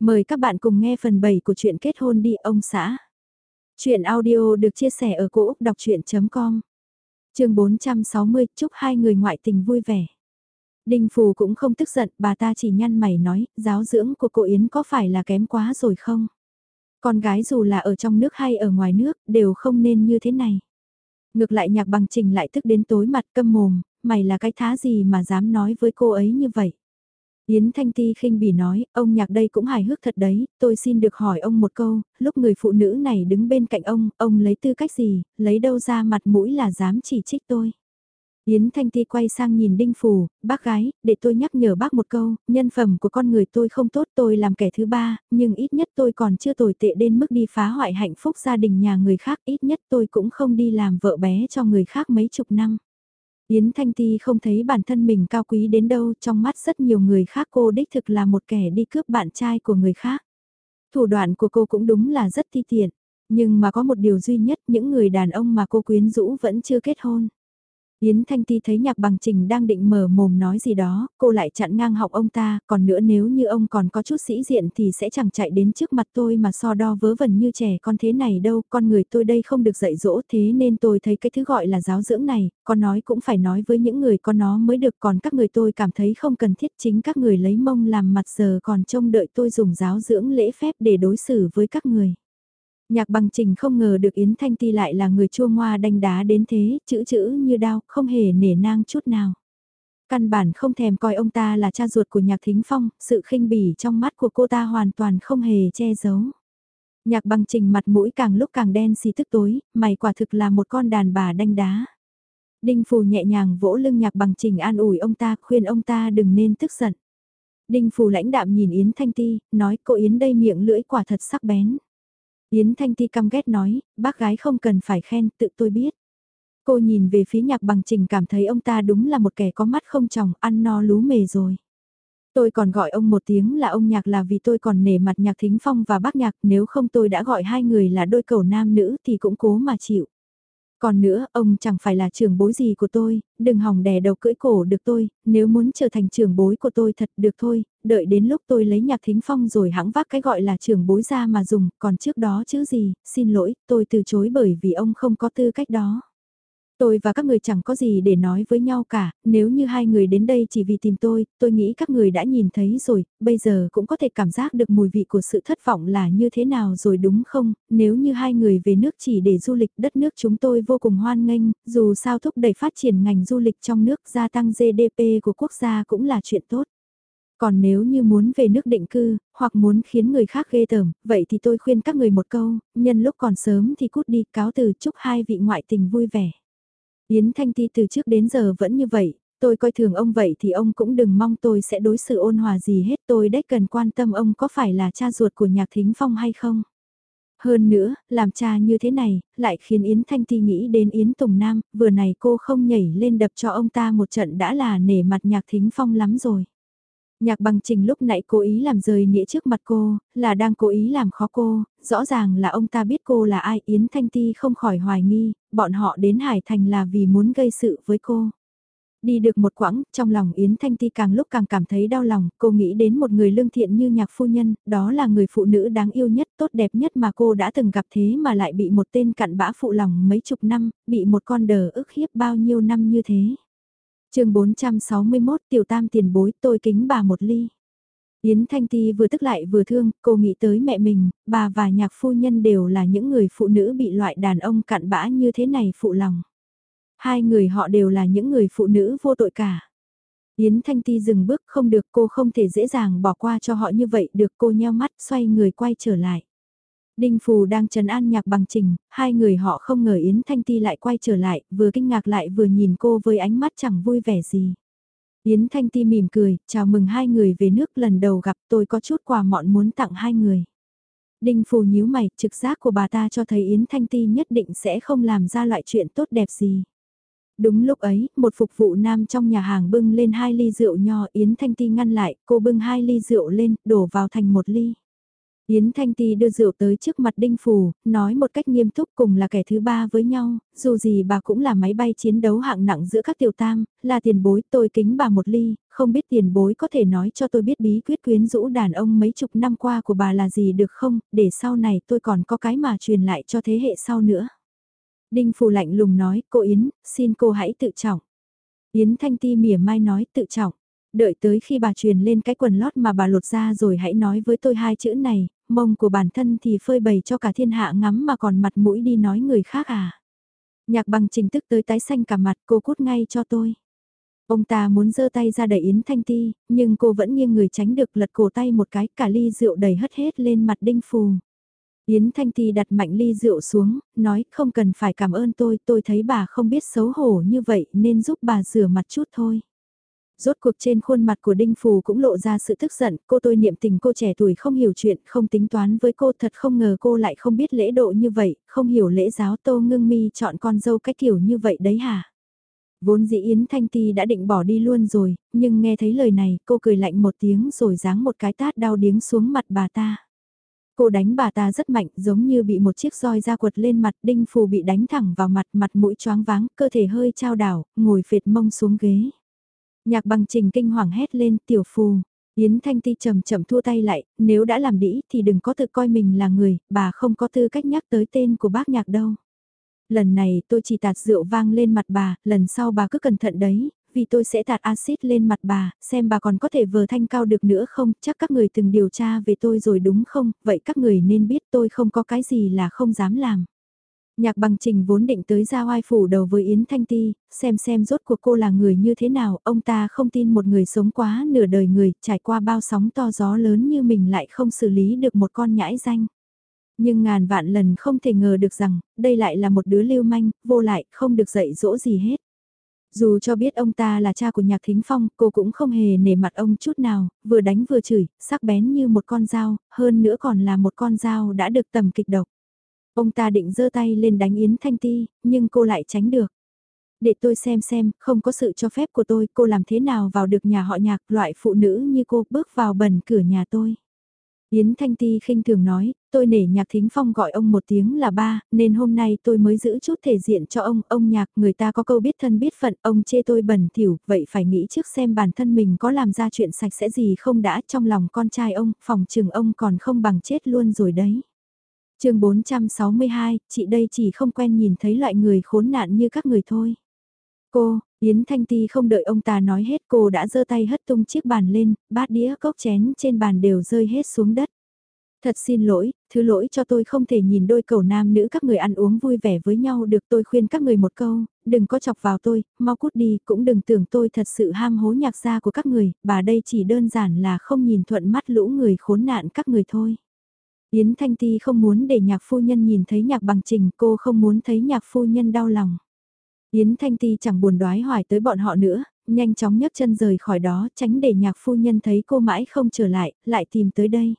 Mời các bạn cùng nghe phần 7 của truyện kết hôn đi ông xã. Chuyện audio được chia sẻ ở cỗ đọc chuyện.com Trường 460 chúc hai người ngoại tình vui vẻ. Đinh Phù cũng không tức giận, bà ta chỉ nhăn mày nói, giáo dưỡng của cô Yến có phải là kém quá rồi không? Con gái dù là ở trong nước hay ở ngoài nước, đều không nên như thế này. Ngược lại nhạc bằng trình lại tức đến tối mặt câm mồm, mày là cái thá gì mà dám nói với cô ấy như vậy? Yến Thanh Ti khinh bỉ nói, ông nhạc đây cũng hài hước thật đấy, tôi xin được hỏi ông một câu, lúc người phụ nữ này đứng bên cạnh ông, ông lấy tư cách gì, lấy đâu ra mặt mũi là dám chỉ trích tôi. Yến Thanh Ti quay sang nhìn Đinh Phù, bác gái, để tôi nhắc nhở bác một câu, nhân phẩm của con người tôi không tốt tôi làm kẻ thứ ba, nhưng ít nhất tôi còn chưa tồi tệ đến mức đi phá hoại hạnh phúc gia đình nhà người khác, ít nhất tôi cũng không đi làm vợ bé cho người khác mấy chục năm. Yến Thanh Ti không thấy bản thân mình cao quý đến đâu trong mắt rất nhiều người khác cô đích thực là một kẻ đi cướp bạn trai của người khác. Thủ đoạn của cô cũng đúng là rất ti tiện, nhưng mà có một điều duy nhất những người đàn ông mà cô quyến rũ vẫn chưa kết hôn. Yến Thanh Ti thấy nhạc bằng trình đang định mở mồm nói gì đó, cô lại chặn ngang học ông ta, còn nữa nếu như ông còn có chút sĩ diện thì sẽ chẳng chạy đến trước mặt tôi mà so đo vớ vẩn như trẻ con thế này đâu, con người tôi đây không được dạy dỗ thế nên tôi thấy cái thứ gọi là giáo dưỡng này, con nói cũng phải nói với những người con nó mới được còn các người tôi cảm thấy không cần thiết chính các người lấy mông làm mặt giờ còn trông đợi tôi dùng giáo dưỡng lễ phép để đối xử với các người. Nhạc bằng trình không ngờ được Yến Thanh Ti lại là người chua ngoa đanh đá đến thế, chữ chữ như đau, không hề nể nang chút nào. Căn bản không thèm coi ông ta là cha ruột của nhạc thính phong, sự khinh bỉ trong mắt của cô ta hoàn toàn không hề che giấu. Nhạc bằng trình mặt mũi càng lúc càng đen xì tức tối, mày quả thực là một con đàn bà đanh đá. Đinh Phù nhẹ nhàng vỗ lưng nhạc bằng trình an ủi ông ta, khuyên ông ta đừng nên tức giận. Đinh Phù lãnh đạm nhìn Yến Thanh Ti, nói cô Yến đây miệng lưỡi quả thật sắc bén. Yến Thanh Ti căm ghét nói, bác gái không cần phải khen, tự tôi biết. Cô nhìn về phía nhạc bằng trình cảm thấy ông ta đúng là một kẻ có mắt không tròng, ăn no lú mề rồi. Tôi còn gọi ông một tiếng là ông nhạc là vì tôi còn nể mặt nhạc thính phong và bác nhạc, nếu không tôi đã gọi hai người là đôi cầu nam nữ thì cũng cố mà chịu. Còn nữa, ông chẳng phải là trưởng bối gì của tôi, đừng hòng đè đầu cưỡi cổ được tôi, nếu muốn trở thành trưởng bối của tôi thật được thôi, đợi đến lúc tôi lấy nhạc thính phong rồi hãng vác cái gọi là trưởng bối ra mà dùng, còn trước đó chứ gì, xin lỗi, tôi từ chối bởi vì ông không có tư cách đó. Tôi và các người chẳng có gì để nói với nhau cả, nếu như hai người đến đây chỉ vì tìm tôi, tôi nghĩ các người đã nhìn thấy rồi, bây giờ cũng có thể cảm giác được mùi vị của sự thất vọng là như thế nào rồi đúng không, nếu như hai người về nước chỉ để du lịch đất nước chúng tôi vô cùng hoan nghênh, dù sao thúc đẩy phát triển ngành du lịch trong nước gia tăng GDP của quốc gia cũng là chuyện tốt. Còn nếu như muốn về nước định cư, hoặc muốn khiến người khác ghê tởm, vậy thì tôi khuyên các người một câu, nhân lúc còn sớm thì cút đi cáo từ chúc hai vị ngoại tình vui vẻ. Yến Thanh Ti từ trước đến giờ vẫn như vậy, tôi coi thường ông vậy thì ông cũng đừng mong tôi sẽ đối xử ôn hòa gì hết tôi đếch cần quan tâm ông có phải là cha ruột của nhạc thính phong hay không. Hơn nữa, làm cha như thế này, lại khiến Yến Thanh Ti nghĩ đến Yến Tùng Nam, vừa này cô không nhảy lên đập cho ông ta một trận đã là nể mặt nhạc thính phong lắm rồi. Nhạc bằng trình lúc nãy cố ý làm rời nghĩa trước mặt cô, là đang cố ý làm khó cô, rõ ràng là ông ta biết cô là ai Yến Thanh Ti không khỏi hoài nghi, bọn họ đến Hải Thành là vì muốn gây sự với cô. Đi được một quãng, trong lòng Yến Thanh Ti càng lúc càng cảm thấy đau lòng, cô nghĩ đến một người lương thiện như nhạc phu nhân, đó là người phụ nữ đáng yêu nhất, tốt đẹp nhất mà cô đã từng gặp thế mà lại bị một tên cặn bã phụ lòng mấy chục năm, bị một con đờ ức hiếp bao nhiêu năm như thế chương 461 tiểu tam tiền bối tôi kính bà một ly. Yến Thanh Ti vừa tức lại vừa thương, cô nghĩ tới mẹ mình, bà và nhạc phu nhân đều là những người phụ nữ bị loại đàn ông cặn bã như thế này phụ lòng. Hai người họ đều là những người phụ nữ vô tội cả. Yến Thanh Ti dừng bước không được cô không thể dễ dàng bỏ qua cho họ như vậy được cô nheo mắt xoay người quay trở lại. Đinh Phù đang trấn an nhạc bằng trình, hai người họ không ngờ Yến Thanh Ti lại quay trở lại, vừa kinh ngạc lại vừa nhìn cô với ánh mắt chẳng vui vẻ gì. Yến Thanh Ti mỉm cười, chào mừng hai người về nước lần đầu gặp tôi có chút quà mọn muốn tặng hai người. Đinh Phù nhíu mày, trực giác của bà ta cho thấy Yến Thanh Ti nhất định sẽ không làm ra loại chuyện tốt đẹp gì. Đúng lúc ấy, một phục vụ nam trong nhà hàng bưng lên hai ly rượu nho Yến Thanh Ti ngăn lại, cô bưng hai ly rượu lên, đổ vào thành một ly. Yến Thanh Ti đưa rượu tới trước mặt Đinh Phù, nói một cách nghiêm túc cùng là kẻ thứ ba với nhau, dù gì bà cũng là máy bay chiến đấu hạng nặng giữa các tiểu tam, là tiền bối tôi kính bà một ly, không biết tiền bối có thể nói cho tôi biết bí quyết quyến rũ đàn ông mấy chục năm qua của bà là gì được không, để sau này tôi còn có cái mà truyền lại cho thế hệ sau nữa. Đinh Phù lạnh lùng nói, cô Yến, xin cô hãy tự trọng. Yến Thanh Ti mỉa mai nói tự trọng. Đợi tới khi bà truyền lên cái quần lót mà bà lột ra rồi hãy nói với tôi hai chữ này, mông của bản thân thì phơi bày cho cả thiên hạ ngắm mà còn mặt mũi đi nói người khác à. Nhạc bằng trình tức tới tái xanh cả mặt cô cút ngay cho tôi. Ông ta muốn giơ tay ra đẩy Yến Thanh Ti, nhưng cô vẫn nghiêng người tránh được lật cổ tay một cái cả ly rượu đầy hất hết lên mặt đinh phù. Yến Thanh Ti đặt mạnh ly rượu xuống, nói không cần phải cảm ơn tôi, tôi thấy bà không biết xấu hổ như vậy nên giúp bà rửa mặt chút thôi. Rốt cuộc trên khuôn mặt của Đinh Phù cũng lộ ra sự tức giận, cô tôi niệm tình cô trẻ tuổi không hiểu chuyện, không tính toán với cô thật không ngờ cô lại không biết lễ độ như vậy, không hiểu lễ giáo tô ngưng mi chọn con dâu cách kiểu như vậy đấy hả? Vốn dĩ Yến Thanh Ti đã định bỏ đi luôn rồi, nhưng nghe thấy lời này cô cười lạnh một tiếng rồi giáng một cái tát đau điếng xuống mặt bà ta. Cô đánh bà ta rất mạnh giống như bị một chiếc roi da quật lên mặt đinh phù bị đánh thẳng vào mặt mặt mũi choáng váng cơ thể hơi trao đảo, ngồi phệt mông xuống ghế. Nhạc bằng trình kinh hoàng hét lên tiểu phù. Yến Thanh Ti chậm chậm thua tay lại, nếu đã làm đĩ thì đừng có tự coi mình là người, bà không có tư cách nhắc tới tên của bác nhạc đâu. Lần này tôi chỉ tạt rượu vang lên mặt bà, lần sau bà cứ cẩn thận đấy, vì tôi sẽ tạt axit lên mặt bà, xem bà còn có thể vờ thanh cao được nữa không, chắc các người từng điều tra về tôi rồi đúng không, vậy các người nên biết tôi không có cái gì là không dám làm. Nhạc bằng trình vốn định tới ra oai phủ đầu với Yến Thanh Ti, xem xem rốt cuộc cô là người như thế nào, ông ta không tin một người sống quá nửa đời người, trải qua bao sóng to gió lớn như mình lại không xử lý được một con nhãi danh. Nhưng ngàn vạn lần không thể ngờ được rằng, đây lại là một đứa lưu manh, vô lại, không được dạy dỗ gì hết. Dù cho biết ông ta là cha của nhạc thính phong, cô cũng không hề nể mặt ông chút nào, vừa đánh vừa chửi, sắc bén như một con dao, hơn nữa còn là một con dao đã được tầm kịch độc. Ông ta định giơ tay lên đánh Yến Thanh Ti, nhưng cô lại tránh được. Để tôi xem xem, không có sự cho phép của tôi, cô làm thế nào vào được nhà họ nhạc, loại phụ nữ như cô bước vào bẩn cửa nhà tôi. Yến Thanh Ti khinh thường nói, tôi nể nhạc thính phong gọi ông một tiếng là ba, nên hôm nay tôi mới giữ chút thể diện cho ông, ông nhạc, người ta có câu biết thân biết phận, ông chê tôi bẩn thỉu, vậy phải nghĩ trước xem bản thân mình có làm ra chuyện sạch sẽ gì không đã trong lòng con trai ông, phòng trừng ông còn không bằng chết luôn rồi đấy chương 462, chị đây chỉ không quen nhìn thấy loại người khốn nạn như các người thôi. Cô, Yến Thanh Ti không đợi ông ta nói hết cô đã giơ tay hất tung chiếc bàn lên, bát đĩa cốc chén trên bàn đều rơi hết xuống đất. Thật xin lỗi, thứ lỗi cho tôi không thể nhìn đôi cầu nam nữ các người ăn uống vui vẻ với nhau được tôi khuyên các người một câu, đừng có chọc vào tôi, mau cút đi, cũng đừng tưởng tôi thật sự ham hố nhạc gia của các người, bà đây chỉ đơn giản là không nhìn thuận mắt lũ người khốn nạn các người thôi. Yến Thanh Ti không muốn để nhạc phu nhân nhìn thấy nhạc bằng trình, cô không muốn thấy nhạc phu nhân đau lòng. Yến Thanh Ti chẳng buồn đoái hoài tới bọn họ nữa, nhanh chóng nhấc chân rời khỏi đó tránh để nhạc phu nhân thấy cô mãi không trở lại, lại tìm tới đây.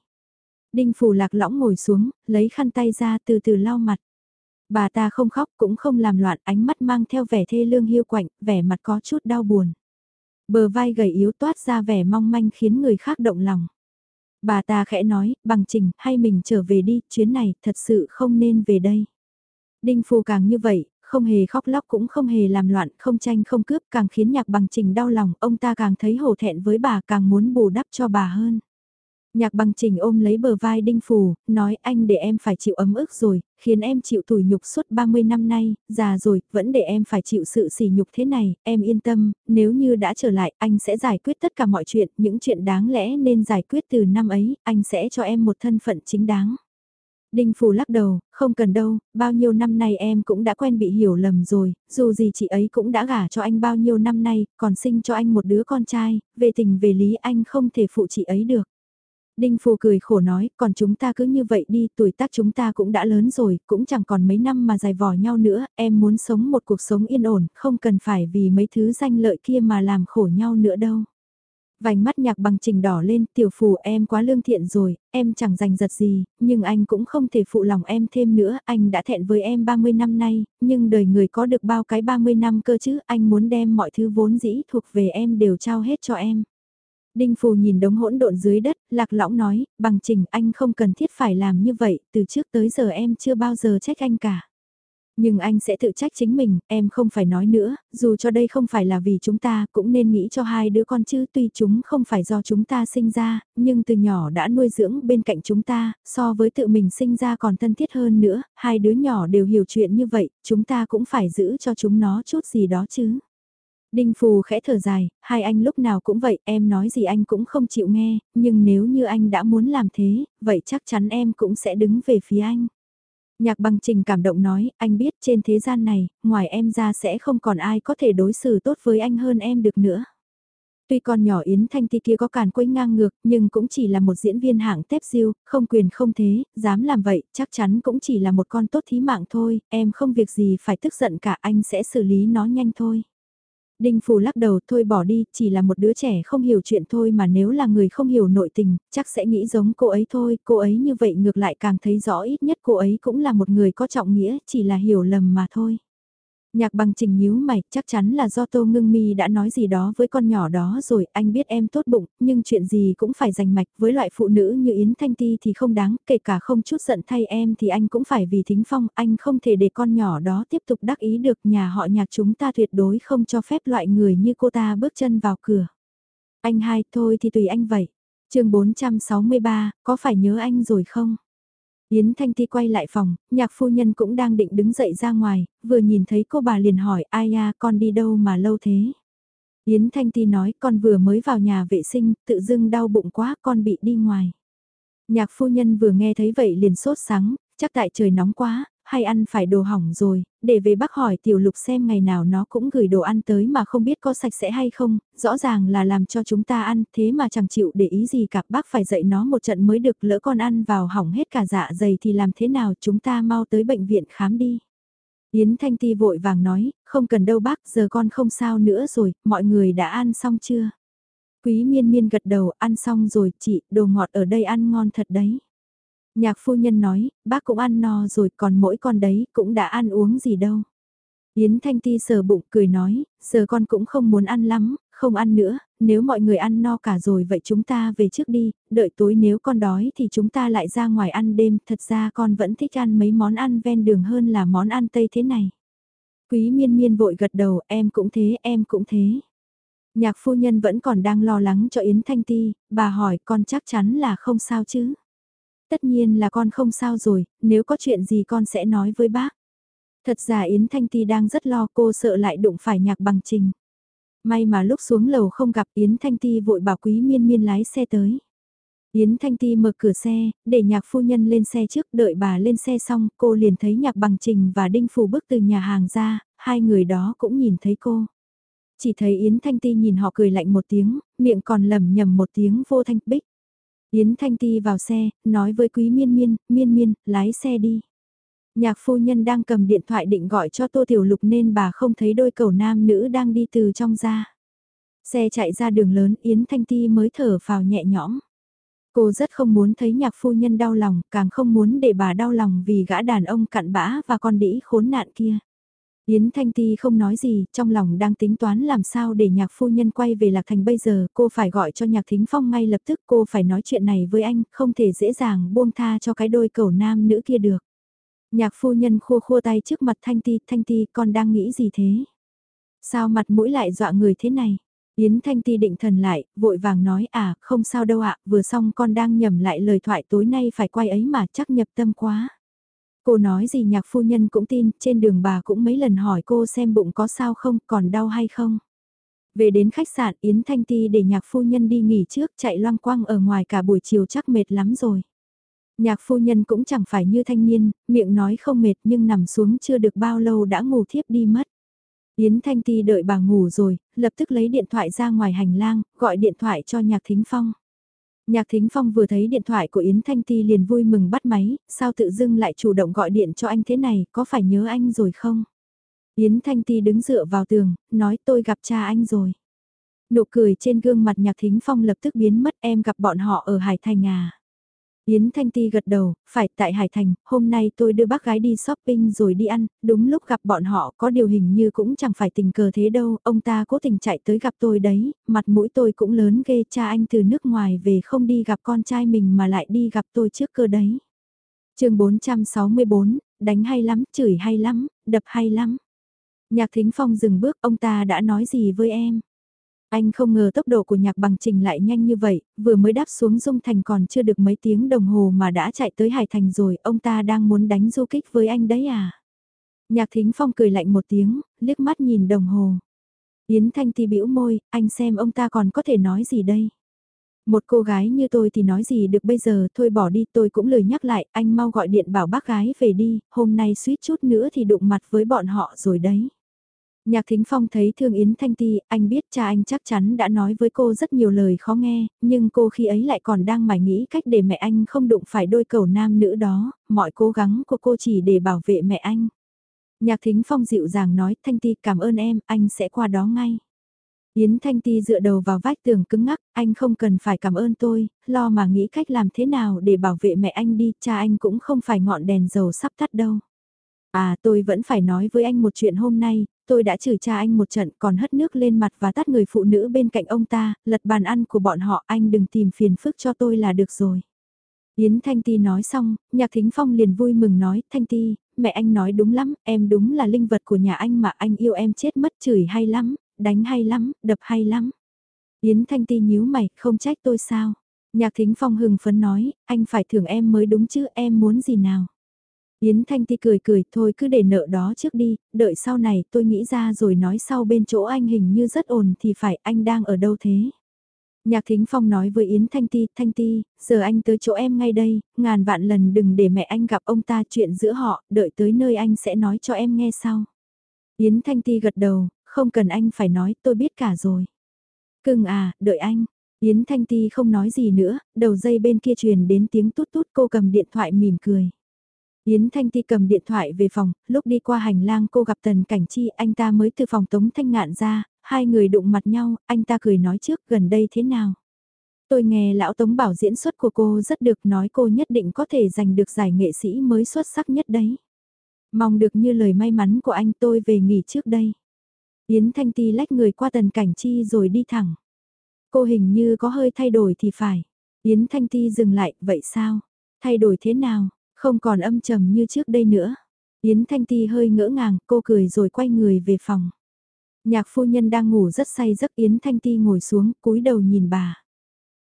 Đinh Phù lạc lõng ngồi xuống, lấy khăn tay ra từ từ lau mặt. Bà ta không khóc cũng không làm loạn ánh mắt mang theo vẻ thê lương hiu quạnh, vẻ mặt có chút đau buồn. Bờ vai gầy yếu toát ra vẻ mong manh khiến người khác động lòng. Bà ta khẽ nói, bằng trình, hay mình trở về đi, chuyến này thật sự không nên về đây. Đinh Phù càng như vậy, không hề khóc lóc cũng không hề làm loạn, không tranh không cướp, càng khiến nhạc bằng trình đau lòng, ông ta càng thấy hổ thẹn với bà, càng muốn bù đắp cho bà hơn. Nhạc bằng trình ôm lấy bờ vai đinh phù, nói anh để em phải chịu ấm ức rồi, khiến em chịu tủi nhục suốt 30 năm nay, già rồi, vẫn để em phải chịu sự sỉ nhục thế này, em yên tâm, nếu như đã trở lại, anh sẽ giải quyết tất cả mọi chuyện, những chuyện đáng lẽ nên giải quyết từ năm ấy, anh sẽ cho em một thân phận chính đáng. Đinh Phù lắc đầu, không cần đâu, bao nhiêu năm nay em cũng đã quen bị hiểu lầm rồi, dù gì chị ấy cũng đã gả cho anh bao nhiêu năm nay, còn sinh cho anh một đứa con trai, về tình về lý anh không thể phụ chị ấy được. Đinh Phù cười khổ nói, còn chúng ta cứ như vậy đi, tuổi tác chúng ta cũng đã lớn rồi, cũng chẳng còn mấy năm mà dài vò nhau nữa, em muốn sống một cuộc sống yên ổn, không cần phải vì mấy thứ danh lợi kia mà làm khổ nhau nữa đâu. Vành mắt nhạc bằng trình đỏ lên, tiểu phù em quá lương thiện rồi, em chẳng giành giật gì, nhưng anh cũng không thể phụ lòng em thêm nữa, anh đã thẹn với em 30 năm nay, nhưng đời người có được bao cái 30 năm cơ chứ, anh muốn đem mọi thứ vốn dĩ thuộc về em đều trao hết cho em. Đinh Phù nhìn đống hỗn độn dưới đất, lạc lõng nói, bằng trình anh không cần thiết phải làm như vậy, từ trước tới giờ em chưa bao giờ trách anh cả. Nhưng anh sẽ tự trách chính mình, em không phải nói nữa, dù cho đây không phải là vì chúng ta, cũng nên nghĩ cho hai đứa con chứ tuy chúng không phải do chúng ta sinh ra, nhưng từ nhỏ đã nuôi dưỡng bên cạnh chúng ta, so với tự mình sinh ra còn thân thiết hơn nữa, hai đứa nhỏ đều hiểu chuyện như vậy, chúng ta cũng phải giữ cho chúng nó chút gì đó chứ. Đinh Phù khẽ thở dài, hai anh lúc nào cũng vậy, em nói gì anh cũng không chịu nghe, nhưng nếu như anh đã muốn làm thế, vậy chắc chắn em cũng sẽ đứng về phía anh. Nhạc bằng trình cảm động nói, anh biết trên thế gian này, ngoài em ra sẽ không còn ai có thể đối xử tốt với anh hơn em được nữa. Tuy con nhỏ Yến Thanh Ti kia có càn quấy ngang ngược, nhưng cũng chỉ là một diễn viên hạng tép diêu, không quyền không thế, dám làm vậy, chắc chắn cũng chỉ là một con tốt thí mạng thôi, em không việc gì phải tức giận cả anh sẽ xử lý nó nhanh thôi. Đinh Phù lắc đầu thôi bỏ đi, chỉ là một đứa trẻ không hiểu chuyện thôi mà nếu là người không hiểu nội tình, chắc sẽ nghĩ giống cô ấy thôi, cô ấy như vậy ngược lại càng thấy rõ ít nhất cô ấy cũng là một người có trọng nghĩa, chỉ là hiểu lầm mà thôi. Nhạc bằng trình nhíu mày, chắc chắn là do Tô Ngưng Mi đã nói gì đó với con nhỏ đó rồi, anh biết em tốt bụng, nhưng chuyện gì cũng phải giành mạch, với loại phụ nữ như Yến Thanh Ti thì không đáng, kể cả không chút giận thay em thì anh cũng phải vì thính phong, anh không thể để con nhỏ đó tiếp tục đắc ý được nhà họ nhạc chúng ta tuyệt đối không cho phép loại người như cô ta bước chân vào cửa. Anh hai, thôi thì tùy anh vậy. chương 463, có phải nhớ anh rồi không? Yến Thanh Ti quay lại phòng, nhạc phu nhân cũng đang định đứng dậy ra ngoài, vừa nhìn thấy cô bà liền hỏi ai ya con đi đâu mà lâu thế. Yến Thanh Ti nói con vừa mới vào nhà vệ sinh, tự dưng đau bụng quá con bị đi ngoài. Nhạc phu nhân vừa nghe thấy vậy liền sốt sắng, chắc tại trời nóng quá, hay ăn phải đồ hỏng rồi, để về bác hỏi tiểu lục xem ngày nào nó cũng gửi đồ ăn tới mà không biết có sạch sẽ hay không, rõ ràng là làm cho chúng ta ăn, thế mà chẳng chịu để ý gì cả, bác phải dạy nó một trận mới được, lỡ con ăn vào hỏng hết cả dạ dày thì làm thế nào, chúng ta mau tới bệnh viện khám đi. Yến Thanh Ti vội vàng nói, không cần đâu bác, giờ con không sao nữa rồi, mọi người đã ăn xong chưa? Quý miên miên gật đầu, ăn xong rồi, chị, đồ ngọt ở đây ăn ngon thật đấy. Nhạc phu nhân nói, bác cũng ăn no rồi còn mỗi con đấy cũng đã ăn uống gì đâu. Yến Thanh Ti sờ bụng cười nói, giờ con cũng không muốn ăn lắm, không ăn nữa, nếu mọi người ăn no cả rồi vậy chúng ta về trước đi, đợi tối nếu con đói thì chúng ta lại ra ngoài ăn đêm, thật ra con vẫn thích ăn mấy món ăn ven đường hơn là món ăn Tây thế này. Quý miên miên vội gật đầu, em cũng thế, em cũng thế. Nhạc phu nhân vẫn còn đang lo lắng cho Yến Thanh Ti, bà hỏi con chắc chắn là không sao chứ. Tất nhiên là con không sao rồi, nếu có chuyện gì con sẽ nói với bác. Thật ra Yến Thanh Ti đang rất lo cô sợ lại đụng phải nhạc bằng trình. May mà lúc xuống lầu không gặp Yến Thanh Ti vội bảo quý miên miên lái xe tới. Yến Thanh Ti mở cửa xe, để nhạc phu nhân lên xe trước đợi bà lên xe xong cô liền thấy nhạc bằng trình và đinh phù bước từ nhà hàng ra, hai người đó cũng nhìn thấy cô. Chỉ thấy Yến Thanh Ti nhìn họ cười lạnh một tiếng, miệng còn lầm nhầm một tiếng vô thanh bích. Yến Thanh Ti vào xe, nói với Quý Miên Miên, Miên Miên, lái xe đi. Nhạc phu nhân đang cầm điện thoại định gọi cho Tô Tiểu Lục nên bà không thấy đôi cầu nam nữ đang đi từ trong ra. Xe chạy ra đường lớn Yến Thanh Ti mới thở vào nhẹ nhõm. Cô rất không muốn thấy nhạc phu nhân đau lòng, càng không muốn để bà đau lòng vì gã đàn ông cặn bã và con đĩ khốn nạn kia. Yến Thanh Ti không nói gì, trong lòng đang tính toán làm sao để nhạc phu nhân quay về Lạc Thành bây giờ, cô phải gọi cho nhạc thính phong ngay lập tức cô phải nói chuyện này với anh, không thể dễ dàng buông tha cho cái đôi cầu nam nữ kia được. Nhạc phu nhân khua khua tay trước mặt Thanh Ti, Thanh Ti con đang nghĩ gì thế? Sao mặt mũi lại dọa người thế này? Yến Thanh Ti định thần lại, vội vàng nói à, không sao đâu ạ, vừa xong con đang nhầm lại lời thoại tối nay phải quay ấy mà chắc nhập tâm quá. Cô nói gì nhạc phu nhân cũng tin, trên đường bà cũng mấy lần hỏi cô xem bụng có sao không, còn đau hay không. Về đến khách sạn Yến Thanh Ti để nhạc phu nhân đi nghỉ trước chạy loang quang ở ngoài cả buổi chiều chắc mệt lắm rồi. Nhạc phu nhân cũng chẳng phải như thanh niên, miệng nói không mệt nhưng nằm xuống chưa được bao lâu đã ngủ thiếp đi mất. Yến Thanh Ti đợi bà ngủ rồi, lập tức lấy điện thoại ra ngoài hành lang, gọi điện thoại cho Nhạc Thính Phong. Nhạc Thính Phong vừa thấy điện thoại của Yến Thanh Ti liền vui mừng bắt máy, sao tự dưng lại chủ động gọi điện cho anh thế này, có phải nhớ anh rồi không? Yến Thanh Ti đứng dựa vào tường, nói tôi gặp cha anh rồi. Nụ cười trên gương mặt Nhạc Thính Phong lập tức biến mất em gặp bọn họ ở Hải Thành à. Yến Thanh Ti gật đầu, phải tại Hải Thành, hôm nay tôi đưa bác gái đi shopping rồi đi ăn, đúng lúc gặp bọn họ có điều hình như cũng chẳng phải tình cờ thế đâu, ông ta cố tình chạy tới gặp tôi đấy, mặt mũi tôi cũng lớn ghê cha anh từ nước ngoài về không đi gặp con trai mình mà lại đi gặp tôi trước cơ đấy. chương 464, đánh hay lắm, chửi hay lắm, đập hay lắm. Nhạc Thính Phong dừng bước, ông ta đã nói gì với em? Anh không ngờ tốc độ của nhạc bằng trình lại nhanh như vậy, vừa mới đáp xuống Dung Thành còn chưa được mấy tiếng đồng hồ mà đã chạy tới Hải Thành rồi, ông ta đang muốn đánh du kích với anh đấy à? Nhạc Thính Phong cười lạnh một tiếng, liếc mắt nhìn đồng hồ. Yến Thanh Ti bĩu môi, anh xem ông ta còn có thể nói gì đây? Một cô gái như tôi thì nói gì được bây giờ, thôi bỏ đi tôi cũng lời nhắc lại, anh mau gọi điện bảo bác gái về đi, hôm nay suýt chút nữa thì đụng mặt với bọn họ rồi đấy. Nhạc Thính Phong thấy thương Yến Thanh Ti, anh biết cha anh chắc chắn đã nói với cô rất nhiều lời khó nghe, nhưng cô khi ấy lại còn đang mải nghĩ cách để mẹ anh không đụng phải đôi cầu nam nữ đó, mọi cố gắng của cô chỉ để bảo vệ mẹ anh. Nhạc Thính Phong dịu dàng nói, Thanh Ti cảm ơn em, anh sẽ qua đó ngay. Yến Thanh Ti dựa đầu vào vách tường cứng ngắc, anh không cần phải cảm ơn tôi, lo mà nghĩ cách làm thế nào để bảo vệ mẹ anh đi, cha anh cũng không phải ngọn đèn dầu sắp tắt đâu. À tôi vẫn phải nói với anh một chuyện hôm nay, tôi đã chửi cha anh một trận còn hất nước lên mặt và tắt người phụ nữ bên cạnh ông ta, lật bàn ăn của bọn họ anh đừng tìm phiền phức cho tôi là được rồi. Yến Thanh Ti nói xong, Nhạc Thính Phong liền vui mừng nói, Thanh Ti, mẹ anh nói đúng lắm, em đúng là linh vật của nhà anh mà anh yêu em chết mất chửi hay lắm, đánh hay lắm, đập hay lắm. Yến Thanh Ti nhíu mày, không trách tôi sao. Nhạc Thính Phong hừng phấn nói, anh phải thưởng em mới đúng chứ, em muốn gì nào. Yến Thanh Ti cười cười, thôi cứ để nợ đó trước đi, đợi sau này tôi nghĩ ra rồi nói sau bên chỗ anh hình như rất ổn thì phải anh đang ở đâu thế. Nhạc Thính Phong nói với Yến Thanh Ti, Thanh Ti, giờ anh tới chỗ em ngay đây, ngàn vạn lần đừng để mẹ anh gặp ông ta chuyện giữa họ, đợi tới nơi anh sẽ nói cho em nghe sau. Yến Thanh Ti gật đầu, không cần anh phải nói, tôi biết cả rồi. Cưng à, đợi anh. Yến Thanh Ti không nói gì nữa, đầu dây bên kia truyền đến tiếng tút tút cô cầm điện thoại mỉm cười. Yến Thanh Ti cầm điện thoại về phòng, lúc đi qua hành lang cô gặp Tần Cảnh Chi, anh ta mới từ phòng Tống Thanh Ngạn ra, hai người đụng mặt nhau, anh ta cười nói trước gần đây thế nào. Tôi nghe lão Tống bảo diễn xuất của cô rất được nói cô nhất định có thể giành được giải nghệ sĩ mới xuất sắc nhất đấy. Mong được như lời may mắn của anh tôi về nghỉ trước đây. Yến Thanh Ti lách người qua Tần Cảnh Chi rồi đi thẳng. Cô hình như có hơi thay đổi thì phải. Yến Thanh Ti dừng lại, vậy sao? Thay đổi thế nào? Không còn âm trầm như trước đây nữa. Yến Thanh Ti hơi ngỡ ngàng, cô cười rồi quay người về phòng. Nhạc phu nhân đang ngủ rất say giấc Yến Thanh Ti ngồi xuống, cúi đầu nhìn bà.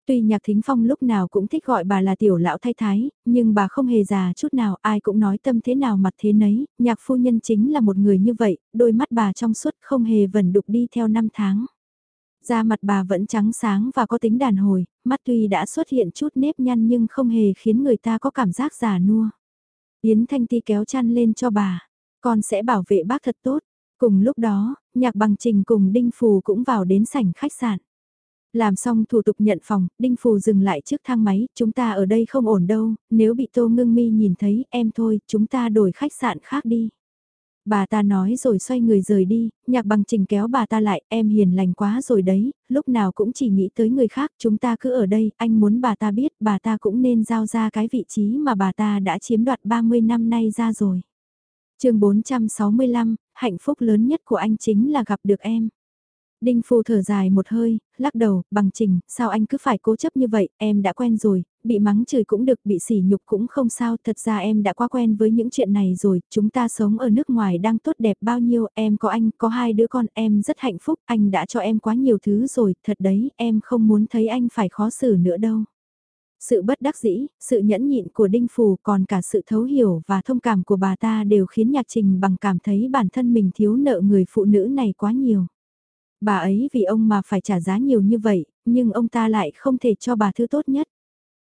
Tuy nhạc thính phong lúc nào cũng thích gọi bà là tiểu lão thay thái, nhưng bà không hề già chút nào, ai cũng nói tâm thế nào mặt thế nấy, nhạc phu nhân chính là một người như vậy, đôi mắt bà trong suốt không hề vẩn đục đi theo năm tháng. Da mặt bà vẫn trắng sáng và có tính đàn hồi, mắt tuy đã xuất hiện chút nếp nhăn nhưng không hề khiến người ta có cảm giác già nua. Yến Thanh Ti kéo chăn lên cho bà, con sẽ bảo vệ bác thật tốt. Cùng lúc đó, nhạc bằng trình cùng Đinh Phù cũng vào đến sảnh khách sạn. Làm xong thủ tục nhận phòng, Đinh Phù dừng lại trước thang máy, chúng ta ở đây không ổn đâu, nếu bị Tô Ngưng Mi nhìn thấy, em thôi, chúng ta đổi khách sạn khác đi. Bà ta nói rồi xoay người rời đi, nhạc bằng trình kéo bà ta lại, em hiền lành quá rồi đấy, lúc nào cũng chỉ nghĩ tới người khác, chúng ta cứ ở đây, anh muốn bà ta biết bà ta cũng nên giao ra cái vị trí mà bà ta đã chiếm đoạt 30 năm nay ra rồi. chương 465, hạnh phúc lớn nhất của anh chính là gặp được em. Đinh Phu thở dài một hơi, lắc đầu, bằng trình, sao anh cứ phải cố chấp như vậy, em đã quen rồi, bị mắng chửi cũng được, bị sỉ nhục cũng không sao, thật ra em đã quá quen với những chuyện này rồi, chúng ta sống ở nước ngoài đang tốt đẹp bao nhiêu, em có anh, có hai đứa con, em rất hạnh phúc, anh đã cho em quá nhiều thứ rồi, thật đấy, em không muốn thấy anh phải khó xử nữa đâu. Sự bất đắc dĩ, sự nhẫn nhịn của Đinh Phù còn cả sự thấu hiểu và thông cảm của bà ta đều khiến nhạc trình bằng cảm thấy bản thân mình thiếu nợ người phụ nữ này quá nhiều. Bà ấy vì ông mà phải trả giá nhiều như vậy, nhưng ông ta lại không thể cho bà thứ tốt nhất.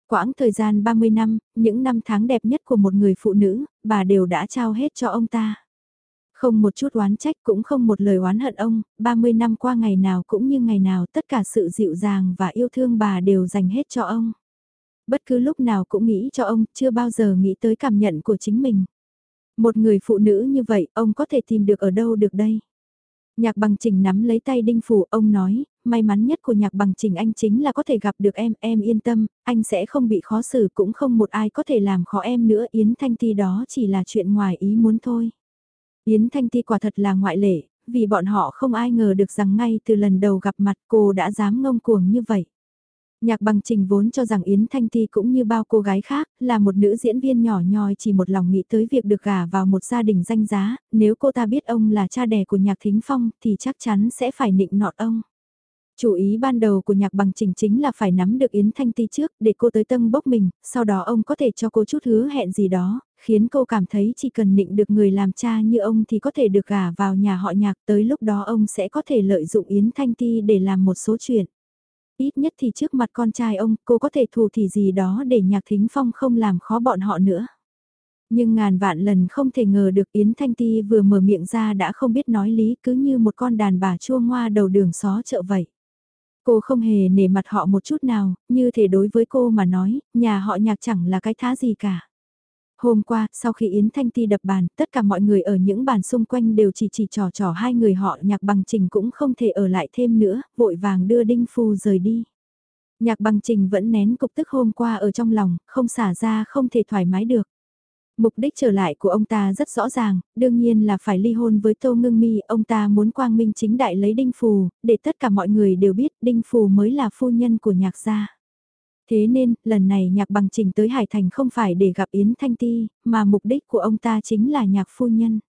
Quãng thời gian 30 năm, những năm tháng đẹp nhất của một người phụ nữ, bà đều đã trao hết cho ông ta. Không một chút oán trách cũng không một lời oán hận ông, 30 năm qua ngày nào cũng như ngày nào tất cả sự dịu dàng và yêu thương bà đều dành hết cho ông. Bất cứ lúc nào cũng nghĩ cho ông, chưa bao giờ nghĩ tới cảm nhận của chính mình. Một người phụ nữ như vậy, ông có thể tìm được ở đâu được đây? Nhạc bằng trình nắm lấy tay đinh phủ, ông nói, may mắn nhất của nhạc bằng trình anh chính là có thể gặp được em, em yên tâm, anh sẽ không bị khó xử cũng không một ai có thể làm khó em nữa, Yến Thanh Ti đó chỉ là chuyện ngoài ý muốn thôi. Yến Thanh Ti quả thật là ngoại lệ, vì bọn họ không ai ngờ được rằng ngay từ lần đầu gặp mặt cô đã dám ngông cuồng như vậy. Nhạc bằng trình vốn cho rằng Yến Thanh Ti cũng như bao cô gái khác, là một nữ diễn viên nhỏ nhoi chỉ một lòng nghĩ tới việc được gả vào một gia đình danh giá, nếu cô ta biết ông là cha đẻ của nhạc thính phong thì chắc chắn sẽ phải nịnh nọt ông. Chủ ý ban đầu của nhạc bằng trình chính là phải nắm được Yến Thanh Ti trước để cô tới tân bốc mình, sau đó ông có thể cho cô chút hứa hẹn gì đó, khiến cô cảm thấy chỉ cần nịnh được người làm cha như ông thì có thể được gả vào nhà họ nhạc tới lúc đó ông sẽ có thể lợi dụng Yến Thanh Ti để làm một số chuyện. Ít nhất thì trước mặt con trai ông, cô có thể thù thì gì đó để nhạc thính phong không làm khó bọn họ nữa. Nhưng ngàn vạn lần không thể ngờ được Yến Thanh Ti vừa mở miệng ra đã không biết nói lý cứ như một con đàn bà chua ngoa đầu đường xó chợ vậy. Cô không hề nể mặt họ một chút nào, như thể đối với cô mà nói, nhà họ nhạc chẳng là cái thá gì cả. Hôm qua, sau khi Yến Thanh Ti đập bàn, tất cả mọi người ở những bàn xung quanh đều chỉ chỉ trò trò hai người họ nhạc bằng trình cũng không thể ở lại thêm nữa, vội vàng đưa Đinh Phu rời đi. Nhạc bằng trình vẫn nén cục tức hôm qua ở trong lòng, không xả ra không thể thoải mái được. Mục đích trở lại của ông ta rất rõ ràng, đương nhiên là phải ly hôn với Tô Ngưng Mi, ông ta muốn quang minh chính đại lấy Đinh Phù, để tất cả mọi người đều biết Đinh Phù mới là phu nhân của nhạc gia. Thế nên, lần này nhạc bằng trình tới Hải Thành không phải để gặp Yến Thanh Ti, mà mục đích của ông ta chính là nhạc phu nhân.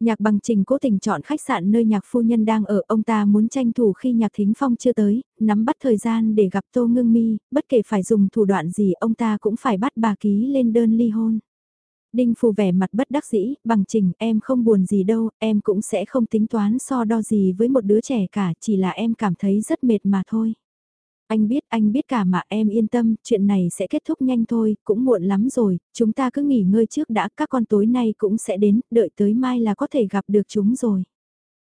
Nhạc bằng trình cố tình chọn khách sạn nơi nhạc phu nhân đang ở, ông ta muốn tranh thủ khi nhạc thính phong chưa tới, nắm bắt thời gian để gặp Tô Ngưng Mi, bất kể phải dùng thủ đoạn gì ông ta cũng phải bắt bà ký lên đơn ly hôn. Đinh Phù vẻ mặt bất đắc dĩ, bằng trình em không buồn gì đâu, em cũng sẽ không tính toán so đo gì với một đứa trẻ cả, chỉ là em cảm thấy rất mệt mà thôi. Anh biết, anh biết cả mà em yên tâm, chuyện này sẽ kết thúc nhanh thôi, cũng muộn lắm rồi, chúng ta cứ nghỉ ngơi trước đã, các con tối nay cũng sẽ đến, đợi tới mai là có thể gặp được chúng rồi.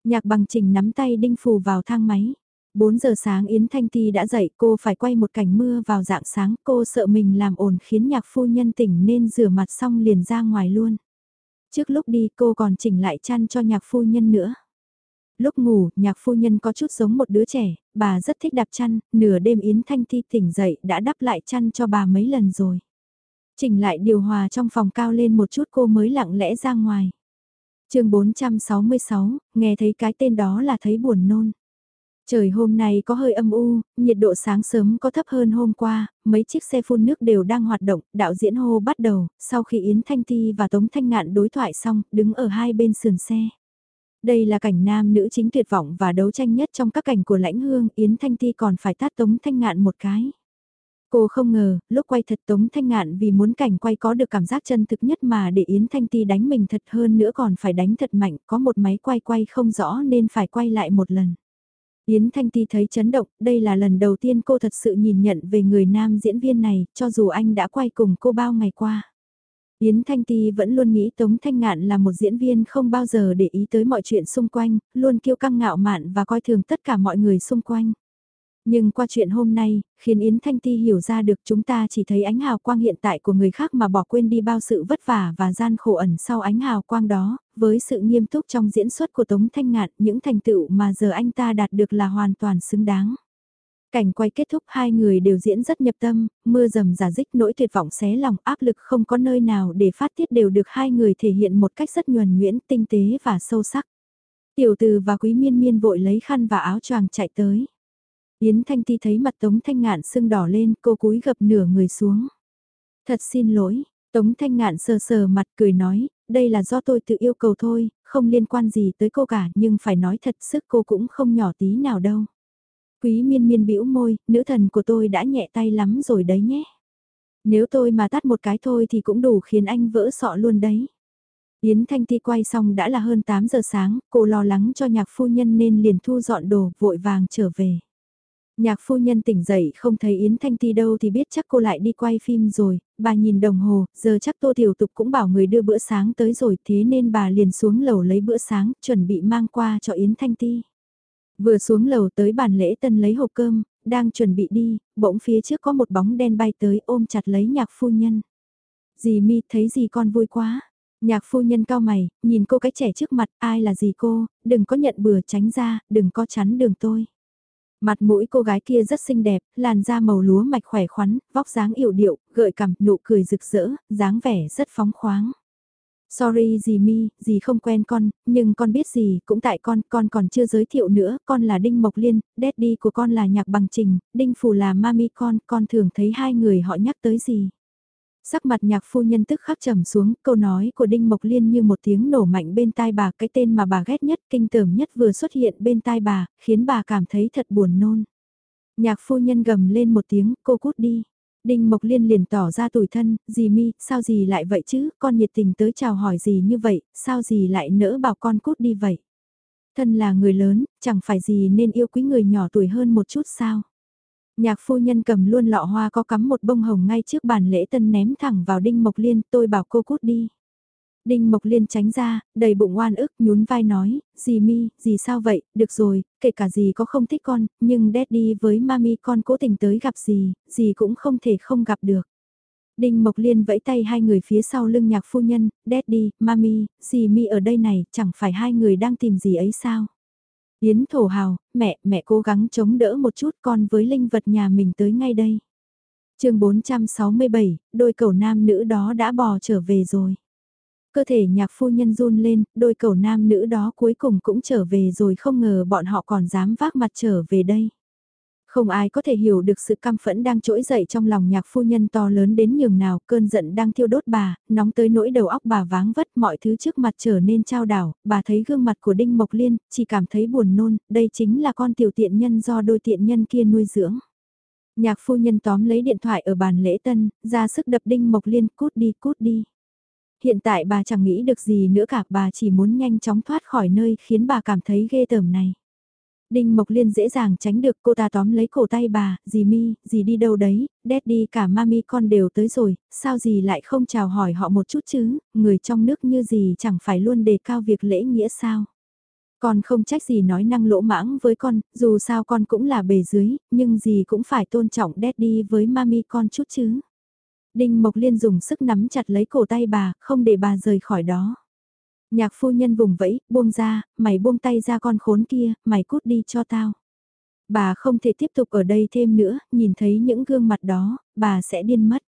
Nhạc bằng trình nắm tay Đinh Phù vào thang máy. 4 giờ sáng Yến Thanh Ti đã dậy cô phải quay một cảnh mưa vào dạng sáng cô sợ mình làm ồn khiến nhạc phu nhân tỉnh nên rửa mặt xong liền ra ngoài luôn. Trước lúc đi cô còn chỉnh lại chăn cho nhạc phu nhân nữa. Lúc ngủ, nhạc phu nhân có chút giống một đứa trẻ, bà rất thích đạp chăn, nửa đêm Yến Thanh Ti tỉnh dậy đã đắp lại chăn cho bà mấy lần rồi. Chỉnh lại điều hòa trong phòng cao lên một chút cô mới lặng lẽ ra ngoài. chương 466, nghe thấy cái tên đó là thấy buồn nôn. Trời hôm nay có hơi âm u, nhiệt độ sáng sớm có thấp hơn hôm qua, mấy chiếc xe phun nước đều đang hoạt động, đạo diễn hô bắt đầu, sau khi Yến Thanh Ti và Tống Thanh Ngạn đối thoại xong, đứng ở hai bên sườn xe. Đây là cảnh nam nữ chính tuyệt vọng và đấu tranh nhất trong các cảnh của lãnh hương, Yến Thanh Ti còn phải tát Tống Thanh Ngạn một cái. Cô không ngờ, lúc quay thật Tống Thanh Ngạn vì muốn cảnh quay có được cảm giác chân thực nhất mà để Yến Thanh Ti đánh mình thật hơn nữa còn phải đánh thật mạnh, có một máy quay quay không rõ nên phải quay lại một lần. Yến Thanh Ti thấy chấn động, đây là lần đầu tiên cô thật sự nhìn nhận về người nam diễn viên này, cho dù anh đã quay cùng cô bao ngày qua. Yến Thanh Ti vẫn luôn nghĩ Tống Thanh Ngạn là một diễn viên không bao giờ để ý tới mọi chuyện xung quanh, luôn kiêu căng ngạo mạn và coi thường tất cả mọi người xung quanh. Nhưng qua chuyện hôm nay, khiến Yến Thanh Ti hiểu ra được chúng ta chỉ thấy ánh hào quang hiện tại của người khác mà bỏ quên đi bao sự vất vả và gian khổ ẩn sau ánh hào quang đó, với sự nghiêm túc trong diễn xuất của Tống Thanh Ngạn, những thành tựu mà giờ anh ta đạt được là hoàn toàn xứng đáng. Cảnh quay kết thúc hai người đều diễn rất nhập tâm, mưa rầm giả dích nỗi tuyệt vọng xé lòng áp lực không có nơi nào để phát tiết đều được hai người thể hiện một cách rất nhuần nhuyễn, tinh tế và sâu sắc. Tiểu từ và quý miên miên vội lấy khăn và áo choàng chạy tới. Yến Thanh Ti thấy mặt Tống Thanh Ngạn sưng đỏ lên, cô cúi gập nửa người xuống. Thật xin lỗi, Tống Thanh Ngạn sờ sờ mặt cười nói, đây là do tôi tự yêu cầu thôi, không liên quan gì tới cô cả, nhưng phải nói thật sức cô cũng không nhỏ tí nào đâu. Quý miên miên bĩu môi, nữ thần của tôi đã nhẹ tay lắm rồi đấy nhé. Nếu tôi mà tắt một cái thôi thì cũng đủ khiến anh vỡ sọ luôn đấy. Yến Thanh Ti quay xong đã là hơn 8 giờ sáng, cô lo lắng cho nhạc phu nhân nên liền thu dọn đồ, vội vàng trở về. Nhạc phu nhân tỉnh dậy không thấy Yến Thanh Ti đâu thì biết chắc cô lại đi quay phim rồi, bà nhìn đồng hồ, giờ chắc Tô Tiểu Tục cũng bảo người đưa bữa sáng tới rồi thế nên bà liền xuống lầu lấy bữa sáng, chuẩn bị mang qua cho Yến Thanh Ti. Vừa xuống lầu tới bàn lễ tân lấy hộp cơm, đang chuẩn bị đi, bỗng phía trước có một bóng đen bay tới ôm chặt lấy nhạc phu nhân. Dì mi thấy gì con vui quá. Nhạc phu nhân cao mày, nhìn cô cái trẻ trước mặt, ai là gì cô, đừng có nhận bừa tránh ra, đừng có chắn đường tôi. Mặt mũi cô gái kia rất xinh đẹp, làn da màu lúa mạch khỏe khoắn, vóc dáng yểu điệu, gợi cảm, nụ cười rực rỡ, dáng vẻ rất phóng khoáng. Sorry dì mi, dì không quen con, nhưng con biết gì, cũng tại con, con còn chưa giới thiệu nữa, con là Đinh Mộc Liên, daddy của con là Nhạc Bằng Trình, Đinh Phù là mami con, con thường thấy hai người họ nhắc tới gì. Sắc mặt nhạc phu nhân tức khắc trầm xuống, câu nói của Đinh Mộc Liên như một tiếng nổ mạnh bên tai bà, cái tên mà bà ghét nhất, kinh tởm nhất vừa xuất hiện bên tai bà, khiến bà cảm thấy thật buồn nôn. Nhạc phu nhân gầm lên một tiếng, cô cút đi. Đinh Mộc Liên liền tỏ ra tủi thân, dì mi, sao dì lại vậy chứ, con nhiệt tình tới chào hỏi gì như vậy, sao dì lại nỡ bảo con cút đi vậy. Thân là người lớn, chẳng phải gì nên yêu quý người nhỏ tuổi hơn một chút sao. Nhạc phu nhân cầm luôn lọ hoa có cắm một bông hồng ngay trước bàn lễ tân ném thẳng vào Đinh Mộc Liên, tôi bảo cô cút đi. Đinh Mộc Liên tránh ra, đầy bụng oan ức nhún vai nói, dì mi, dì sao vậy, được rồi, kể cả dì có không thích con, nhưng daddy với mami con cố tình tới gặp dì, dì cũng không thể không gặp được. Đinh Mộc Liên vẫy tay hai người phía sau lưng nhạc phu nhân, daddy, mami, dì mi ở đây này, chẳng phải hai người đang tìm gì ấy sao? Yến thổ hào, mẹ, mẹ cố gắng chống đỡ một chút con với linh vật nhà mình tới ngay đây. chương 467, đôi cầu nam nữ đó đã bò trở về rồi. Cơ thể nhạc phu nhân run lên, đôi cầu nam nữ đó cuối cùng cũng trở về rồi không ngờ bọn họ còn dám vác mặt trở về đây. Không ai có thể hiểu được sự căm phẫn đang trỗi dậy trong lòng nhạc phu nhân to lớn đến nhường nào, cơn giận đang thiêu đốt bà, nóng tới nỗi đầu óc bà váng vất mọi thứ trước mặt trở nên trao đảo, bà thấy gương mặt của Đinh Mộc Liên, chỉ cảm thấy buồn nôn, đây chính là con tiểu tiện nhân do đôi tiện nhân kia nuôi dưỡng. Nhạc phu nhân tóm lấy điện thoại ở bàn lễ tân, ra sức đập Đinh Mộc Liên cút đi cút đi. Hiện tại bà chẳng nghĩ được gì nữa cả, bà chỉ muốn nhanh chóng thoát khỏi nơi khiến bà cảm thấy ghê tởm này. Đinh Mộc Liên dễ dàng tránh được cô ta tóm lấy cổ tay bà, dì mi, dì đi đâu đấy, daddy cả mami con đều tới rồi, sao dì lại không chào hỏi họ một chút chứ, người trong nước như dì chẳng phải luôn đề cao việc lễ nghĩa sao. Con không trách gì nói năng lỗ mãng với con, dù sao con cũng là bề dưới, nhưng dì cũng phải tôn trọng daddy với mami con chút chứ. Đinh Mộc Liên dùng sức nắm chặt lấy cổ tay bà, không để bà rời khỏi đó. Nhạc phu nhân vùng vẫy, buông ra, mày buông tay ra con khốn kia, mày cút đi cho tao. Bà không thể tiếp tục ở đây thêm nữa, nhìn thấy những gương mặt đó, bà sẽ điên mất.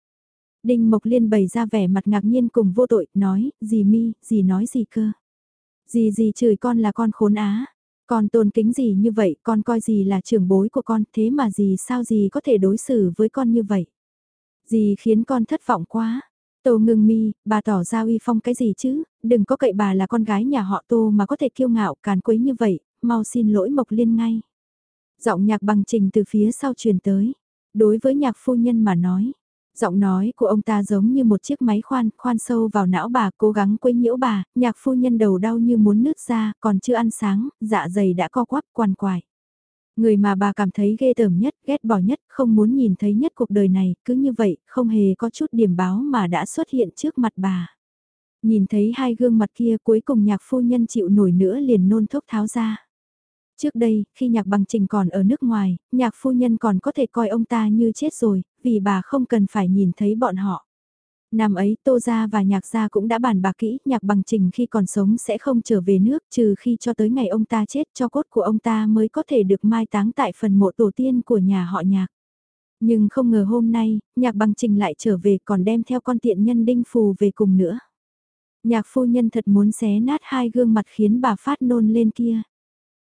Đinh Mộc Liên bày ra vẻ mặt ngạc nhiên cùng vô tội, nói, gì mi, gì nói gì cơ. Gì gì chửi con là con khốn á. Con tôn kính gì như vậy, con coi gì là trưởng bối của con, thế mà gì sao gì có thể đối xử với con như vậy. Gì khiến con thất vọng quá. Tô ngưng mi, bà tỏ ra uy phong cái gì chứ, đừng có cậy bà là con gái nhà họ Tô mà có thể kiêu ngạo càn quấy như vậy, mau xin lỗi Mộc Liên ngay. Giọng nhạc bằng trình từ phía sau truyền tới, đối với nhạc phu nhân mà nói. Giọng nói của ông ta giống như một chiếc máy khoan, khoan sâu vào não bà, cố gắng quấy nhiễu bà, nhạc phu nhân đầu đau như muốn nứt ra, còn chưa ăn sáng, dạ dày đã co quắp quằn quại. Người mà bà cảm thấy ghê tởm nhất, ghét bỏ nhất, không muốn nhìn thấy nhất cuộc đời này, cứ như vậy, không hề có chút điểm báo mà đã xuất hiện trước mặt bà. Nhìn thấy hai gương mặt kia cuối cùng nhạc phu nhân chịu nổi nữa liền nôn thốc tháo ra. Trước đây, khi nhạc bằng trình còn ở nước ngoài, nhạc phu nhân còn có thể coi ông ta như chết rồi, vì bà không cần phải nhìn thấy bọn họ. Năm ấy Tô Gia và Nhạc Gia cũng đã bàn bạc kỹ, Nhạc Bằng Trình khi còn sống sẽ không trở về nước trừ khi cho tới ngày ông ta chết cho cốt của ông ta mới có thể được mai táng tại phần mộ tổ tiên của nhà họ Nhạc. Nhưng không ngờ hôm nay, Nhạc Bằng Trình lại trở về còn đem theo con tiện nhân Đinh Phù về cùng nữa. Nhạc phu nhân thật muốn xé nát hai gương mặt khiến bà phát nôn lên kia.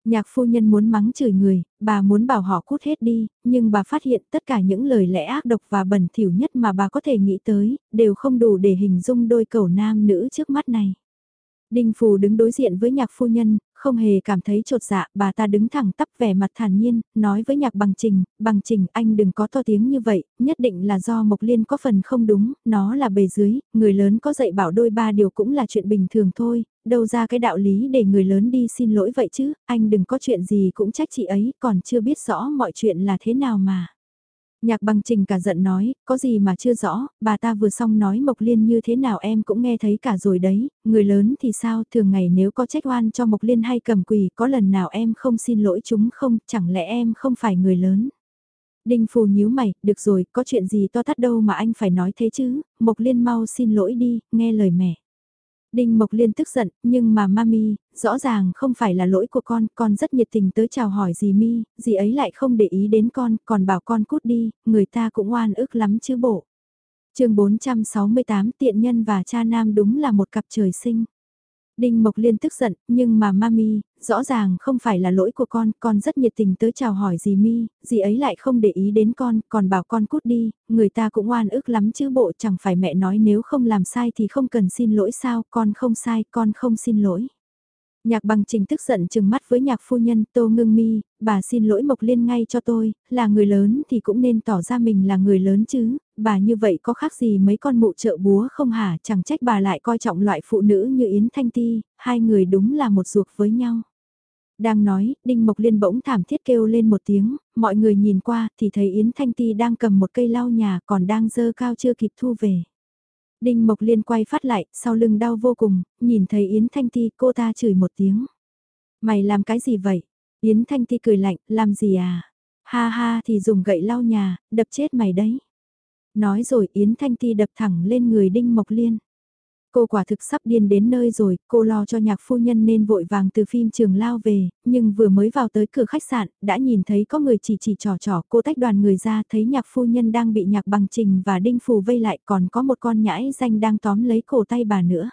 Nhạc phu nhân muốn mắng chửi người, bà muốn bảo họ cút hết đi, nhưng bà phát hiện tất cả những lời lẽ ác độc và bẩn thỉu nhất mà bà có thể nghĩ tới, đều không đủ để hình dung đôi cầu nam nữ trước mắt này. Đinh Phù đứng đối diện với nhạc phu nhân, không hề cảm thấy trột dạ, bà ta đứng thẳng tắp vẻ mặt thản nhiên, nói với nhạc bằng trình, bằng trình anh đừng có to tiếng như vậy, nhất định là do Mộc Liên có phần không đúng, nó là bề dưới, người lớn có dạy bảo đôi ba điều cũng là chuyện bình thường thôi, đâu ra cái đạo lý để người lớn đi xin lỗi vậy chứ, anh đừng có chuyện gì cũng trách chị ấy, còn chưa biết rõ mọi chuyện là thế nào mà. Nhạc bằng trình cả giận nói, có gì mà chưa rõ, bà ta vừa xong nói Mộc Liên như thế nào em cũng nghe thấy cả rồi đấy, người lớn thì sao, thường ngày nếu có trách oan cho Mộc Liên hay cầm quỳ, có lần nào em không xin lỗi chúng không, chẳng lẽ em không phải người lớn. Đinh Phù nhíu mày, được rồi, có chuyện gì to tát đâu mà anh phải nói thế chứ, Mộc Liên mau xin lỗi đi, nghe lời mẹ. Đinh Mộc Liên tức giận, nhưng mà mami, rõ ràng không phải là lỗi của con, con rất nhiệt tình tới chào hỏi dì mi, dì ấy lại không để ý đến con, còn bảo con cút đi, người ta cũng oan ức lắm chứ bộ. chương 468 tiện nhân và cha nam đúng là một cặp trời sinh. Đinh Mộc Liên tức giận, nhưng mà mami, rõ ràng không phải là lỗi của con, con rất nhiệt tình tới chào hỏi dì mi, dì ấy lại không để ý đến con, còn bảo con cút đi, người ta cũng oan ức lắm chứ bộ chẳng phải mẹ nói nếu không làm sai thì không cần xin lỗi sao, con không sai, con không xin lỗi. Nhạc bằng trình tức giận chừng mắt với nhạc phu nhân Tô Ngưng Mi, bà xin lỗi Mộc Liên ngay cho tôi, là người lớn thì cũng nên tỏ ra mình là người lớn chứ, bà như vậy có khác gì mấy con mụ trợ búa không hả, chẳng trách bà lại coi trọng loại phụ nữ như Yến Thanh Ti, hai người đúng là một ruột với nhau. Đang nói, Đinh Mộc Liên bỗng thảm thiết kêu lên một tiếng, mọi người nhìn qua thì thấy Yến Thanh Ti đang cầm một cây lau nhà còn đang dơ cao chưa kịp thu về. Đinh Mộc Liên quay phát lại, sau lưng đau vô cùng, nhìn thấy Yến Thanh Ti cô ta chửi một tiếng. Mày làm cái gì vậy? Yến Thanh Ti cười lạnh, làm gì à? Ha ha thì dùng gậy lau nhà, đập chết mày đấy. Nói rồi Yến Thanh Ti đập thẳng lên người Đinh Mộc Liên. Cô quả thực sắp điên đến nơi rồi, cô lo cho nhạc phu nhân nên vội vàng từ phim trường lao về, nhưng vừa mới vào tới cửa khách sạn, đã nhìn thấy có người chỉ chỉ trò trò, cô tách đoàn người ra thấy nhạc phu nhân đang bị nhạc bằng trình và đinh phù vây lại còn có một con nhãi danh đang tóm lấy cổ tay bà nữa.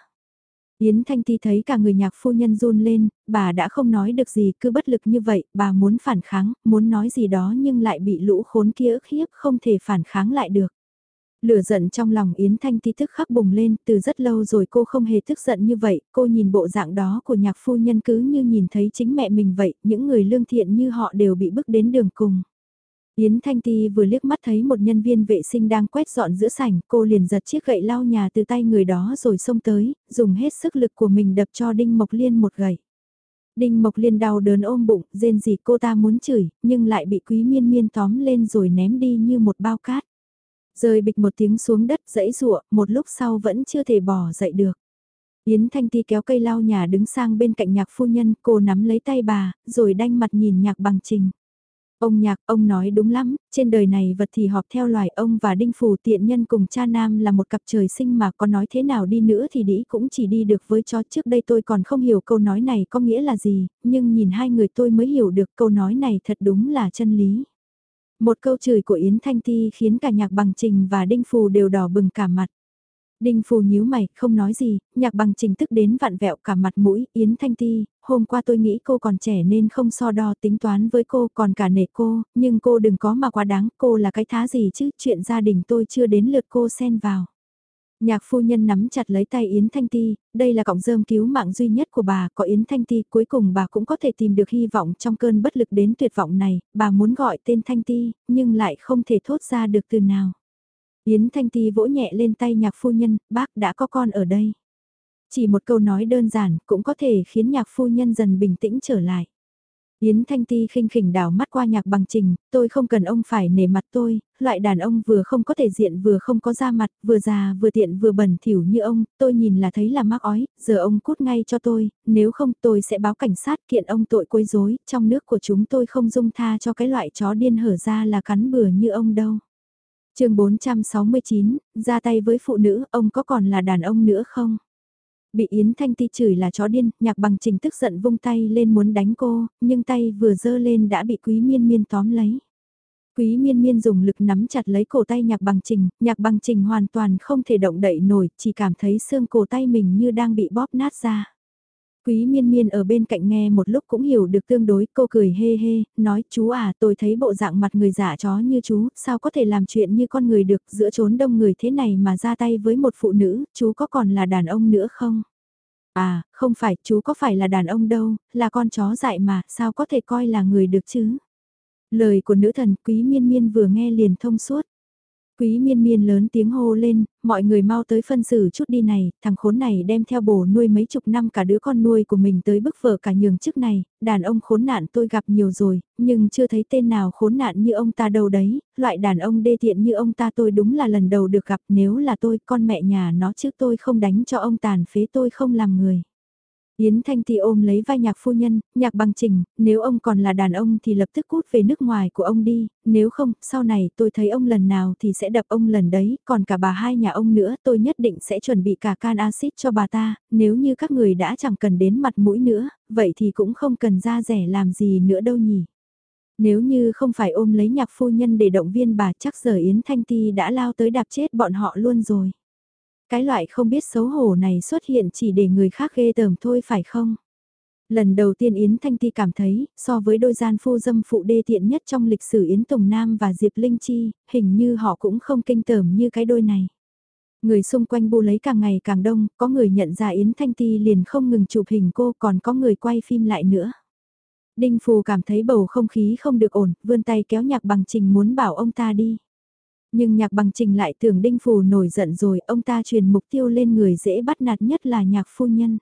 Yến Thanh Ti thấy cả người nhạc phu nhân run lên, bà đã không nói được gì cứ bất lực như vậy, bà muốn phản kháng, muốn nói gì đó nhưng lại bị lũ khốn kia khiếp không thể phản kháng lại được. Lửa giận trong lòng Yến Thanh Ti tức khắc bùng lên, từ rất lâu rồi cô không hề tức giận như vậy, cô nhìn bộ dạng đó của nhạc phu nhân cứ như nhìn thấy chính mẹ mình vậy, những người lương thiện như họ đều bị bức đến đường cùng. Yến Thanh Ti vừa liếc mắt thấy một nhân viên vệ sinh đang quét dọn giữa sảnh, cô liền giật chiếc gậy lau nhà từ tay người đó rồi xông tới, dùng hết sức lực của mình đập cho Đinh Mộc Liên một gậy. Đinh Mộc Liên đau đớn ôm bụng, rên gì cô ta muốn chửi, nhưng lại bị quý miên miên tóm lên rồi ném đi như một bao cát. Rơi bịch một tiếng xuống đất dãy rụa, một lúc sau vẫn chưa thể bỏ dậy được. Yến Thanh Ti kéo cây lau nhà đứng sang bên cạnh nhạc phu nhân, cô nắm lấy tay bà, rồi đanh mặt nhìn nhạc bằng trình. Ông nhạc, ông nói đúng lắm, trên đời này vật thì họp theo loài ông và đinh phù tiện nhân cùng cha nam là một cặp trời sinh mà có nói thế nào đi nữa thì đĩ cũng chỉ đi được với chó trước đây tôi còn không hiểu câu nói này có nghĩa là gì, nhưng nhìn hai người tôi mới hiểu được câu nói này thật đúng là chân lý. Một câu chửi của Yến Thanh Ti khiến cả nhạc bằng trình và Đinh Phù đều đỏ bừng cả mặt. Đinh Phù nhíu mày, không nói gì, nhạc bằng trình tức đến vặn vẹo cả mặt mũi, Yến Thanh Ti, hôm qua tôi nghĩ cô còn trẻ nên không so đo tính toán với cô còn cả nể cô, nhưng cô đừng có mà quá đáng, cô là cái thá gì chứ, chuyện gia đình tôi chưa đến lượt cô xen vào. Nhạc phu nhân nắm chặt lấy tay Yến Thanh Ti, đây là cọng rơm cứu mạng duy nhất của bà, có Yến Thanh Ti cuối cùng bà cũng có thể tìm được hy vọng trong cơn bất lực đến tuyệt vọng này, bà muốn gọi tên Thanh Ti, nhưng lại không thể thốt ra được từ nào. Yến Thanh Ti vỗ nhẹ lên tay nhạc phu nhân, bác đã có con ở đây. Chỉ một câu nói đơn giản cũng có thể khiến nhạc phu nhân dần bình tĩnh trở lại. Yến Thanh Ti khinh khỉnh đảo mắt qua nhạc bằng trình, tôi không cần ông phải nể mặt tôi, loại đàn ông vừa không có thể diện vừa không có da mặt, vừa già vừa tiện vừa bẩn thỉu như ông, tôi nhìn là thấy là mắc ói, giờ ông cút ngay cho tôi, nếu không tôi sẽ báo cảnh sát kiện ông tội quấy rối, trong nước của chúng tôi không dung tha cho cái loại chó điên hở ra là cắn bừa như ông đâu. chương 469, ra tay với phụ nữ, ông có còn là đàn ông nữa không? Bị Yến Thanh Ti chửi là chó điên, nhạc bằng trình tức giận vung tay lên muốn đánh cô, nhưng tay vừa dơ lên đã bị quý miên miên tóm lấy. Quý miên miên dùng lực nắm chặt lấy cổ tay nhạc bằng trình, nhạc bằng trình hoàn toàn không thể động đậy nổi, chỉ cảm thấy xương cổ tay mình như đang bị bóp nát ra. Quý miên miên ở bên cạnh nghe một lúc cũng hiểu được tương đối, cô cười hê hê, nói chú à tôi thấy bộ dạng mặt người giả chó như chú, sao có thể làm chuyện như con người được giữa chốn đông người thế này mà ra tay với một phụ nữ, chú có còn là đàn ông nữa không? À, không phải, chú có phải là đàn ông đâu, là con chó dại mà, sao có thể coi là người được chứ? Lời của nữ thần quý miên miên vừa nghe liền thông suốt. Quý miên miên lớn tiếng hô lên, mọi người mau tới phân xử chút đi này, thằng khốn này đem theo bổ nuôi mấy chục năm cả đứa con nuôi của mình tới bức vợ cả nhường trước này, đàn ông khốn nạn tôi gặp nhiều rồi, nhưng chưa thấy tên nào khốn nạn như ông ta đâu đấy, loại đàn ông đê tiện như ông ta tôi đúng là lần đầu được gặp nếu là tôi, con mẹ nhà nó trước tôi không đánh cho ông tàn phế tôi không làm người. Yến Thanh Ti ôm lấy vai nhạc phu nhân, nhạc bằng trình, nếu ông còn là đàn ông thì lập tức cút về nước ngoài của ông đi, nếu không, sau này tôi thấy ông lần nào thì sẽ đập ông lần đấy, còn cả bà hai nhà ông nữa tôi nhất định sẽ chuẩn bị cả can axit cho bà ta, nếu như các người đã chẳng cần đến mặt mũi nữa, vậy thì cũng không cần ra rẻ làm gì nữa đâu nhỉ. Nếu như không phải ôm lấy nhạc phu nhân để động viên bà chắc giờ Yến Thanh Ti đã lao tới đạp chết bọn họ luôn rồi. Cái loại không biết xấu hổ này xuất hiện chỉ để người khác ghê tởm thôi phải không? Lần đầu tiên Yến Thanh Ti cảm thấy, so với đôi gian phu dâm phụ đê tiện nhất trong lịch sử Yến Tùng Nam và Diệp Linh Chi, hình như họ cũng không kinh tởm như cái đôi này. Người xung quanh bu lấy càng ngày càng đông, có người nhận ra Yến Thanh Ti liền không ngừng chụp hình cô còn có người quay phim lại nữa. Đinh Phù cảm thấy bầu không khí không được ổn, vươn tay kéo nhạc bằng trình muốn bảo ông ta đi. Nhưng nhạc bằng trình lại tưởng Đinh Phù nổi giận rồi, ông ta truyền mục tiêu lên người dễ bắt nạt nhất là nhạc phu nhân.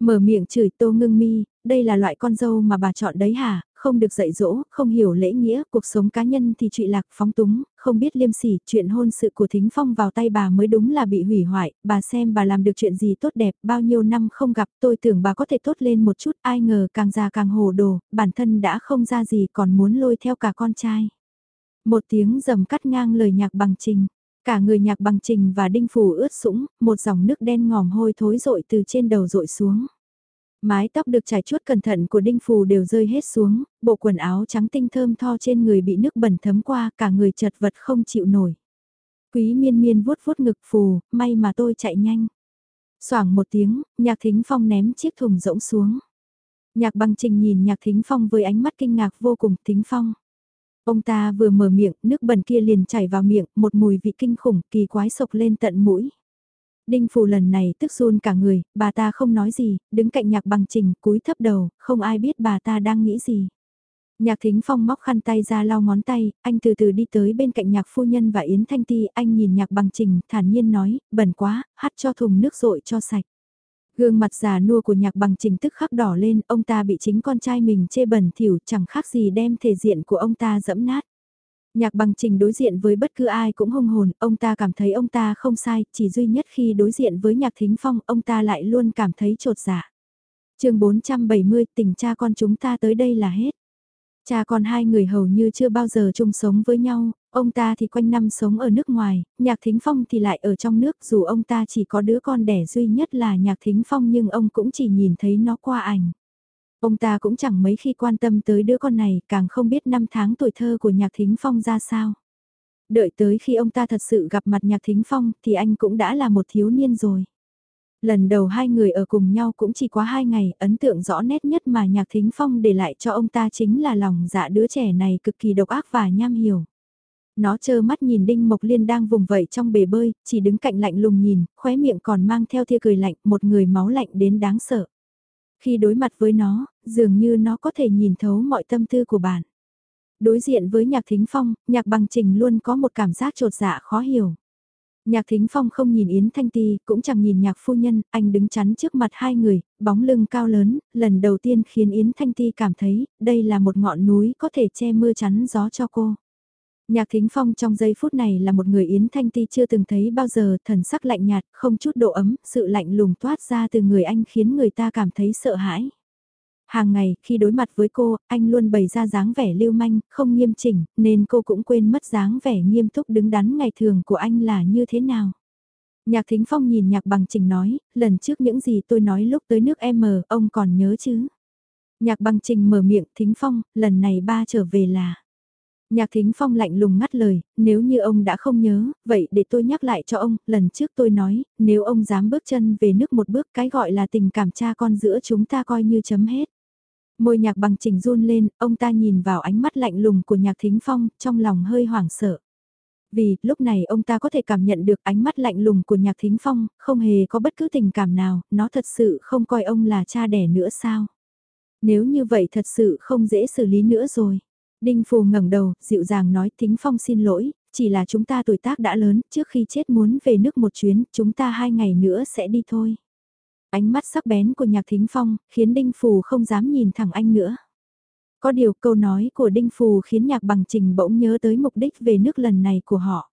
Mở miệng chửi tô ngưng mi, đây là loại con dâu mà bà chọn đấy hả, không được dạy dỗ, không hiểu lễ nghĩa, cuộc sống cá nhân thì trụy lạc phóng túng, không biết liêm sỉ, chuyện hôn sự của Thính Phong vào tay bà mới đúng là bị hủy hoại, bà xem bà làm được chuyện gì tốt đẹp, bao nhiêu năm không gặp, tôi tưởng bà có thể tốt lên một chút, ai ngờ càng già càng hồ đồ, bản thân đã không ra gì còn muốn lôi theo cả con trai. Một tiếng rầm cắt ngang lời nhạc bằng trình. Cả người nhạc bằng trình và đinh phủ ướt sũng, một dòng nước đen ngòm hôi thối rội từ trên đầu rội xuống. Mái tóc được trải chuốt cẩn thận của đinh phù đều rơi hết xuống, bộ quần áo trắng tinh thơm tho trên người bị nước bẩn thấm qua, cả người chật vật không chịu nổi. Quý miên miên vuốt vuốt ngực phù, may mà tôi chạy nhanh. Soảng một tiếng, nhạc thính phong ném chiếc thùng rỗng xuống. Nhạc bằng trình nhìn nhạc thính phong với ánh mắt kinh ngạc vô cùng thính phong. Ông ta vừa mở miệng, nước bẩn kia liền chảy vào miệng, một mùi vị kinh khủng, kỳ quái sộc lên tận mũi. Đinh Phù lần này tức run cả người, bà ta không nói gì, đứng cạnh nhạc bằng trình, cúi thấp đầu, không ai biết bà ta đang nghĩ gì. Nhạc thính phong móc khăn tay ra lau ngón tay, anh từ từ đi tới bên cạnh nhạc phu nhân và Yến Thanh Ti, anh nhìn nhạc bằng trình, thản nhiên nói, bẩn quá, hắt cho thùng nước rội cho sạch. Gương mặt già nua của nhạc bằng trình tức khắc đỏ lên, ông ta bị chính con trai mình chê bẩn thỉu chẳng khác gì đem thể diện của ông ta dẫm nát. Nhạc bằng trình đối diện với bất cứ ai cũng hung hồn, ông ta cảm thấy ông ta không sai, chỉ duy nhất khi đối diện với nhạc thính phong, ông ta lại luôn cảm thấy trột dạ. chương 470, tình cha con chúng ta tới đây là hết. Cha con hai người hầu như chưa bao giờ chung sống với nhau, ông ta thì quanh năm sống ở nước ngoài, nhạc thính phong thì lại ở trong nước dù ông ta chỉ có đứa con đẻ duy nhất là nhạc thính phong nhưng ông cũng chỉ nhìn thấy nó qua ảnh. Ông ta cũng chẳng mấy khi quan tâm tới đứa con này, càng không biết năm tháng tuổi thơ của Nhạc Thính Phong ra sao. Đợi tới khi ông ta thật sự gặp mặt Nhạc Thính Phong thì anh cũng đã là một thiếu niên rồi. Lần đầu hai người ở cùng nhau cũng chỉ quá hai ngày, ấn tượng rõ nét nhất mà Nhạc Thính Phong để lại cho ông ta chính là lòng dạ đứa trẻ này cực kỳ độc ác và nham hiểu. Nó chơ mắt nhìn Đinh Mộc Liên đang vùng vẫy trong bể bơi, chỉ đứng cạnh lạnh lùng nhìn, khóe miệng còn mang theo thia cười lạnh, một người máu lạnh đến đáng sợ. Khi đối mặt với nó, dường như nó có thể nhìn thấu mọi tâm tư của bạn. Đối diện với nhạc thính phong, nhạc bằng trình luôn có một cảm giác trột dạ khó hiểu. Nhạc thính phong không nhìn Yến Thanh Ti, cũng chẳng nhìn nhạc phu nhân, anh đứng chắn trước mặt hai người, bóng lưng cao lớn, lần đầu tiên khiến Yến Thanh Ti cảm thấy, đây là một ngọn núi có thể che mưa chắn gió cho cô. Nhạc Thính Phong trong giây phút này là một người Yến Thanh Ti chưa từng thấy bao giờ, thần sắc lạnh nhạt, không chút độ ấm, sự lạnh lùng toát ra từ người anh khiến người ta cảm thấy sợ hãi. Hàng ngày, khi đối mặt với cô, anh luôn bày ra dáng vẻ lưu manh, không nghiêm chỉnh, nên cô cũng quên mất dáng vẻ nghiêm túc đứng đắn ngày thường của anh là như thế nào. Nhạc Thính Phong nhìn nhạc bằng trình nói, lần trước những gì tôi nói lúc tới nước M, ông còn nhớ chứ? Nhạc bằng trình mở miệng, Thính Phong, lần này ba trở về là... Nhạc Thính Phong lạnh lùng ngắt lời, nếu như ông đã không nhớ, vậy để tôi nhắc lại cho ông, lần trước tôi nói, nếu ông dám bước chân về nước một bước cái gọi là tình cảm cha con giữa chúng ta coi như chấm hết. Môi nhạc bằng chỉnh run lên, ông ta nhìn vào ánh mắt lạnh lùng của nhạc Thính Phong, trong lòng hơi hoảng sợ. Vì, lúc này ông ta có thể cảm nhận được ánh mắt lạnh lùng của nhạc Thính Phong, không hề có bất cứ tình cảm nào, nó thật sự không coi ông là cha đẻ nữa sao. Nếu như vậy thật sự không dễ xử lý nữa rồi. Đinh Phù ngẩng đầu, dịu dàng nói Thính Phong xin lỗi, chỉ là chúng ta tuổi tác đã lớn, trước khi chết muốn về nước một chuyến, chúng ta hai ngày nữa sẽ đi thôi. Ánh mắt sắc bén của nhạc Thính Phong, khiến Đinh Phù không dám nhìn thẳng anh nữa. Có điều câu nói của Đinh Phù khiến nhạc bằng trình bỗng nhớ tới mục đích về nước lần này của họ.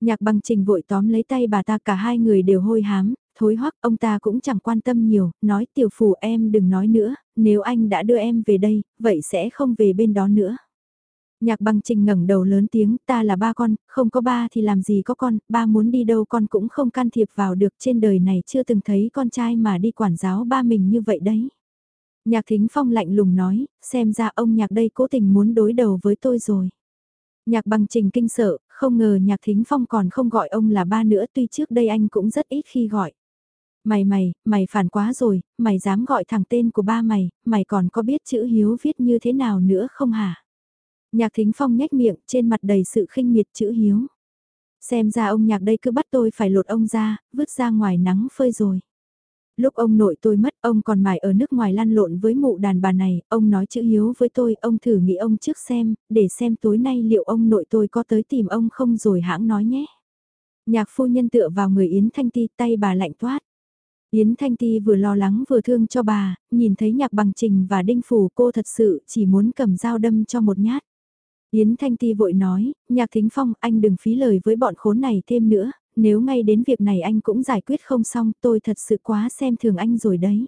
Nhạc bằng trình vội tóm lấy tay bà ta cả hai người đều hôi hám, thối hoắc ông ta cũng chẳng quan tâm nhiều, nói tiểu phù em đừng nói nữa, nếu anh đã đưa em về đây, vậy sẽ không về bên đó nữa. Nhạc băng trình ngẩng đầu lớn tiếng, ta là ba con, không có ba thì làm gì có con, ba muốn đi đâu con cũng không can thiệp vào được trên đời này chưa từng thấy con trai mà đi quản giáo ba mình như vậy đấy. Nhạc thính phong lạnh lùng nói, xem ra ông nhạc đây cố tình muốn đối đầu với tôi rồi. Nhạc bằng trình kinh sợ, không ngờ nhạc thính phong còn không gọi ông là ba nữa tuy trước đây anh cũng rất ít khi gọi. Mày mày, mày phản quá rồi, mày dám gọi thẳng tên của ba mày, mày còn có biết chữ hiếu viết như thế nào nữa không hả? Nhạc thính phong nhếch miệng trên mặt đầy sự khinh miệt chữ hiếu. Xem ra ông nhạc đây cứ bắt tôi phải lột ông ra, vứt ra ngoài nắng phơi rồi. Lúc ông nội tôi mất, ông còn mải ở nước ngoài lăn lộn với mụ đàn bà này, ông nói chữ hiếu với tôi, ông thử nghĩ ông trước xem, để xem tối nay liệu ông nội tôi có tới tìm ông không rồi hãng nói nhé. Nhạc phu nhân tựa vào người Yến Thanh Ti tay bà lạnh toát. Yến Thanh Ti vừa lo lắng vừa thương cho bà, nhìn thấy nhạc bằng trình và đinh phủ cô thật sự chỉ muốn cầm dao đâm cho một nhát. Yến Thanh Ti vội nói, nhạc thính phong anh đừng phí lời với bọn khốn này thêm nữa, nếu ngay đến việc này anh cũng giải quyết không xong tôi thật sự quá xem thường anh rồi đấy.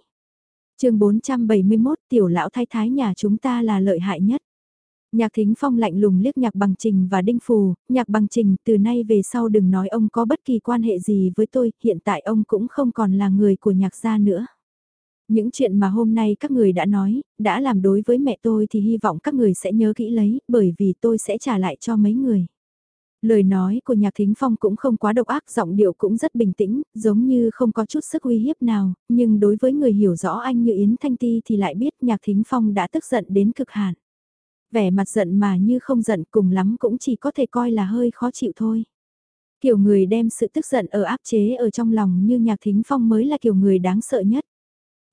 chương 471 tiểu lão thái thái nhà chúng ta là lợi hại nhất. Nhạc thính phong lạnh lùng liếc nhạc bằng trình và đinh phù, nhạc bằng trình từ nay về sau đừng nói ông có bất kỳ quan hệ gì với tôi, hiện tại ông cũng không còn là người của nhạc gia nữa. Những chuyện mà hôm nay các người đã nói, đã làm đối với mẹ tôi thì hy vọng các người sẽ nhớ kỹ lấy, bởi vì tôi sẽ trả lại cho mấy người. Lời nói của Nhạc Thính Phong cũng không quá độc ác, giọng điệu cũng rất bình tĩnh, giống như không có chút sức uy hiếp nào, nhưng đối với người hiểu rõ anh như Yến Thanh Ti thì lại biết Nhạc Thính Phong đã tức giận đến cực hạn. Vẻ mặt giận mà như không giận cùng lắm cũng chỉ có thể coi là hơi khó chịu thôi. Kiểu người đem sự tức giận ở áp chế ở trong lòng như Nhạc Thính Phong mới là kiểu người đáng sợ nhất.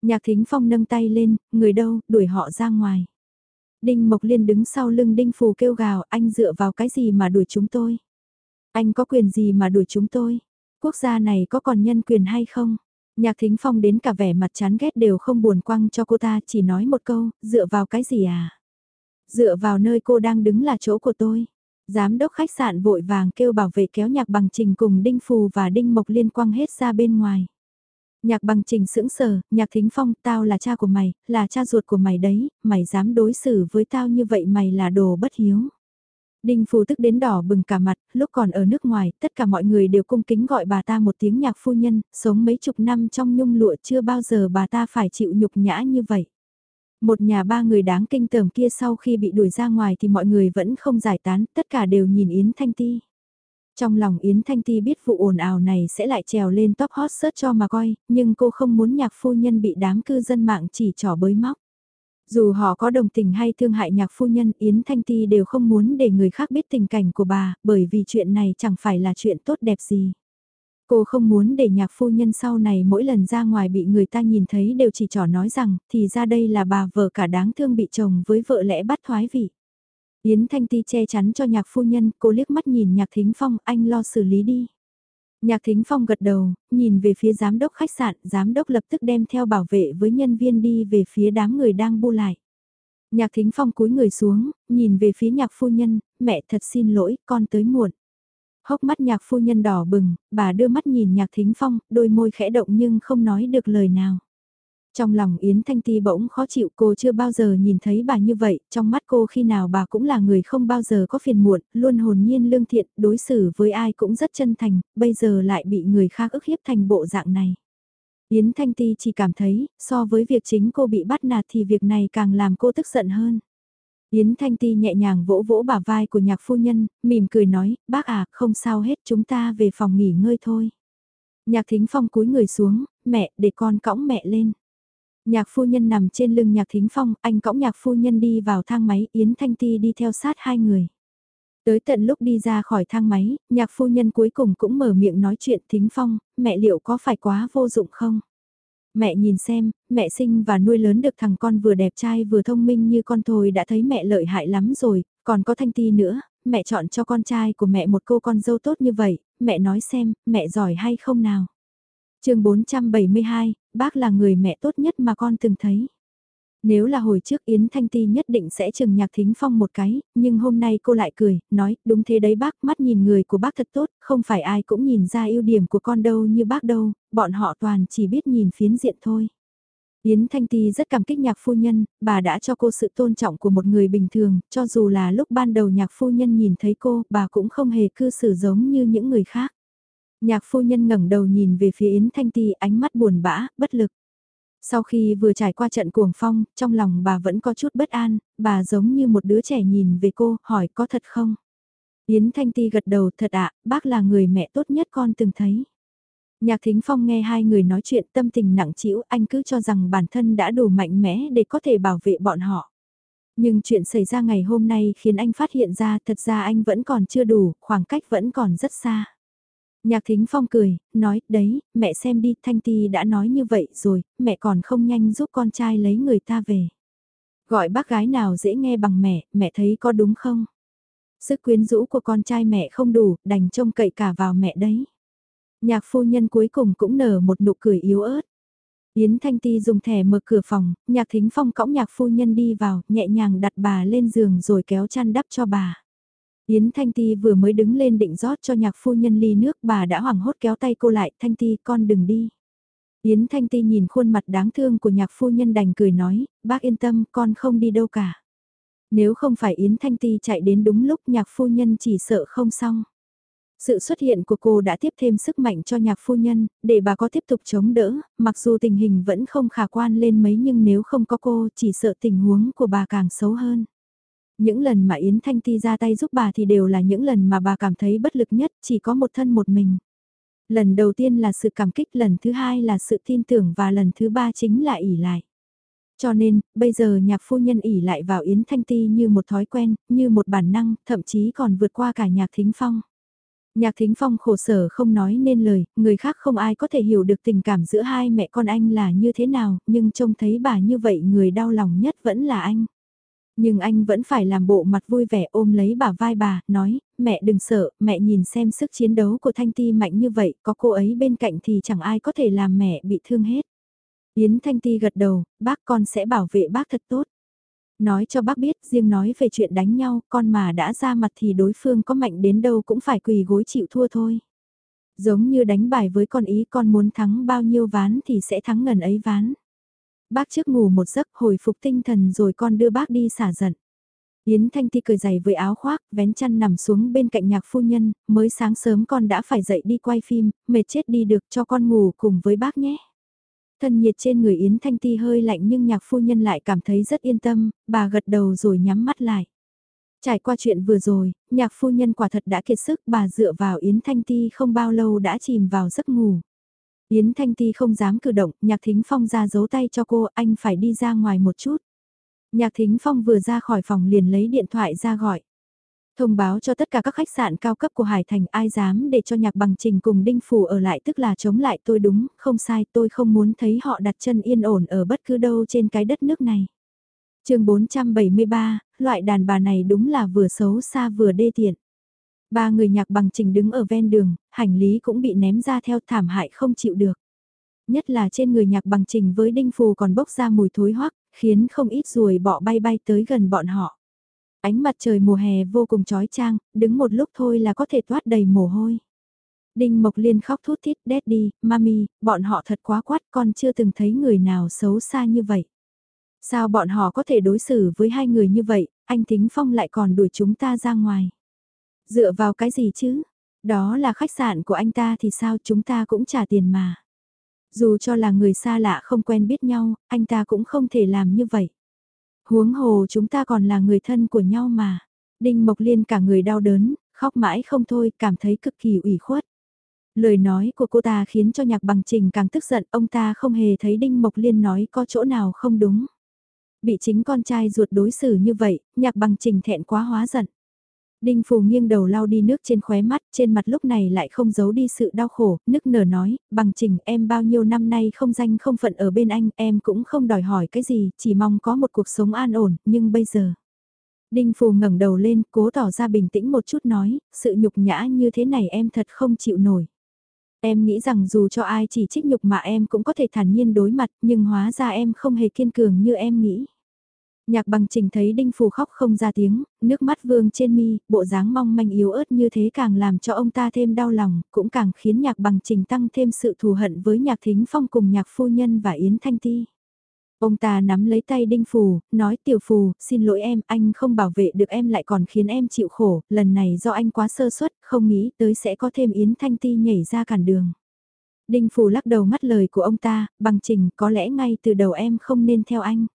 Nhạc Thính Phong nâng tay lên, người đâu, đuổi họ ra ngoài. Đinh Mộc Liên đứng sau lưng Đinh Phù kêu gào, anh dựa vào cái gì mà đuổi chúng tôi? Anh có quyền gì mà đuổi chúng tôi? Quốc gia này có còn nhân quyền hay không? Nhạc Thính Phong đến cả vẻ mặt chán ghét đều không buồn quăng cho cô ta, chỉ nói một câu, dựa vào cái gì à? Dựa vào nơi cô đang đứng là chỗ của tôi. Giám đốc khách sạn vội vàng kêu bảo vệ kéo nhạc bằng trình cùng Đinh Phù và Đinh Mộc Liên quăng hết ra bên ngoài. Nhạc bằng trình sững sờ, nhạc thính phong, tao là cha của mày, là cha ruột của mày đấy, mày dám đối xử với tao như vậy mày là đồ bất hiếu. Đinh Phù tức đến đỏ bừng cả mặt, lúc còn ở nước ngoài, tất cả mọi người đều cung kính gọi bà ta một tiếng nhạc phu nhân, sống mấy chục năm trong nhung lụa chưa bao giờ bà ta phải chịu nhục nhã như vậy. Một nhà ba người đáng kinh tởm kia sau khi bị đuổi ra ngoài thì mọi người vẫn không giải tán, tất cả đều nhìn Yến Thanh Ti. Trong lòng Yến Thanh Ti biết vụ ồn ào này sẽ lại trèo lên top hot search cho mà coi, nhưng cô không muốn nhạc phu nhân bị đám cư dân mạng chỉ trỏ bới móc. Dù họ có đồng tình hay thương hại nhạc phu nhân Yến Thanh Ti đều không muốn để người khác biết tình cảnh của bà, bởi vì chuyện này chẳng phải là chuyện tốt đẹp gì. Cô không muốn để nhạc phu nhân sau này mỗi lần ra ngoài bị người ta nhìn thấy đều chỉ trỏ nói rằng thì ra đây là bà vợ cả đáng thương bị chồng với vợ lẽ bắt thoái vị. Yến Thanh Ti che chắn cho nhạc phu nhân, cô liếc mắt nhìn nhạc thính phong, anh lo xử lý đi. Nhạc thính phong gật đầu, nhìn về phía giám đốc khách sạn, giám đốc lập tức đem theo bảo vệ với nhân viên đi về phía đám người đang bu lại. Nhạc thính phong cúi người xuống, nhìn về phía nhạc phu nhân, mẹ thật xin lỗi, con tới muộn. Hốc mắt nhạc phu nhân đỏ bừng, bà đưa mắt nhìn nhạc thính phong, đôi môi khẽ động nhưng không nói được lời nào. Trong lòng Yến Thanh Ti bỗng khó chịu cô chưa bao giờ nhìn thấy bà như vậy, trong mắt cô khi nào bà cũng là người không bao giờ có phiền muộn, luôn hồn nhiên lương thiện, đối xử với ai cũng rất chân thành, bây giờ lại bị người khác ức hiếp thành bộ dạng này. Yến Thanh Ti chỉ cảm thấy, so với việc chính cô bị bắt nạt thì việc này càng làm cô tức giận hơn. Yến Thanh Ti nhẹ nhàng vỗ vỗ bả vai của nhạc phu nhân, mỉm cười nói, bác à, không sao hết chúng ta về phòng nghỉ ngơi thôi. Nhạc thính phong cúi người xuống, mẹ, để con cõng mẹ lên. Nhạc phu nhân nằm trên lưng nhạc thính phong, anh cõng nhạc phu nhân đi vào thang máy, Yến Thanh Ti đi theo sát hai người. Tới tận lúc đi ra khỏi thang máy, nhạc phu nhân cuối cùng cũng mở miệng nói chuyện thính phong, mẹ liệu có phải quá vô dụng không? Mẹ nhìn xem, mẹ sinh và nuôi lớn được thằng con vừa đẹp trai vừa thông minh như con thôi đã thấy mẹ lợi hại lắm rồi, còn có Thanh Ti nữa, mẹ chọn cho con trai của mẹ một cô con dâu tốt như vậy, mẹ nói xem, mẹ giỏi hay không nào? chương 472, bác là người mẹ tốt nhất mà con từng thấy. Nếu là hồi trước Yến Thanh Ti nhất định sẽ chừng nhạc thính phong một cái, nhưng hôm nay cô lại cười, nói, đúng thế đấy bác, mắt nhìn người của bác thật tốt, không phải ai cũng nhìn ra ưu điểm của con đâu như bác đâu, bọn họ toàn chỉ biết nhìn phiến diện thôi. Yến Thanh Ti rất cảm kích nhạc phu nhân, bà đã cho cô sự tôn trọng của một người bình thường, cho dù là lúc ban đầu nhạc phu nhân nhìn thấy cô, bà cũng không hề cư xử giống như những người khác. Nhạc phu nhân ngẩng đầu nhìn về phía Yến Thanh Ti ánh mắt buồn bã, bất lực. Sau khi vừa trải qua trận cuồng phong, trong lòng bà vẫn có chút bất an, bà giống như một đứa trẻ nhìn về cô, hỏi có thật không? Yến Thanh Ti gật đầu thật ạ, bác là người mẹ tốt nhất con từng thấy. Nhạc Thính Phong nghe hai người nói chuyện tâm tình nặng trĩu, anh cứ cho rằng bản thân đã đủ mạnh mẽ để có thể bảo vệ bọn họ. Nhưng chuyện xảy ra ngày hôm nay khiến anh phát hiện ra thật ra anh vẫn còn chưa đủ, khoảng cách vẫn còn rất xa. Nhạc Thính Phong cười, nói, đấy, mẹ xem đi, Thanh Ti đã nói như vậy rồi, mẹ còn không nhanh giúp con trai lấy người ta về. Gọi bác gái nào dễ nghe bằng mẹ, mẹ thấy có đúng không? Sức quyến rũ của con trai mẹ không đủ, đành trông cậy cả vào mẹ đấy. Nhạc phu nhân cuối cùng cũng nở một nụ cười yếu ớt. Yến Thanh Ti dùng thẻ mở cửa phòng, nhạc thính phong cõng nhạc phu nhân đi vào, nhẹ nhàng đặt bà lên giường rồi kéo chăn đắp cho bà. Yến Thanh Ti vừa mới đứng lên định rót cho nhạc phu nhân ly nước bà đã hoảng hốt kéo tay cô lại, Thanh Ti con đừng đi. Yến Thanh Ti nhìn khuôn mặt đáng thương của nhạc phu nhân đành cười nói, bác yên tâm con không đi đâu cả. Nếu không phải Yến Thanh Ti chạy đến đúng lúc nhạc phu nhân chỉ sợ không xong. Sự xuất hiện của cô đã tiếp thêm sức mạnh cho nhạc phu nhân, để bà có tiếp tục chống đỡ, mặc dù tình hình vẫn không khả quan lên mấy nhưng nếu không có cô chỉ sợ tình huống của bà càng xấu hơn. Những lần mà Yến Thanh Ti ra tay giúp bà thì đều là những lần mà bà cảm thấy bất lực nhất, chỉ có một thân một mình. Lần đầu tiên là sự cảm kích, lần thứ hai là sự tin tưởng và lần thứ ba chính là ỉ lại. Cho nên, bây giờ nhạc phu nhân ỉ lại vào Yến Thanh Ti như một thói quen, như một bản năng, thậm chí còn vượt qua cả nhạc thính phong. Nhạc thính phong khổ sở không nói nên lời, người khác không ai có thể hiểu được tình cảm giữa hai mẹ con anh là như thế nào, nhưng trông thấy bà như vậy người đau lòng nhất vẫn là anh. Nhưng anh vẫn phải làm bộ mặt vui vẻ ôm lấy bà vai bà, nói, mẹ đừng sợ, mẹ nhìn xem sức chiến đấu của Thanh Ti mạnh như vậy, có cô ấy bên cạnh thì chẳng ai có thể làm mẹ bị thương hết. Yến Thanh Ti gật đầu, bác con sẽ bảo vệ bác thật tốt. Nói cho bác biết, riêng nói về chuyện đánh nhau, con mà đã ra mặt thì đối phương có mạnh đến đâu cũng phải quỳ gối chịu thua thôi. Giống như đánh bài với con ý con muốn thắng bao nhiêu ván thì sẽ thắng ngần ấy ván. Bác trước ngủ một giấc hồi phục tinh thần rồi con đưa bác đi xả giận. Yến Thanh Ti cười giày với áo khoác, vén chăn nằm xuống bên cạnh nhạc phu nhân, mới sáng sớm con đã phải dậy đi quay phim, mệt chết đi được cho con ngủ cùng với bác nhé. Thân nhiệt trên người Yến Thanh Ti hơi lạnh nhưng nhạc phu nhân lại cảm thấy rất yên tâm, bà gật đầu rồi nhắm mắt lại. Trải qua chuyện vừa rồi, nhạc phu nhân quả thật đã kiệt sức, bà dựa vào Yến Thanh Ti không bao lâu đã chìm vào giấc ngủ. Yến Thanh Ti không dám cử động, Nhạc Thính Phong ra giấu tay cho cô, anh phải đi ra ngoài một chút. Nhạc Thính Phong vừa ra khỏi phòng liền lấy điện thoại ra gọi. Thông báo cho tất cả các khách sạn cao cấp của Hải Thành ai dám để cho nhạc bằng trình cùng Đinh Phủ ở lại tức là chống lại tôi đúng, không sai tôi không muốn thấy họ đặt chân yên ổn ở bất cứ đâu trên cái đất nước này. chương 473, loại đàn bà này đúng là vừa xấu xa vừa đê tiện. Ba người nhạc bằng trình đứng ở ven đường, hành lý cũng bị ném ra theo thảm hại không chịu được. Nhất là trên người nhạc bằng trình với đinh phù còn bốc ra mùi thối hoắc, khiến không ít ruồi bọ bay bay tới gần bọn họ. Ánh mặt trời mùa hè vô cùng chói trang, đứng một lúc thôi là có thể toát đầy mồ hôi. Đinh Mộc Liên khóc thút thít Daddy, Mami, bọn họ thật quá quát con chưa từng thấy người nào xấu xa như vậy. Sao bọn họ có thể đối xử với hai người như vậy, anh Thính Phong lại còn đuổi chúng ta ra ngoài. Dựa vào cái gì chứ? Đó là khách sạn của anh ta thì sao chúng ta cũng trả tiền mà. Dù cho là người xa lạ không quen biết nhau, anh ta cũng không thể làm như vậy. Huống hồ chúng ta còn là người thân của nhau mà. Đinh Mộc Liên cả người đau đớn, khóc mãi không thôi, cảm thấy cực kỳ ủy khuất. Lời nói của cô ta khiến cho nhạc bằng trình càng tức giận, ông ta không hề thấy Đinh Mộc Liên nói có chỗ nào không đúng. Bị chính con trai ruột đối xử như vậy, nhạc bằng trình thẹn quá hóa giận. Đinh Phù nghiêng đầu lau đi nước trên khóe mắt, trên mặt lúc này lại không giấu đi sự đau khổ, nức nở nói, bằng trình em bao nhiêu năm nay không danh không phận ở bên anh, em cũng không đòi hỏi cái gì, chỉ mong có một cuộc sống an ổn, nhưng bây giờ... Đinh Phù ngẩng đầu lên, cố tỏ ra bình tĩnh một chút nói, sự nhục nhã như thế này em thật không chịu nổi. Em nghĩ rằng dù cho ai chỉ trích nhục mà em cũng có thể thản nhiên đối mặt, nhưng hóa ra em không hề kiên cường như em nghĩ. Nhạc bằng trình thấy đinh phù khóc không ra tiếng, nước mắt vương trên mi, bộ dáng mong manh yếu ớt như thế càng làm cho ông ta thêm đau lòng, cũng càng khiến nhạc bằng trình tăng thêm sự thù hận với nhạc thính phong cùng nhạc phu nhân và Yến Thanh Ti. Ông ta nắm lấy tay Đinh Phù, nói tiểu Phù, xin lỗi em, anh không bảo vệ được em lại còn khiến em chịu khổ, lần này do anh quá sơ suất, không nghĩ tới sẽ có thêm Yến Thanh Ti nhảy ra cản đường. Đinh Phù lắc đầu ngắt lời của ông ta, bằng trình có lẽ ngay từ đầu em không nên theo anh.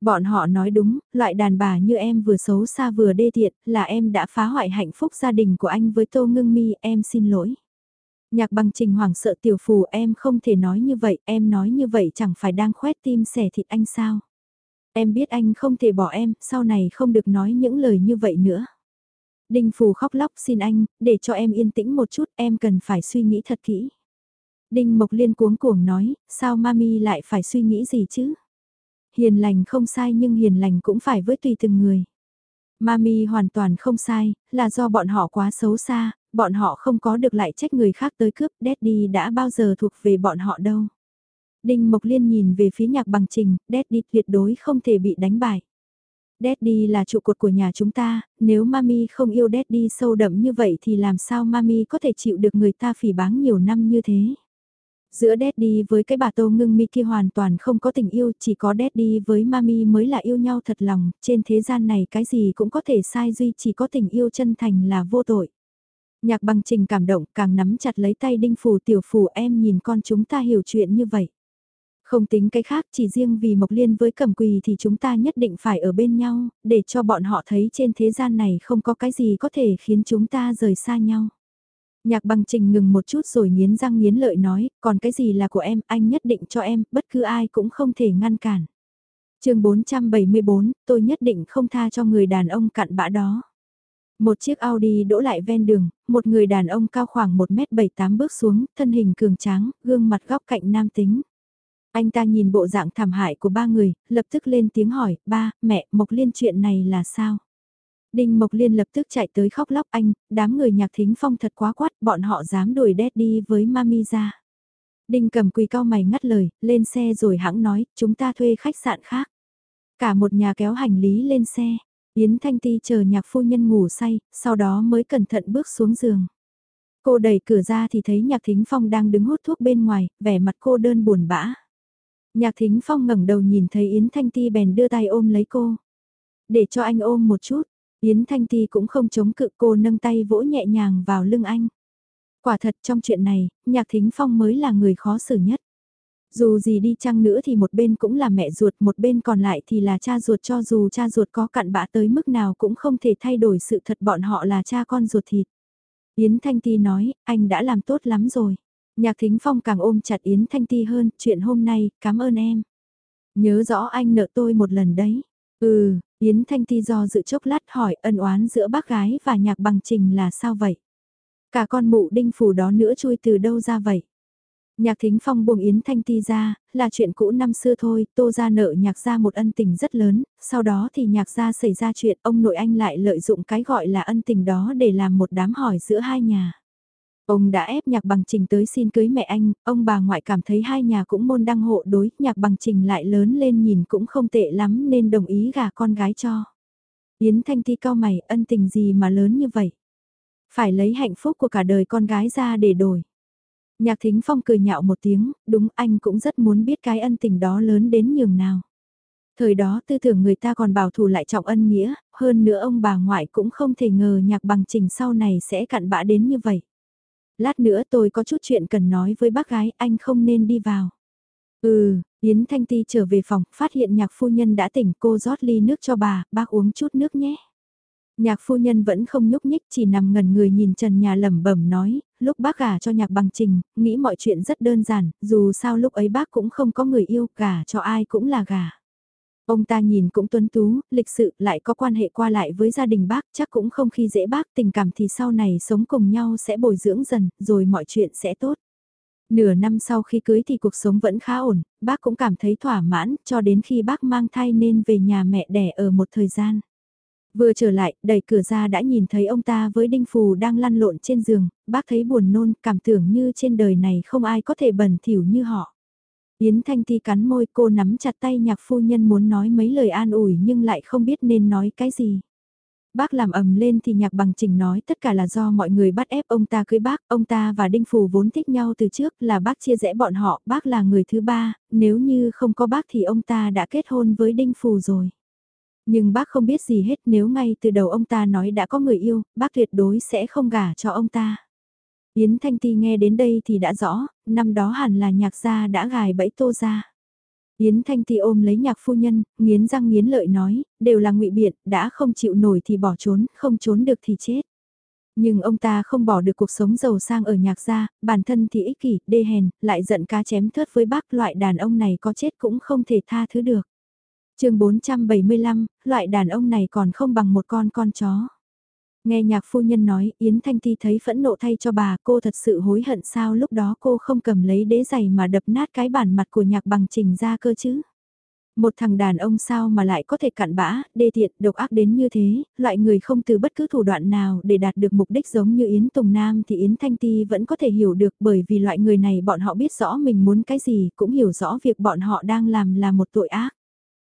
Bọn họ nói đúng, loại đàn bà như em vừa xấu xa vừa đê tiện, là em đã phá hoại hạnh phúc gia đình của anh với Tô Ngưng Mi, em xin lỗi. Nhạc bằng trình hoảng sợ tiểu phù em không thể nói như vậy, em nói như vậy chẳng phải đang khoét tim xẻ thịt anh sao. Em biết anh không thể bỏ em, sau này không được nói những lời như vậy nữa. Đinh phù khóc lóc xin anh, để cho em yên tĩnh một chút, em cần phải suy nghĩ thật kỹ. Đinh Mộc Liên cuống cuồng nói, sao mami lại phải suy nghĩ gì chứ? Hiền lành không sai nhưng hiền lành cũng phải với tùy từng người. Mami hoàn toàn không sai, là do bọn họ quá xấu xa, bọn họ không có được lại trách người khác tới cướp, Daddy đã bao giờ thuộc về bọn họ đâu. Đinh Mộc Liên nhìn về phía nhạc bằng trình, Daddy tuyệt đối không thể bị đánh bại. Daddy là trụ cột của nhà chúng ta, nếu Mami không yêu Daddy sâu đậm như vậy thì làm sao Mami có thể chịu được người ta phỉ báng nhiều năm như thế. Giữa Daddy với cái bà Tô Ngưng Mi kia hoàn toàn không có tình yêu, chỉ có Daddy với Mami mới là yêu nhau thật lòng, trên thế gian này cái gì cũng có thể sai duy chỉ có tình yêu chân thành là vô tội. Nhạc bằng trình cảm động càng nắm chặt lấy tay đinh phù tiểu phù em nhìn con chúng ta hiểu chuyện như vậy. Không tính cái khác chỉ riêng vì Mộc Liên với cầm quỳ thì chúng ta nhất định phải ở bên nhau, để cho bọn họ thấy trên thế gian này không có cái gì có thể khiến chúng ta rời xa nhau. Nhạc bằng trình ngừng một chút rồi nghiến răng nghiến lợi nói, còn cái gì là của em, anh nhất định cho em, bất cứ ai cũng không thể ngăn cản. chương 474, tôi nhất định không tha cho người đàn ông cặn bã đó. Một chiếc Audi đỗ lại ven đường, một người đàn ông cao khoảng 1m78 bước xuống, thân hình cường tráng, gương mặt góc cạnh nam tính. Anh ta nhìn bộ dạng thảm hại của ba người, lập tức lên tiếng hỏi, ba, mẹ, Mộc Liên chuyện này là sao? Đinh Mộc Liên lập tức chạy tới khóc lóc anh, đám người nhạc thính phong thật quá quát, bọn họ dám đuổi đét đi với mami ra. Đinh cầm quỳ cao mày ngắt lời, lên xe rồi hãng nói, chúng ta thuê khách sạn khác. Cả một nhà kéo hành lý lên xe, Yến Thanh Ti chờ nhạc phu nhân ngủ say, sau đó mới cẩn thận bước xuống giường. Cô đẩy cửa ra thì thấy nhạc thính phong đang đứng hút thuốc bên ngoài, vẻ mặt cô đơn buồn bã. Nhạc thính phong ngẩng đầu nhìn thấy Yến Thanh Ti bèn đưa tay ôm lấy cô. Để cho anh ôm một chút, Yến Thanh Ti cũng không chống cự cô nâng tay vỗ nhẹ nhàng vào lưng anh. Quả thật trong chuyện này, nhạc thính phong mới là người khó xử nhất. Dù gì đi chăng nữa thì một bên cũng là mẹ ruột, một bên còn lại thì là cha ruột cho dù cha ruột có cặn bã tới mức nào cũng không thể thay đổi sự thật bọn họ là cha con ruột thịt. Yến Thanh Ti nói, anh đã làm tốt lắm rồi. Nhạc Thính Phong càng ôm chặt Yến Thanh Ti hơn, chuyện hôm nay, cảm ơn em. Nhớ rõ anh nợ tôi một lần đấy. Ừ, Yến Thanh Ti do dự chốc lát hỏi ân oán giữa bác gái và nhạc bằng trình là sao vậy? Cả con mụ đinh phủ đó nữa chui từ đâu ra vậy? Nhạc Thính Phong buông Yến Thanh Ti ra, là chuyện cũ năm xưa thôi, tô ra nợ nhạc gia một ân tình rất lớn, sau đó thì nhạc gia xảy ra chuyện ông nội anh lại lợi dụng cái gọi là ân tình đó để làm một đám hỏi giữa hai nhà. Ông đã ép nhạc bằng trình tới xin cưới mẹ anh, ông bà ngoại cảm thấy hai nhà cũng môn đăng hộ đối, nhạc bằng trình lại lớn lên nhìn cũng không tệ lắm nên đồng ý gả con gái cho. Yến Thanh Ti cao mày, ân tình gì mà lớn như vậy? Phải lấy hạnh phúc của cả đời con gái ra để đổi. Nhạc Thính Phong cười nhạo một tiếng, đúng anh cũng rất muốn biết cái ân tình đó lớn đến nhường nào. Thời đó tư tưởng người ta còn bảo thủ lại trọng ân nghĩa, hơn nữa ông bà ngoại cũng không thể ngờ nhạc bằng trình sau này sẽ cặn bã đến như vậy. Lát nữa tôi có chút chuyện cần nói với bác gái, anh không nên đi vào. Ừ, Yến Thanh Ti trở về phòng, phát hiện nhạc phu nhân đã tỉnh cô rót ly nước cho bà, bác uống chút nước nhé. Nhạc phu nhân vẫn không nhúc nhích chỉ nằm ngẩn người nhìn trần nhà lẩm bẩm nói, lúc bác gả cho nhạc bằng trình, nghĩ mọi chuyện rất đơn giản, dù sao lúc ấy bác cũng không có người yêu, gả cho ai cũng là gả. Ông ta nhìn cũng tuấn tú, lịch sự, lại có quan hệ qua lại với gia đình bác, chắc cũng không khi dễ bác, tình cảm thì sau này sống cùng nhau sẽ bồi dưỡng dần, rồi mọi chuyện sẽ tốt. Nửa năm sau khi cưới thì cuộc sống vẫn khá ổn, bác cũng cảm thấy thỏa mãn, cho đến khi bác mang thai nên về nhà mẹ đẻ ở một thời gian. Vừa trở lại, đẩy cửa ra đã nhìn thấy ông ta với đinh phù đang lăn lộn trên giường, bác thấy buồn nôn, cảm tưởng như trên đời này không ai có thể bẩn thỉu như họ. Yến Thanh Ti cắn môi cô nắm chặt tay nhạc phu nhân muốn nói mấy lời an ủi nhưng lại không biết nên nói cái gì. Bác làm ầm lên thì nhạc bằng trình nói tất cả là do mọi người bắt ép ông ta cưới bác, ông ta và Đinh Phù vốn thích nhau từ trước là bác chia rẽ bọn họ, bác là người thứ ba, nếu như không có bác thì ông ta đã kết hôn với Đinh Phù rồi. Nhưng bác không biết gì hết nếu ngay từ đầu ông ta nói đã có người yêu, bác tuyệt đối sẽ không gả cho ông ta. Yến Thanh Ti nghe đến đây thì đã rõ, năm đó hẳn là nhạc gia đã gài bẫy tô ra. Yến Thanh Ti ôm lấy nhạc phu nhân, nghiến răng nghiến lợi nói, đều là ngụy biện, đã không chịu nổi thì bỏ trốn, không trốn được thì chết. Nhưng ông ta không bỏ được cuộc sống giàu sang ở nhạc gia, bản thân thì ích kỷ, đê hèn, lại giận cá chém thớt với bác loại đàn ông này có chết cũng không thể tha thứ được. chương 475, loại đàn ông này còn không bằng một con con chó. Nghe nhạc phu nhân nói, Yến Thanh Ti thấy phẫn nộ thay cho bà, cô thật sự hối hận sao lúc đó cô không cầm lấy đế giày mà đập nát cái bản mặt của nhạc bằng trình ra cơ chứ. Một thằng đàn ông sao mà lại có thể cặn bã, đê tiện, độc ác đến như thế, loại người không từ bất cứ thủ đoạn nào để đạt được mục đích giống như Yến Tùng Nam thì Yến Thanh Ti vẫn có thể hiểu được bởi vì loại người này bọn họ biết rõ mình muốn cái gì, cũng hiểu rõ việc bọn họ đang làm là một tội ác.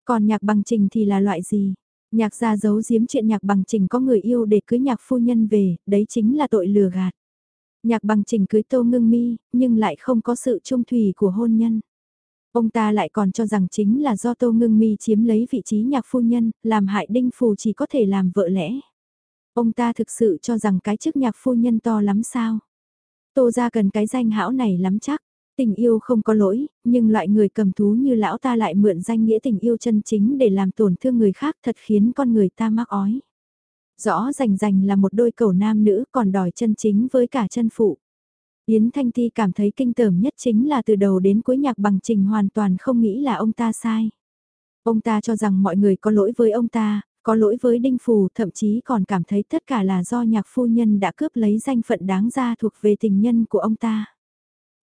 Còn nhạc bằng trình thì là loại gì? Nhạc gia giấu giếm chuyện nhạc bằng trình có người yêu để cưới nhạc phu nhân về, đấy chính là tội lừa gạt. Nhạc bằng trình cưới tô ngưng mi, nhưng lại không có sự trung thủy của hôn nhân. Ông ta lại còn cho rằng chính là do tô ngưng mi chiếm lấy vị trí nhạc phu nhân, làm hại đinh phù chỉ có thể làm vợ lẽ. Ông ta thực sự cho rằng cái chức nhạc phu nhân to lắm sao. Tô ra cần cái danh hão này lắm chắc. Tình yêu không có lỗi, nhưng loại người cầm thú như lão ta lại mượn danh nghĩa tình yêu chân chính để làm tổn thương người khác thật khiến con người ta mắc ói. Rõ rành rành là một đôi cầu nam nữ còn đòi chân chính với cả chân phụ. Yến Thanh Ti cảm thấy kinh tởm nhất chính là từ đầu đến cuối nhạc bằng trình hoàn toàn không nghĩ là ông ta sai. Ông ta cho rằng mọi người có lỗi với ông ta, có lỗi với Đinh Phù thậm chí còn cảm thấy tất cả là do nhạc phu nhân đã cướp lấy danh phận đáng ra thuộc về tình nhân của ông ta.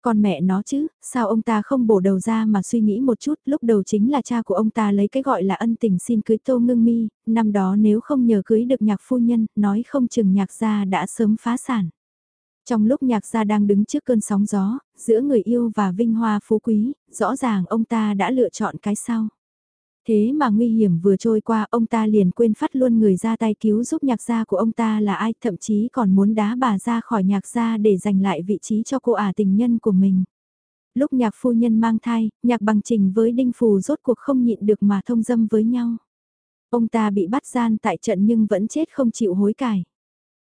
Con mẹ nó chứ, sao ông ta không bổ đầu ra mà suy nghĩ một chút, lúc đầu chính là cha của ông ta lấy cái gọi là ân tình xin cưới Tô Ngưng Mi, năm đó nếu không nhờ cưới được nhạc phu nhân, nói không chừng nhạc gia đã sớm phá sản. Trong lúc nhạc gia đang đứng trước cơn sóng gió, giữa người yêu và vinh hoa phú quý, rõ ràng ông ta đã lựa chọn cái sau. Thế mà nguy hiểm vừa trôi qua ông ta liền quên phát luôn người ra tay cứu giúp nhạc gia của ông ta là ai thậm chí còn muốn đá bà ra khỏi nhạc gia để giành lại vị trí cho cô ả tình nhân của mình. Lúc nhạc phu nhân mang thai, nhạc bằng trình với đinh phù rốt cuộc không nhịn được mà thông dâm với nhau. Ông ta bị bắt gian tại trận nhưng vẫn chết không chịu hối cải.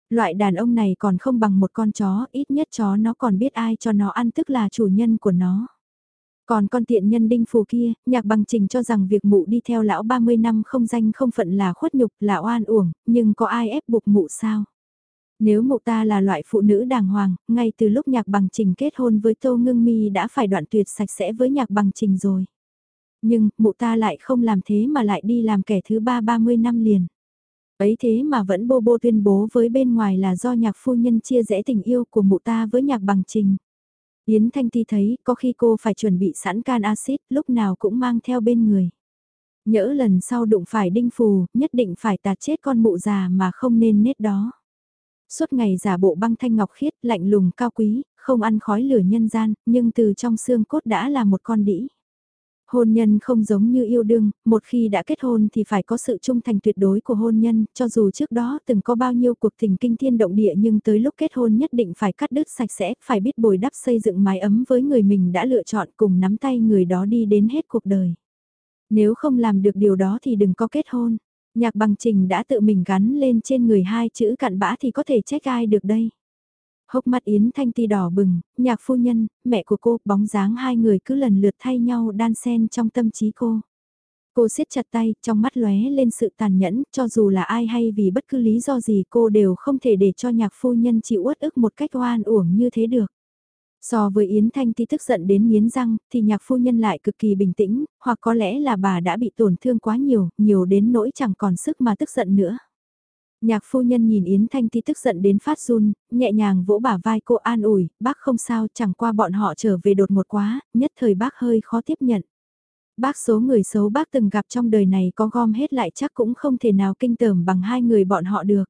Loại đàn ông này còn không bằng một con chó, ít nhất chó nó còn biết ai cho nó ăn tức là chủ nhân của nó. Còn con tiện nhân đinh phù kia, nhạc bằng trình cho rằng việc mụ đi theo lão 30 năm không danh không phận là khuất nhục là oan uổng, nhưng có ai ép buộc mụ sao? Nếu mụ ta là loại phụ nữ đàng hoàng, ngay từ lúc nhạc bằng trình kết hôn với Tô Ngưng Mi đã phải đoạn tuyệt sạch sẽ với nhạc bằng trình rồi. Nhưng, mụ ta lại không làm thế mà lại đi làm kẻ thứ ba 30 năm liền. Ấy thế mà vẫn bô bô tuyên bố với bên ngoài là do nhạc phu nhân chia rẽ tình yêu của mụ ta với nhạc bằng trình. Yến Thanh Ti thấy có khi cô phải chuẩn bị sẵn can axit lúc nào cũng mang theo bên người. Nhỡ lần sau đụng phải đinh phù, nhất định phải tạt chết con mụ già mà không nên nết đó. Suốt ngày giả bộ băng thanh ngọc khiết, lạnh lùng cao quý, không ăn khói lửa nhân gian, nhưng từ trong xương cốt đã là một con đĩ. Hôn nhân không giống như yêu đương, một khi đã kết hôn thì phải có sự trung thành tuyệt đối của hôn nhân, cho dù trước đó từng có bao nhiêu cuộc tình kinh thiên động địa nhưng tới lúc kết hôn nhất định phải cắt đứt sạch sẽ, phải biết bồi đắp xây dựng mái ấm với người mình đã lựa chọn cùng nắm tay người đó đi đến hết cuộc đời. Nếu không làm được điều đó thì đừng có kết hôn. Nhạc bằng trình đã tự mình gắn lên trên người hai chữ cặn bã thì có thể trách ai được đây. Hốc mắt Yến Thanh Ti đỏ bừng, nhạc phu nhân, mẹ của cô, bóng dáng hai người cứ lần lượt thay nhau đan xen trong tâm trí cô. Cô siết chặt tay, trong mắt lóe lên sự tàn nhẫn, cho dù là ai hay vì bất cứ lý do gì cô đều không thể để cho nhạc phu nhân chịu uất ức một cách oan uổng như thế được. So với Yến Thanh Ti tức giận đến miến răng, thì nhạc phu nhân lại cực kỳ bình tĩnh, hoặc có lẽ là bà đã bị tổn thương quá nhiều, nhiều đến nỗi chẳng còn sức mà tức giận nữa. Nhạc phu nhân nhìn Yến Thanh Ti tức giận đến phát run, nhẹ nhàng vỗ bả vai cô an ủi, bác không sao chẳng qua bọn họ trở về đột ngột quá, nhất thời bác hơi khó tiếp nhận. Bác số người xấu bác từng gặp trong đời này có gom hết lại chắc cũng không thể nào kinh tởm bằng hai người bọn họ được.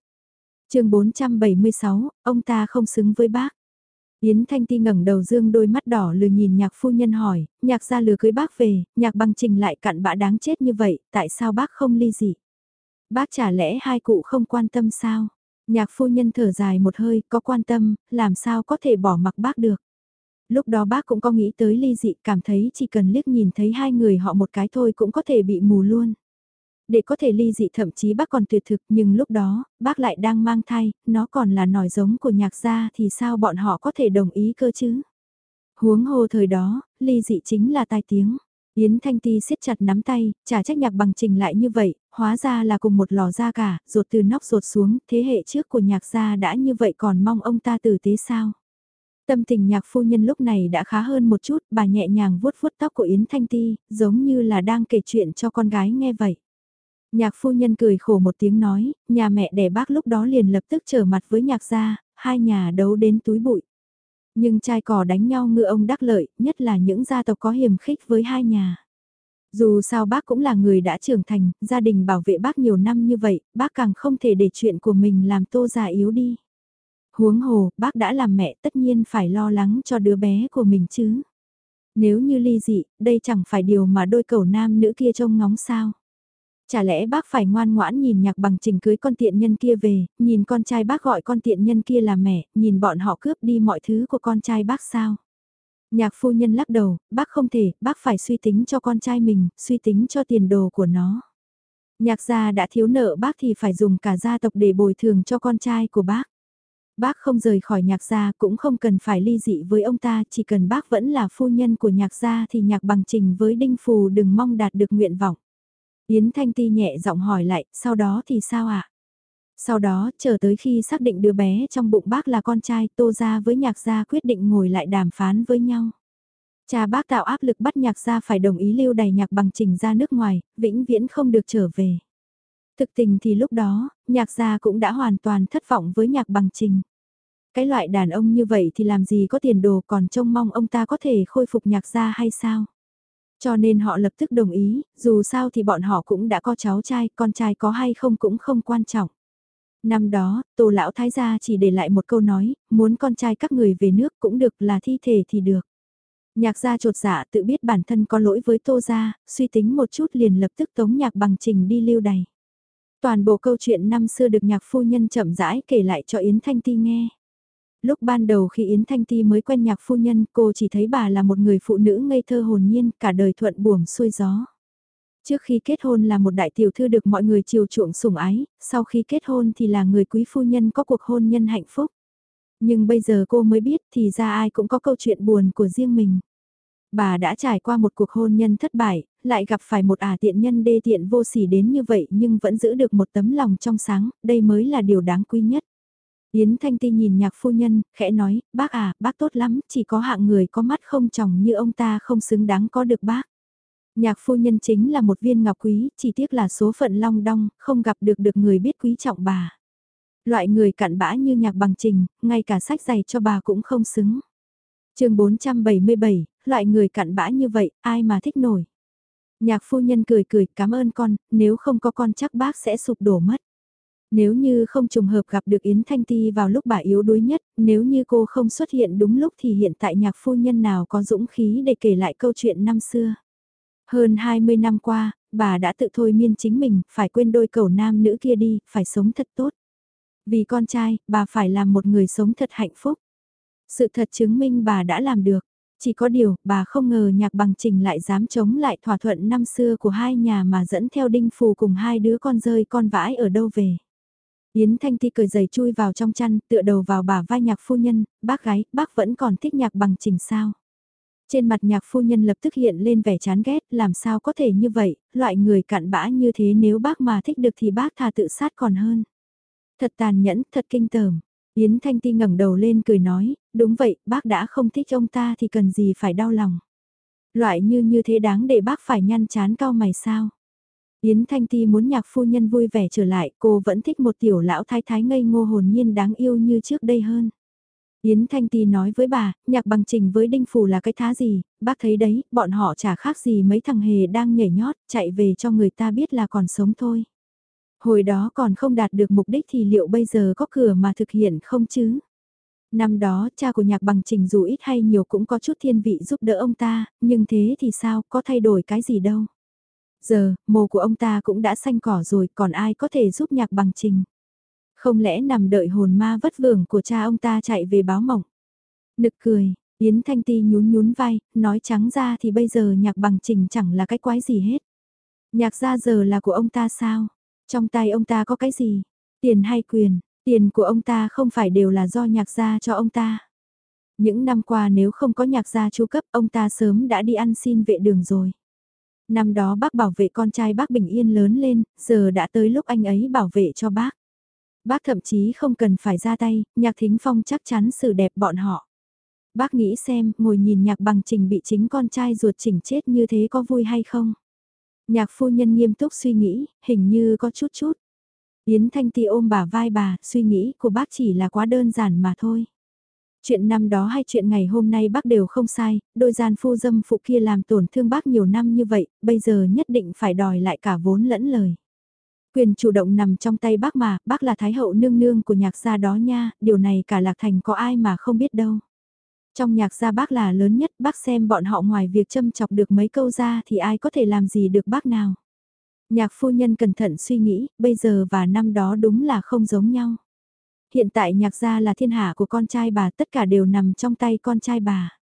chương 476, ông ta không xứng với bác. Yến Thanh Ti ngẩng đầu dương đôi mắt đỏ lừa nhìn nhạc phu nhân hỏi, nhạc ra lừa cưới bác về, nhạc băng trình lại cặn bã đáng chết như vậy, tại sao bác không ly dị? Bác chả lẽ hai cụ không quan tâm sao? Nhạc phu nhân thở dài một hơi, có quan tâm, làm sao có thể bỏ mặc bác được? Lúc đó bác cũng có nghĩ tới ly dị, cảm thấy chỉ cần liếc nhìn thấy hai người họ một cái thôi cũng có thể bị mù luôn. Để có thể ly dị thậm chí bác còn tuyệt thực nhưng lúc đó, bác lại đang mang thai, nó còn là nòi giống của nhạc gia thì sao bọn họ có thể đồng ý cơ chứ? Huống hồ thời đó, ly dị chính là tai tiếng. Yến Thanh Ti siết chặt nắm tay, trả trách nhạc bằng trình lại như vậy, hóa ra là cùng một lò da cả, rột từ nóc rột xuống, thế hệ trước của nhạc gia đã như vậy còn mong ông ta tử tế sao? Tâm tình nhạc phu nhân lúc này đã khá hơn một chút, bà nhẹ nhàng vuốt vuốt tóc của Yến Thanh Ti, giống như là đang kể chuyện cho con gái nghe vậy. Nhạc phu nhân cười khổ một tiếng nói, nhà mẹ đẻ bác lúc đó liền lập tức trở mặt với nhạc gia, hai nhà đấu đến túi bụi. Nhưng trai cỏ đánh nhau ngựa ông đắc lợi, nhất là những gia tộc có hiểm khích với hai nhà. Dù sao bác cũng là người đã trưởng thành, gia đình bảo vệ bác nhiều năm như vậy, bác càng không thể để chuyện của mình làm tô già yếu đi. Huống hồ, bác đã làm mẹ tất nhiên phải lo lắng cho đứa bé của mình chứ. Nếu như ly dị, đây chẳng phải điều mà đôi cầu nam nữ kia trông ngóng sao. Chả lẽ bác phải ngoan ngoãn nhìn nhạc bằng trình cưới con tiện nhân kia về, nhìn con trai bác gọi con tiện nhân kia là mẹ, nhìn bọn họ cướp đi mọi thứ của con trai bác sao? Nhạc phu nhân lắc đầu, bác không thể, bác phải suy tính cho con trai mình, suy tính cho tiền đồ của nó. Nhạc gia đã thiếu nợ bác thì phải dùng cả gia tộc để bồi thường cho con trai của bác. Bác không rời khỏi nhạc gia cũng không cần phải ly dị với ông ta, chỉ cần bác vẫn là phu nhân của nhạc gia thì nhạc bằng trình với đinh phù đừng mong đạt được nguyện vọng. Yến Thanh Ti nhẹ giọng hỏi lại, sau đó thì sao ạ? À? Sau đó, chờ tới khi xác định đứa bé trong bụng bác là con trai, Tô Gia với Nhạc Gia quyết định ngồi lại đàm phán với nhau. Cha bác tạo áp lực bắt Nhạc Gia phải đồng ý lưu đày Nhạc bằng trình ra nước ngoài, vĩnh viễn không được trở về. Thực tình thì lúc đó, Nhạc Gia cũng đã hoàn toàn thất vọng với Nhạc bằng trình. Cái loại đàn ông như vậy thì làm gì có tiền đồ còn trông mong ông ta có thể khôi phục Nhạc Gia hay sao? Cho nên họ lập tức đồng ý, dù sao thì bọn họ cũng đã có cháu trai, con trai có hay không cũng không quan trọng. Năm đó, tô lão thái gia chỉ để lại một câu nói, muốn con trai các người về nước cũng được là thi thể thì được. Nhạc gia trột dạ tự biết bản thân có lỗi với tô gia, suy tính một chút liền lập tức tống nhạc bằng trình đi lưu đày. Toàn bộ câu chuyện năm xưa được nhạc phu nhân chậm rãi kể lại cho Yến Thanh Ti nghe. Lúc ban đầu khi Yến Thanh Ti mới quen nhạc phu nhân, cô chỉ thấy bà là một người phụ nữ ngây thơ hồn nhiên, cả đời thuận buồm xuôi gió. Trước khi kết hôn là một đại tiểu thư được mọi người chiều chuộng sủng ái, sau khi kết hôn thì là người quý phu nhân có cuộc hôn nhân hạnh phúc. Nhưng bây giờ cô mới biết thì ra ai cũng có câu chuyện buồn của riêng mình. Bà đã trải qua một cuộc hôn nhân thất bại, lại gặp phải một ả tiện nhân đê tiện vô sỉ đến như vậy nhưng vẫn giữ được một tấm lòng trong sáng, đây mới là điều đáng quý nhất. Yến Thanh Ti nhìn nhạc phu nhân, khẽ nói, bác à, bác tốt lắm, chỉ có hạng người có mắt không tròng như ông ta không xứng đáng có được bác. Nhạc phu nhân chính là một viên ngọc quý, chỉ tiếc là số phận long đong, không gặp được được người biết quý trọng bà. Loại người cặn bã như nhạc bằng trình, ngay cả sách giày cho bà cũng không xứng. chương 477, loại người cặn bã như vậy, ai mà thích nổi. Nhạc phu nhân cười cười, cảm ơn con, nếu không có con chắc bác sẽ sụp đổ mất. Nếu như không trùng hợp gặp được Yến Thanh Ti vào lúc bà yếu đuối nhất, nếu như cô không xuất hiện đúng lúc thì hiện tại nhạc phu nhân nào có dũng khí để kể lại câu chuyện năm xưa. Hơn 20 năm qua, bà đã tự thôi miên chính mình, phải quên đôi cầu nam nữ kia đi, phải sống thật tốt. Vì con trai, bà phải làm một người sống thật hạnh phúc. Sự thật chứng minh bà đã làm được. Chỉ có điều, bà không ngờ nhạc bằng trình lại dám chống lại thỏa thuận năm xưa của hai nhà mà dẫn theo đinh phù cùng hai đứa con rơi con vãi ở đâu về. Yến Thanh Ti cười giày chui vào trong chăn, tựa đầu vào bà vai nhạc phu nhân, bác gái, bác vẫn còn thích nhạc bằng trình sao. Trên mặt nhạc phu nhân lập tức hiện lên vẻ chán ghét, làm sao có thể như vậy, loại người cặn bã như thế nếu bác mà thích được thì bác thà tự sát còn hơn. Thật tàn nhẫn, thật kinh tởm. Yến Thanh Ti ngẩng đầu lên cười nói, đúng vậy, bác đã không thích ông ta thì cần gì phải đau lòng. Loại như như thế đáng để bác phải nhăn chán cao mày sao. Yến Thanh Ti muốn nhạc phu nhân vui vẻ trở lại, cô vẫn thích một tiểu lão thái thái ngây ngô hồn nhiên đáng yêu như trước đây hơn. Yến Thanh Ti nói với bà, nhạc bằng trình với Đinh Phủ là cái thá gì, bác thấy đấy, bọn họ chả khác gì mấy thằng hề đang nhảy nhót, chạy về cho người ta biết là còn sống thôi. Hồi đó còn không đạt được mục đích thì liệu bây giờ có cửa mà thực hiện không chứ? Năm đó cha của nhạc bằng trình dù ít hay nhiều cũng có chút thiên vị giúp đỡ ông ta, nhưng thế thì sao, có thay đổi cái gì đâu. Giờ, mồ của ông ta cũng đã xanh cỏ rồi, còn ai có thể giúp nhạc bằng trình. Không lẽ nằm đợi hồn ma vất vưởng của cha ông ta chạy về báo mộng. Nực cười, Yến Thanh Ti nhún nhún vai, nói trắng ra thì bây giờ nhạc bằng trình chẳng là cái quái gì hết. Nhạc gia giờ là của ông ta sao? Trong tay ông ta có cái gì? Tiền hay quyền? Tiền của ông ta không phải đều là do nhạc gia cho ông ta. Những năm qua nếu không có nhạc gia chu cấp ông ta sớm đã đi ăn xin vệ đường rồi. Năm đó bác bảo vệ con trai bác bình yên lớn lên, giờ đã tới lúc anh ấy bảo vệ cho bác. Bác thậm chí không cần phải ra tay, nhạc thính phong chắc chắn xử đẹp bọn họ. Bác nghĩ xem, ngồi nhìn nhạc bằng trình bị chính con trai ruột chỉnh chết như thế có vui hay không? Nhạc phu nhân nghiêm túc suy nghĩ, hình như có chút chút. Yến Thanh Ti ôm bà vai bà, suy nghĩ của bác chỉ là quá đơn giản mà thôi. Chuyện năm đó hay chuyện ngày hôm nay bác đều không sai, đôi gian phu dâm phụ kia làm tổn thương bác nhiều năm như vậy, bây giờ nhất định phải đòi lại cả vốn lẫn lời. Quyền chủ động nằm trong tay bác mà, bác là thái hậu nương nương của nhạc gia đó nha, điều này cả lạc thành có ai mà không biết đâu. Trong nhạc gia bác là lớn nhất, bác xem bọn họ ngoài việc châm chọc được mấy câu ra thì ai có thể làm gì được bác nào. Nhạc phu nhân cẩn thận suy nghĩ, bây giờ và năm đó đúng là không giống nhau. Hiện tại nhạc gia là thiên hạ của con trai bà, tất cả đều nằm trong tay con trai bà.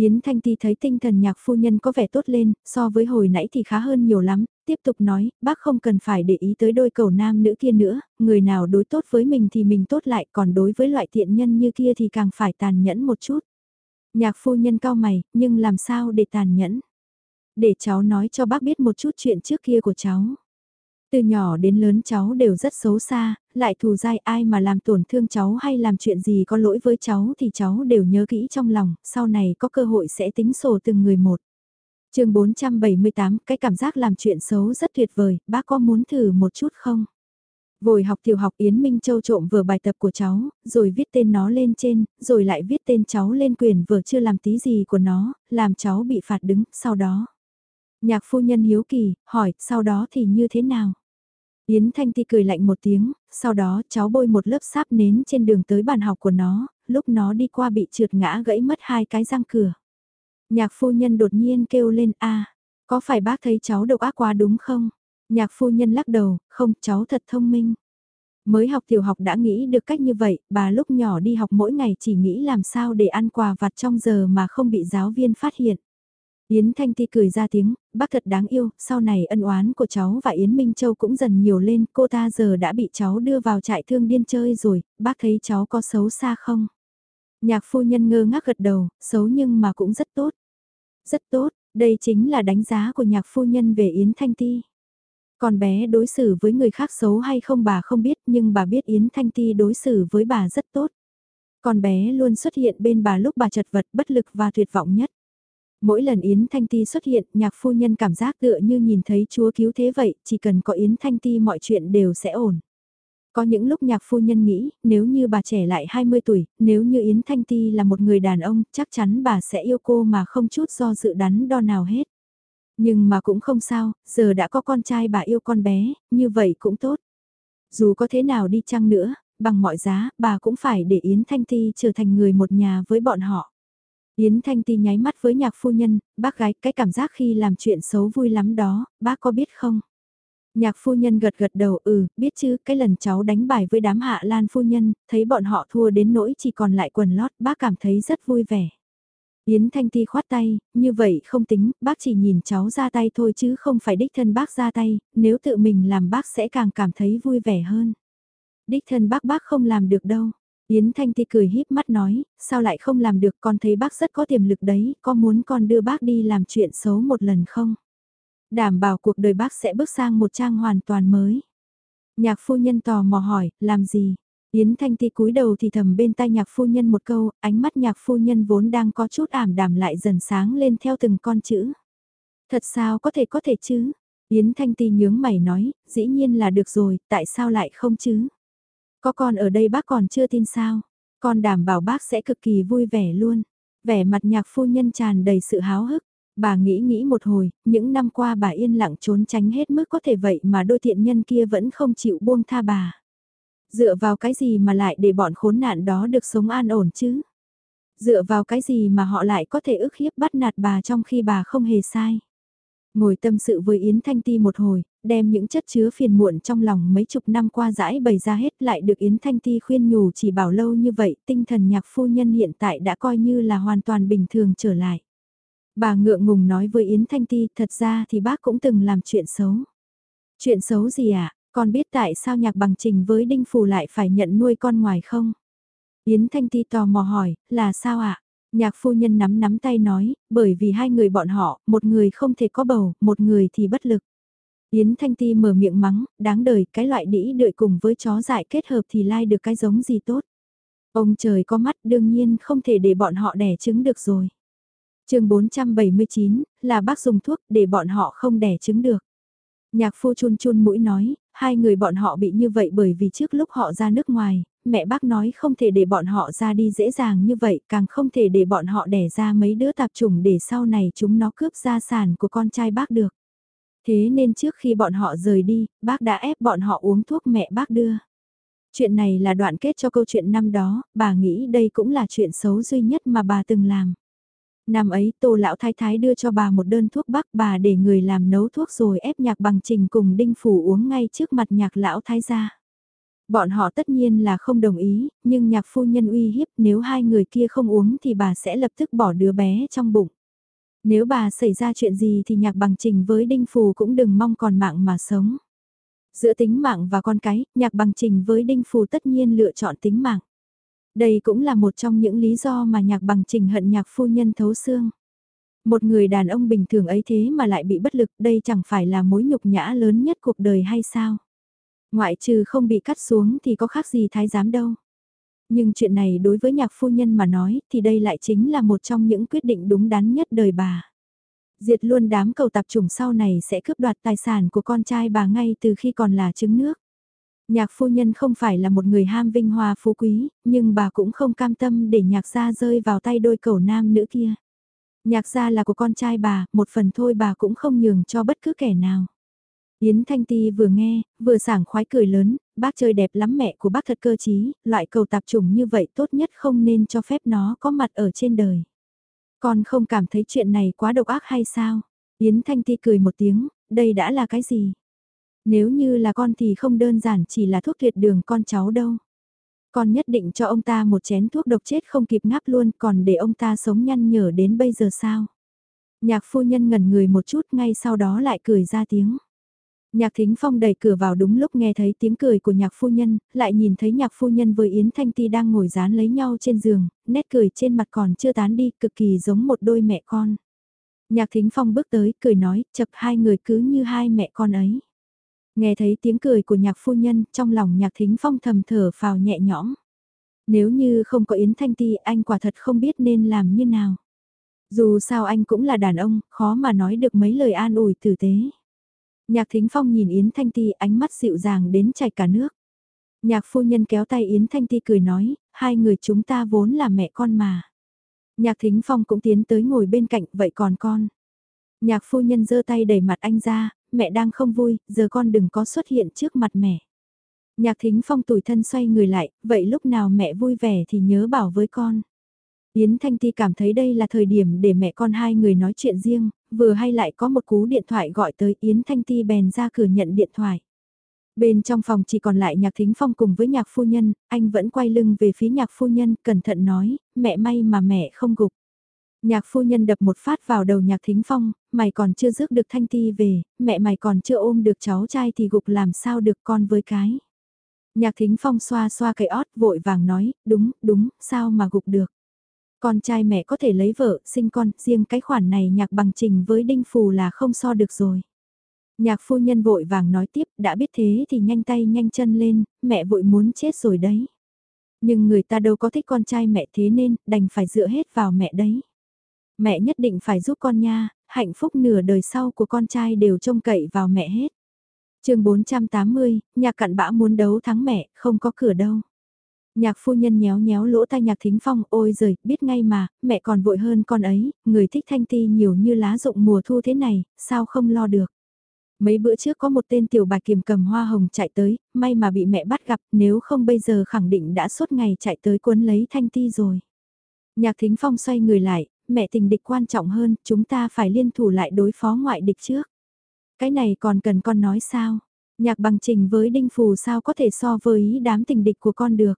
Yến Thanh Ti thấy tinh thần nhạc phu nhân có vẻ tốt lên, so với hồi nãy thì khá hơn nhiều lắm, tiếp tục nói, bác không cần phải để ý tới đôi cầu nam nữ kia nữa, người nào đối tốt với mình thì mình tốt lại, còn đối với loại tiện nhân như kia thì càng phải tàn nhẫn một chút. Nhạc phu nhân cao mày, nhưng làm sao để tàn nhẫn? Để cháu nói cho bác biết một chút chuyện trước kia của cháu. Từ nhỏ đến lớn cháu đều rất xấu xa, lại thù dai ai mà làm tổn thương cháu hay làm chuyện gì có lỗi với cháu thì cháu đều nhớ kỹ trong lòng, sau này có cơ hội sẽ tính sổ từng người một. chương 478, cái cảm giác làm chuyện xấu rất tuyệt vời, bác có muốn thử một chút không? Vội học tiểu học Yến Minh Châu trộm vừa bài tập của cháu, rồi viết tên nó lên trên, rồi lại viết tên cháu lên quyền vừa chưa làm tí gì của nó, làm cháu bị phạt đứng, sau đó. Nhạc phu nhân hiếu kỳ, hỏi, sau đó thì như thế nào? Yến Thanh Ti cười lạnh một tiếng, sau đó cháu bôi một lớp sáp nến trên đường tới bàn học của nó, lúc nó đi qua bị trượt ngã gãy mất hai cái răng cửa. Nhạc phu nhân đột nhiên kêu lên a có phải bác thấy cháu độc ác quá đúng không? Nhạc phu nhân lắc đầu, không, cháu thật thông minh. Mới học tiểu học đã nghĩ được cách như vậy, bà lúc nhỏ đi học mỗi ngày chỉ nghĩ làm sao để ăn quà vặt trong giờ mà không bị giáo viên phát hiện. Yến Thanh Ti cười ra tiếng, bác thật đáng yêu, sau này ân oán của cháu và Yến Minh Châu cũng dần nhiều lên, cô ta giờ đã bị cháu đưa vào trại thương điên chơi rồi, bác thấy cháu có xấu xa không? Nhạc phu nhân ngơ ngác gật đầu, xấu nhưng mà cũng rất tốt. Rất tốt, đây chính là đánh giá của nhạc phu nhân về Yến Thanh Ti. Còn bé đối xử với người khác xấu hay không bà không biết nhưng bà biết Yến Thanh Ti đối xử với bà rất tốt. Con bé luôn xuất hiện bên bà lúc bà chật vật bất lực và tuyệt vọng nhất. Mỗi lần Yến Thanh Ti xuất hiện, nhạc phu nhân cảm giác tựa như nhìn thấy Chúa cứu thế vậy, chỉ cần có Yến Thanh Ti mọi chuyện đều sẽ ổn. Có những lúc nhạc phu nhân nghĩ, nếu như bà trẻ lại 20 tuổi, nếu như Yến Thanh Ti là một người đàn ông, chắc chắn bà sẽ yêu cô mà không chút do dự đắn đo nào hết. Nhưng mà cũng không sao, giờ đã có con trai bà yêu con bé, như vậy cũng tốt. Dù có thế nào đi chăng nữa, bằng mọi giá, bà cũng phải để Yến Thanh Ti trở thành người một nhà với bọn họ. Yến Thanh Ti nháy mắt với nhạc phu nhân, bác gái, cái cảm giác khi làm chuyện xấu vui lắm đó, bác có biết không? Nhạc phu nhân gật gật đầu ừ, biết chứ, cái lần cháu đánh bài với đám hạ lan phu nhân, thấy bọn họ thua đến nỗi chỉ còn lại quần lót, bác cảm thấy rất vui vẻ. Yến Thanh Ti khoát tay, như vậy không tính, bác chỉ nhìn cháu ra tay thôi chứ không phải đích thân bác ra tay, nếu tự mình làm bác sẽ càng cảm thấy vui vẻ hơn. Đích thân bác bác không làm được đâu. Yến Thanh Ti cười híp mắt nói, sao lại không làm được con thấy bác rất có tiềm lực đấy, có muốn con đưa bác đi làm chuyện xấu một lần không? Đảm bảo cuộc đời bác sẽ bước sang một trang hoàn toàn mới. Nhạc phu nhân tò mò hỏi, làm gì? Yến Thanh Ti cúi đầu thì thầm bên tai nhạc phu nhân một câu, ánh mắt nhạc phu nhân vốn đang có chút ảm đạm lại dần sáng lên theo từng con chữ. Thật sao có thể có thể chứ? Yến Thanh Ti nhướng mày nói, dĩ nhiên là được rồi, tại sao lại không chứ? Có con ở đây bác còn chưa tin sao? Con đảm bảo bác sẽ cực kỳ vui vẻ luôn. Vẻ mặt nhạc phu nhân tràn đầy sự háo hức. Bà nghĩ nghĩ một hồi, những năm qua bà yên lặng trốn tránh hết mức có thể vậy mà đôi thiện nhân kia vẫn không chịu buông tha bà. Dựa vào cái gì mà lại để bọn khốn nạn đó được sống an ổn chứ? Dựa vào cái gì mà họ lại có thể ức hiếp bắt nạt bà trong khi bà không hề sai? Ngồi tâm sự với Yến Thanh Ti một hồi, đem những chất chứa phiền muộn trong lòng mấy chục năm qua giải bày ra hết lại được Yến Thanh Ti khuyên nhủ chỉ bảo lâu như vậy, tinh thần nhạc phu nhân hiện tại đã coi như là hoàn toàn bình thường trở lại. Bà ngượng ngùng nói với Yến Thanh Ti, thật ra thì bác cũng từng làm chuyện xấu. Chuyện xấu gì ạ? À? Con biết tại sao nhạc bằng trình với Đinh Phù lại phải nhận nuôi con ngoài không? Yến Thanh Ti tò mò hỏi, là sao ạ? À? Nhạc phu nhân nắm nắm tay nói, bởi vì hai người bọn họ, một người không thể có bầu, một người thì bất lực. Yến Thanh Ti mở miệng mắng, đáng đời, cái loại đĩ đợi cùng với chó dại kết hợp thì lai được cái giống gì tốt. Ông trời có mắt đương nhiên không thể để bọn họ đẻ trứng được rồi. chương 479, là bác dùng thuốc để bọn họ không đẻ trứng được. Nhạc phu chun chun mũi nói, hai người bọn họ bị như vậy bởi vì trước lúc họ ra nước ngoài, mẹ bác nói không thể để bọn họ ra đi dễ dàng như vậy, càng không thể để bọn họ đẻ ra mấy đứa tạp chủng để sau này chúng nó cướp gia sản của con trai bác được. Thế nên trước khi bọn họ rời đi, bác đã ép bọn họ uống thuốc mẹ bác đưa. Chuyện này là đoạn kết cho câu chuyện năm đó, bà nghĩ đây cũng là chuyện xấu duy nhất mà bà từng làm. Năm ấy tô lão thái thái đưa cho bà một đơn thuốc bắc bà để người làm nấu thuốc rồi ép nhạc bằng trình cùng đinh phủ uống ngay trước mặt nhạc lão thái gia. Bọn họ tất nhiên là không đồng ý, nhưng nhạc phu nhân uy hiếp nếu hai người kia không uống thì bà sẽ lập tức bỏ đứa bé trong bụng. Nếu bà xảy ra chuyện gì thì nhạc bằng trình với đinh phù cũng đừng mong còn mạng mà sống. Giữa tính mạng và con cái, nhạc bằng trình với đinh phù tất nhiên lựa chọn tính mạng. Đây cũng là một trong những lý do mà nhạc bằng trình hận nhạc phu nhân thấu xương. Một người đàn ông bình thường ấy thế mà lại bị bất lực, đây chẳng phải là mối nhục nhã lớn nhất cuộc đời hay sao? Ngoại trừ không bị cắt xuống thì có khác gì thái giám đâu. Nhưng chuyện này đối với nhạc phu nhân mà nói thì đây lại chính là một trong những quyết định đúng đắn nhất đời bà. Diệt luôn đám cầu tạp chủng sau này sẽ cướp đoạt tài sản của con trai bà ngay từ khi còn là trứng nước. Nhạc phu nhân không phải là một người ham vinh hoa phú quý, nhưng bà cũng không cam tâm để nhạc gia rơi vào tay đôi cầu nam nữ kia. Nhạc gia là của con trai bà, một phần thôi bà cũng không nhường cho bất cứ kẻ nào. Yến Thanh Ti vừa nghe, vừa sảng khoái cười lớn, bác chơi đẹp lắm mẹ của bác thật cơ trí. loại cầu tạp trùng như vậy tốt nhất không nên cho phép nó có mặt ở trên đời. Con không cảm thấy chuyện này quá độc ác hay sao? Yến Thanh Ti cười một tiếng, đây đã là cái gì? Nếu như là con thì không đơn giản chỉ là thuốc tuyệt đường con cháu đâu. Con nhất định cho ông ta một chén thuốc độc chết không kịp ngáp luôn còn để ông ta sống nhăn nhở đến bây giờ sao? Nhạc phu nhân ngẩn người một chút ngay sau đó lại cười ra tiếng. Nhạc Thính Phong đẩy cửa vào đúng lúc nghe thấy tiếng cười của nhạc phu nhân, lại nhìn thấy nhạc phu nhân với Yến Thanh Ti đang ngồi dán lấy nhau trên giường, nét cười trên mặt còn chưa tán đi, cực kỳ giống một đôi mẹ con. Nhạc Thính Phong bước tới, cười nói, chập hai người cứ như hai mẹ con ấy. Nghe thấy tiếng cười của nhạc phu nhân, trong lòng nhạc Thính Phong thầm thở phào nhẹ nhõm. Nếu như không có Yến Thanh Ti, anh quả thật không biết nên làm như nào. Dù sao anh cũng là đàn ông, khó mà nói được mấy lời an ủi tử tế. Nhạc Thính Phong nhìn Yến Thanh Ti ánh mắt dịu dàng đến chảy cả nước. Nhạc phu nhân kéo tay Yến Thanh Ti cười nói, hai người chúng ta vốn là mẹ con mà. Nhạc Thính Phong cũng tiến tới ngồi bên cạnh, vậy còn con? Nhạc phu nhân giơ tay đẩy mặt anh ra, mẹ đang không vui, giờ con đừng có xuất hiện trước mặt mẹ. Nhạc Thính Phong tủi thân xoay người lại, vậy lúc nào mẹ vui vẻ thì nhớ bảo với con. Yến Thanh Ti cảm thấy đây là thời điểm để mẹ con hai người nói chuyện riêng, vừa hay lại có một cú điện thoại gọi tới Yến Thanh Ti bèn ra cửa nhận điện thoại. Bên trong phòng chỉ còn lại nhạc thính phong cùng với nhạc phu nhân, anh vẫn quay lưng về phía nhạc phu nhân, cẩn thận nói, mẹ may mà mẹ không gục. Nhạc phu nhân đập một phát vào đầu nhạc thính phong, mày còn chưa rước được Thanh Ti về, mẹ mày còn chưa ôm được cháu trai thì gục làm sao được con với cái. Nhạc thính phong xoa xoa cái ót vội vàng nói, đúng, đúng, sao mà gục được. Con trai mẹ có thể lấy vợ, sinh con, riêng cái khoản này nhạc bằng trình với đinh phù là không so được rồi. Nhạc phu nhân vội vàng nói tiếp, đã biết thế thì nhanh tay nhanh chân lên, mẹ vội muốn chết rồi đấy. Nhưng người ta đâu có thích con trai mẹ thế nên, đành phải dựa hết vào mẹ đấy. Mẹ nhất định phải giúp con nha, hạnh phúc nửa đời sau của con trai đều trông cậy vào mẹ hết. chương 480, nhà cặn bã muốn đấu thắng mẹ, không có cửa đâu. Nhạc phu nhân nhéo nhéo lỗ tai nhạc thính phong, ôi giời, biết ngay mà, mẹ còn vội hơn con ấy, người thích thanh ti nhiều như lá rụng mùa thu thế này, sao không lo được. Mấy bữa trước có một tên tiểu bạch kiềm cầm hoa hồng chạy tới, may mà bị mẹ bắt gặp, nếu không bây giờ khẳng định đã suốt ngày chạy tới cuốn lấy thanh ti rồi. Nhạc thính phong xoay người lại, mẹ tình địch quan trọng hơn, chúng ta phải liên thủ lại đối phó ngoại địch trước. Cái này còn cần con nói sao? Nhạc bằng trình với đinh phù sao có thể so với đám tình địch của con được?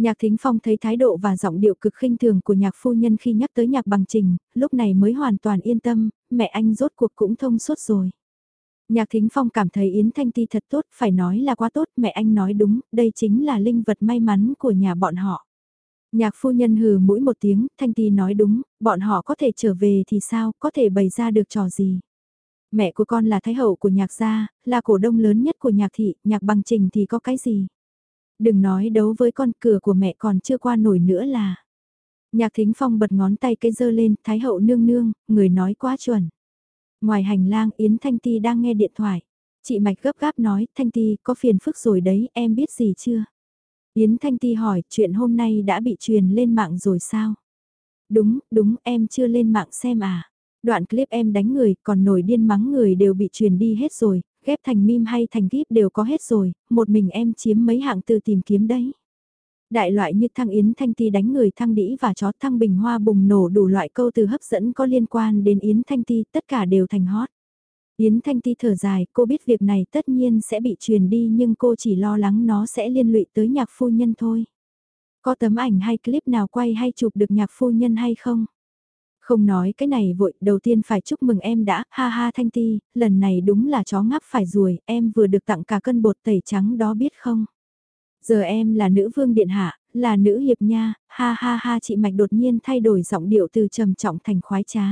Nhạc Thính Phong thấy thái độ và giọng điệu cực khinh thường của nhạc phu nhân khi nhắc tới nhạc bằng trình, lúc này mới hoàn toàn yên tâm, mẹ anh rốt cuộc cũng thông suốt rồi. Nhạc Thính Phong cảm thấy Yến Thanh Ti thật tốt, phải nói là quá tốt, mẹ anh nói đúng, đây chính là linh vật may mắn của nhà bọn họ. Nhạc phu nhân hừ mũi một tiếng, Thanh Ti nói đúng, bọn họ có thể trở về thì sao, có thể bày ra được trò gì. Mẹ của con là thái hậu của nhạc gia, là cổ đông lớn nhất của nhạc thị, nhạc bằng trình thì có cái gì. Đừng nói đấu với con cửa của mẹ còn chưa qua nổi nữa là. Nhạc thính phong bật ngón tay cây dơ lên, thái hậu nương nương, người nói quá chuẩn. Ngoài hành lang Yến Thanh Ti đang nghe điện thoại. Chị Mạch gấp gáp nói, Thanh Ti có phiền phức rồi đấy, em biết gì chưa? Yến Thanh Ti hỏi, chuyện hôm nay đã bị truyền lên mạng rồi sao? Đúng, đúng, em chưa lên mạng xem à. Đoạn clip em đánh người, còn nổi điên mắng người đều bị truyền đi hết rồi, ghép thành mim hay thành gif đều có hết rồi, một mình em chiếm mấy hạng từ tìm kiếm đấy. Đại loại như thăng yến thanh ti đánh người thăng đĩ và chó thăng bình hoa bùng nổ đủ loại câu từ hấp dẫn có liên quan đến yến thanh ti, tất cả đều thành hot. Yến Thanh Ti thở dài, cô biết việc này tất nhiên sẽ bị truyền đi nhưng cô chỉ lo lắng nó sẽ liên lụy tới nhạc phu nhân thôi. Có tấm ảnh hay clip nào quay hay chụp được nhạc phu nhân hay không? Không nói cái này vội, đầu tiên phải chúc mừng em đã, ha ha Thanh Ti, lần này đúng là chó ngáp phải ruồi, em vừa được tặng cả cân bột tẩy trắng đó biết không? Giờ em là nữ vương điện hạ, là nữ hiệp nha, ha ha ha chị Mạch đột nhiên thay đổi giọng điệu từ trầm trọng thành khoái trá.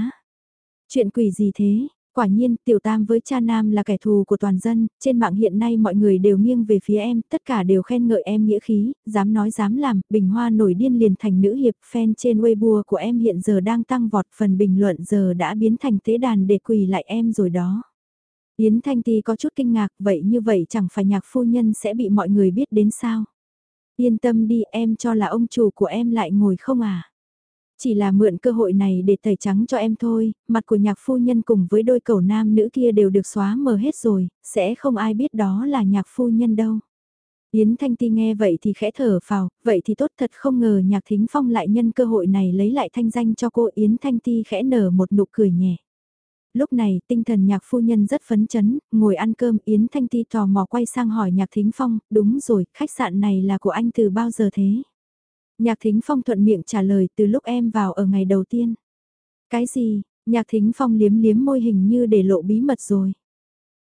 Chuyện quỷ gì thế? Quả nhiên, tiểu tam với cha nam là kẻ thù của toàn dân, trên mạng hiện nay mọi người đều nghiêng về phía em, tất cả đều khen ngợi em nghĩa khí, dám nói dám làm, bình hoa nổi điên liền thành nữ hiệp, fan trên Weibo của em hiện giờ đang tăng vọt, phần bình luận giờ đã biến thành tế đàn để quỳ lại em rồi đó. Yến Thanh Ti có chút kinh ngạc, vậy như vậy chẳng phải nhạc phu nhân sẽ bị mọi người biết đến sao? Yên tâm đi, em cho là ông chủ của em lại ngồi không à? Chỉ là mượn cơ hội này để tẩy trắng cho em thôi, mặt của nhạc phu nhân cùng với đôi cầu nam nữ kia đều được xóa mờ hết rồi, sẽ không ai biết đó là nhạc phu nhân đâu. Yến Thanh Ti nghe vậy thì khẽ thở phào, vậy thì tốt thật không ngờ nhạc thính phong lại nhân cơ hội này lấy lại thanh danh cho cô Yến Thanh Ti khẽ nở một nụ cười nhẹ. Lúc này tinh thần nhạc phu nhân rất phấn chấn, ngồi ăn cơm Yến Thanh Ti tò mò quay sang hỏi nhạc thính phong, đúng rồi, khách sạn này là của anh từ bao giờ thế? Nhạc Thính Phong thuận miệng trả lời từ lúc em vào ở ngày đầu tiên. Cái gì, Nhạc Thính Phong liếm liếm môi hình như để lộ bí mật rồi.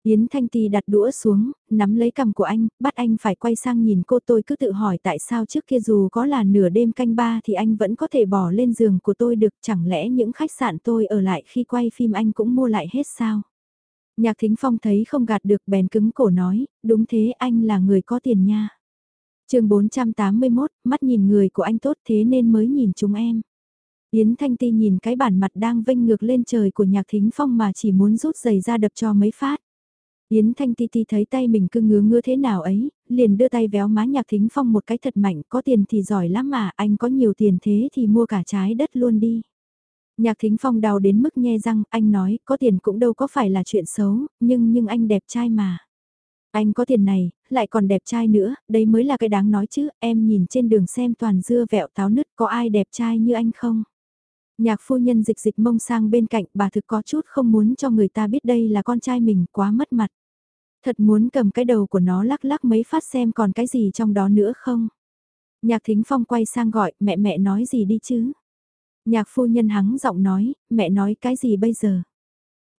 Yến Thanh Ti đặt đũa xuống, nắm lấy cằm của anh, bắt anh phải quay sang nhìn cô tôi cứ tự hỏi tại sao trước kia dù có là nửa đêm canh ba thì anh vẫn có thể bỏ lên giường của tôi được chẳng lẽ những khách sạn tôi ở lại khi quay phim anh cũng mua lại hết sao? Nhạc Thính Phong thấy không gạt được bèn cứng cổ nói, đúng thế anh là người có tiền nha chương 481, mắt nhìn người của anh tốt thế nên mới nhìn chúng em. Yến Thanh Ti nhìn cái bản mặt đang vênh ngược lên trời của nhạc thính phong mà chỉ muốn rút giày ra đập cho mấy phát. Yến Thanh Ti Ti thấy tay mình cứ ngứa ngứa thế nào ấy, liền đưa tay véo má nhạc thính phong một cái thật mạnh, có tiền thì giỏi lắm mà, anh có nhiều tiền thế thì mua cả trái đất luôn đi. Nhạc thính phong đau đến mức nhe răng, anh nói, có tiền cũng đâu có phải là chuyện xấu, nhưng nhưng anh đẹp trai mà. Anh có tiền này, lại còn đẹp trai nữa, đây mới là cái đáng nói chứ, em nhìn trên đường xem toàn dưa vẹo táo nứt có ai đẹp trai như anh không? Nhạc phu nhân dịch dịch mông sang bên cạnh bà thực có chút không muốn cho người ta biết đây là con trai mình quá mất mặt. Thật muốn cầm cái đầu của nó lắc lắc mấy phát xem còn cái gì trong đó nữa không? Nhạc thính phong quay sang gọi mẹ mẹ nói gì đi chứ? Nhạc phu nhân hắng giọng nói, mẹ nói cái gì bây giờ?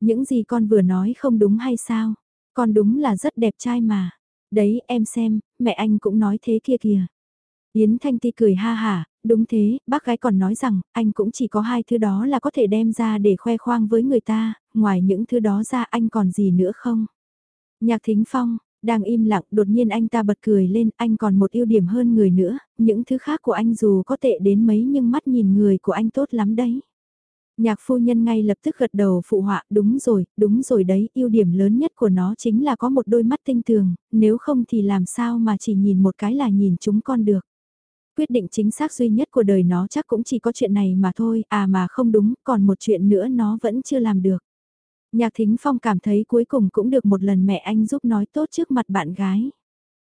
Những gì con vừa nói không đúng hay sao? Con đúng là rất đẹp trai mà. Đấy em xem, mẹ anh cũng nói thế kia kìa. Yến Thanh Ti cười ha hả, đúng thế, bác gái còn nói rằng, anh cũng chỉ có hai thứ đó là có thể đem ra để khoe khoang với người ta, ngoài những thứ đó ra anh còn gì nữa không? Nhạc Thính Phong, đang im lặng, đột nhiên anh ta bật cười lên, anh còn một ưu điểm hơn người nữa, những thứ khác của anh dù có tệ đến mấy nhưng mắt nhìn người của anh tốt lắm đấy. Nhạc phu nhân ngay lập tức gật đầu phụ họa, đúng rồi, đúng rồi đấy, ưu điểm lớn nhất của nó chính là có một đôi mắt tinh tường, nếu không thì làm sao mà chỉ nhìn một cái là nhìn chúng con được. Quyết định chính xác duy nhất của đời nó chắc cũng chỉ có chuyện này mà thôi, à mà không đúng, còn một chuyện nữa nó vẫn chưa làm được. Nhạc Thính Phong cảm thấy cuối cùng cũng được một lần mẹ anh giúp nói tốt trước mặt bạn gái.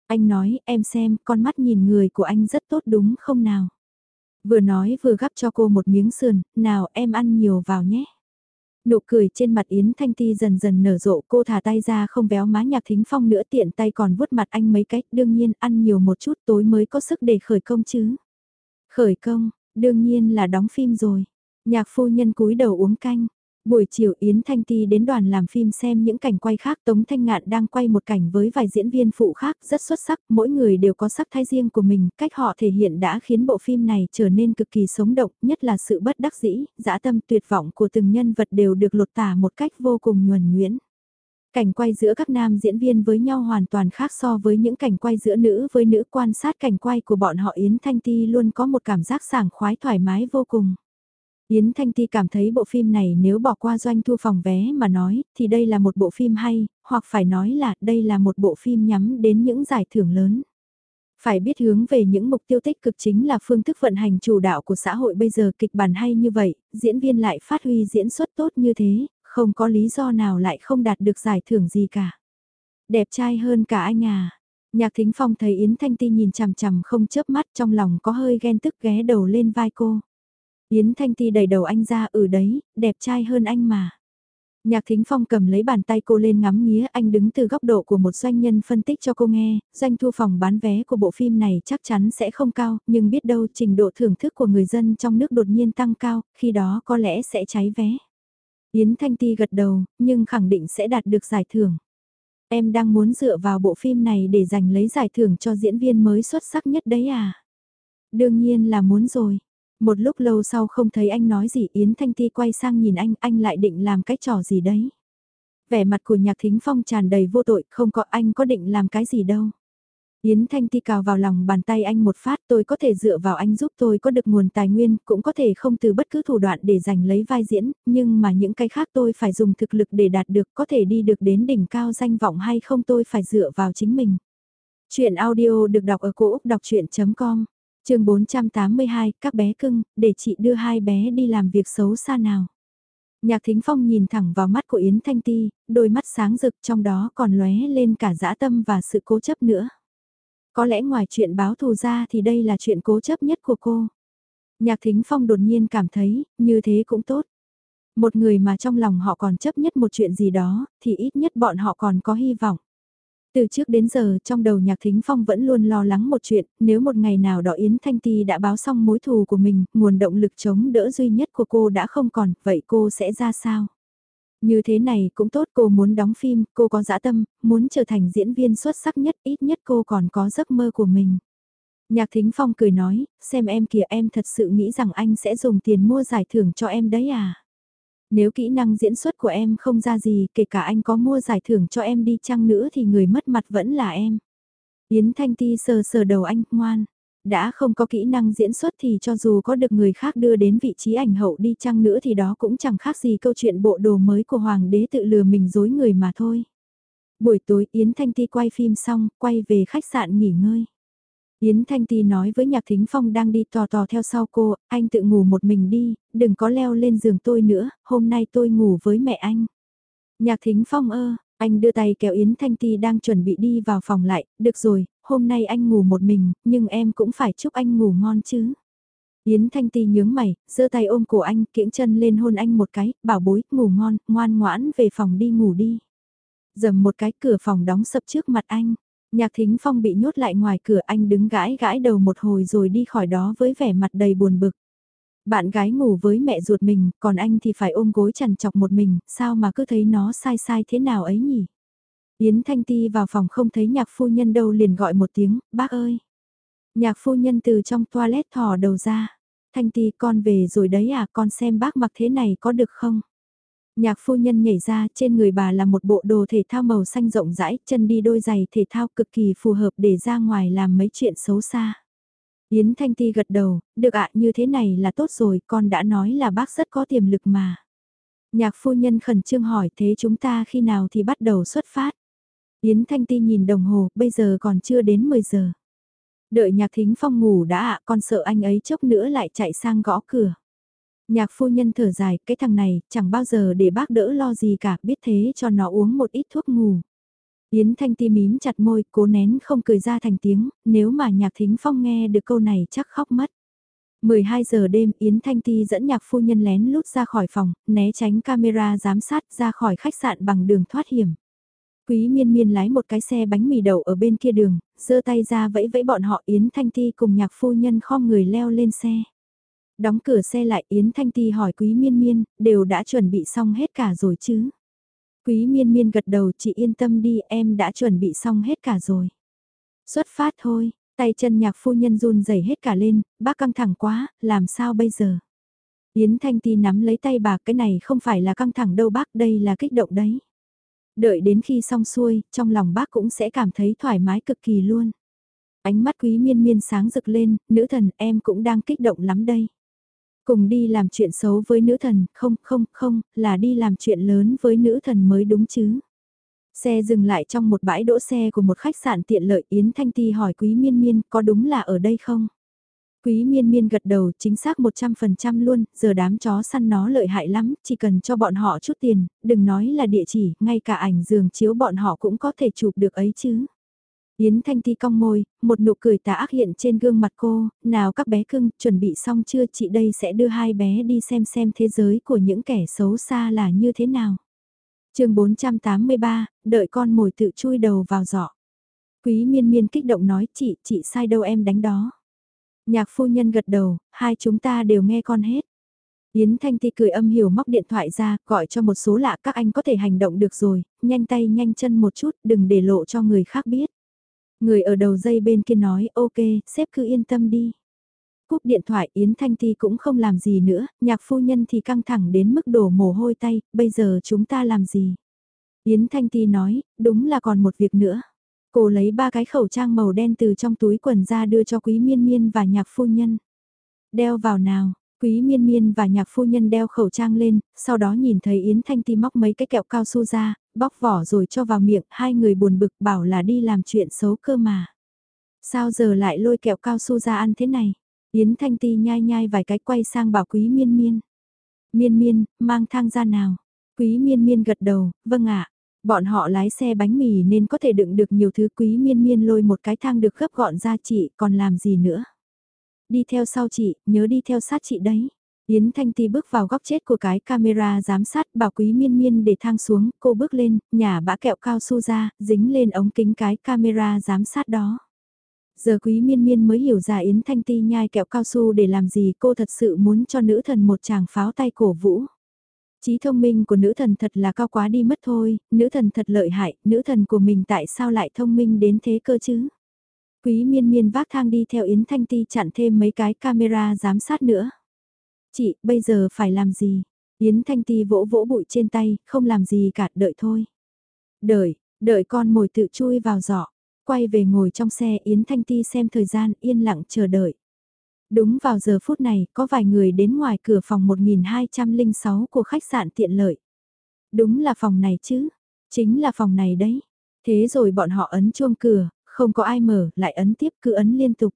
Anh nói, em xem, con mắt nhìn người của anh rất tốt đúng không nào? Vừa nói vừa gắp cho cô một miếng sườn, nào em ăn nhiều vào nhé. Nụ cười trên mặt Yến Thanh Ti dần dần nở rộ cô thả tay ra không béo má nhạc thính phong nữa tiện tay còn vuốt mặt anh mấy cách đương nhiên ăn nhiều một chút tối mới có sức để khởi công chứ. Khởi công, đương nhiên là đóng phim rồi. Nhạc phu nhân cúi đầu uống canh. Buổi chiều Yến Thanh Ti đến đoàn làm phim xem những cảnh quay khác Tống Thanh Ngạn đang quay một cảnh với vài diễn viên phụ khác rất xuất sắc, mỗi người đều có sắc thái riêng của mình, cách họ thể hiện đã khiến bộ phim này trở nên cực kỳ sống động, nhất là sự bất đắc dĩ, dã tâm tuyệt vọng của từng nhân vật đều được lột tả một cách vô cùng nhuần nhuyễn. Cảnh quay giữa các nam diễn viên với nhau hoàn toàn khác so với những cảnh quay giữa nữ với nữ quan sát cảnh quay của bọn họ Yến Thanh Ti luôn có một cảm giác sảng khoái thoải mái vô cùng. Yến Thanh Ti cảm thấy bộ phim này nếu bỏ qua doanh thu phòng vé mà nói, thì đây là một bộ phim hay, hoặc phải nói là đây là một bộ phim nhắm đến những giải thưởng lớn. Phải biết hướng về những mục tiêu tích cực chính là phương thức vận hành chủ đạo của xã hội bây giờ kịch bản hay như vậy, diễn viên lại phát huy diễn xuất tốt như thế, không có lý do nào lại không đạt được giải thưởng gì cả. Đẹp trai hơn cả anh à. Nhạc Thính Phong thấy Yến Thanh Ti nhìn chằm chằm không chớp mắt trong lòng có hơi ghen tức ghé đầu lên vai cô. Yến Thanh Ti đẩy đầu anh ra ở ừ đấy, đẹp trai hơn anh mà. Nhạc Thính Phong cầm lấy bàn tay cô lên ngắm nghía anh đứng từ góc độ của một doanh nhân phân tích cho cô nghe, doanh thu phòng bán vé của bộ phim này chắc chắn sẽ không cao, nhưng biết đâu trình độ thưởng thức của người dân trong nước đột nhiên tăng cao, khi đó có lẽ sẽ cháy vé. Yến Thanh Ti gật đầu, nhưng khẳng định sẽ đạt được giải thưởng. Em đang muốn dựa vào bộ phim này để giành lấy giải thưởng cho diễn viên mới xuất sắc nhất đấy à? Đương nhiên là muốn rồi. Một lúc lâu sau không thấy anh nói gì Yến Thanh Ti quay sang nhìn anh, anh lại định làm cái trò gì đấy. Vẻ mặt của nhạc thính phong tràn đầy vô tội, không có anh có định làm cái gì đâu. Yến Thanh Ti cào vào lòng bàn tay anh một phát tôi có thể dựa vào anh giúp tôi có được nguồn tài nguyên, cũng có thể không từ bất cứ thủ đoạn để giành lấy vai diễn, nhưng mà những cái khác tôi phải dùng thực lực để đạt được có thể đi được đến đỉnh cao danh vọng hay không tôi phải dựa vào chính mình. Chuyện audio được đọc ở cổ Úc đọc chuyện.com chương 482, các bé cưng, để chị đưa hai bé đi làm việc xấu xa nào. Nhạc Thính Phong nhìn thẳng vào mắt của Yến Thanh Ti, đôi mắt sáng rực trong đó còn lóe lên cả dã tâm và sự cố chấp nữa. Có lẽ ngoài chuyện báo thù ra thì đây là chuyện cố chấp nhất của cô. Nhạc Thính Phong đột nhiên cảm thấy, như thế cũng tốt. Một người mà trong lòng họ còn chấp nhất một chuyện gì đó, thì ít nhất bọn họ còn có hy vọng. Từ trước đến giờ trong đầu nhạc thính phong vẫn luôn lo lắng một chuyện, nếu một ngày nào đó Yến Thanh Ti đã báo xong mối thù của mình, nguồn động lực chống đỡ duy nhất của cô đã không còn, vậy cô sẽ ra sao? Như thế này cũng tốt cô muốn đóng phim, cô có dã tâm, muốn trở thành diễn viên xuất sắc nhất, ít nhất cô còn có giấc mơ của mình. Nhạc Thính Phong cười nói, xem em kìa em thật sự nghĩ rằng anh sẽ dùng tiền mua giải thưởng cho em đấy à? Nếu kỹ năng diễn xuất của em không ra gì, kể cả anh có mua giải thưởng cho em đi chăng nữa thì người mất mặt vẫn là em. Yến Thanh Ti sờ sờ đầu anh, ngoan. Đã không có kỹ năng diễn xuất thì cho dù có được người khác đưa đến vị trí ảnh hậu đi chăng nữa thì đó cũng chẳng khác gì câu chuyện bộ đồ mới của Hoàng đế tự lừa mình dối người mà thôi. Buổi tối Yến Thanh Ti quay phim xong, quay về khách sạn nghỉ ngơi. Yến Thanh Ti nói với Nhạc Thính Phong đang đi tò tò theo sau cô, anh tự ngủ một mình đi, đừng có leo lên giường tôi nữa, hôm nay tôi ngủ với mẹ anh. Nhạc Thính Phong ơ, anh đưa tay kéo Yến Thanh Ti đang chuẩn bị đi vào phòng lại, được rồi, hôm nay anh ngủ một mình, nhưng em cũng phải chúc anh ngủ ngon chứ. Yến Thanh Ti nhướng mày, giơ tay ôm cổ anh, kiễng chân lên hôn anh một cái, bảo bối, ngủ ngon, ngoan ngoãn về phòng đi ngủ đi. Dầm một cái cửa phòng đóng sập trước mặt anh. Nhạc thính phong bị nhốt lại ngoài cửa anh đứng gãi gãi đầu một hồi rồi đi khỏi đó với vẻ mặt đầy buồn bực. Bạn gái ngủ với mẹ ruột mình, còn anh thì phải ôm gối chằn chọc một mình, sao mà cứ thấy nó sai sai thế nào ấy nhỉ? Yến Thanh Ti vào phòng không thấy nhạc phu nhân đâu liền gọi một tiếng, bác ơi. Nhạc phu nhân từ trong toilet thò đầu ra. Thanh Ti con về rồi đấy à con xem bác mặc thế này có được không? Nhạc phu nhân nhảy ra, trên người bà là một bộ đồ thể thao màu xanh rộng rãi, chân đi đôi giày thể thao cực kỳ phù hợp để ra ngoài làm mấy chuyện xấu xa. Yến Thanh Ti gật đầu, được ạ như thế này là tốt rồi, con đã nói là bác rất có tiềm lực mà. Nhạc phu nhân khẩn trương hỏi thế chúng ta khi nào thì bắt đầu xuất phát. Yến Thanh Ti nhìn đồng hồ, bây giờ còn chưa đến 10 giờ. Đợi nhạc thính phong ngủ đã ạ, con sợ anh ấy chốc nữa lại chạy sang gõ cửa. Nhạc phu nhân thở dài, cái thằng này, chẳng bao giờ để bác đỡ lo gì cả, biết thế cho nó uống một ít thuốc ngủ. Yến Thanh Ti mím chặt môi, cố nén không cười ra thành tiếng, nếu mà nhạc thính phong nghe được câu này chắc khóc mất. 12 giờ đêm Yến Thanh Ti dẫn nhạc phu nhân lén lút ra khỏi phòng, né tránh camera giám sát ra khỏi khách sạn bằng đường thoát hiểm. Quý miên miên lái một cái xe bánh mì đậu ở bên kia đường, giơ tay ra vẫy vẫy bọn họ Yến Thanh Ti cùng nhạc phu nhân khom người leo lên xe. Đóng cửa xe lại Yến Thanh Ti hỏi Quý miên miên, đều đã chuẩn bị xong hết cả rồi chứ? Quý miên miên gật đầu chị yên tâm đi em đã chuẩn bị xong hết cả rồi. Xuất phát thôi, tay chân nhạc phu nhân run rẩy hết cả lên, bác căng thẳng quá, làm sao bây giờ? Yến Thanh Ti nắm lấy tay bà cái này không phải là căng thẳng đâu bác đây là kích động đấy. Đợi đến khi xong xuôi, trong lòng bác cũng sẽ cảm thấy thoải mái cực kỳ luôn. Ánh mắt quý miên miên sáng rực lên, nữ thần em cũng đang kích động lắm đây. Cùng đi làm chuyện xấu với nữ thần, không, không, không, là đi làm chuyện lớn với nữ thần mới đúng chứ. Xe dừng lại trong một bãi đỗ xe của một khách sạn tiện lợi Yến Thanh Ti hỏi Quý Miên Miên có đúng là ở đây không? Quý Miên Miên gật đầu chính xác 100% luôn, giờ đám chó săn nó lợi hại lắm, chỉ cần cho bọn họ chút tiền, đừng nói là địa chỉ, ngay cả ảnh giường chiếu bọn họ cũng có thể chụp được ấy chứ. Yến Thanh Ti cong môi, một nụ cười tà ác hiện trên gương mặt cô, nào các bé cưng, chuẩn bị xong chưa chị đây sẽ đưa hai bé đi xem xem thế giới của những kẻ xấu xa là như thế nào. chương 483, đợi con mồi tự chui đầu vào giỏ. Quý miên miên kích động nói chị, chị sai đâu em đánh đó. Nhạc phu nhân gật đầu, hai chúng ta đều nghe con hết. Yến Thanh Ti cười âm hiểu móc điện thoại ra, gọi cho một số lạ các anh có thể hành động được rồi, nhanh tay nhanh chân một chút, đừng để lộ cho người khác biết. Người ở đầu dây bên kia nói ok, sếp cứ yên tâm đi. Cúp điện thoại Yến Thanh Ti cũng không làm gì nữa, nhạc phu nhân thì căng thẳng đến mức đổ mồ hôi tay, bây giờ chúng ta làm gì? Yến Thanh Ti nói, đúng là còn một việc nữa. Cô lấy ba cái khẩu trang màu đen từ trong túi quần ra đưa cho Quý Miên Miên và nhạc phu nhân. Đeo vào nào, Quý miên miên và nhạc phu nhân đeo khẩu trang lên, sau đó nhìn thấy Yến Thanh Ti móc mấy cái kẹo cao su ra, bóc vỏ rồi cho vào miệng, hai người buồn bực bảo là đi làm chuyện xấu cơ mà. Sao giờ lại lôi kẹo cao su ra ăn thế này? Yến Thanh Ti nhai nhai vài cái quay sang bảo quý miên miên. Miên miên, mang thang ra nào. Quý miên miên gật đầu, vâng ạ. Bọn họ lái xe bánh mì nên có thể đựng được nhiều thứ quý miên miên lôi một cái thang được gấp gọn ra chị còn làm gì nữa. Đi theo sau chị, nhớ đi theo sát chị đấy. Yến Thanh Ti bước vào góc chết của cái camera giám sát bảo quý miên miên để thang xuống, cô bước lên, nhả bã kẹo cao su ra, dính lên ống kính cái camera giám sát đó. Giờ quý miên miên mới hiểu ra Yến Thanh Ti nhai kẹo cao su để làm gì cô thật sự muốn cho nữ thần một chàng pháo tay cổ vũ. Trí thông minh của nữ thần thật là cao quá đi mất thôi, nữ thần thật lợi hại, nữ thần của mình tại sao lại thông minh đến thế cơ chứ? Quý miên miên vác thang đi theo Yến Thanh Ti chặn thêm mấy cái camera giám sát nữa. Chị, bây giờ phải làm gì? Yến Thanh Ti vỗ vỗ bụi trên tay, không làm gì cả, đợi thôi. Đợi, đợi con mồi tự chui vào giỏ. Quay về ngồi trong xe Yến Thanh Ti xem thời gian yên lặng chờ đợi. Đúng vào giờ phút này, có vài người đến ngoài cửa phòng 1206 của khách sạn tiện lợi. Đúng là phòng này chứ, chính là phòng này đấy. Thế rồi bọn họ ấn chuông cửa, không có ai mở, lại ấn tiếp cứ ấn liên tục.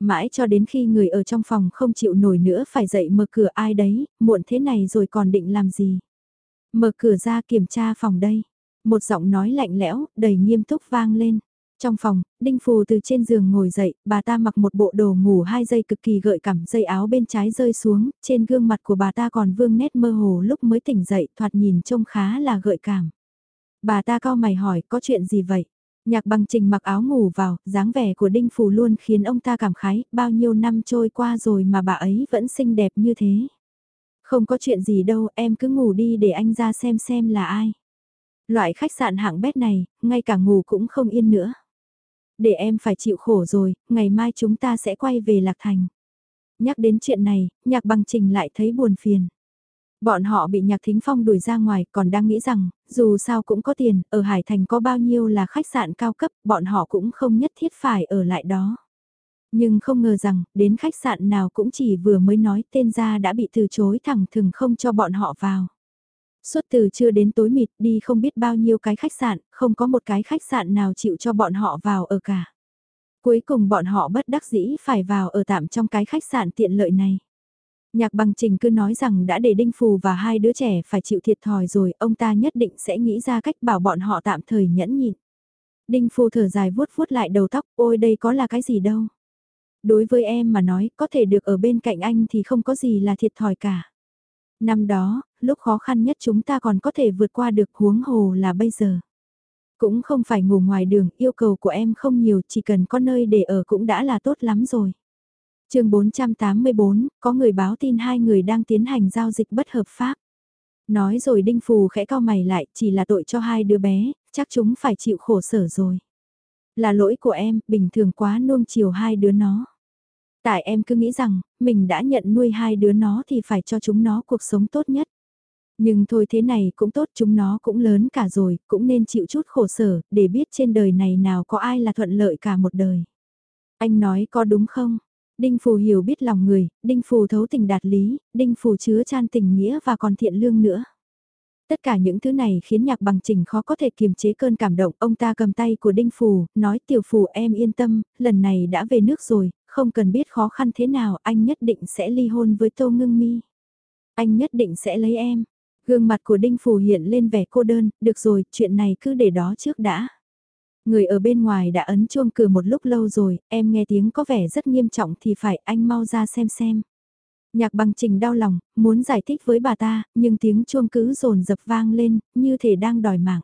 Mãi cho đến khi người ở trong phòng không chịu nổi nữa phải dậy mở cửa ai đấy, muộn thế này rồi còn định làm gì. Mở cửa ra kiểm tra phòng đây. Một giọng nói lạnh lẽo, đầy nghiêm túc vang lên. Trong phòng, Đinh Phù từ trên giường ngồi dậy, bà ta mặc một bộ đồ ngủ hai giây cực kỳ gợi cảm, dây áo bên trái rơi xuống, trên gương mặt của bà ta còn vương nét mơ hồ lúc mới tỉnh dậy, thoạt nhìn trông khá là gợi cảm. Bà ta cao mày hỏi, có chuyện gì vậy? Nhạc bằng trình mặc áo ngủ vào, dáng vẻ của Đinh Phù luôn khiến ông ta cảm khái, bao nhiêu năm trôi qua rồi mà bà ấy vẫn xinh đẹp như thế. Không có chuyện gì đâu, em cứ ngủ đi để anh ra xem xem là ai. Loại khách sạn hạng bét này, ngay cả ngủ cũng không yên nữa. Để em phải chịu khổ rồi, ngày mai chúng ta sẽ quay về Lạc Thành. Nhắc đến chuyện này, nhạc bằng trình lại thấy buồn phiền. Bọn họ bị Nhạc Thính Phong đuổi ra ngoài còn đang nghĩ rằng, dù sao cũng có tiền, ở Hải Thành có bao nhiêu là khách sạn cao cấp, bọn họ cũng không nhất thiết phải ở lại đó. Nhưng không ngờ rằng, đến khách sạn nào cũng chỉ vừa mới nói tên ra đã bị từ chối thẳng thừng không cho bọn họ vào. Suốt từ trưa đến tối mịt đi không biết bao nhiêu cái khách sạn, không có một cái khách sạn nào chịu cho bọn họ vào ở cả. Cuối cùng bọn họ bất đắc dĩ phải vào ở tạm trong cái khách sạn tiện lợi này. Nhạc bằng trình cứ nói rằng đã để Đinh Phù và hai đứa trẻ phải chịu thiệt thòi rồi, ông ta nhất định sẽ nghĩ ra cách bảo bọn họ tạm thời nhẫn nhịn. Đinh Phù thở dài vuốt vuốt lại đầu tóc, ôi đây có là cái gì đâu. Đối với em mà nói, có thể được ở bên cạnh anh thì không có gì là thiệt thòi cả. Năm đó, lúc khó khăn nhất chúng ta còn có thể vượt qua được huống hồ là bây giờ. Cũng không phải ngủ ngoài đường, yêu cầu của em không nhiều, chỉ cần có nơi để ở cũng đã là tốt lắm rồi chương 484, có người báo tin hai người đang tiến hành giao dịch bất hợp pháp. Nói rồi Đinh Phù khẽ cao mày lại, chỉ là tội cho hai đứa bé, chắc chúng phải chịu khổ sở rồi. Là lỗi của em, bình thường quá nuông chiều hai đứa nó. Tại em cứ nghĩ rằng, mình đã nhận nuôi hai đứa nó thì phải cho chúng nó cuộc sống tốt nhất. Nhưng thôi thế này cũng tốt chúng nó cũng lớn cả rồi, cũng nên chịu chút khổ sở, để biết trên đời này nào có ai là thuận lợi cả một đời. Anh nói có đúng không? Đinh Phù hiểu biết lòng người, Đinh Phù thấu tình đạt lý, Đinh Phù chứa chan tình nghĩa và còn thiện lương nữa. Tất cả những thứ này khiến nhạc bằng trình khó có thể kiềm chế cơn cảm động. Ông ta cầm tay của Đinh Phù, nói tiểu Phù em yên tâm, lần này đã về nước rồi, không cần biết khó khăn thế nào, anh nhất định sẽ ly hôn với Tô Ngưng Mi. Anh nhất định sẽ lấy em. Gương mặt của Đinh Phù hiện lên vẻ cô đơn, được rồi, chuyện này cứ để đó trước đã. Người ở bên ngoài đã ấn chuông cửa một lúc lâu rồi, em nghe tiếng có vẻ rất nghiêm trọng thì phải anh mau ra xem xem. Nhạc bằng trình đau lòng, muốn giải thích với bà ta, nhưng tiếng chuông cứ rồn dập vang lên, như thể đang đòi mạng.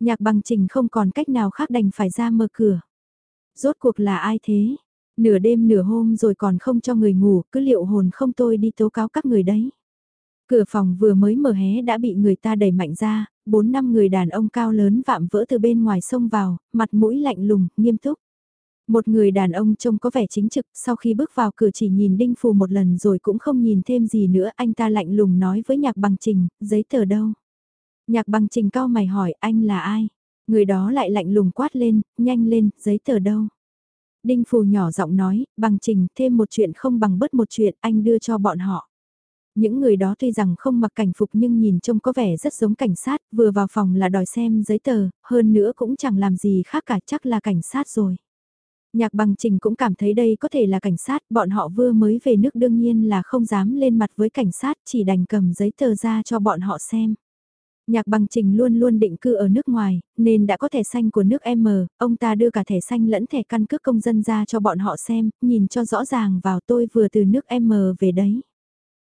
Nhạc bằng trình không còn cách nào khác đành phải ra mở cửa. Rốt cuộc là ai thế? Nửa đêm nửa hôm rồi còn không cho người ngủ, cứ liệu hồn không tôi đi tố cáo các người đấy. Cửa phòng vừa mới mở hé đã bị người ta đẩy mạnh ra, bốn năm người đàn ông cao lớn vạm vỡ từ bên ngoài sông vào, mặt mũi lạnh lùng, nghiêm túc. Một người đàn ông trông có vẻ chính trực, sau khi bước vào cửa chỉ nhìn Đinh Phù một lần rồi cũng không nhìn thêm gì nữa, anh ta lạnh lùng nói với nhạc bằng trình, giấy tờ đâu? Nhạc bằng trình cao mày hỏi, anh là ai? Người đó lại lạnh lùng quát lên, nhanh lên, giấy tờ đâu? Đinh Phù nhỏ giọng nói, bằng trình, thêm một chuyện không bằng bớt một chuyện, anh đưa cho bọn họ. Những người đó tuy rằng không mặc cảnh phục nhưng nhìn trông có vẻ rất giống cảnh sát, vừa vào phòng là đòi xem giấy tờ, hơn nữa cũng chẳng làm gì khác cả chắc là cảnh sát rồi. Nhạc bằng trình cũng cảm thấy đây có thể là cảnh sát, bọn họ vừa mới về nước đương nhiên là không dám lên mặt với cảnh sát, chỉ đành cầm giấy tờ ra cho bọn họ xem. Nhạc bằng trình luôn luôn định cư ở nước ngoài, nên đã có thẻ xanh của nước M, ông ta đưa cả thẻ xanh lẫn thẻ căn cước công dân ra cho bọn họ xem, nhìn cho rõ ràng vào tôi vừa từ nước M về đấy.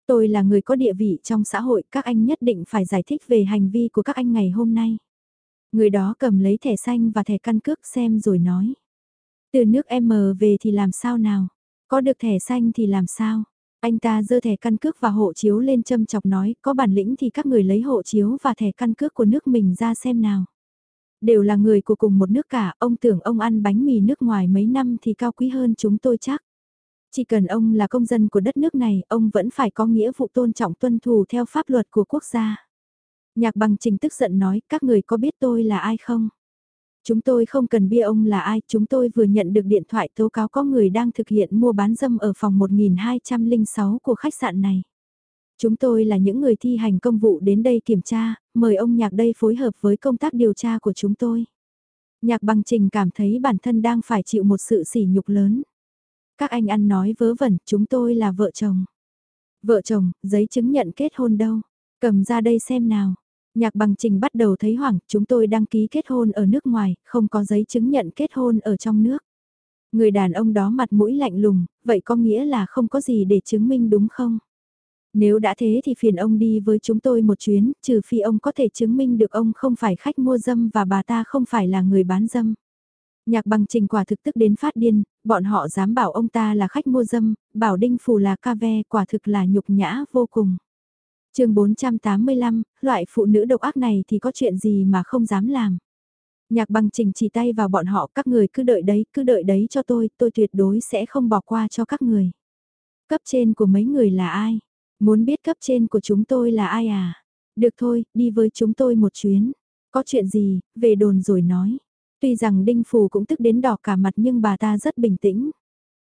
Tôi là người có địa vị trong xã hội, các anh nhất định phải giải thích về hành vi của các anh ngày hôm nay. Người đó cầm lấy thẻ xanh và thẻ căn cước xem rồi nói. Từ nước M về thì làm sao nào? Có được thẻ xanh thì làm sao? Anh ta giơ thẻ căn cước và hộ chiếu lên châm chọc nói, có bản lĩnh thì các người lấy hộ chiếu và thẻ căn cước của nước mình ra xem nào. Đều là người của cùng một nước cả, ông tưởng ông ăn bánh mì nước ngoài mấy năm thì cao quý hơn chúng tôi chắc. Chỉ cần ông là công dân của đất nước này, ông vẫn phải có nghĩa vụ tôn trọng tuân thủ theo pháp luật của quốc gia. Nhạc bằng trình tức giận nói, các người có biết tôi là ai không? Chúng tôi không cần bia ông là ai, chúng tôi vừa nhận được điện thoại tố cáo có người đang thực hiện mua bán dâm ở phòng 1206 của khách sạn này. Chúng tôi là những người thi hành công vụ đến đây kiểm tra, mời ông nhạc đây phối hợp với công tác điều tra của chúng tôi. Nhạc bằng trình cảm thấy bản thân đang phải chịu một sự sỉ nhục lớn. Các anh ăn nói vớ vẩn, chúng tôi là vợ chồng. Vợ chồng, giấy chứng nhận kết hôn đâu? Cầm ra đây xem nào. Nhạc bằng trình bắt đầu thấy hoảng, chúng tôi đăng ký kết hôn ở nước ngoài, không có giấy chứng nhận kết hôn ở trong nước. Người đàn ông đó mặt mũi lạnh lùng, vậy có nghĩa là không có gì để chứng minh đúng không? Nếu đã thế thì phiền ông đi với chúng tôi một chuyến, trừ phi ông có thể chứng minh được ông không phải khách mua dâm và bà ta không phải là người bán dâm. Nhạc bằng trình quả thực tức đến phát điên, bọn họ dám bảo ông ta là khách mua dâm, bảo đinh phù là ca ve quả thực là nhục nhã vô cùng chương 485, loại phụ nữ độc ác này thì có chuyện gì mà không dám làm. Nhạc bằng trình chỉ tay vào bọn họ các người cứ đợi đấy, cứ đợi đấy cho tôi, tôi tuyệt đối sẽ không bỏ qua cho các người. Cấp trên của mấy người là ai? Muốn biết cấp trên của chúng tôi là ai à? Được thôi, đi với chúng tôi một chuyến. Có chuyện gì, về đồn rồi nói. Tuy rằng Đinh Phù cũng tức đến đỏ cả mặt nhưng bà ta rất bình tĩnh.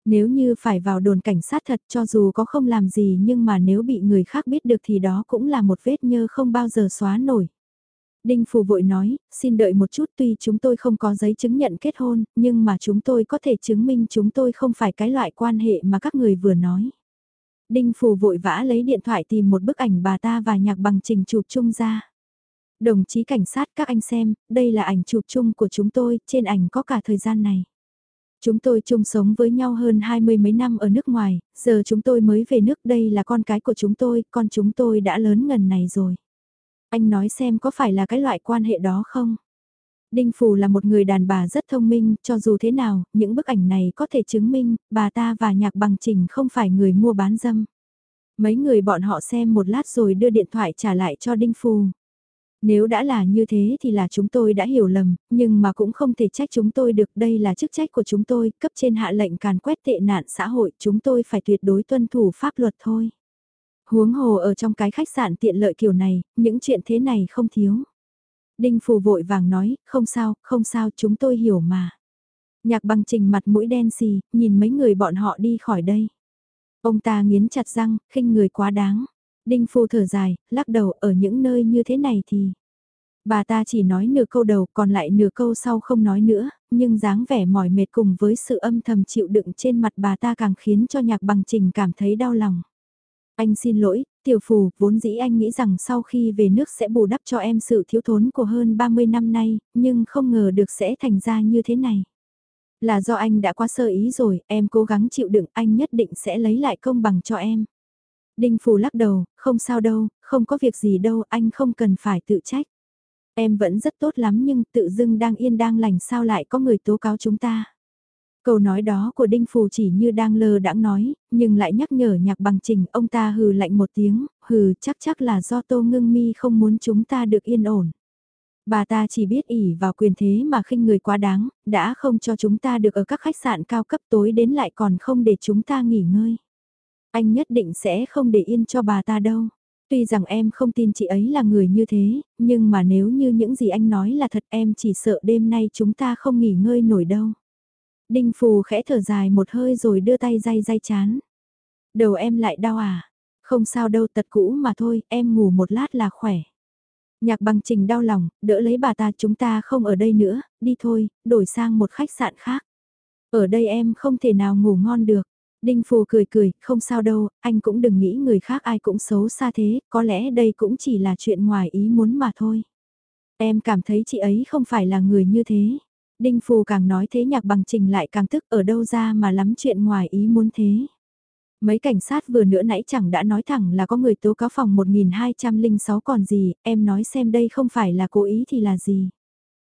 Nếu như phải vào đồn cảnh sát thật cho dù có không làm gì nhưng mà nếu bị người khác biết được thì đó cũng là một vết nhơ không bao giờ xóa nổi. Đinh Phù vội nói, xin đợi một chút tuy chúng tôi không có giấy chứng nhận kết hôn, nhưng mà chúng tôi có thể chứng minh chúng tôi không phải cái loại quan hệ mà các người vừa nói. Đinh Phù vội vã lấy điện thoại tìm một bức ảnh bà ta và nhạc bằng trình chụp chung ra. Đồng chí cảnh sát các anh xem, đây là ảnh chụp chung của chúng tôi, trên ảnh có cả thời gian này. Chúng tôi chung sống với nhau hơn hai mươi mấy năm ở nước ngoài, giờ chúng tôi mới về nước đây là con cái của chúng tôi, con chúng tôi đã lớn ngần này rồi. Anh nói xem có phải là cái loại quan hệ đó không? Đinh Phù là một người đàn bà rất thông minh, cho dù thế nào, những bức ảnh này có thể chứng minh, bà ta và nhạc bằng trình không phải người mua bán dâm. Mấy người bọn họ xem một lát rồi đưa điện thoại trả lại cho Đinh Phù. Nếu đã là như thế thì là chúng tôi đã hiểu lầm, nhưng mà cũng không thể trách chúng tôi được đây là chức trách của chúng tôi, cấp trên hạ lệnh càn quét tệ nạn xã hội, chúng tôi phải tuyệt đối tuân thủ pháp luật thôi. Huống hồ ở trong cái khách sạn tiện lợi kiểu này, những chuyện thế này không thiếu. Đinh Phù vội vàng nói, không sao, không sao, chúng tôi hiểu mà. Nhạc bằng trình mặt mũi đen xì, nhìn mấy người bọn họ đi khỏi đây. Ông ta nghiến chặt răng, khinh người quá đáng. Đinh Phu thở dài, lắc đầu ở những nơi như thế này thì... Bà ta chỉ nói nửa câu đầu còn lại nửa câu sau không nói nữa, nhưng dáng vẻ mỏi mệt cùng với sự âm thầm chịu đựng trên mặt bà ta càng khiến cho nhạc bằng trình cảm thấy đau lòng. Anh xin lỗi, tiểu phù, vốn dĩ anh nghĩ rằng sau khi về nước sẽ bù đắp cho em sự thiếu thốn của hơn 30 năm nay, nhưng không ngờ được sẽ thành ra như thế này. Là do anh đã qua sơ ý rồi, em cố gắng chịu đựng, anh nhất định sẽ lấy lại công bằng cho em. Đinh Phù lắc đầu, không sao đâu, không có việc gì đâu, anh không cần phải tự trách. Em vẫn rất tốt lắm nhưng tự dưng đang yên đang lành sao lại có người tố cáo chúng ta. Câu nói đó của Đinh Phù chỉ như đang lơ đãng nói, nhưng lại nhắc nhở nhạc bằng trình, ông ta hừ lạnh một tiếng, hừ chắc chắc là do Tô Ngưng Mi không muốn chúng ta được yên ổn. Bà ta chỉ biết ỉ vào quyền thế mà khinh người quá đáng, đã không cho chúng ta được ở các khách sạn cao cấp tối đến lại còn không để chúng ta nghỉ ngơi. Anh nhất định sẽ không để yên cho bà ta đâu. Tuy rằng em không tin chị ấy là người như thế, nhưng mà nếu như những gì anh nói là thật em chỉ sợ đêm nay chúng ta không nghỉ ngơi nổi đâu. Đinh Phù khẽ thở dài một hơi rồi đưa tay day day chán. Đầu em lại đau à? Không sao đâu tật cũ mà thôi, em ngủ một lát là khỏe. Nhạc bằng trình đau lòng, đỡ lấy bà ta chúng ta không ở đây nữa, đi thôi, đổi sang một khách sạn khác. Ở đây em không thể nào ngủ ngon được. Đinh Phù cười cười, không sao đâu, anh cũng đừng nghĩ người khác ai cũng xấu xa thế, có lẽ đây cũng chỉ là chuyện ngoài ý muốn mà thôi. Em cảm thấy chị ấy không phải là người như thế. Đinh Phù càng nói thế nhạc bằng trình lại càng tức ở đâu ra mà lắm chuyện ngoài ý muốn thế. Mấy cảnh sát vừa nữa nãy chẳng đã nói thẳng là có người tố cáo phòng 1206 còn gì, em nói xem đây không phải là cố ý thì là gì.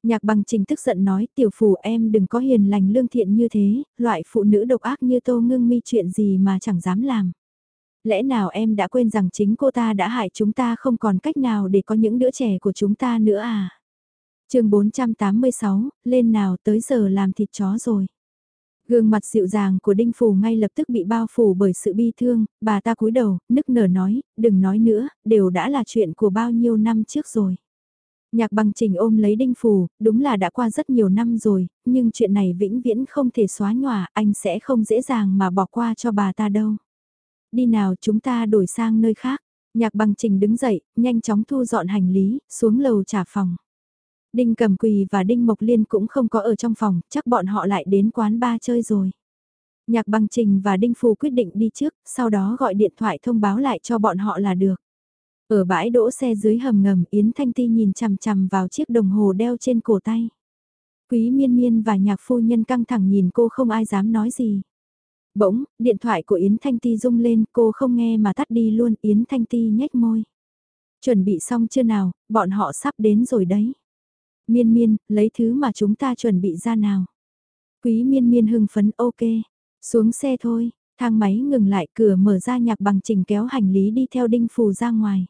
Nhạc bằng trình tức giận nói tiểu phù em đừng có hiền lành lương thiện như thế, loại phụ nữ độc ác như tô ngưng mi chuyện gì mà chẳng dám làm. Lẽ nào em đã quên rằng chính cô ta đã hại chúng ta không còn cách nào để có những đứa trẻ của chúng ta nữa à? chương 486, lên nào tới giờ làm thịt chó rồi. Gương mặt dịu dàng của Đinh Phù ngay lập tức bị bao phủ bởi sự bi thương, bà ta cúi đầu, nức nở nói, đừng nói nữa, đều đã là chuyện của bao nhiêu năm trước rồi. Nhạc bằng trình ôm lấy Đinh Phù, đúng là đã qua rất nhiều năm rồi, nhưng chuyện này vĩnh viễn không thể xóa nhòa, anh sẽ không dễ dàng mà bỏ qua cho bà ta đâu. Đi nào chúng ta đổi sang nơi khác. Nhạc bằng trình đứng dậy, nhanh chóng thu dọn hành lý, xuống lầu trả phòng. Đinh Cầm Quỳ và Đinh Mộc Liên cũng không có ở trong phòng, chắc bọn họ lại đến quán ba chơi rồi. Nhạc bằng trình và Đinh Phù quyết định đi trước, sau đó gọi điện thoại thông báo lại cho bọn họ là được. Ở bãi đỗ xe dưới hầm ngầm Yến Thanh Ti nhìn chằm chằm vào chiếc đồng hồ đeo trên cổ tay. Quý miên miên và nhạc phu nhân căng thẳng nhìn cô không ai dám nói gì. Bỗng, điện thoại của Yến Thanh Ti rung lên, cô không nghe mà tắt đi luôn, Yến Thanh Ti nhếch môi. Chuẩn bị xong chưa nào, bọn họ sắp đến rồi đấy. Miên miên, lấy thứ mà chúng ta chuẩn bị ra nào. Quý miên miên hưng phấn ok, xuống xe thôi, thang máy ngừng lại cửa mở ra nhạc bằng trình kéo hành lý đi theo đinh phù ra ngoài.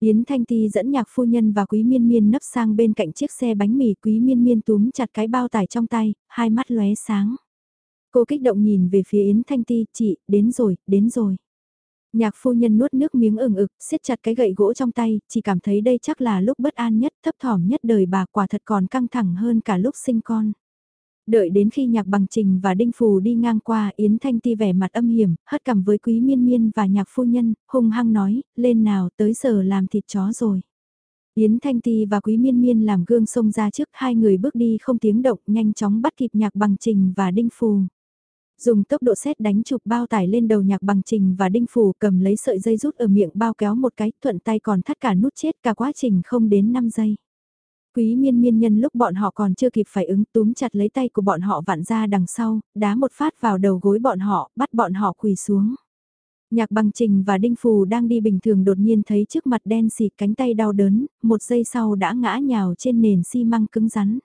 Yến Thanh Ti dẫn nhạc phu nhân và Quý Miên Miên nấp sang bên cạnh chiếc xe bánh mì Quý Miên Miên túm chặt cái bao tải trong tay, hai mắt lóe sáng. Cô kích động nhìn về phía Yến Thanh Ti, chị, đến rồi, đến rồi. Nhạc phu nhân nuốt nước miếng ửng ực, siết chặt cái gậy gỗ trong tay, chỉ cảm thấy đây chắc là lúc bất an nhất, thấp thỏm nhất đời bà quả thật còn căng thẳng hơn cả lúc sinh con. Đợi đến khi nhạc bằng trình và đinh phù đi ngang qua Yến Thanh Ti vẻ mặt âm hiểm, hất cằm với quý miên miên và nhạc phu nhân, hung hăng nói, lên nào tới giờ làm thịt chó rồi. Yến Thanh Ti và Quý Miên Miên làm gương sông ra trước hai người bước đi không tiếng động nhanh chóng bắt kịp nhạc bằng trình và đinh phù. Dùng tốc độ xét đánh chụp bao tải lên đầu nhạc bằng trình và đinh phù cầm lấy sợi dây rút ở miệng bao kéo một cái thuận tay còn thắt cả nút chết cả quá trình không đến 5 giây. Quý miên miên nhân lúc bọn họ còn chưa kịp phải ứng túm chặt lấy tay của bọn họ vặn ra đằng sau, đá một phát vào đầu gối bọn họ, bắt bọn họ quỳ xuống. Nhạc bằng trình và đinh phù đang đi bình thường đột nhiên thấy trước mặt đen xịt cánh tay đau đớn, một giây sau đã ngã nhào trên nền xi măng cứng rắn.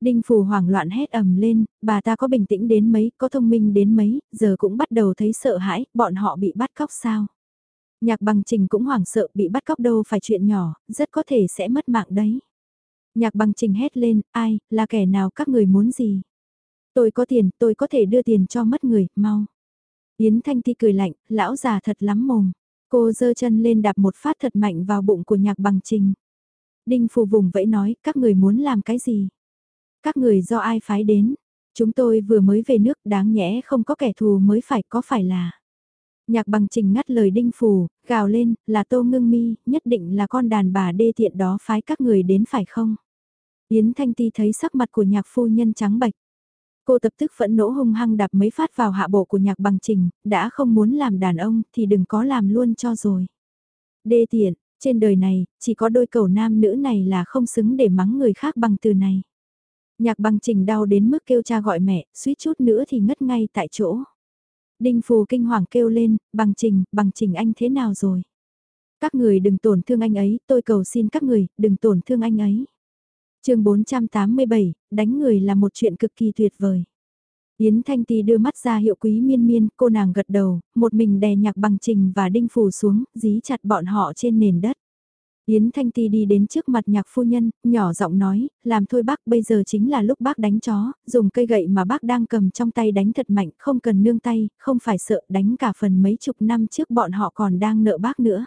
Đinh phù hoảng loạn hét ầm lên, bà ta có bình tĩnh đến mấy, có thông minh đến mấy, giờ cũng bắt đầu thấy sợ hãi, bọn họ bị bắt cóc sao. Nhạc bằng trình cũng hoảng sợ bị bắt cóc đâu phải chuyện nhỏ, rất có thể sẽ mất mạng đấy. Nhạc bằng trình hét lên, ai, là kẻ nào các người muốn gì? Tôi có tiền, tôi có thể đưa tiền cho mất người, mau. Yến Thanh Ti cười lạnh, lão già thật lắm mồm. Cô giơ chân lên đạp một phát thật mạnh vào bụng của nhạc bằng trình. Đinh phù vùng vẫy nói, các người muốn làm cái gì? Các người do ai phái đến? Chúng tôi vừa mới về nước đáng nhẽ không có kẻ thù mới phải có phải là. Nhạc bằng trình ngắt lời đinh phù, gào lên, là tô ngưng mi, nhất định là con đàn bà đê tiện đó phái các người đến phải không? Yến Thanh Ti thấy sắc mặt của nhạc phu nhân trắng bạch. Cô tập tức phẫn nỗ hung hăng đạp mấy phát vào hạ bộ của nhạc bằng trình, đã không muốn làm đàn ông thì đừng có làm luôn cho rồi. Đê tiện, trên đời này, chỉ có đôi cầu nam nữ này là không xứng để mắng người khác bằng từ này. Nhạc bằng trình đau đến mức kêu cha gọi mẹ, suýt chút nữa thì ngất ngay tại chỗ. Đinh Phù kinh hoàng kêu lên, bằng trình, bằng trình anh thế nào rồi? Các người đừng tổn thương anh ấy, tôi cầu xin các người, đừng tổn thương anh ấy chương 487, đánh người là một chuyện cực kỳ tuyệt vời. Yến Thanh Ti đưa mắt ra hiệu quý miên miên, cô nàng gật đầu, một mình đè nhạc bằng trình và đinh phù xuống, dí chặt bọn họ trên nền đất. Yến Thanh Ti đi đến trước mặt nhạc phu nhân, nhỏ giọng nói, làm thôi bác bây giờ chính là lúc bác đánh chó, dùng cây gậy mà bác đang cầm trong tay đánh thật mạnh, không cần nương tay, không phải sợ đánh cả phần mấy chục năm trước bọn họ còn đang nợ bác nữa.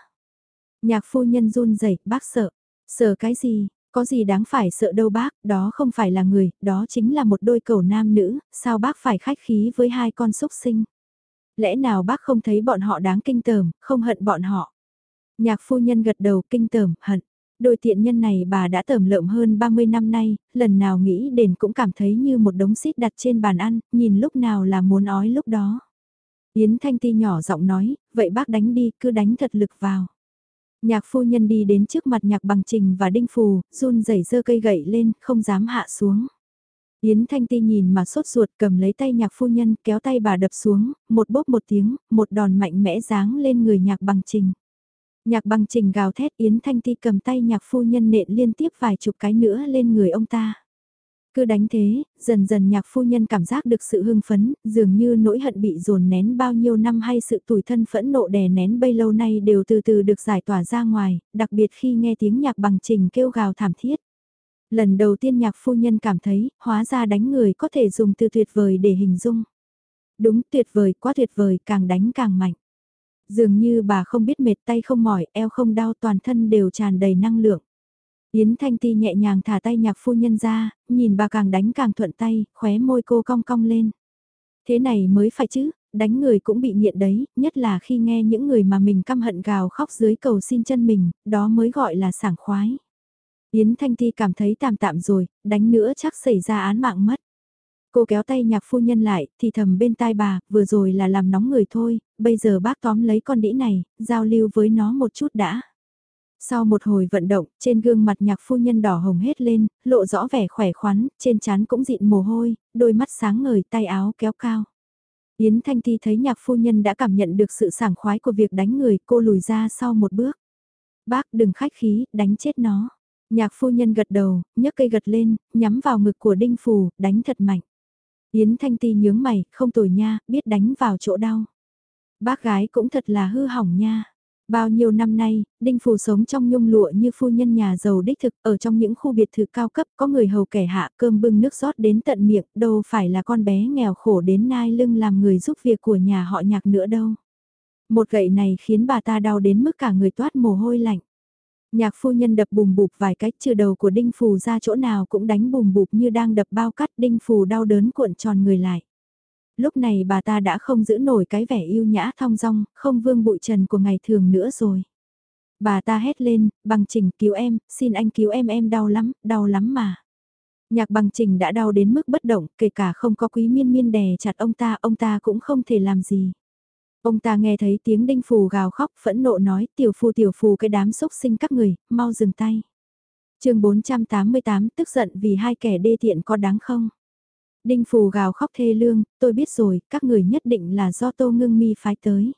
Nhạc phu nhân run rẩy bác sợ, sợ cái gì, có gì đáng phải sợ đâu bác, đó không phải là người, đó chính là một đôi cầu nam nữ, sao bác phải khách khí với hai con súc sinh. Lẽ nào bác không thấy bọn họ đáng kinh tởm, không hận bọn họ. Nhạc phu nhân gật đầu kinh tởm, hận. Đôi tiện nhân này bà đã tởm lợm hơn 30 năm nay, lần nào nghĩ đến cũng cảm thấy như một đống xít đặt trên bàn ăn, nhìn lúc nào là muốn ói lúc đó. Yến Thanh Ti nhỏ giọng nói, vậy bác đánh đi, cứ đánh thật lực vào. Nhạc phu nhân đi đến trước mặt nhạc bằng trình và đinh phù, run rẩy dơ cây gậy lên, không dám hạ xuống. Yến Thanh Ti nhìn mà sốt ruột cầm lấy tay nhạc phu nhân kéo tay bà đập xuống, một bốp một tiếng, một đòn mạnh mẽ giáng lên người nhạc bằng trình. Nhạc bằng trình gào thét Yến Thanh Ti cầm tay nhạc phu nhân nện liên tiếp vài chục cái nữa lên người ông ta. Cứ đánh thế, dần dần nhạc phu nhân cảm giác được sự hưng phấn, dường như nỗi hận bị dồn nén bao nhiêu năm hay sự tủi thân phẫn nộ đè nén bấy lâu nay đều từ từ được giải tỏa ra ngoài, đặc biệt khi nghe tiếng nhạc bằng trình kêu gào thảm thiết. Lần đầu tiên nhạc phu nhân cảm thấy, hóa ra đánh người có thể dùng từ tuyệt vời để hình dung. Đúng tuyệt vời, quá tuyệt vời, càng đánh càng mạnh. Dường như bà không biết mệt tay không mỏi, eo không đau toàn thân đều tràn đầy năng lượng. Yến Thanh Ti nhẹ nhàng thả tay nhạc phu nhân ra, nhìn bà càng đánh càng thuận tay, khóe môi cô cong cong lên. Thế này mới phải chứ, đánh người cũng bị nghiện đấy, nhất là khi nghe những người mà mình căm hận gào khóc dưới cầu xin chân mình, đó mới gọi là sảng khoái. Yến Thanh Ti cảm thấy tạm tạm rồi, đánh nữa chắc xảy ra án mạng mất. Cô kéo tay nhạc phu nhân lại, thì thầm bên tai bà, vừa rồi là làm nóng người thôi, bây giờ bác tóm lấy con đĩ này, giao lưu với nó một chút đã. Sau một hồi vận động, trên gương mặt nhạc phu nhân đỏ hồng hết lên, lộ rõ vẻ khỏe khoắn, trên trán cũng dịn mồ hôi, đôi mắt sáng ngời tay áo kéo cao. Yến Thanh Ti thấy nhạc phu nhân đã cảm nhận được sự sảng khoái của việc đánh người, cô lùi ra sau một bước. Bác đừng khách khí, đánh chết nó. Nhạc phu nhân gật đầu, nhấc cây gật lên, nhắm vào ngực của Đinh Phù, đánh thật mạnh. Yến Thanh Ti nhướng mày, không tồi nha, biết đánh vào chỗ đau. Bác gái cũng thật là hư hỏng nha. Bao nhiêu năm nay, Đinh Phù sống trong nhung lụa như phu nhân nhà giàu đích thực, ở trong những khu biệt thự cao cấp có người hầu kẻ hạ cơm bưng nước rót đến tận miệng, đâu phải là con bé nghèo khổ đến nai lưng làm người giúp việc của nhà họ nhạc nữa đâu. Một gậy này khiến bà ta đau đến mức cả người toát mồ hôi lạnh. Nhạc phu nhân đập bùm bụp vài cách trừ đầu của Đinh Phù ra chỗ nào cũng đánh bùm bụp như đang đập bao cắt Đinh Phù đau đớn cuộn tròn người lại lúc này bà ta đã không giữ nổi cái vẻ yêu nhã thong dong, không vương bụi trần của ngày thường nữa rồi. Bà ta hét lên, bằng trình cứu em, xin anh cứu em em đau lắm, đau lắm mà. Nhạc bằng trình đã đau đến mức bất động, kể cả không có quý miên miên đè chặt ông ta, ông ta cũng không thể làm gì. Ông ta nghe thấy tiếng đinh phù gào khóc phẫn nộ nói tiểu phù tiểu phù cái đám xúc sinh các người, mau dừng tay. chương 488 tức giận vì hai kẻ đê tiện có đáng không? Đinh phù gào khóc thê lương, tôi biết rồi, các người nhất định là do tô ngưng mi phái tới.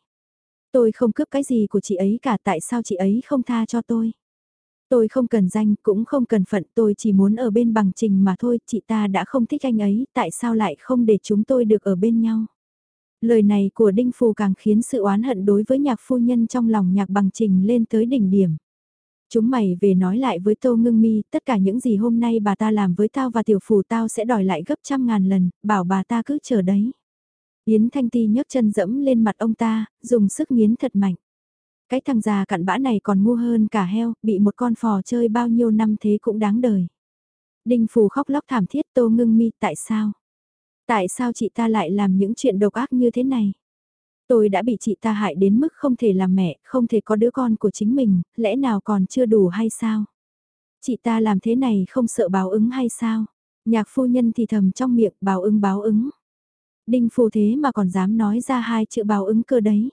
Tôi không cướp cái gì của chị ấy cả tại sao chị ấy không tha cho tôi. Tôi không cần danh cũng không cần phận tôi chỉ muốn ở bên bằng trình mà thôi chị ta đã không thích anh ấy tại sao lại không để chúng tôi được ở bên nhau. Lời này của Đinh Phù càng khiến sự oán hận đối với nhạc phu nhân trong lòng nhạc bằng trình lên tới đỉnh điểm. Chúng mày về nói lại với Tô Ngưng Mi, tất cả những gì hôm nay bà ta làm với tao và tiểu phù tao sẽ đòi lại gấp trăm ngàn lần, bảo bà ta cứ chờ đấy. Yến Thanh Ti nhấc chân dẫm lên mặt ông ta, dùng sức nghiến thật mạnh. Cái thằng già cặn bã này còn ngu hơn cả heo, bị một con phò chơi bao nhiêu năm thế cũng đáng đời. Đinh Phù khóc lóc thảm thiết Tô Ngưng Mi tại sao? Tại sao chị ta lại làm những chuyện độc ác như thế này? Tôi đã bị chị ta hại đến mức không thể làm mẹ, không thể có đứa con của chính mình, lẽ nào còn chưa đủ hay sao? Chị ta làm thế này không sợ báo ứng hay sao? Nhạc phu nhân thì thầm trong miệng báo ứng báo ứng. Đinh phù thế mà còn dám nói ra hai chữ báo ứng cơ đấy.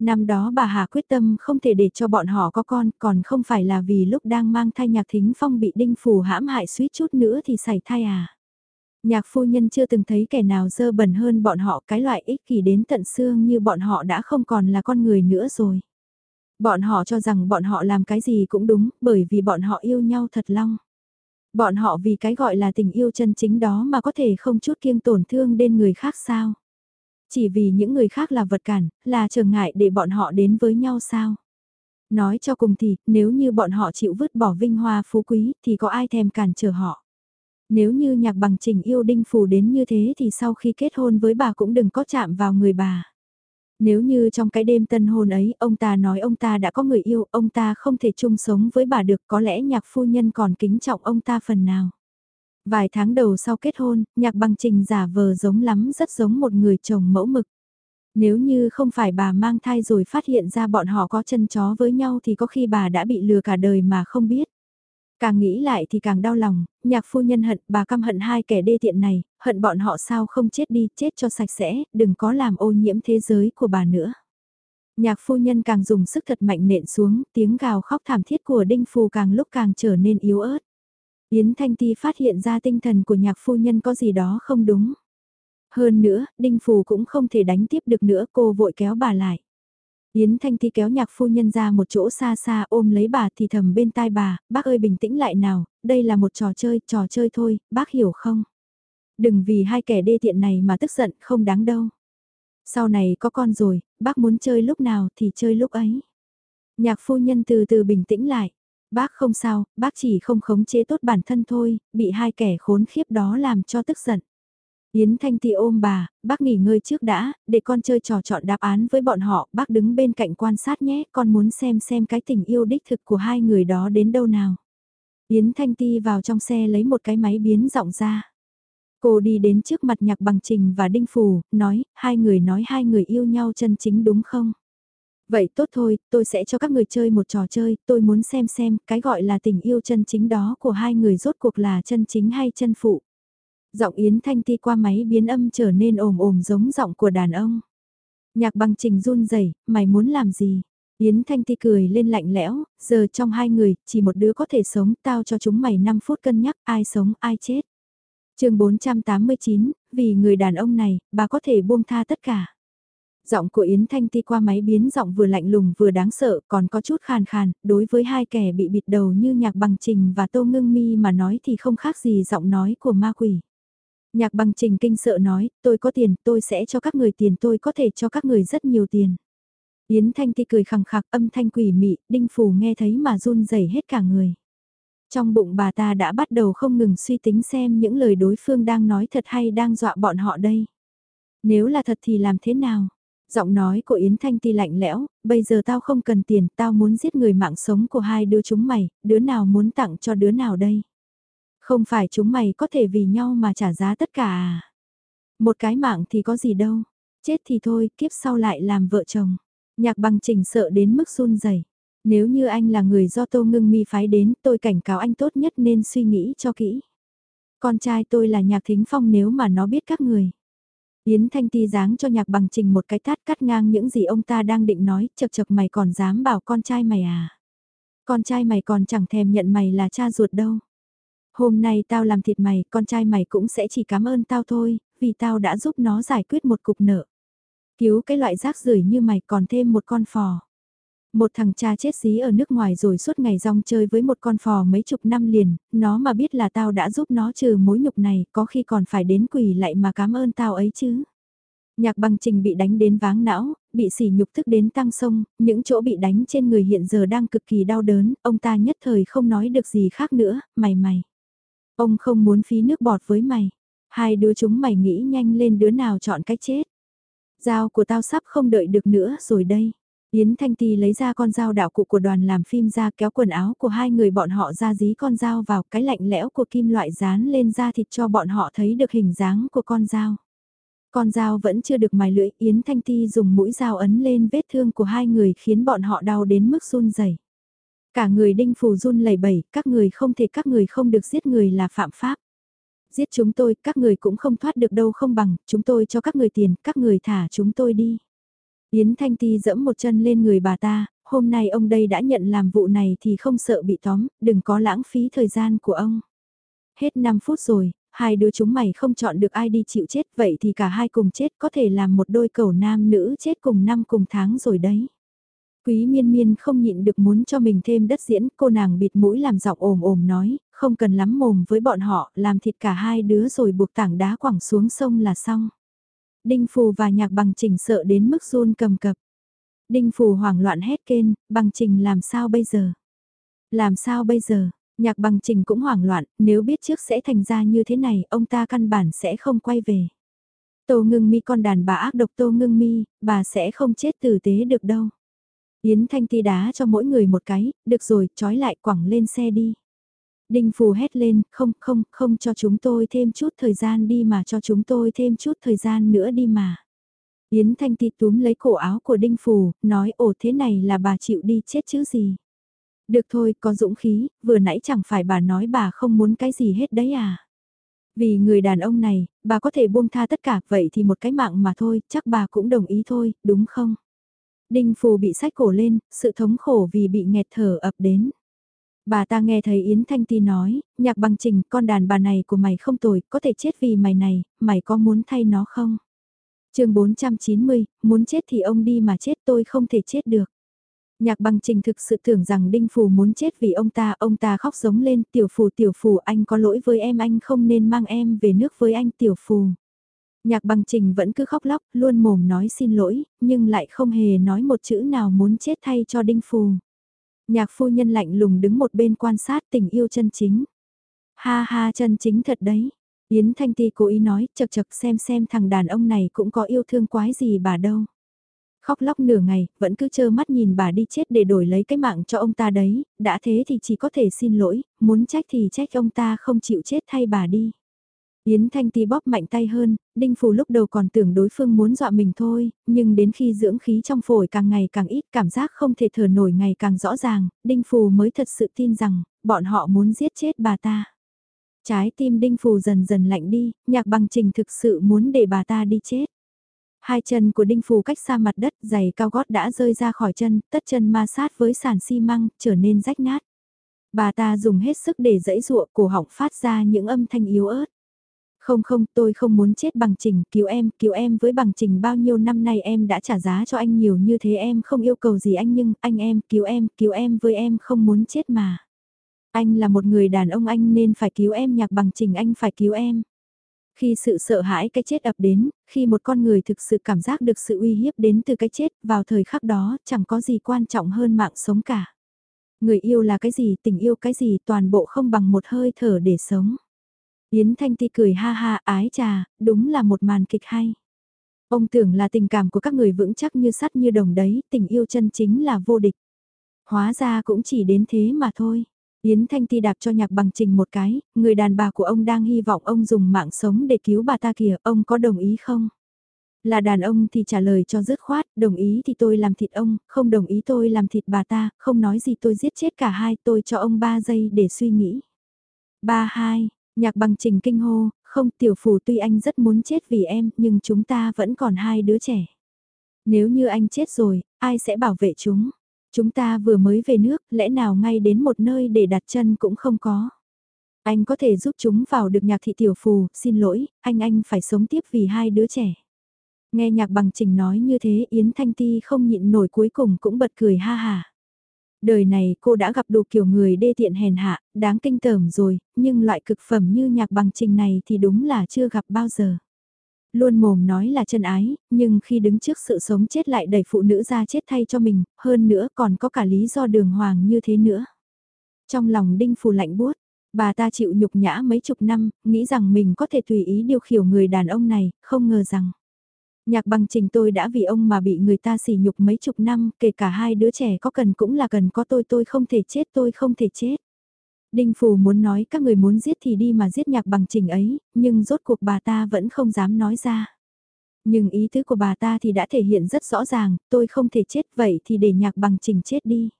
Năm đó bà Hà quyết tâm không thể để cho bọn họ có con, còn không phải là vì lúc đang mang thai nhạc thính phong bị đinh phù hãm hại suýt chút nữa thì xảy thai à. Nhạc phu nhân chưa từng thấy kẻ nào dơ bẩn hơn bọn họ cái loại ích kỷ đến tận xương như bọn họ đã không còn là con người nữa rồi. Bọn họ cho rằng bọn họ làm cái gì cũng đúng bởi vì bọn họ yêu nhau thật long. Bọn họ vì cái gọi là tình yêu chân chính đó mà có thể không chút kiêng tổn thương đến người khác sao. Chỉ vì những người khác là vật cản, là trở ngại để bọn họ đến với nhau sao. Nói cho cùng thì, nếu như bọn họ chịu vứt bỏ vinh hoa phú quý thì có ai thèm cản trở họ. Nếu như nhạc bằng trình yêu đinh phù đến như thế thì sau khi kết hôn với bà cũng đừng có chạm vào người bà. Nếu như trong cái đêm tân hôn ấy ông ta nói ông ta đã có người yêu, ông ta không thể chung sống với bà được có lẽ nhạc phu nhân còn kính trọng ông ta phần nào. Vài tháng đầu sau kết hôn, nhạc bằng trình giả vờ giống lắm rất giống một người chồng mẫu mực. Nếu như không phải bà mang thai rồi phát hiện ra bọn họ có chân chó với nhau thì có khi bà đã bị lừa cả đời mà không biết. Càng nghĩ lại thì càng đau lòng, nhạc phu nhân hận bà căm hận hai kẻ đê tiện này, hận bọn họ sao không chết đi, chết cho sạch sẽ, đừng có làm ô nhiễm thế giới của bà nữa. Nhạc phu nhân càng dùng sức thật mạnh nện xuống, tiếng gào khóc thảm thiết của đinh phù càng lúc càng trở nên yếu ớt. Yến Thanh Ti phát hiện ra tinh thần của nhạc phu nhân có gì đó không đúng. Hơn nữa, đinh phù cũng không thể đánh tiếp được nữa cô vội kéo bà lại. Yến Thanh Ti kéo nhạc phu nhân ra một chỗ xa xa ôm lấy bà thì thầm bên tai bà, bác ơi bình tĩnh lại nào, đây là một trò chơi, trò chơi thôi, bác hiểu không? Đừng vì hai kẻ đê tiện này mà tức giận, không đáng đâu. Sau này có con rồi, bác muốn chơi lúc nào thì chơi lúc ấy. Nhạc phu nhân từ từ bình tĩnh lại. Bác không sao, bác chỉ không khống chế tốt bản thân thôi, bị hai kẻ khốn khiếp đó làm cho tức giận. Yến Thanh Ti ôm bà, bác nghỉ ngơi trước đã, để con chơi trò chọn đáp án với bọn họ, bác đứng bên cạnh quan sát nhé, con muốn xem xem cái tình yêu đích thực của hai người đó đến đâu nào. Yến Thanh Ti vào trong xe lấy một cái máy biến giọng ra. Cô đi đến trước mặt nhạc bằng trình và đinh phù, nói, hai người nói hai người yêu nhau chân chính đúng không? Vậy tốt thôi, tôi sẽ cho các người chơi một trò chơi, tôi muốn xem xem cái gọi là tình yêu chân chính đó của hai người rốt cuộc là chân chính hay chân phụ. Giọng Yến Thanh Ti qua máy biến âm trở nên ồm ồm giống giọng của đàn ông. Nhạc bằng trình run rẩy mày muốn làm gì? Yến Thanh Ti cười lên lạnh lẽo, giờ trong hai người, chỉ một đứa có thể sống, tao cho chúng mày 5 phút cân nhắc ai sống ai chết. chương 489, vì người đàn ông này, bà có thể buông tha tất cả. Giọng của Yến Thanh Ti qua máy biến giọng vừa lạnh lùng vừa đáng sợ còn có chút khàn khàn, đối với hai kẻ bị bịt đầu như nhạc bằng trình và tô ngưng mi mà nói thì không khác gì giọng nói của ma quỷ. Nhạc bằng trình kinh sợ nói, tôi có tiền, tôi sẽ cho các người tiền, tôi có thể cho các người rất nhiều tiền. Yến Thanh Ti cười khẳng khạc âm thanh quỷ mị, đinh phù nghe thấy mà run rẩy hết cả người. Trong bụng bà ta đã bắt đầu không ngừng suy tính xem những lời đối phương đang nói thật hay đang dọa bọn họ đây. Nếu là thật thì làm thế nào? Giọng nói của Yến Thanh Ti lạnh lẽo, bây giờ tao không cần tiền, tao muốn giết người mạng sống của hai đứa chúng mày, đứa nào muốn tặng cho đứa nào đây? Không phải chúng mày có thể vì nhau mà trả giá tất cả à? Một cái mạng thì có gì đâu, chết thì thôi, kiếp sau lại làm vợ chồng. Nhạc bằng trình sợ đến mức run rẩy. Nếu như anh là người do Tô Ngưng Mi phái đến, tôi cảnh cáo anh tốt nhất nên suy nghĩ cho kỹ. Con trai tôi là nhạc thính phong nếu mà nó biết các người. Yến Thanh Ti giáng cho nhạc bằng trình một cái tát cắt ngang những gì ông ta đang định nói, chật chật mày còn dám bảo con trai mày à. Con trai mày còn chẳng thèm nhận mày là cha ruột đâu. Hôm nay tao làm thịt mày, con trai mày cũng sẽ chỉ cảm ơn tao thôi, vì tao đã giúp nó giải quyết một cục nợ. Cứu cái loại rác rưởi như mày còn thêm một con phò. Một thằng cha chết dí ở nước ngoài rồi suốt ngày rong chơi với một con phò mấy chục năm liền, nó mà biết là tao đã giúp nó trừ mối nhục này, có khi còn phải đến quỳ lại mà cảm ơn tao ấy chứ. Nhạc bằng trình bị đánh đến váng não, bị sỉ nhục thức đến tăng sông, những chỗ bị đánh trên người hiện giờ đang cực kỳ đau đớn, ông ta nhất thời không nói được gì khác nữa, mày mày. Ông không muốn phí nước bọt với mày. Hai đứa chúng mày nghĩ nhanh lên đứa nào chọn cách chết. Dao của tao sắp không đợi được nữa, rồi đây. Yến Thanh Ti lấy ra con dao đạo cụ của đoàn làm phim ra kéo quần áo của hai người bọn họ ra dí con dao vào cái lạnh lẽo của kim loại dán lên da thịt cho bọn họ thấy được hình dáng của con dao. Con dao vẫn chưa được mài lưỡi, Yến Thanh Ti dùng mũi dao ấn lên vết thương của hai người khiến bọn họ đau đến mức run rẩy. Cả người đinh phù run lẩy bẩy, các người không thể các người không được giết người là phạm pháp. Giết chúng tôi, các người cũng không thoát được đâu không bằng, chúng tôi cho các người tiền, các người thả chúng tôi đi. Yến Thanh Ti dẫm một chân lên người bà ta, hôm nay ông đây đã nhận làm vụ này thì không sợ bị tóm, đừng có lãng phí thời gian của ông. Hết 5 phút rồi, hai đứa chúng mày không chọn được ai đi chịu chết vậy thì cả hai cùng chết có thể làm một đôi cầu nam nữ chết cùng năm cùng tháng rồi đấy. Quý miên miên không nhịn được muốn cho mình thêm đất diễn, cô nàng bịt mũi làm giọng ồm ồm nói, không cần lắm mồm với bọn họ, làm thịt cả hai đứa rồi buộc tảng đá quẳng xuống sông là xong. Đinh Phù và nhạc bằng trình sợ đến mức run cầm cập. Đinh Phù hoảng loạn hét kên, bằng trình làm sao bây giờ? Làm sao bây giờ? Nhạc bằng trình cũng hoảng loạn, nếu biết trước sẽ thành ra như thế này, ông ta căn bản sẽ không quay về. Tô ngưng mi con đàn bà ác độc tô ngưng mi, bà sẽ không chết tử tế được đâu. Yến Thanh Ti đá cho mỗi người một cái, được rồi, trói lại quẳng lên xe đi. Đinh Phù hét lên, không, không, không cho chúng tôi thêm chút thời gian đi mà cho chúng tôi thêm chút thời gian nữa đi mà. Yến Thanh Ti túm lấy cổ áo của Đinh Phù, nói ồ thế này là bà chịu đi chết chứ gì. Được thôi, có dũng khí, vừa nãy chẳng phải bà nói bà không muốn cái gì hết đấy à. Vì người đàn ông này, bà có thể buông tha tất cả, vậy thì một cái mạng mà thôi, chắc bà cũng đồng ý thôi, đúng không? Đinh Phù bị sách cổ lên, sự thống khổ vì bị nghẹt thở ập đến. Bà ta nghe thấy Yến Thanh Ti nói, nhạc bằng trình, con đàn bà này của mày không tồi, có thể chết vì mày này, mày có muốn thay nó không? chương 490, muốn chết thì ông đi mà chết tôi không thể chết được. Nhạc bằng trình thực sự tưởng rằng Đinh Phù muốn chết vì ông ta, ông ta khóc giống lên, tiểu phù tiểu phù anh có lỗi với em anh không nên mang em về nước với anh tiểu phù. Nhạc bằng trình vẫn cứ khóc lóc, luôn mồm nói xin lỗi, nhưng lại không hề nói một chữ nào muốn chết thay cho Đinh Phù. Nhạc phu nhân lạnh lùng đứng một bên quan sát tình yêu chân chính. Ha ha chân chính thật đấy. Yến Thanh Ti cố ý nói, chật chật xem xem thằng đàn ông này cũng có yêu thương quái gì bà đâu. Khóc lóc nửa ngày, vẫn cứ trơ mắt nhìn bà đi chết để đổi lấy cái mạng cho ông ta đấy, đã thế thì chỉ có thể xin lỗi, muốn trách thì trách ông ta không chịu chết thay bà đi. Yến Thanh Ti bóp mạnh tay hơn, Đinh Phù lúc đầu còn tưởng đối phương muốn dọa mình thôi, nhưng đến khi dưỡng khí trong phổi càng ngày càng ít cảm giác không thể thở nổi ngày càng rõ ràng, Đinh Phù mới thật sự tin rằng, bọn họ muốn giết chết bà ta. Trái tim Đinh Phù dần dần lạnh đi, nhạc bằng trình thực sự muốn để bà ta đi chết. Hai chân của Đinh Phù cách xa mặt đất, giày cao gót đã rơi ra khỏi chân, tất chân ma sát với sàn xi măng, trở nên rách nát. Bà ta dùng hết sức để dẫy ruộng, cổ họng phát ra những âm thanh yếu ớt. Không không, tôi không muốn chết bằng trình, cứu em, cứu em với bằng trình bao nhiêu năm nay em đã trả giá cho anh nhiều như thế em không yêu cầu gì anh nhưng, anh em, cứu em, cứu em với em không muốn chết mà. Anh là một người đàn ông anh nên phải cứu em nhạc bằng trình anh phải cứu em. Khi sự sợ hãi cái chết ập đến, khi một con người thực sự cảm giác được sự uy hiếp đến từ cái chết, vào thời khắc đó chẳng có gì quan trọng hơn mạng sống cả. Người yêu là cái gì, tình yêu cái gì, toàn bộ không bằng một hơi thở để sống. Yến Thanh Ti cười ha ha ái trà, đúng là một màn kịch hay. Ông tưởng là tình cảm của các người vững chắc như sắt như đồng đấy, tình yêu chân chính là vô địch. Hóa ra cũng chỉ đến thế mà thôi. Yến Thanh Ti đạp cho nhạc bằng trình một cái, người đàn bà của ông đang hy vọng ông dùng mạng sống để cứu bà ta kìa, ông có đồng ý không? Là đàn ông thì trả lời cho dứt khoát, đồng ý thì tôi làm thịt ông, không đồng ý tôi làm thịt bà ta, không nói gì tôi giết chết cả hai, tôi cho ông 3 giây để suy nghĩ. Ba hai, nhạc bằng trình kinh hô, không tiểu phù tuy anh rất muốn chết vì em, nhưng chúng ta vẫn còn hai đứa trẻ. Nếu như anh chết rồi, ai sẽ bảo vệ chúng? Chúng ta vừa mới về nước, lẽ nào ngay đến một nơi để đặt chân cũng không có. Anh có thể giúp chúng vào được nhạc thị tiểu phù, xin lỗi, anh anh phải sống tiếp vì hai đứa trẻ. Nghe nhạc bằng trình nói như thế Yến Thanh Ti không nhịn nổi cuối cùng cũng bật cười ha hà. Đời này cô đã gặp đủ kiểu người đê tiện hèn hạ, đáng kinh tởm rồi, nhưng loại cực phẩm như nhạc bằng trình này thì đúng là chưa gặp bao giờ. Luôn mồm nói là chân ái, nhưng khi đứng trước sự sống chết lại đẩy phụ nữ ra chết thay cho mình, hơn nữa còn có cả lý do đường hoàng như thế nữa. Trong lòng đinh phù lạnh buốt, bà ta chịu nhục nhã mấy chục năm, nghĩ rằng mình có thể tùy ý điều khiển người đàn ông này, không ngờ rằng Nhạc bằng trình tôi đã vì ông mà bị người ta sỉ nhục mấy chục năm, kể cả hai đứa trẻ có cần cũng là cần có tôi tôi không thể chết tôi không thể chết. Đinh Phù muốn nói các người muốn giết thì đi mà giết nhạc bằng trình ấy, nhưng rốt cuộc bà ta vẫn không dám nói ra. Nhưng ý tứ của bà ta thì đã thể hiện rất rõ ràng, tôi không thể chết vậy thì để nhạc bằng trình chết đi.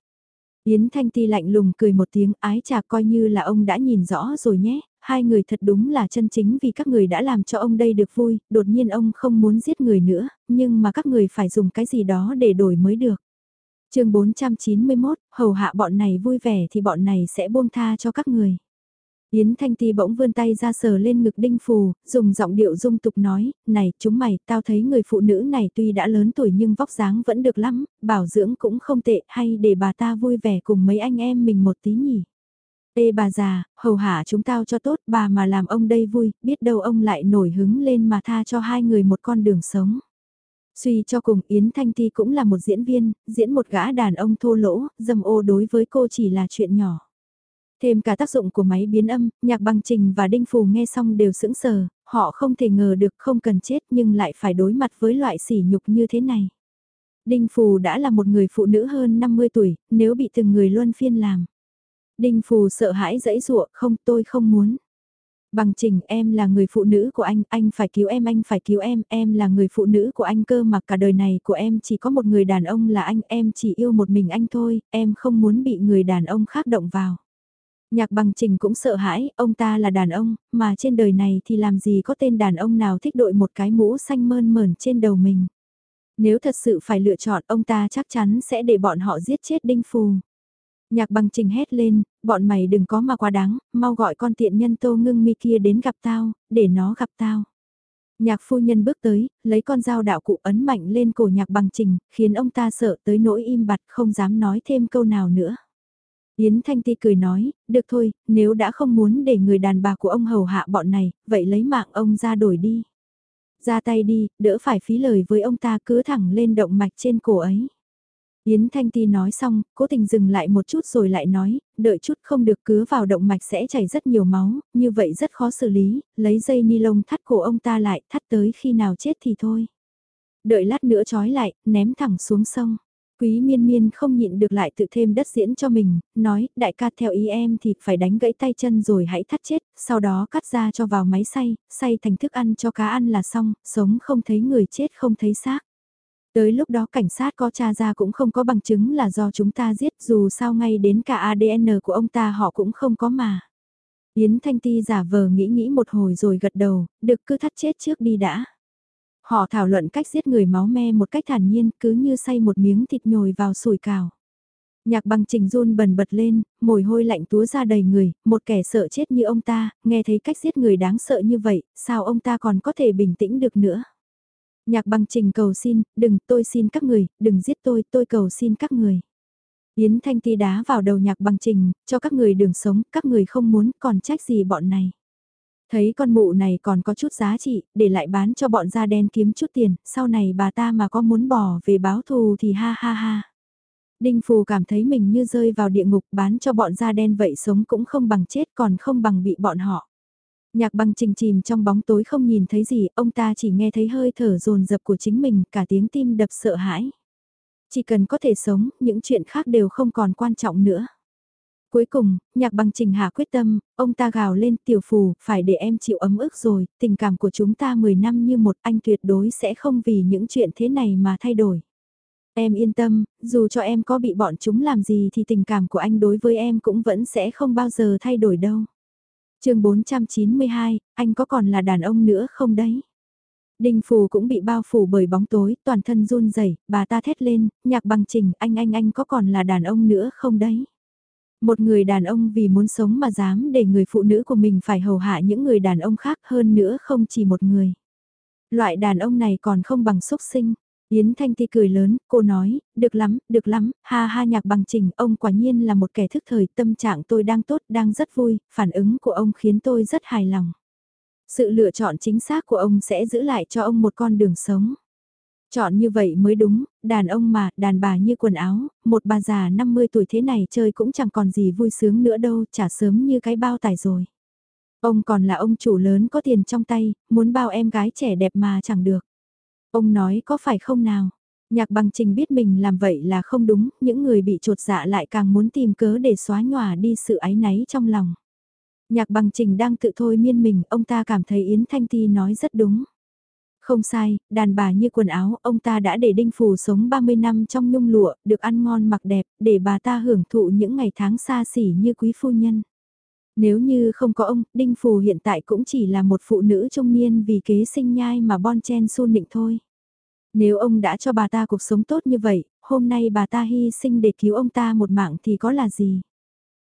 Yến Thanh Ti lạnh lùng cười một tiếng ái chà coi như là ông đã nhìn rõ rồi nhé, hai người thật đúng là chân chính vì các người đã làm cho ông đây được vui, đột nhiên ông không muốn giết người nữa, nhưng mà các người phải dùng cái gì đó để đổi mới được. chương 491, hầu hạ bọn này vui vẻ thì bọn này sẽ buông tha cho các người. Yến Thanh Ti bỗng vươn tay ra sờ lên ngực Đinh Phù, dùng giọng điệu dung tục nói, này chúng mày, tao thấy người phụ nữ này tuy đã lớn tuổi nhưng vóc dáng vẫn được lắm, bảo dưỡng cũng không tệ, hay để bà ta vui vẻ cùng mấy anh em mình một tí nhỉ. Ê bà già, hầu hạ chúng tao cho tốt bà mà làm ông đây vui, biết đâu ông lại nổi hứng lên mà tha cho hai người một con đường sống. Suy cho cùng Yến Thanh Ti cũng là một diễn viên, diễn một gã đàn ông thô lỗ, dâm ô đối với cô chỉ là chuyện nhỏ. Thêm cả tác dụng của máy biến âm, nhạc bằng trình và đinh phù nghe xong đều sững sờ, họ không thể ngờ được không cần chết nhưng lại phải đối mặt với loại sỉ nhục như thế này. Đinh phù đã là một người phụ nữ hơn 50 tuổi, nếu bị từng người luân phiên làm. Đinh phù sợ hãi dẫy dụa, không tôi không muốn. Bằng trình em là người phụ nữ của anh, anh phải cứu em, anh phải cứu em, em là người phụ nữ của anh cơ mà cả đời này của em chỉ có một người đàn ông là anh, em chỉ yêu một mình anh thôi, em không muốn bị người đàn ông khác động vào. Nhạc bằng trình cũng sợ hãi, ông ta là đàn ông, mà trên đời này thì làm gì có tên đàn ông nào thích đội một cái mũ xanh mơn mởn trên đầu mình. Nếu thật sự phải lựa chọn ông ta chắc chắn sẽ để bọn họ giết chết đinh phù. Nhạc bằng trình hét lên, bọn mày đừng có mà quá đáng, mau gọi con tiện nhân tô ngưng mi kia đến gặp tao, để nó gặp tao. Nhạc phu nhân bước tới, lấy con dao đạo cụ ấn mạnh lên cổ nhạc bằng trình, khiến ông ta sợ tới nỗi im bặt không dám nói thêm câu nào nữa. Yến Thanh Ti cười nói, được thôi, nếu đã không muốn để người đàn bà của ông hầu hạ bọn này, vậy lấy mạng ông ra đổi đi. Ra tay đi, đỡ phải phí lời với ông ta cứ thẳng lên động mạch trên cổ ấy. Yến Thanh Ti nói xong, cố tình dừng lại một chút rồi lại nói, đợi chút không được cứ vào động mạch sẽ chảy rất nhiều máu, như vậy rất khó xử lý, lấy dây ni lông thắt cổ ông ta lại, thắt tới khi nào chết thì thôi. Đợi lát nữa trói lại, ném thẳng xuống sông. Quý miên miên không nhịn được lại tự thêm đất diễn cho mình, nói, đại ca theo ý em thì phải đánh gãy tay chân rồi hãy thắt chết, sau đó cắt ra cho vào máy xay, xay thành thức ăn cho cá ăn là xong, sống không thấy người chết không thấy xác. Tới lúc đó cảnh sát có tra ra cũng không có bằng chứng là do chúng ta giết dù sao ngay đến cả ADN của ông ta họ cũng không có mà. Yến Thanh Ti giả vờ nghĩ nghĩ một hồi rồi gật đầu, được cứ thắt chết trước đi đã. Họ thảo luận cách giết người máu me một cách thản nhiên cứ như xay một miếng thịt nhồi vào sủi cào. Nhạc bằng trình run bần bật lên, mồi hôi lạnh túa ra đầy người, một kẻ sợ chết như ông ta, nghe thấy cách giết người đáng sợ như vậy, sao ông ta còn có thể bình tĩnh được nữa. Nhạc Băng trình cầu xin, đừng, tôi xin các người, đừng giết tôi, tôi cầu xin các người. Yến Thanh Ti đá vào đầu nhạc Băng trình, cho các người đường sống, các người không muốn, còn trách gì bọn này. Thấy con mụ này còn có chút giá trị, để lại bán cho bọn da đen kiếm chút tiền, sau này bà ta mà có muốn bỏ về báo thù thì ha ha ha. Đinh Phù cảm thấy mình như rơi vào địa ngục bán cho bọn da đen vậy sống cũng không bằng chết còn không bằng bị bọn họ. Nhạc bằng trình chìm trong bóng tối không nhìn thấy gì, ông ta chỉ nghe thấy hơi thở rồn rập của chính mình, cả tiếng tim đập sợ hãi. Chỉ cần có thể sống, những chuyện khác đều không còn quan trọng nữa. Cuối cùng, nhạc bằng trình hạ quyết tâm, ông ta gào lên tiểu phù, phải để em chịu ấm ức rồi, tình cảm của chúng ta 10 năm như một anh tuyệt đối sẽ không vì những chuyện thế này mà thay đổi. Em yên tâm, dù cho em có bị bọn chúng làm gì thì tình cảm của anh đối với em cũng vẫn sẽ không bao giờ thay đổi đâu chương 492, anh có còn là đàn ông nữa không đấy? Đinh Phù cũng bị bao phủ bởi bóng tối, toàn thân run rẩy, bà ta thét lên, nhạc bằng trình, anh anh anh có còn là đàn ông nữa không đấy? Một người đàn ông vì muốn sống mà dám để người phụ nữ của mình phải hầu hạ những người đàn ông khác hơn nữa không chỉ một người. Loại đàn ông này còn không bằng xúc sinh. Yến Thanh Ti cười lớn, cô nói, được lắm, được lắm, ha ha nhạc bằng trình, ông quả nhiên là một kẻ thức thời, tâm trạng tôi đang tốt, đang rất vui, phản ứng của ông khiến tôi rất hài lòng. Sự lựa chọn chính xác của ông sẽ giữ lại cho ông một con đường sống. Chọn như vậy mới đúng, đàn ông mà, đàn bà như quần áo, một bà già 50 tuổi thế này chơi cũng chẳng còn gì vui sướng nữa đâu, chả sớm như cái bao tải rồi. Ông còn là ông chủ lớn có tiền trong tay, muốn bao em gái trẻ đẹp mà chẳng được. Ông nói có phải không nào? Nhạc bằng trình biết mình làm vậy là không đúng, những người bị trột dạ lại càng muốn tìm cớ để xóa nhòa đi sự áy náy trong lòng. Nhạc bằng trình đang tự thôi miên mình, ông ta cảm thấy Yến Thanh Ti nói rất đúng. Không sai, đàn bà như quần áo, ông ta đã để Đinh Phù sống 30 năm trong nhung lụa, được ăn ngon mặc đẹp, để bà ta hưởng thụ những ngày tháng xa xỉ như quý phu nhân. Nếu như không có ông, Đinh Phù hiện tại cũng chỉ là một phụ nữ trung niên vì kế sinh nhai mà bon chen su nịnh thôi. Nếu ông đã cho bà ta cuộc sống tốt như vậy, hôm nay bà ta hy sinh để cứu ông ta một mạng thì có là gì?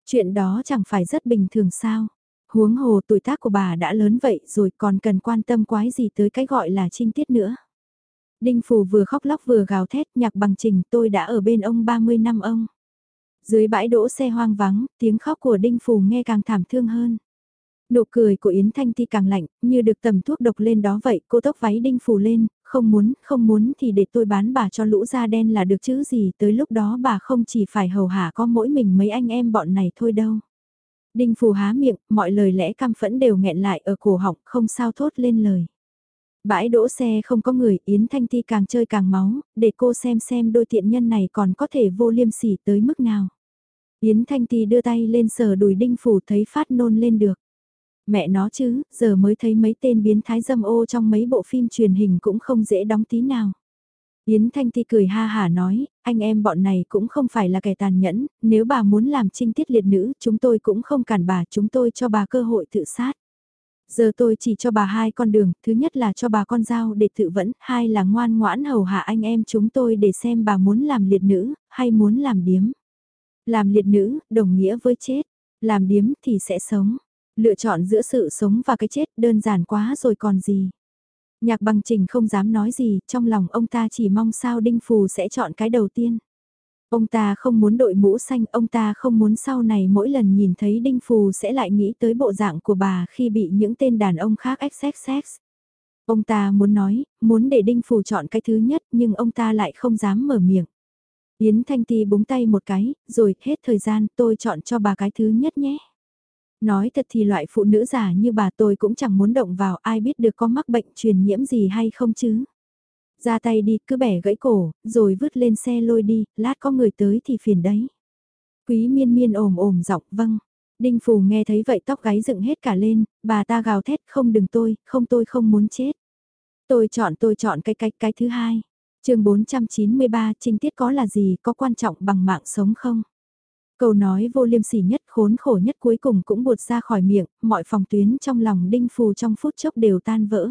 Chuyện đó chẳng phải rất bình thường sao? Huống hồ tuổi tác của bà đã lớn vậy rồi còn cần quan tâm quái gì tới cái gọi là trinh tiết nữa. Đinh Phù vừa khóc lóc vừa gào thét nhạc bằng trình tôi đã ở bên ông 30 năm ông. Dưới bãi đỗ xe hoang vắng, tiếng khóc của Đinh Phù nghe càng thảm thương hơn. Nụ cười của Yến Thanh Ti càng lạnh, như được tầm thuốc độc lên đó vậy, cô tóc váy Đinh Phù lên, không muốn, không muốn thì để tôi bán bà cho lũ da đen là được chứ gì, tới lúc đó bà không chỉ phải hầu hạ có mỗi mình mấy anh em bọn này thôi đâu. Đinh Phù há miệng, mọi lời lẽ căm phẫn đều nghẹn lại ở cổ họng, không sao thốt lên lời. Bãi đỗ xe không có người, Yến Thanh Ti càng chơi càng máu, để cô xem xem đôi tiện nhân này còn có thể vô liêm sỉ tới mức nào. Yến Thanh Ti đưa tay lên sờ đùi Đinh Phủ thấy phát nôn lên được. Mẹ nó chứ, giờ mới thấy mấy tên biến thái dâm ô trong mấy bộ phim truyền hình cũng không dễ đóng tí nào. Yến Thanh Ti cười ha hả nói, anh em bọn này cũng không phải là kẻ tàn nhẫn, nếu bà muốn làm trinh tiết liệt nữ, chúng tôi cũng không cản bà, chúng tôi cho bà cơ hội tự sát. Giờ tôi chỉ cho bà hai con đường, thứ nhất là cho bà con dao để tự vẫn, hai là ngoan ngoãn hầu hạ anh em chúng tôi để xem bà muốn làm liệt nữ, hay muốn làm điếm. Làm liệt nữ, đồng nghĩa với chết, làm điếm thì sẽ sống. Lựa chọn giữa sự sống và cái chết đơn giản quá rồi còn gì. Nhạc bằng trình không dám nói gì, trong lòng ông ta chỉ mong sao Đinh Phù sẽ chọn cái đầu tiên. Ông ta không muốn đội mũ xanh, ông ta không muốn sau này mỗi lần nhìn thấy Đinh Phù sẽ lại nghĩ tới bộ dạng của bà khi bị những tên đàn ông khác XXX. Ông ta muốn nói, muốn để Đinh Phù chọn cái thứ nhất nhưng ông ta lại không dám mở miệng. Yến Thanh Ti búng tay một cái, rồi hết thời gian tôi chọn cho bà cái thứ nhất nhé. Nói thật thì loại phụ nữ già như bà tôi cũng chẳng muốn động vào ai biết được có mắc bệnh truyền nhiễm gì hay không chứ. Ra tay đi, cứ bẻ gãy cổ, rồi vứt lên xe lôi đi, lát có người tới thì phiền đấy. Quý miên miên ồm ồm giọng vâng. Đinh Phù nghe thấy vậy tóc gáy dựng hết cả lên, bà ta gào thét không đừng tôi, không tôi không muốn chết. Tôi chọn tôi chọn cái cái cái thứ hai chương 493 trinh tiết có là gì có quan trọng bằng mạng sống không? Câu nói vô liêm sỉ nhất khốn khổ nhất cuối cùng cũng buột ra khỏi miệng, mọi phòng tuyến trong lòng đinh phù trong phút chốc đều tan vỡ.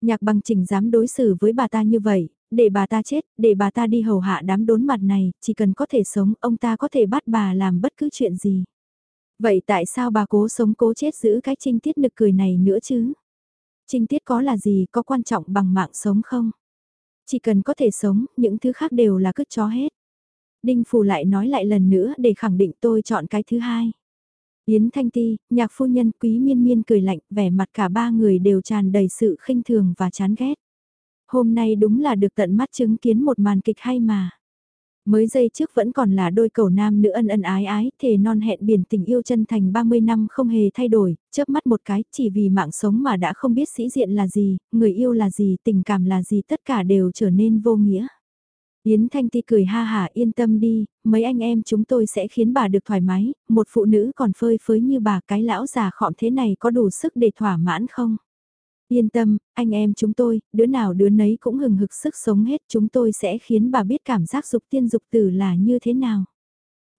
Nhạc bằng trình dám đối xử với bà ta như vậy, để bà ta chết, để bà ta đi hầu hạ đám đốn mặt này, chỉ cần có thể sống, ông ta có thể bắt bà làm bất cứ chuyện gì. Vậy tại sao bà cố sống cố chết giữ cái trinh tiết nực cười này nữa chứ? Trinh tiết có là gì, có quan trọng bằng mạng sống không? Chỉ cần có thể sống, những thứ khác đều là cứt chó hết. Đinh Phù lại nói lại lần nữa để khẳng định tôi chọn cái thứ hai. Yến Thanh Ti, nhạc phu nhân quý miên miên cười lạnh, vẻ mặt cả ba người đều tràn đầy sự khinh thường và chán ghét. Hôm nay đúng là được tận mắt chứng kiến một màn kịch hay mà. Mới giây trước vẫn còn là đôi cầu nam nữ ân ân ái ái, thề non hẹn biển tình yêu chân thành 30 năm không hề thay đổi, chớp mắt một cái, chỉ vì mạng sống mà đã không biết sĩ diện là gì, người yêu là gì, tình cảm là gì tất cả đều trở nên vô nghĩa. Yến Thanh Ti cười ha hả yên tâm đi, mấy anh em chúng tôi sẽ khiến bà được thoải mái, một phụ nữ còn phơi phới như bà cái lão già khọm thế này có đủ sức để thỏa mãn không? Yên tâm, anh em chúng tôi, đứa nào đứa nấy cũng hừng hực sức sống hết chúng tôi sẽ khiến bà biết cảm giác dục tiên dục tử là như thế nào.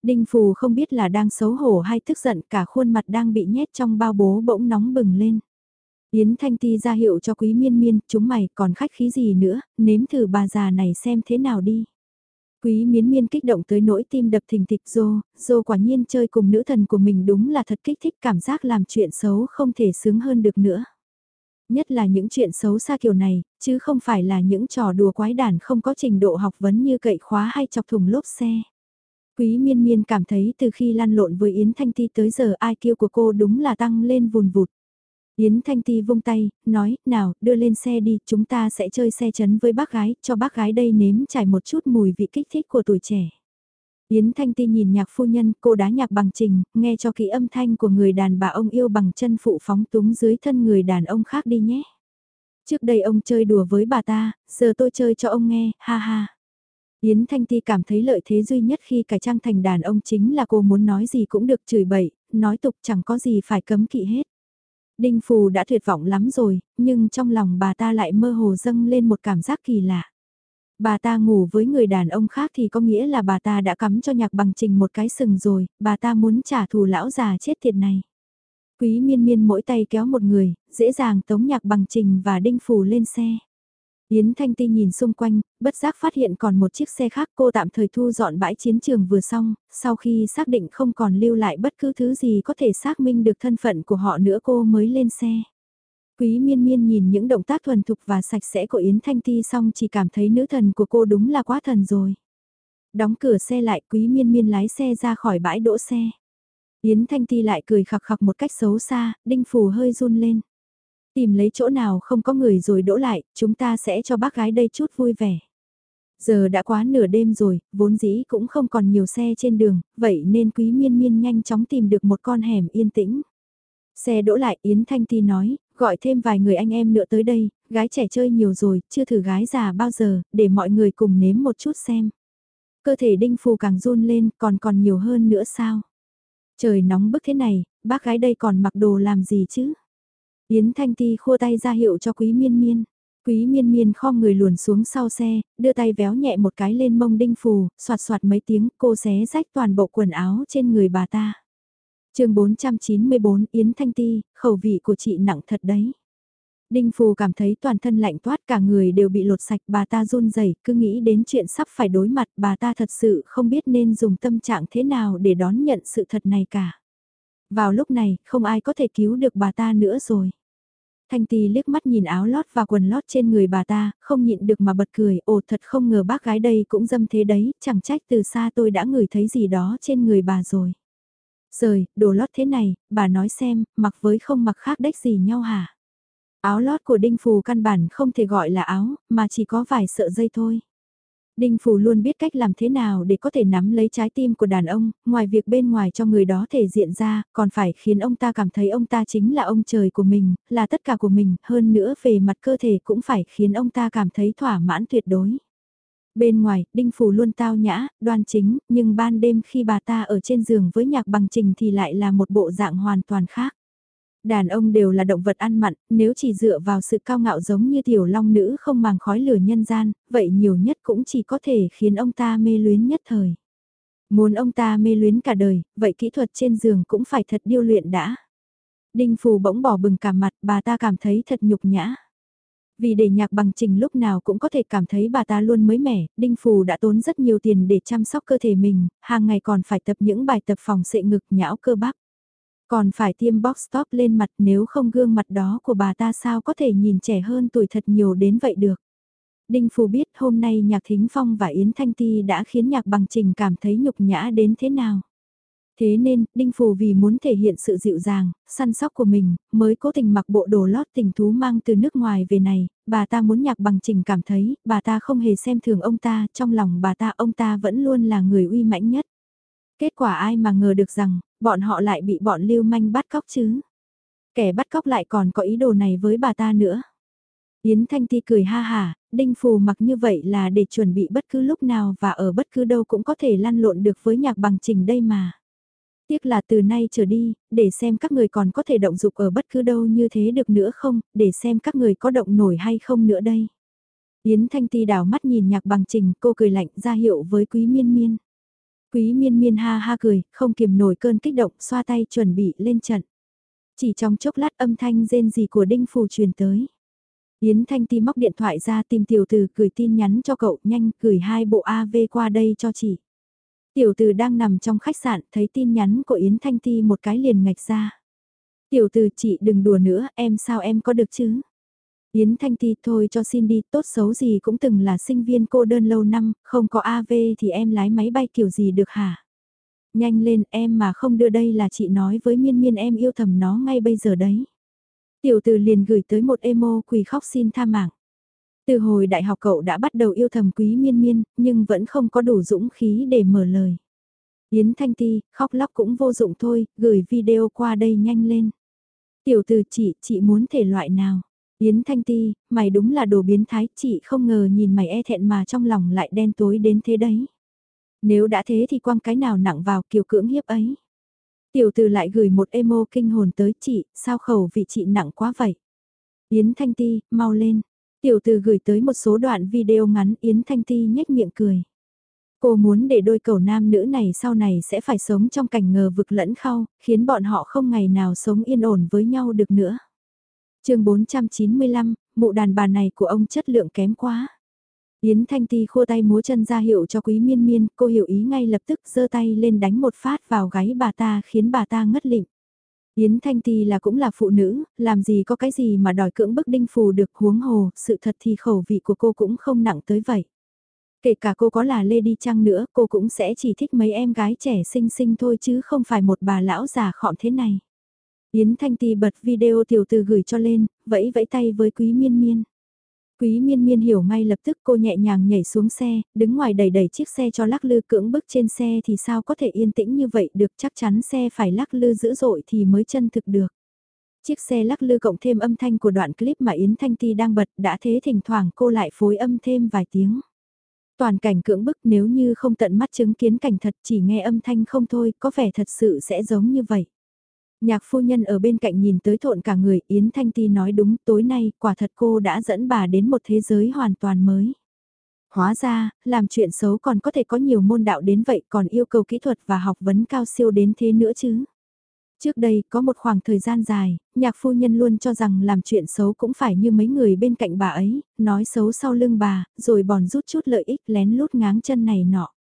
Đinh Phù không biết là đang xấu hổ hay tức giận cả khuôn mặt đang bị nhét trong bao bố bỗng nóng bừng lên. Yến Thanh Ti ra hiệu cho quý miên miên, chúng mày còn khách khí gì nữa, nếm thử bà già này xem thế nào đi. Quý miến miên kích động tới nỗi tim đập thình thịch dô, dô quả nhiên chơi cùng nữ thần của mình đúng là thật kích thích cảm giác làm chuyện xấu không thể sướng hơn được nữa. Nhất là những chuyện xấu xa kiểu này, chứ không phải là những trò đùa quái đản không có trình độ học vấn như cậy khóa hay chọc thùng lốp xe. Quý miên miên cảm thấy từ khi lăn lộn với Yến Thanh Ti tới giờ IQ của cô đúng là tăng lên vùn vụt. Yến Thanh Ti vung tay, nói, nào, đưa lên xe đi, chúng ta sẽ chơi xe chấn với bác gái, cho bác gái đây nếm trải một chút mùi vị kích thích của tuổi trẻ. Yến Thanh Ti nhìn nhạc phu nhân, cô đá nhạc bằng trình, nghe cho kỹ âm thanh của người đàn bà ông yêu bằng chân phụ phóng túng dưới thân người đàn ông khác đi nhé. Trước đây ông chơi đùa với bà ta, giờ tôi chơi cho ông nghe, ha ha. Yến Thanh Ti cảm thấy lợi thế duy nhất khi cải trang thành đàn ông chính là cô muốn nói gì cũng được chửi bậy, nói tục chẳng có gì phải cấm kỵ hết. Đinh Phù đã tuyệt vọng lắm rồi, nhưng trong lòng bà ta lại mơ hồ dâng lên một cảm giác kỳ lạ. Bà ta ngủ với người đàn ông khác thì có nghĩa là bà ta đã cắm cho nhạc bằng trình một cái sừng rồi, bà ta muốn trả thù lão già chết tiệt này. Quý miên miên mỗi tay kéo một người, dễ dàng tống nhạc bằng trình và đinh phù lên xe. Yến Thanh Ti nhìn xung quanh, bất giác phát hiện còn một chiếc xe khác cô tạm thời thu dọn bãi chiến trường vừa xong, sau khi xác định không còn lưu lại bất cứ thứ gì có thể xác minh được thân phận của họ nữa cô mới lên xe. Quý miên miên nhìn những động tác thuần thục và sạch sẽ của Yến Thanh Ti xong chỉ cảm thấy nữ thần của cô đúng là quá thần rồi. Đóng cửa xe lại quý miên miên lái xe ra khỏi bãi đỗ xe. Yến Thanh Ti lại cười khặc khặc một cách xấu xa, đinh phù hơi run lên. Tìm lấy chỗ nào không có người rồi đỗ lại, chúng ta sẽ cho bác gái đây chút vui vẻ. Giờ đã quá nửa đêm rồi, vốn dĩ cũng không còn nhiều xe trên đường, vậy nên quý miên miên nhanh chóng tìm được một con hẻm yên tĩnh. Xe đỗ lại Yến Thanh Ti nói, gọi thêm vài người anh em nữa tới đây, gái trẻ chơi nhiều rồi, chưa thử gái già bao giờ, để mọi người cùng nếm một chút xem. Cơ thể đinh phù càng run lên, còn còn nhiều hơn nữa sao? Trời nóng bức thế này, bác gái đây còn mặc đồ làm gì chứ? Yến Thanh Ti khua tay ra hiệu cho Quý Miên Miên. Quý Miên Miên kho người luồn xuống sau xe, đưa tay véo nhẹ một cái lên mông đinh phù, soạt soạt mấy tiếng, cô xé rách toàn bộ quần áo trên người bà ta chương 494 Yến Thanh Ti, khẩu vị của chị nặng thật đấy. Đinh Phù cảm thấy toàn thân lạnh toát cả người đều bị lột sạch bà ta run rẩy cứ nghĩ đến chuyện sắp phải đối mặt bà ta thật sự không biết nên dùng tâm trạng thế nào để đón nhận sự thật này cả. Vào lúc này, không ai có thể cứu được bà ta nữa rồi. Thanh Tì liếc mắt nhìn áo lót và quần lót trên người bà ta, không nhịn được mà bật cười, ồ thật không ngờ bác gái đây cũng dâm thế đấy, chẳng trách từ xa tôi đã ngửi thấy gì đó trên người bà rồi. Rời, đồ lót thế này, bà nói xem, mặc với không mặc khác đếch gì nhau hả? Áo lót của Đinh Phù căn bản không thể gọi là áo, mà chỉ có vài sợi dây thôi. Đinh Phù luôn biết cách làm thế nào để có thể nắm lấy trái tim của đàn ông, ngoài việc bên ngoài cho người đó thể diện ra, còn phải khiến ông ta cảm thấy ông ta chính là ông trời của mình, là tất cả của mình, hơn nữa về mặt cơ thể cũng phải khiến ông ta cảm thấy thỏa mãn tuyệt đối. Bên ngoài, Đinh Phù luôn tao nhã, đoan chính, nhưng ban đêm khi bà ta ở trên giường với nhạc bằng trình thì lại là một bộ dạng hoàn toàn khác. Đàn ông đều là động vật ăn mặn, nếu chỉ dựa vào sự cao ngạo giống như tiểu long nữ không màng khói lửa nhân gian, vậy nhiều nhất cũng chỉ có thể khiến ông ta mê luyến nhất thời. Muốn ông ta mê luyến cả đời, vậy kỹ thuật trên giường cũng phải thật điêu luyện đã. Đinh Phù bỗng bỏ bừng cả mặt, bà ta cảm thấy thật nhục nhã. Vì để nhạc bằng trình lúc nào cũng có thể cảm thấy bà ta luôn mới mẻ, Đinh Phù đã tốn rất nhiều tiền để chăm sóc cơ thể mình, hàng ngày còn phải tập những bài tập phòng sệ ngực nhão cơ bắp. Còn phải tiêm box stop lên mặt nếu không gương mặt đó của bà ta sao có thể nhìn trẻ hơn tuổi thật nhiều đến vậy được. Đinh Phù biết hôm nay Nhạc Thính Phong và Yến Thanh Ti đã khiến Nhạc Bằng Trình cảm thấy nhục nhã đến thế nào. Thế nên, Đinh Phù vì muốn thể hiện sự dịu dàng, săn sóc của mình, mới cố tình mặc bộ đồ lót tình thú mang từ nước ngoài về này, bà ta muốn Nhạc Bằng Trình cảm thấy, bà ta không hề xem thường ông ta, trong lòng bà ta ông ta vẫn luôn là người uy mãnh nhất. Kết quả ai mà ngờ được rằng, bọn họ lại bị bọn lưu manh bắt cóc chứ. Kẻ bắt cóc lại còn có ý đồ này với bà ta nữa. Yến Thanh Ti cười ha hà, Đinh Phù mặc như vậy là để chuẩn bị bất cứ lúc nào và ở bất cứ đâu cũng có thể lăn lộn được với nhạc bằng trình đây mà. Tiếc là từ nay trở đi, để xem các người còn có thể động dục ở bất cứ đâu như thế được nữa không, để xem các người có động nổi hay không nữa đây. Yến Thanh Ti đảo mắt nhìn nhạc bằng trình, cô cười lạnh ra hiệu với quý miên miên. Quý miên miên ha ha cười, không kiềm nổi cơn kích động, xoa tay chuẩn bị lên trận. Chỉ trong chốc lát âm thanh rên gì của Đinh Phù truyền tới. Yến Thanh Ti móc điện thoại ra tìm tiểu từ gửi tin nhắn cho cậu, nhanh gửi hai bộ AV qua đây cho chị. Tiểu từ đang nằm trong khách sạn, thấy tin nhắn của Yến Thanh Ti một cái liền ngạch ra. Tiểu từ chị đừng đùa nữa, em sao em có được chứ? Yến Thanh Ti thôi cho xin đi, tốt xấu gì cũng từng là sinh viên cô đơn lâu năm, không có AV thì em lái máy bay kiểu gì được hả? Nhanh lên em mà không đưa đây là chị nói với miên miên em yêu thầm nó ngay bây giờ đấy. Tiểu từ liền gửi tới một emo quỳ khóc xin tha mạng. Từ hồi đại học cậu đã bắt đầu yêu thầm quý miên miên, nhưng vẫn không có đủ dũng khí để mở lời. Yến Thanh Ti, khóc lóc cũng vô dụng thôi, gửi video qua đây nhanh lên. Tiểu từ chị, chị muốn thể loại nào? Yến Thanh Ti, mày đúng là đồ biến thái, chị không ngờ nhìn mày e thẹn mà trong lòng lại đen tối đến thế đấy. Nếu đã thế thì quăng cái nào nặng vào kiều cưỡng hiếp ấy. Tiểu từ lại gửi một emo kinh hồn tới chị, sao khẩu vị chị nặng quá vậy? Yến Thanh Ti, mau lên. Tiểu từ gửi tới một số đoạn video ngắn Yến Thanh Ti nhếch miệng cười. Cô muốn để đôi cầu nam nữ này sau này sẽ phải sống trong cảnh ngờ vực lẫn khau, khiến bọn họ không ngày nào sống yên ổn với nhau được nữa. chương 495, mụ đàn bà này của ông chất lượng kém quá. Yến Thanh Ti khua tay múa chân ra hiệu cho quý miên miên, cô hiểu ý ngay lập tức giơ tay lên đánh một phát vào gáy bà ta khiến bà ta ngất lịm. Yến Thanh Ti là cũng là phụ nữ, làm gì có cái gì mà đòi cưỡng bức đinh phù được huống hồ, sự thật thì khẩu vị của cô cũng không nặng tới vậy. Kể cả cô có là lê đi chăng nữa, cô cũng sẽ chỉ thích mấy em gái trẻ xinh xinh thôi chứ không phải một bà lão già khọm thế này. Yến Thanh Ti bật video tiểu từ gửi cho lên, vẫy vẫy tay với quý miên miên. Quý miên miên hiểu ngay lập tức cô nhẹ nhàng nhảy xuống xe, đứng ngoài đẩy đẩy chiếc xe cho lắc lư cưỡng bức trên xe thì sao có thể yên tĩnh như vậy được chắc chắn xe phải lắc lư dữ dội thì mới chân thực được. Chiếc xe lắc lư cộng thêm âm thanh của đoạn clip mà Yến Thanh Ti đang bật đã thế thỉnh thoảng cô lại phối âm thêm vài tiếng. Toàn cảnh cưỡng bức nếu như không tận mắt chứng kiến cảnh thật chỉ nghe âm thanh không thôi có vẻ thật sự sẽ giống như vậy. Nhạc phu nhân ở bên cạnh nhìn tới thộn cả người, Yến Thanh Ti nói đúng, tối nay, quả thật cô đã dẫn bà đến một thế giới hoàn toàn mới. Hóa ra, làm chuyện xấu còn có thể có nhiều môn đạo đến vậy còn yêu cầu kỹ thuật và học vấn cao siêu đến thế nữa chứ. Trước đây, có một khoảng thời gian dài, nhạc phu nhân luôn cho rằng làm chuyện xấu cũng phải như mấy người bên cạnh bà ấy, nói xấu sau lưng bà, rồi bòn rút chút lợi ích lén lút ngáng chân này nọ.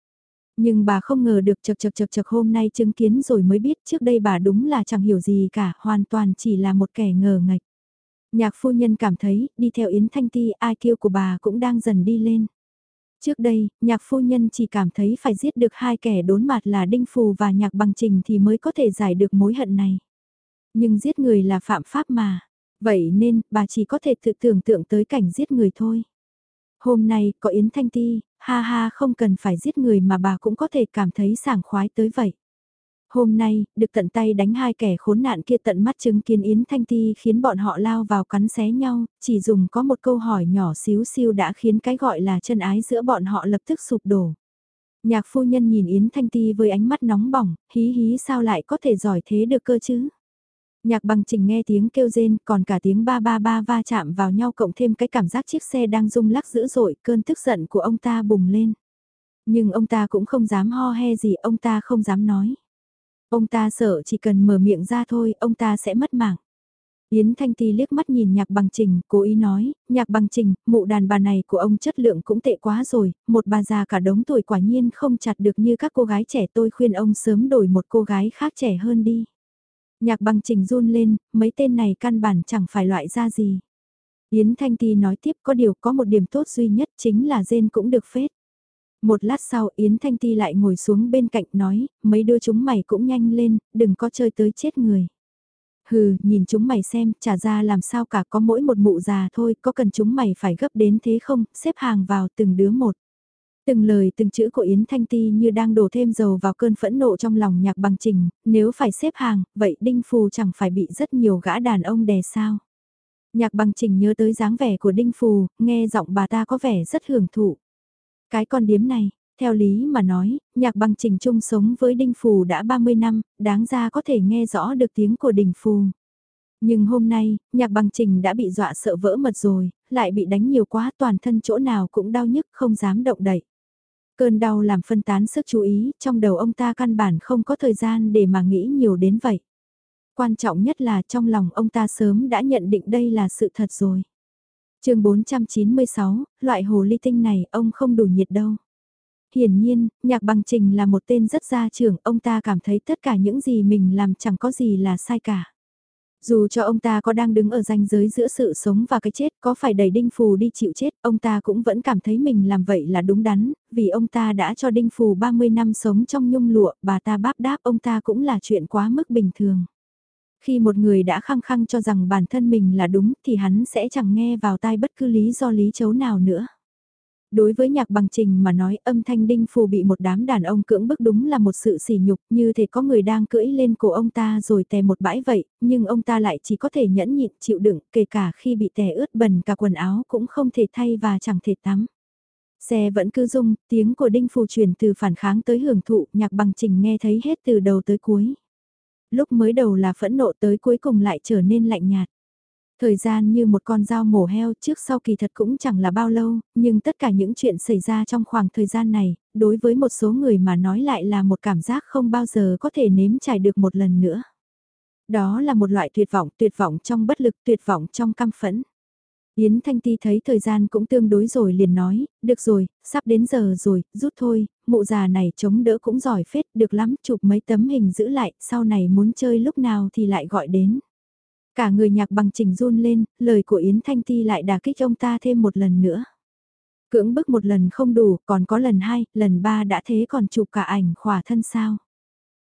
Nhưng bà không ngờ được chật chật chật chật hôm nay chứng kiến rồi mới biết trước đây bà đúng là chẳng hiểu gì cả, hoàn toàn chỉ là một kẻ ngờ ngạch. Nhạc phu nhân cảm thấy, đi theo Yến Thanh Ti, IQ của bà cũng đang dần đi lên. Trước đây, nhạc phu nhân chỉ cảm thấy phải giết được hai kẻ đốn mặt là Đinh Phù và nhạc bằng trình thì mới có thể giải được mối hận này. Nhưng giết người là phạm pháp mà. Vậy nên, bà chỉ có thể tự tưởng tượng tới cảnh giết người thôi. Hôm nay, có Yến Thanh Ti, ha ha không cần phải giết người mà bà cũng có thể cảm thấy sảng khoái tới vậy. Hôm nay, được tận tay đánh hai kẻ khốn nạn kia tận mắt chứng kiến Yến Thanh Ti khiến bọn họ lao vào cắn xé nhau, chỉ dùng có một câu hỏi nhỏ xíu xiu đã khiến cái gọi là chân ái giữa bọn họ lập tức sụp đổ. Nhạc phu nhân nhìn Yến Thanh Ti với ánh mắt nóng bỏng, hí hí sao lại có thể giỏi thế được cơ chứ? Nhạc bằng trình nghe tiếng kêu rên, còn cả tiếng ba ba ba va chạm vào nhau cộng thêm cái cảm giác chiếc xe đang rung lắc dữ dội, cơn tức giận của ông ta bùng lên. Nhưng ông ta cũng không dám ho he gì, ông ta không dám nói. Ông ta sợ chỉ cần mở miệng ra thôi, ông ta sẽ mất mạng. Yến Thanh Ti liếc mắt nhìn nhạc bằng trình, cố ý nói, nhạc bằng trình, mụ đàn bà này của ông chất lượng cũng tệ quá rồi, một bà già cả đống tuổi quả nhiên không chặt được như các cô gái trẻ tôi khuyên ông sớm đổi một cô gái khác trẻ hơn đi. Nhạc bằng trình run lên, mấy tên này căn bản chẳng phải loại ra gì. Yến Thanh Ti nói tiếp có điều có một điểm tốt duy nhất chính là dên cũng được phết. Một lát sau Yến Thanh Ti lại ngồi xuống bên cạnh nói, mấy đứa chúng mày cũng nhanh lên, đừng có chơi tới chết người. Hừ, nhìn chúng mày xem, trả ra làm sao cả có mỗi một mụ già thôi, có cần chúng mày phải gấp đến thế không, xếp hàng vào từng đứa một. Từng lời từng chữ của Yến Thanh Ti như đang đổ thêm dầu vào cơn phẫn nộ trong lòng nhạc bằng trình, nếu phải xếp hàng, vậy Đinh Phù chẳng phải bị rất nhiều gã đàn ông đè sao. Nhạc bằng trình nhớ tới dáng vẻ của Đinh Phù, nghe giọng bà ta có vẻ rất hưởng thụ. Cái con điếm này, theo lý mà nói, nhạc bằng trình chung sống với Đinh Phù đã 30 năm, đáng ra có thể nghe rõ được tiếng của Đình Phù. Nhưng hôm nay, nhạc bằng trình đã bị dọa sợ vỡ mật rồi, lại bị đánh nhiều quá toàn thân chỗ nào cũng đau nhức không dám động đậy. Cơn đau làm phân tán sức chú ý, trong đầu ông ta căn bản không có thời gian để mà nghĩ nhiều đến vậy. Quan trọng nhất là trong lòng ông ta sớm đã nhận định đây là sự thật rồi. chương 496, loại hồ ly tinh này ông không đủ nhiệt đâu. Hiển nhiên, nhạc bằng trình là một tên rất gia trưởng, ông ta cảm thấy tất cả những gì mình làm chẳng có gì là sai cả. Dù cho ông ta có đang đứng ở ranh giới giữa sự sống và cái chết, có phải đẩy Đinh Phù đi chịu chết, ông ta cũng vẫn cảm thấy mình làm vậy là đúng đắn, vì ông ta đã cho Đinh Phù 30 năm sống trong nhung lụa, bà ta báp đáp ông ta cũng là chuyện quá mức bình thường. Khi một người đã khăng khăng cho rằng bản thân mình là đúng thì hắn sẽ chẳng nghe vào tai bất cứ lý do lý chấu nào nữa. Đối với nhạc bằng trình mà nói âm thanh đinh phù bị một đám đàn ông cưỡng bức đúng là một sự sỉ nhục như thể có người đang cưỡi lên cổ ông ta rồi tè một bãi vậy, nhưng ông ta lại chỉ có thể nhẫn nhịn chịu đựng kể cả khi bị tè ướt bẩn cả quần áo cũng không thể thay và chẳng thể tắm. Xe vẫn cứ rung, tiếng của đinh phù chuyển từ phản kháng tới hưởng thụ, nhạc bằng trình nghe thấy hết từ đầu tới cuối. Lúc mới đầu là phẫn nộ tới cuối cùng lại trở nên lạnh nhạt. Thời gian như một con dao mổ heo trước sau kỳ thật cũng chẳng là bao lâu, nhưng tất cả những chuyện xảy ra trong khoảng thời gian này, đối với một số người mà nói lại là một cảm giác không bao giờ có thể nếm trải được một lần nữa. Đó là một loại tuyệt vọng, tuyệt vọng trong bất lực, tuyệt vọng trong căm phẫn. Yến Thanh Ti thấy thời gian cũng tương đối rồi liền nói, được rồi, sắp đến giờ rồi, rút thôi, mụ già này chống đỡ cũng giỏi phết, được lắm, chụp mấy tấm hình giữ lại, sau này muốn chơi lúc nào thì lại gọi đến. Cả người nhạc bằng trình run lên, lời của Yến Thanh Ti lại đả kích ông ta thêm một lần nữa. Cưỡng bức một lần không đủ, còn có lần hai, lần ba đã thế còn chụp cả ảnh khỏa thân sao.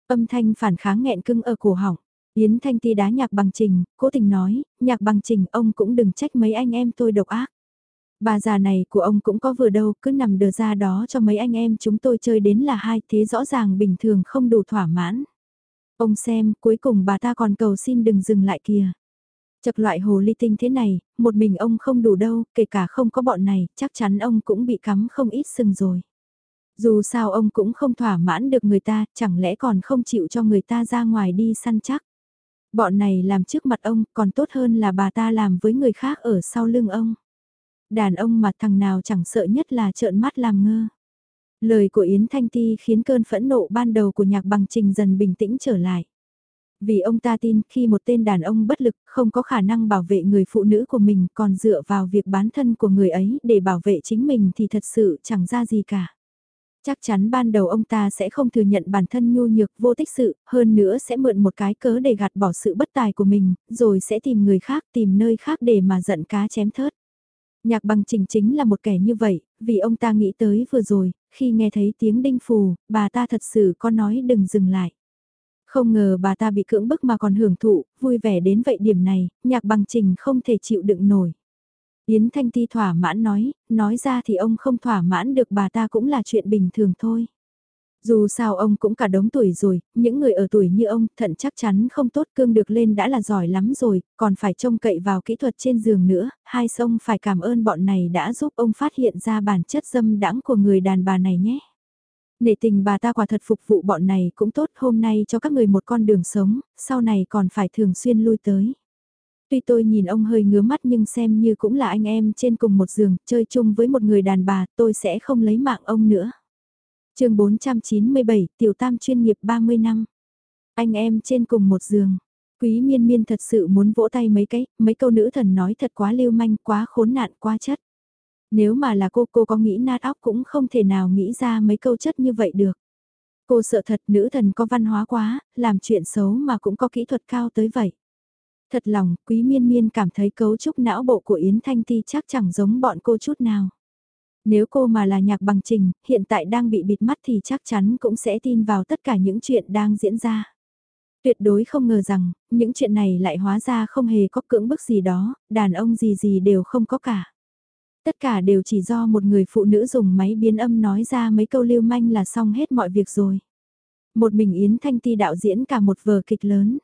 Âm thanh phản kháng nghẹn cưng ở cổ họng. Yến Thanh Ti đá nhạc bằng trình, cố tình nói, nhạc bằng trình ông cũng đừng trách mấy anh em tôi độc ác. Bà già này của ông cũng có vừa đâu, cứ nằm đờ ra đó cho mấy anh em chúng tôi chơi đến là hai, thế rõ ràng bình thường không đủ thỏa mãn. Ông xem, cuối cùng bà ta còn cầu xin đừng dừng lại kìa. Chật loại hồ ly tinh thế này, một mình ông không đủ đâu, kể cả không có bọn này, chắc chắn ông cũng bị cắm không ít sừng rồi. Dù sao ông cũng không thỏa mãn được người ta, chẳng lẽ còn không chịu cho người ta ra ngoài đi săn chắc. Bọn này làm trước mặt ông còn tốt hơn là bà ta làm với người khác ở sau lưng ông. Đàn ông mà thằng nào chẳng sợ nhất là trợn mắt làm ngơ. Lời của Yến Thanh Ti khiến cơn phẫn nộ ban đầu của nhạc bằng trình dần bình tĩnh trở lại. Vì ông ta tin khi một tên đàn ông bất lực không có khả năng bảo vệ người phụ nữ của mình còn dựa vào việc bán thân của người ấy để bảo vệ chính mình thì thật sự chẳng ra gì cả. Chắc chắn ban đầu ông ta sẽ không thừa nhận bản thân nhu nhược vô tích sự, hơn nữa sẽ mượn một cái cớ để gạt bỏ sự bất tài của mình, rồi sẽ tìm người khác, tìm nơi khác để mà giận cá chém thớt. Nhạc bằng trình chính là một kẻ như vậy, vì ông ta nghĩ tới vừa rồi, khi nghe thấy tiếng đinh phù, bà ta thật sự có nói đừng dừng lại. Không ngờ bà ta bị cưỡng bức mà còn hưởng thụ, vui vẻ đến vậy điểm này, nhạc bằng trình không thể chịu đựng nổi. Yến Thanh Ti thỏa mãn nói, nói ra thì ông không thỏa mãn được bà ta cũng là chuyện bình thường thôi. Dù sao ông cũng cả đống tuổi rồi, những người ở tuổi như ông thận chắc chắn không tốt cương được lên đã là giỏi lắm rồi, còn phải trông cậy vào kỹ thuật trên giường nữa, hai sông phải cảm ơn bọn này đã giúp ông phát hiện ra bản chất dâm đãng của người đàn bà này nhé. Nể tình bà ta quả thật phục vụ bọn này cũng tốt hôm nay cho các người một con đường sống, sau này còn phải thường xuyên lui tới. Tuy tôi nhìn ông hơi ngứa mắt nhưng xem như cũng là anh em trên cùng một giường, chơi chung với một người đàn bà, tôi sẽ không lấy mạng ông nữa. chương 497, Tiểu Tam chuyên nghiệp 30 năm. Anh em trên cùng một giường. Quý miên miên thật sự muốn vỗ tay mấy cái, mấy câu nữ thần nói thật quá lưu manh, quá khốn nạn, quá chất. Nếu mà là cô, cô có nghĩ nát óc cũng không thể nào nghĩ ra mấy câu chất như vậy được. Cô sợ thật nữ thần có văn hóa quá, làm chuyện xấu mà cũng có kỹ thuật cao tới vậy. Thật lòng, quý miên miên cảm thấy cấu trúc não bộ của Yến Thanh Ti chắc chẳng giống bọn cô chút nào. Nếu cô mà là nhạc bằng trình, hiện tại đang bị bịt mắt thì chắc chắn cũng sẽ tin vào tất cả những chuyện đang diễn ra. Tuyệt đối không ngờ rằng, những chuyện này lại hóa ra không hề có cưỡng bức gì đó, đàn ông gì gì đều không có cả. Tất cả đều chỉ do một người phụ nữ dùng máy biến âm nói ra mấy câu lưu manh là xong hết mọi việc rồi. Một mình Yến Thanh Ti đạo diễn cả một vở kịch lớn.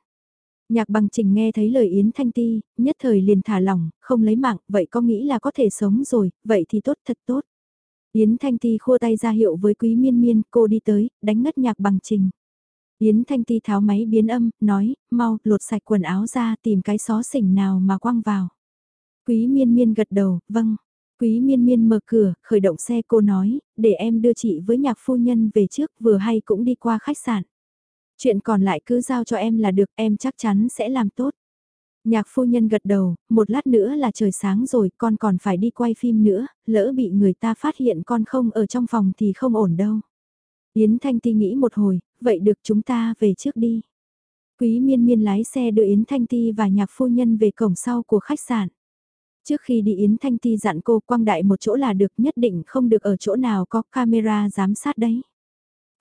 Nhạc bằng trình nghe thấy lời Yến Thanh Ti, nhất thời liền thả lỏng, không lấy mạng, vậy có nghĩ là có thể sống rồi, vậy thì tốt thật tốt. Yến Thanh Ti khua tay ra hiệu với quý miên miên, cô đi tới, đánh ngất nhạc bằng trình. Yến Thanh Ti tháo máy biến âm, nói, mau, lột sạch quần áo ra tìm cái xó xỉnh nào mà quăng vào. Quý miên miên gật đầu, vâng. Quý miên miên mở cửa, khởi động xe cô nói, để em đưa chị với nhạc phu nhân về trước vừa hay cũng đi qua khách sạn. Chuyện còn lại cứ giao cho em là được, em chắc chắn sẽ làm tốt. Nhạc phu nhân gật đầu, một lát nữa là trời sáng rồi, con còn phải đi quay phim nữa, lỡ bị người ta phát hiện con không ở trong phòng thì không ổn đâu. Yến Thanh Ti nghĩ một hồi, vậy được chúng ta về trước đi. Quý miên miên lái xe đưa Yến Thanh Ti và nhạc phu nhân về cổng sau của khách sạn. Trước khi đi Yến Thanh Ti dặn cô quang đại một chỗ là được nhất định không được ở chỗ nào có camera giám sát đấy.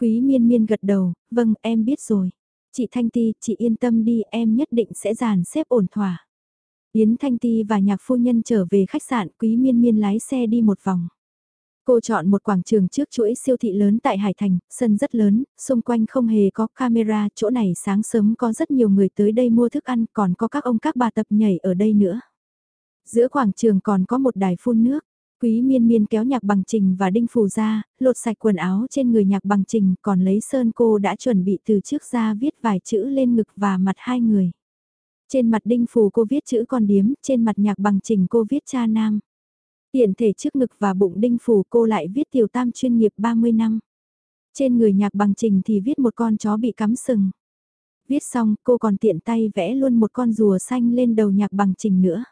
Quý miên miên gật đầu, vâng em biết rồi. Chị Thanh Ti, chị yên tâm đi em nhất định sẽ dàn xếp ổn thỏa. Yến Thanh Ti và nhạc phu nhân trở về khách sạn quý miên miên lái xe đi một vòng. Cô chọn một quảng trường trước chuỗi siêu thị lớn tại Hải Thành, sân rất lớn, xung quanh không hề có camera, chỗ này sáng sớm có rất nhiều người tới đây mua thức ăn, còn có các ông các bà tập nhảy ở đây nữa. Giữa quảng trường còn có một đài phun nước. Quý miên miên kéo nhạc bằng trình và đinh phù ra, lột sạch quần áo trên người nhạc bằng trình còn lấy sơn cô đã chuẩn bị từ trước ra viết vài chữ lên ngực và mặt hai người. Trên mặt đinh phù cô viết chữ con điếm, trên mặt nhạc bằng trình cô viết cha nam. Tiện thể trước ngực và bụng đinh phù cô lại viết tiểu tam chuyên nghiệp 30 năm. Trên người nhạc bằng trình thì viết một con chó bị cắm sừng. Viết xong cô còn tiện tay vẽ luôn một con rùa xanh lên đầu nhạc bằng trình nữa.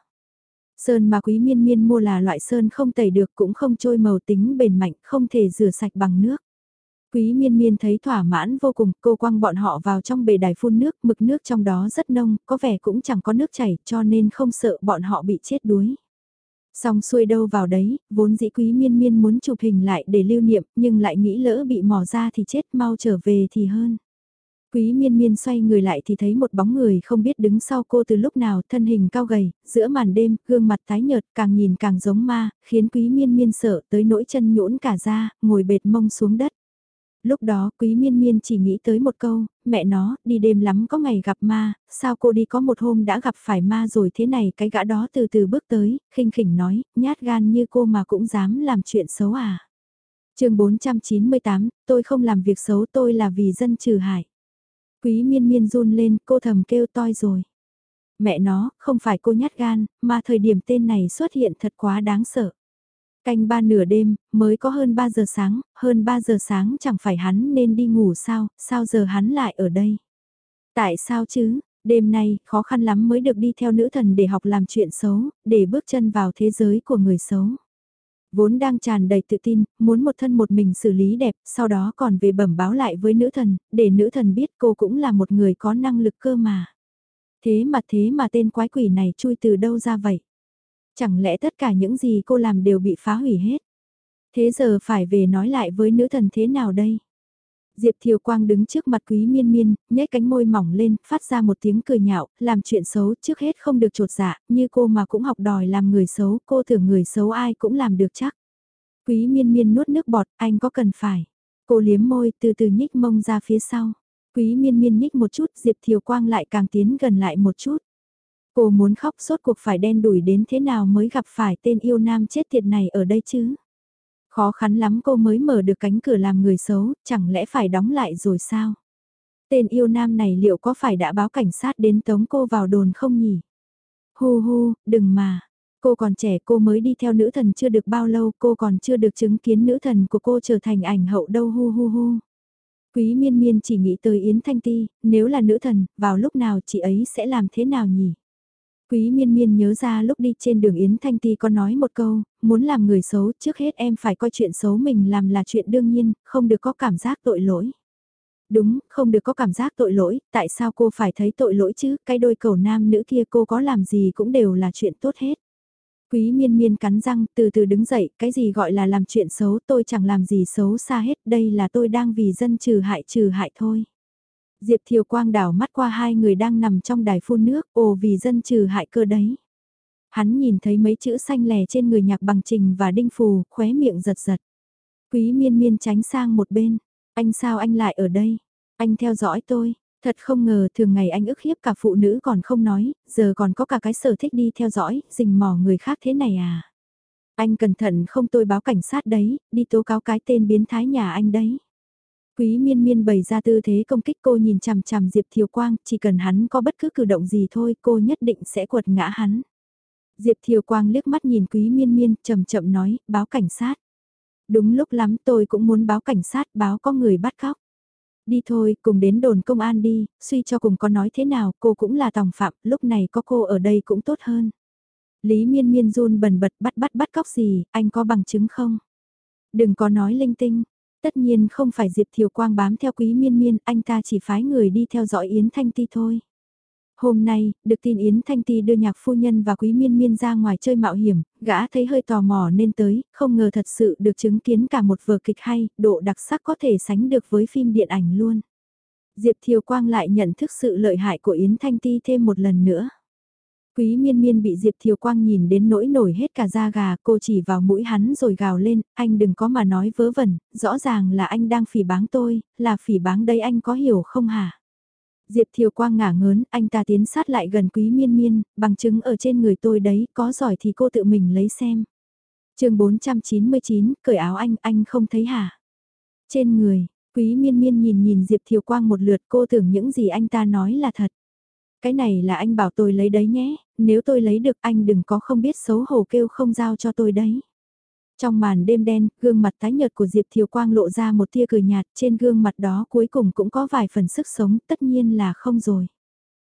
Sơn mà quý miên miên mua là loại sơn không tẩy được cũng không trôi màu tính bền mạnh, không thể rửa sạch bằng nước. Quý miên miên thấy thỏa mãn vô cùng, cô quăng bọn họ vào trong bể đài phun nước, mực nước trong đó rất nông, có vẻ cũng chẳng có nước chảy, cho nên không sợ bọn họ bị chết đuối. Xong xuôi đâu vào đấy, vốn dĩ quý miên miên muốn chụp hình lại để lưu niệm, nhưng lại nghĩ lỡ bị mò ra thì chết mau trở về thì hơn. Quý miên miên xoay người lại thì thấy một bóng người không biết đứng sau cô từ lúc nào, thân hình cao gầy, giữa màn đêm, gương mặt tái nhợt, càng nhìn càng giống ma, khiến quý miên miên sợ tới nỗi chân nhũn cả ra, ngồi bệt mông xuống đất. Lúc đó quý miên miên chỉ nghĩ tới một câu, mẹ nó, đi đêm lắm có ngày gặp ma, sao cô đi có một hôm đã gặp phải ma rồi thế này cái gã đó từ từ bước tới, khinh khỉnh nói, nhát gan như cô mà cũng dám làm chuyện xấu à. chương 498, tôi không làm việc xấu tôi là vì dân trừ hại. Quý miên miên run lên, cô thầm kêu toi rồi. Mẹ nó, không phải cô nhát gan, mà thời điểm tên này xuất hiện thật quá đáng sợ. Canh ba nửa đêm, mới có hơn 3 giờ sáng, hơn 3 giờ sáng chẳng phải hắn nên đi ngủ sao, sao giờ hắn lại ở đây? Tại sao chứ, đêm nay khó khăn lắm mới được đi theo nữ thần để học làm chuyện xấu, để bước chân vào thế giới của người xấu vốn đang tràn đầy tự tin, muốn một thân một mình xử lý đẹp, sau đó còn về bẩm báo lại với nữ thần, để nữ thần biết cô cũng là một người có năng lực cơ mà. Thế mà thế mà tên quái quỷ này chui từ đâu ra vậy? Chẳng lẽ tất cả những gì cô làm đều bị phá hủy hết? Thế giờ phải về nói lại với nữ thần thế nào đây? Diệp Thiều Quang đứng trước mặt quý miên miên, nhếch cánh môi mỏng lên, phát ra một tiếng cười nhạo, làm chuyện xấu trước hết không được trột dạ, như cô mà cũng học đòi làm người xấu, cô tưởng người xấu ai cũng làm được chắc. Quý miên miên nuốt nước bọt, anh có cần phải. Cô liếm môi từ từ nhích mông ra phía sau. Quý miên miên nhích một chút, Diệp Thiều Quang lại càng tiến gần lại một chút. Cô muốn khóc sốt cuộc phải đen đủi đến thế nào mới gặp phải tên yêu nam chết tiệt này ở đây chứ. Khó khăn lắm cô mới mở được cánh cửa làm người xấu, chẳng lẽ phải đóng lại rồi sao? Tên yêu nam này liệu có phải đã báo cảnh sát đến tống cô vào đồn không nhỉ? Hu hu, đừng mà. Cô còn trẻ cô mới đi theo nữ thần chưa được bao lâu cô còn chưa được chứng kiến nữ thần của cô trở thành ảnh hậu đâu hu hu hu. Quý miên miên chỉ nghĩ tới Yến Thanh Ti, nếu là nữ thần, vào lúc nào chị ấy sẽ làm thế nào nhỉ? Quý miên miên nhớ ra lúc đi trên đường Yến Thanh Ti có nói một câu, muốn làm người xấu trước hết em phải coi chuyện xấu mình làm là chuyện đương nhiên, không được có cảm giác tội lỗi. Đúng, không được có cảm giác tội lỗi, tại sao cô phải thấy tội lỗi chứ, cái đôi cầu nam nữ kia cô có làm gì cũng đều là chuyện tốt hết. Quý miên miên cắn răng, từ từ đứng dậy, cái gì gọi là làm chuyện xấu, tôi chẳng làm gì xấu xa hết, đây là tôi đang vì dân trừ hại trừ hại thôi. Diệp Thiều Quang đảo mắt qua hai người đang nằm trong đài phun nước, ồ vì dân trừ hại cơ đấy. Hắn nhìn thấy mấy chữ xanh lè trên người nhạc bằng trình và đinh phù, khóe miệng giật giật. Quý miên miên tránh sang một bên, anh sao anh lại ở đây? Anh theo dõi tôi, Thật không ngờ thường ngày anh ức hiếp cả phụ nữ còn không nói, giờ còn có cả cái sở thích đi theo dõi, rình mò người khác thế này à. Anh cẩn thận không tôi báo cảnh sát đấy, đi tố cáo cái tên biến thái nhà anh đấy. Quý miên miên bày ra tư thế công kích cô nhìn chằm chằm Diệp Thiều Quang, chỉ cần hắn có bất cứ cử động gì thôi cô nhất định sẽ quật ngã hắn. Diệp Thiều Quang liếc mắt nhìn quý miên miên, chậm chậm nói, báo cảnh sát. Đúng lúc lắm tôi cũng muốn báo cảnh sát, báo có người bắt cóc. Đi thôi, cùng đến đồn công an đi, suy cho cùng có nói thế nào, cô cũng là tòng phạm, lúc này có cô ở đây cũng tốt hơn. Lý miên miên run bần bật bắt bắt bắt cóc gì, anh có bằng chứng không? Đừng có nói linh tinh, tất nhiên không phải Diệp Thiều Quang bám theo quý miên miên, anh ta chỉ phái người đi theo dõi Yến Thanh Ti thôi. Hôm nay, được tin Yến Thanh Ti đưa nhạc phu nhân và quý miên miên ra ngoài chơi mạo hiểm, gã thấy hơi tò mò nên tới, không ngờ thật sự được chứng kiến cả một vở kịch hay, độ đặc sắc có thể sánh được với phim điện ảnh luôn. Diệp Thiều Quang lại nhận thức sự lợi hại của Yến Thanh Ti thêm một lần nữa. Quý miên miên bị Diệp Thiều Quang nhìn đến nỗi nổi hết cả da gà, cô chỉ vào mũi hắn rồi gào lên, anh đừng có mà nói vớ vẩn, rõ ràng là anh đang phỉ báng tôi, là phỉ báng đây anh có hiểu không hả? Diệp Thiều Quang ngả ngớn, anh ta tiến sát lại gần quý miên miên, bằng chứng ở trên người tôi đấy, có giỏi thì cô tự mình lấy xem. chương 499, cởi áo anh, anh không thấy hả? Trên người, quý miên miên nhìn nhìn Diệp Thiều Quang một lượt cô tưởng những gì anh ta nói là thật. Cái này là anh bảo tôi lấy đấy nhé, nếu tôi lấy được anh đừng có không biết xấu hổ kêu không giao cho tôi đấy. Trong màn đêm đen, gương mặt tái nhợt của Diệp Thiều Quang lộ ra một tia cười nhạt, trên gương mặt đó cuối cùng cũng có vài phần sức sống, tất nhiên là không rồi.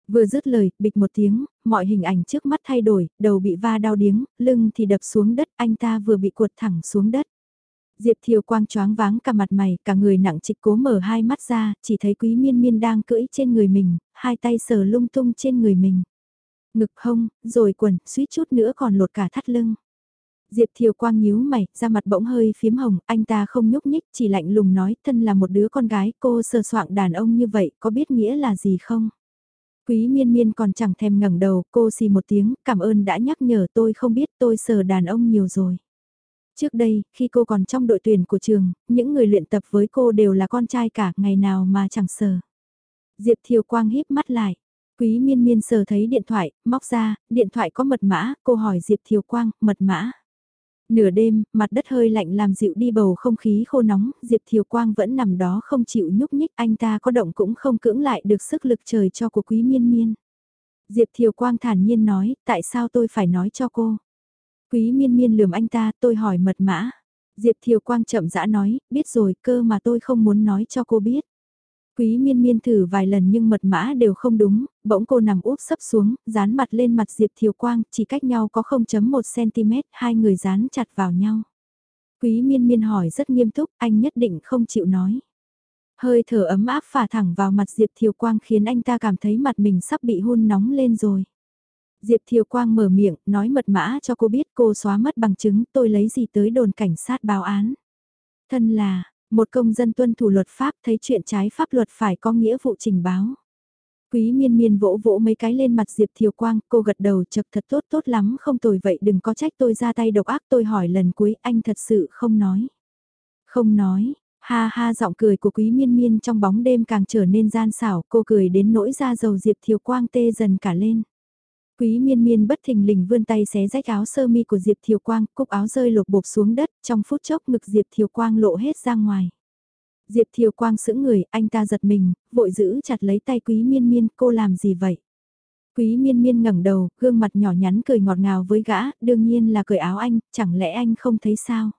Vừa dứt lời, bịch một tiếng, mọi hình ảnh trước mắt thay đổi, đầu bị va đau điếng, lưng thì đập xuống đất, anh ta vừa bị cuột thẳng xuống đất. Diệp Thiều Quang choáng váng cả mặt mày, cả người nặng trịch cố mở hai mắt ra, chỉ thấy quý miên miên đang cưỡi trên người mình, hai tay sờ lung tung trên người mình. Ngực hông, rồi quần, suýt chút nữa còn lột cả thắt lưng. Diệp Thiều Quang nhíu mày, da mặt bỗng hơi phím hồng, anh ta không nhúc nhích, chỉ lạnh lùng nói, thân là một đứa con gái, cô sờ soạng đàn ông như vậy, có biết nghĩa là gì không? Quý miên miên còn chẳng thèm ngẩng đầu, cô xì một tiếng, cảm ơn đã nhắc nhở tôi không biết tôi sờ đàn ông nhiều rồi. Trước đây, khi cô còn trong đội tuyển của trường, những người luyện tập với cô đều là con trai cả, ngày nào mà chẳng sờ. Diệp Thiều Quang híp mắt lại. Quý miên miên sờ thấy điện thoại, móc ra, điện thoại có mật mã, cô hỏi Diệp Thiều Quang, mật mã. Nửa đêm, mặt đất hơi lạnh làm dịu đi bầu không khí khô nóng, Diệp Thiều Quang vẫn nằm đó không chịu nhúc nhích, anh ta có động cũng không cưỡng lại được sức lực trời cho của quý miên miên. Diệp Thiều Quang thản nhiên nói, tại sao tôi phải nói cho cô? Quý miên miên lườm anh ta, tôi hỏi mật mã. Diệp Thiều Quang chậm rãi nói, biết rồi, cơ mà tôi không muốn nói cho cô biết. Quý miên miên thử vài lần nhưng mật mã đều không đúng, bỗng cô nằm úp sấp xuống, dán mặt lên mặt Diệp Thiều Quang, chỉ cách nhau có 0.1cm, hai người dán chặt vào nhau. Quý miên miên hỏi rất nghiêm túc, anh nhất định không chịu nói. Hơi thở ấm áp phả thẳng vào mặt Diệp Thiều Quang khiến anh ta cảm thấy mặt mình sắp bị hôn nóng lên rồi. Diệp Thiều Quang mở miệng, nói mật mã cho cô biết cô xóa mất bằng chứng, tôi lấy gì tới đồn cảnh sát báo án. Thân là, một công dân tuân thủ luật pháp thấy chuyện trái pháp luật phải có nghĩa vụ trình báo. Quý miên miên vỗ vỗ mấy cái lên mặt Diệp Thiều Quang, cô gật đầu chật thật tốt tốt lắm không tồi vậy đừng có trách tôi ra tay độc ác tôi hỏi lần cuối anh thật sự không nói. Không nói, ha ha giọng cười của quý miên miên trong bóng đêm càng trở nên gian xảo cô cười đến nỗi da dầu Diệp Thiều Quang tê dần cả lên. Quý miên miên bất thình lình vươn tay xé rách áo sơ mi của Diệp Thiều Quang, cúc áo rơi lột bột xuống đất, trong phút chốc ngực Diệp Thiều Quang lộ hết ra ngoài. Diệp Thiều Quang sững người, anh ta giật mình, vội giữ chặt lấy tay quý miên miên, cô làm gì vậy? Quý miên miên ngẩng đầu, gương mặt nhỏ nhắn cười ngọt ngào với gã, đương nhiên là cởi áo anh, chẳng lẽ anh không thấy sao?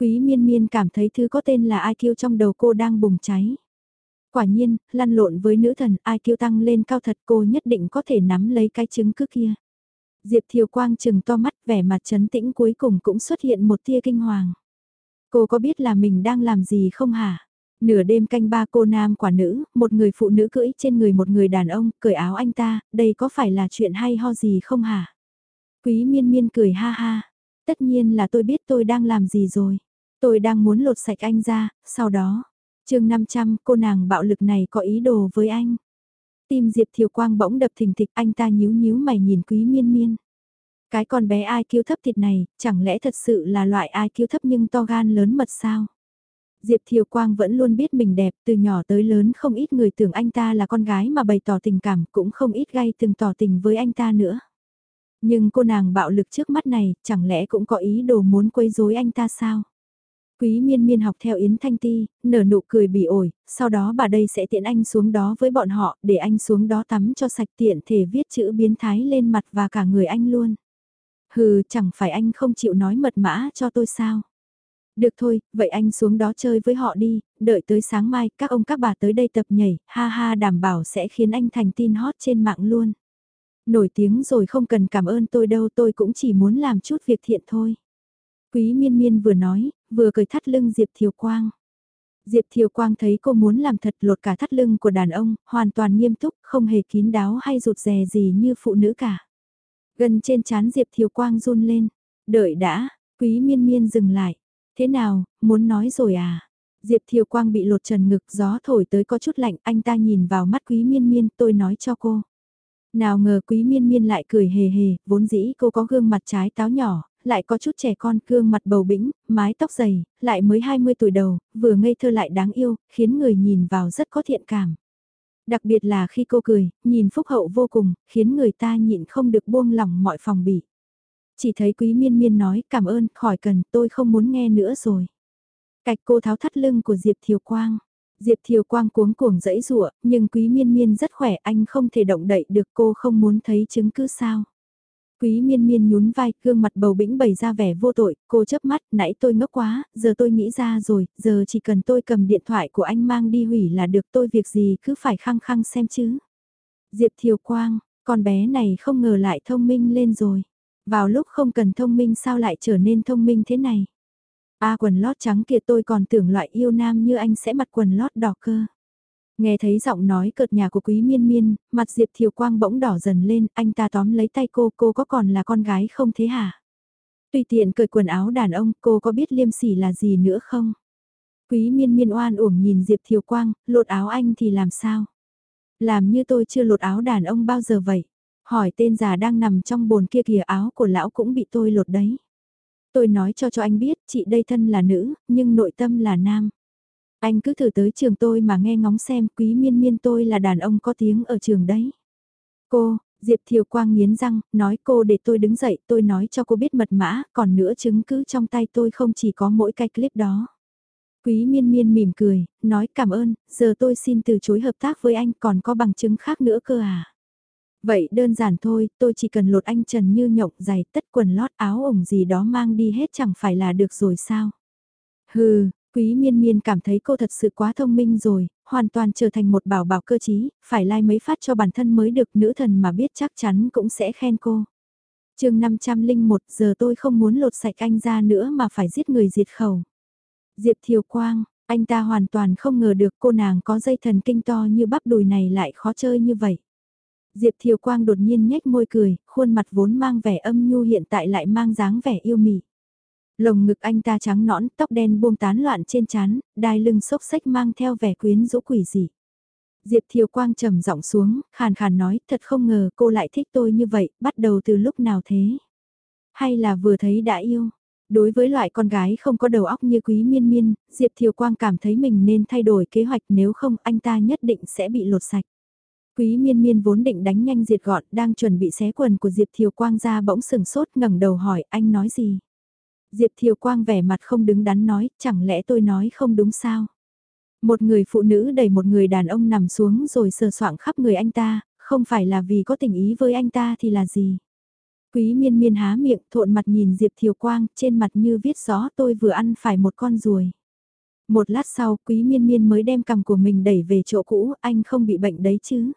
Quý miên miên cảm thấy thứ có tên là IQ trong đầu cô đang bùng cháy. Quả nhiên, lăn lộn với nữ thần ai kiêu tăng lên cao thật cô nhất định có thể nắm lấy cái chứng cứ kia. Diệp Thiều Quang chừng to mắt vẻ mặt chấn tĩnh cuối cùng cũng xuất hiện một tia kinh hoàng. Cô có biết là mình đang làm gì không hả? Nửa đêm canh ba cô nam quả nữ, một người phụ nữ cưỡi trên người một người đàn ông, cởi áo anh ta, đây có phải là chuyện hay ho gì không hả? Quý miên miên cười ha ha, tất nhiên là tôi biết tôi đang làm gì rồi. Tôi đang muốn lột sạch anh ra, sau đó, chương 500, cô nàng bạo lực này có ý đồ với anh. Tim Diệp Thiều Quang bỗng đập thình thịch anh ta nhíu nhíu mày nhìn quý miên miên. Cái con bé ai kiêu thấp thịt này, chẳng lẽ thật sự là loại ai kiêu thấp nhưng to gan lớn mật sao? Diệp Thiều Quang vẫn luôn biết mình đẹp, từ nhỏ tới lớn không ít người tưởng anh ta là con gái mà bày tỏ tình cảm, cũng không ít gay từng tỏ tình với anh ta nữa. Nhưng cô nàng bạo lực trước mắt này, chẳng lẽ cũng có ý đồ muốn quấy rối anh ta sao? Quý miên miên học theo Yến Thanh Ti, nở nụ cười bỉ ổi, sau đó bà đây sẽ tiện anh xuống đó với bọn họ, để anh xuống đó tắm cho sạch tiện thể viết chữ biến thái lên mặt và cả người anh luôn. Hừ, chẳng phải anh không chịu nói mật mã cho tôi sao? Được thôi, vậy anh xuống đó chơi với họ đi, đợi tới sáng mai các ông các bà tới đây tập nhảy, ha ha đảm bảo sẽ khiến anh thành tin hot trên mạng luôn. Nổi tiếng rồi không cần cảm ơn tôi đâu tôi cũng chỉ muốn làm chút việc thiện thôi. Quý miên miên vừa nói, vừa cười thắt lưng Diệp Thiều Quang. Diệp Thiều Quang thấy cô muốn làm thật lột cả thắt lưng của đàn ông, hoàn toàn nghiêm túc, không hề kín đáo hay rụt rè gì như phụ nữ cả. Gần trên chán Diệp Thiều Quang run lên. Đợi đã, quý miên miên dừng lại. Thế nào, muốn nói rồi à? Diệp Thiều Quang bị lột trần ngực gió thổi tới có chút lạnh anh ta nhìn vào mắt quý miên miên tôi nói cho cô. Nào ngờ quý miên miên lại cười hề hề, vốn dĩ cô có gương mặt trái táo nhỏ, lại có chút trẻ con cương mặt bầu bĩnh, mái tóc dày, lại mới 20 tuổi đầu, vừa ngây thơ lại đáng yêu, khiến người nhìn vào rất có thiện cảm. Đặc biệt là khi cô cười, nhìn phúc hậu vô cùng, khiến người ta nhịn không được buông lỏng mọi phòng bị. Chỉ thấy quý miên miên nói cảm ơn, khỏi cần, tôi không muốn nghe nữa rồi. Cạch cô tháo thắt lưng của Diệp Thiều Quang. Diệp Thiều Quang cuống cuồng dẫy rụa, nhưng quý miên miên rất khỏe, anh không thể động đậy được cô không muốn thấy chứng cứ sao. Quý miên miên nhún vai, gương mặt bầu bĩnh bày ra vẻ vô tội, cô chớp mắt, nãy tôi ngốc quá, giờ tôi nghĩ ra rồi, giờ chỉ cần tôi cầm điện thoại của anh mang đi hủy là được tôi việc gì cứ phải khăng khăng xem chứ. Diệp Thiều Quang, con bé này không ngờ lại thông minh lên rồi. Vào lúc không cần thông minh sao lại trở nên thông minh thế này. A quần lót trắng kia tôi còn tưởng loại yêu nam như anh sẽ mặc quần lót đỏ cơ. Nghe thấy giọng nói cợt nhà của quý miên miên, mặt Diệp Thiều Quang bỗng đỏ dần lên, anh ta tóm lấy tay cô, cô có còn là con gái không thế hả? Tùy tiện cởi quần áo đàn ông, cô có biết liêm sỉ là gì nữa không? Quý miên miên oan uổng nhìn Diệp Thiều Quang, lột áo anh thì làm sao? Làm như tôi chưa lột áo đàn ông bao giờ vậy? Hỏi tên già đang nằm trong bồn kia kìa áo của lão cũng bị tôi lột đấy. Tôi nói cho cho anh biết, chị đây thân là nữ, nhưng nội tâm là nam. Anh cứ thử tới trường tôi mà nghe ngóng xem quý miên miên tôi là đàn ông có tiếng ở trường đấy. Cô, Diệp Thiều Quang nghiến răng, nói cô để tôi đứng dậy, tôi nói cho cô biết mật mã, còn nữa chứng cứ trong tay tôi không chỉ có mỗi cái clip đó. Quý miên miên mỉm cười, nói cảm ơn, giờ tôi xin từ chối hợp tác với anh còn có bằng chứng khác nữa cơ à. Vậy đơn giản thôi, tôi chỉ cần lột anh Trần như nhộng giày tất quần lót áo ủng gì đó mang đi hết chẳng phải là được rồi sao. Hừ, Quý miên miên cảm thấy cô thật sự quá thông minh rồi, hoàn toàn trở thành một bảo bảo cơ chí, phải like mấy phát cho bản thân mới được nữ thần mà biết chắc chắn cũng sẽ khen cô. chương 501 giờ tôi không muốn lột sạch anh ra nữa mà phải giết người diệt khẩu. Diệp Thiều Quang, anh ta hoàn toàn không ngờ được cô nàng có dây thần kinh to như bắp đùi này lại khó chơi như vậy. Diệp Thiều Quang đột nhiên nhếch môi cười, khuôn mặt vốn mang vẻ âm nhu hiện tại lại mang dáng vẻ yêu mị. Lồng ngực anh ta trắng nõn, tóc đen buông tán loạn trên trán, đai lưng xốc xách mang theo vẻ quyến rũ quỷ dị. Diệp Thiều Quang trầm giọng xuống, khàn khàn nói, thật không ngờ cô lại thích tôi như vậy, bắt đầu từ lúc nào thế? Hay là vừa thấy đã yêu? Đối với loại con gái không có đầu óc như quý miên miên, Diệp Thiều Quang cảm thấy mình nên thay đổi kế hoạch nếu không anh ta nhất định sẽ bị lột sạch. Quý miên miên vốn định đánh nhanh diệt gọn, đang chuẩn bị xé quần của Diệp Thiều Quang ra bỗng sừng sốt ngẩng đầu hỏi anh nói gì. Diệp Thiều Quang vẻ mặt không đứng đắn nói, chẳng lẽ tôi nói không đúng sao? Một người phụ nữ đẩy một người đàn ông nằm xuống rồi sờ soạng khắp người anh ta, không phải là vì có tình ý với anh ta thì là gì? Quý miên miên há miệng, thộn mặt nhìn Diệp Thiều Quang, trên mặt như viết rõ tôi vừa ăn phải một con ruồi. Một lát sau, quý miên miên mới đem cằm của mình đẩy về chỗ cũ, anh không bị bệnh đấy chứ?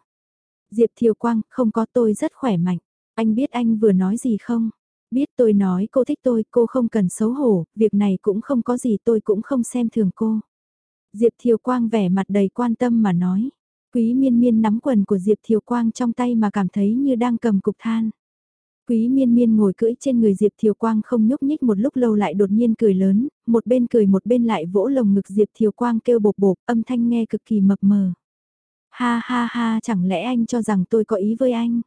Diệp Thiều Quang, không có tôi rất khỏe mạnh. Anh biết anh vừa nói gì không? Biết tôi nói cô thích tôi, cô không cần xấu hổ, việc này cũng không có gì tôi cũng không xem thường cô. Diệp Thiều Quang vẻ mặt đầy quan tâm mà nói. Quý miên miên nắm quần của Diệp Thiều Quang trong tay mà cảm thấy như đang cầm cục than. Quý miên miên ngồi cưỡi trên người Diệp Thiều Quang không nhúc nhích một lúc lâu lại đột nhiên cười lớn, một bên cười một bên lại vỗ lồng ngực Diệp Thiều Quang kêu bột bột, âm thanh nghe cực kỳ mập mờ. Ha ha ha chẳng lẽ anh cho rằng tôi có ý với anh?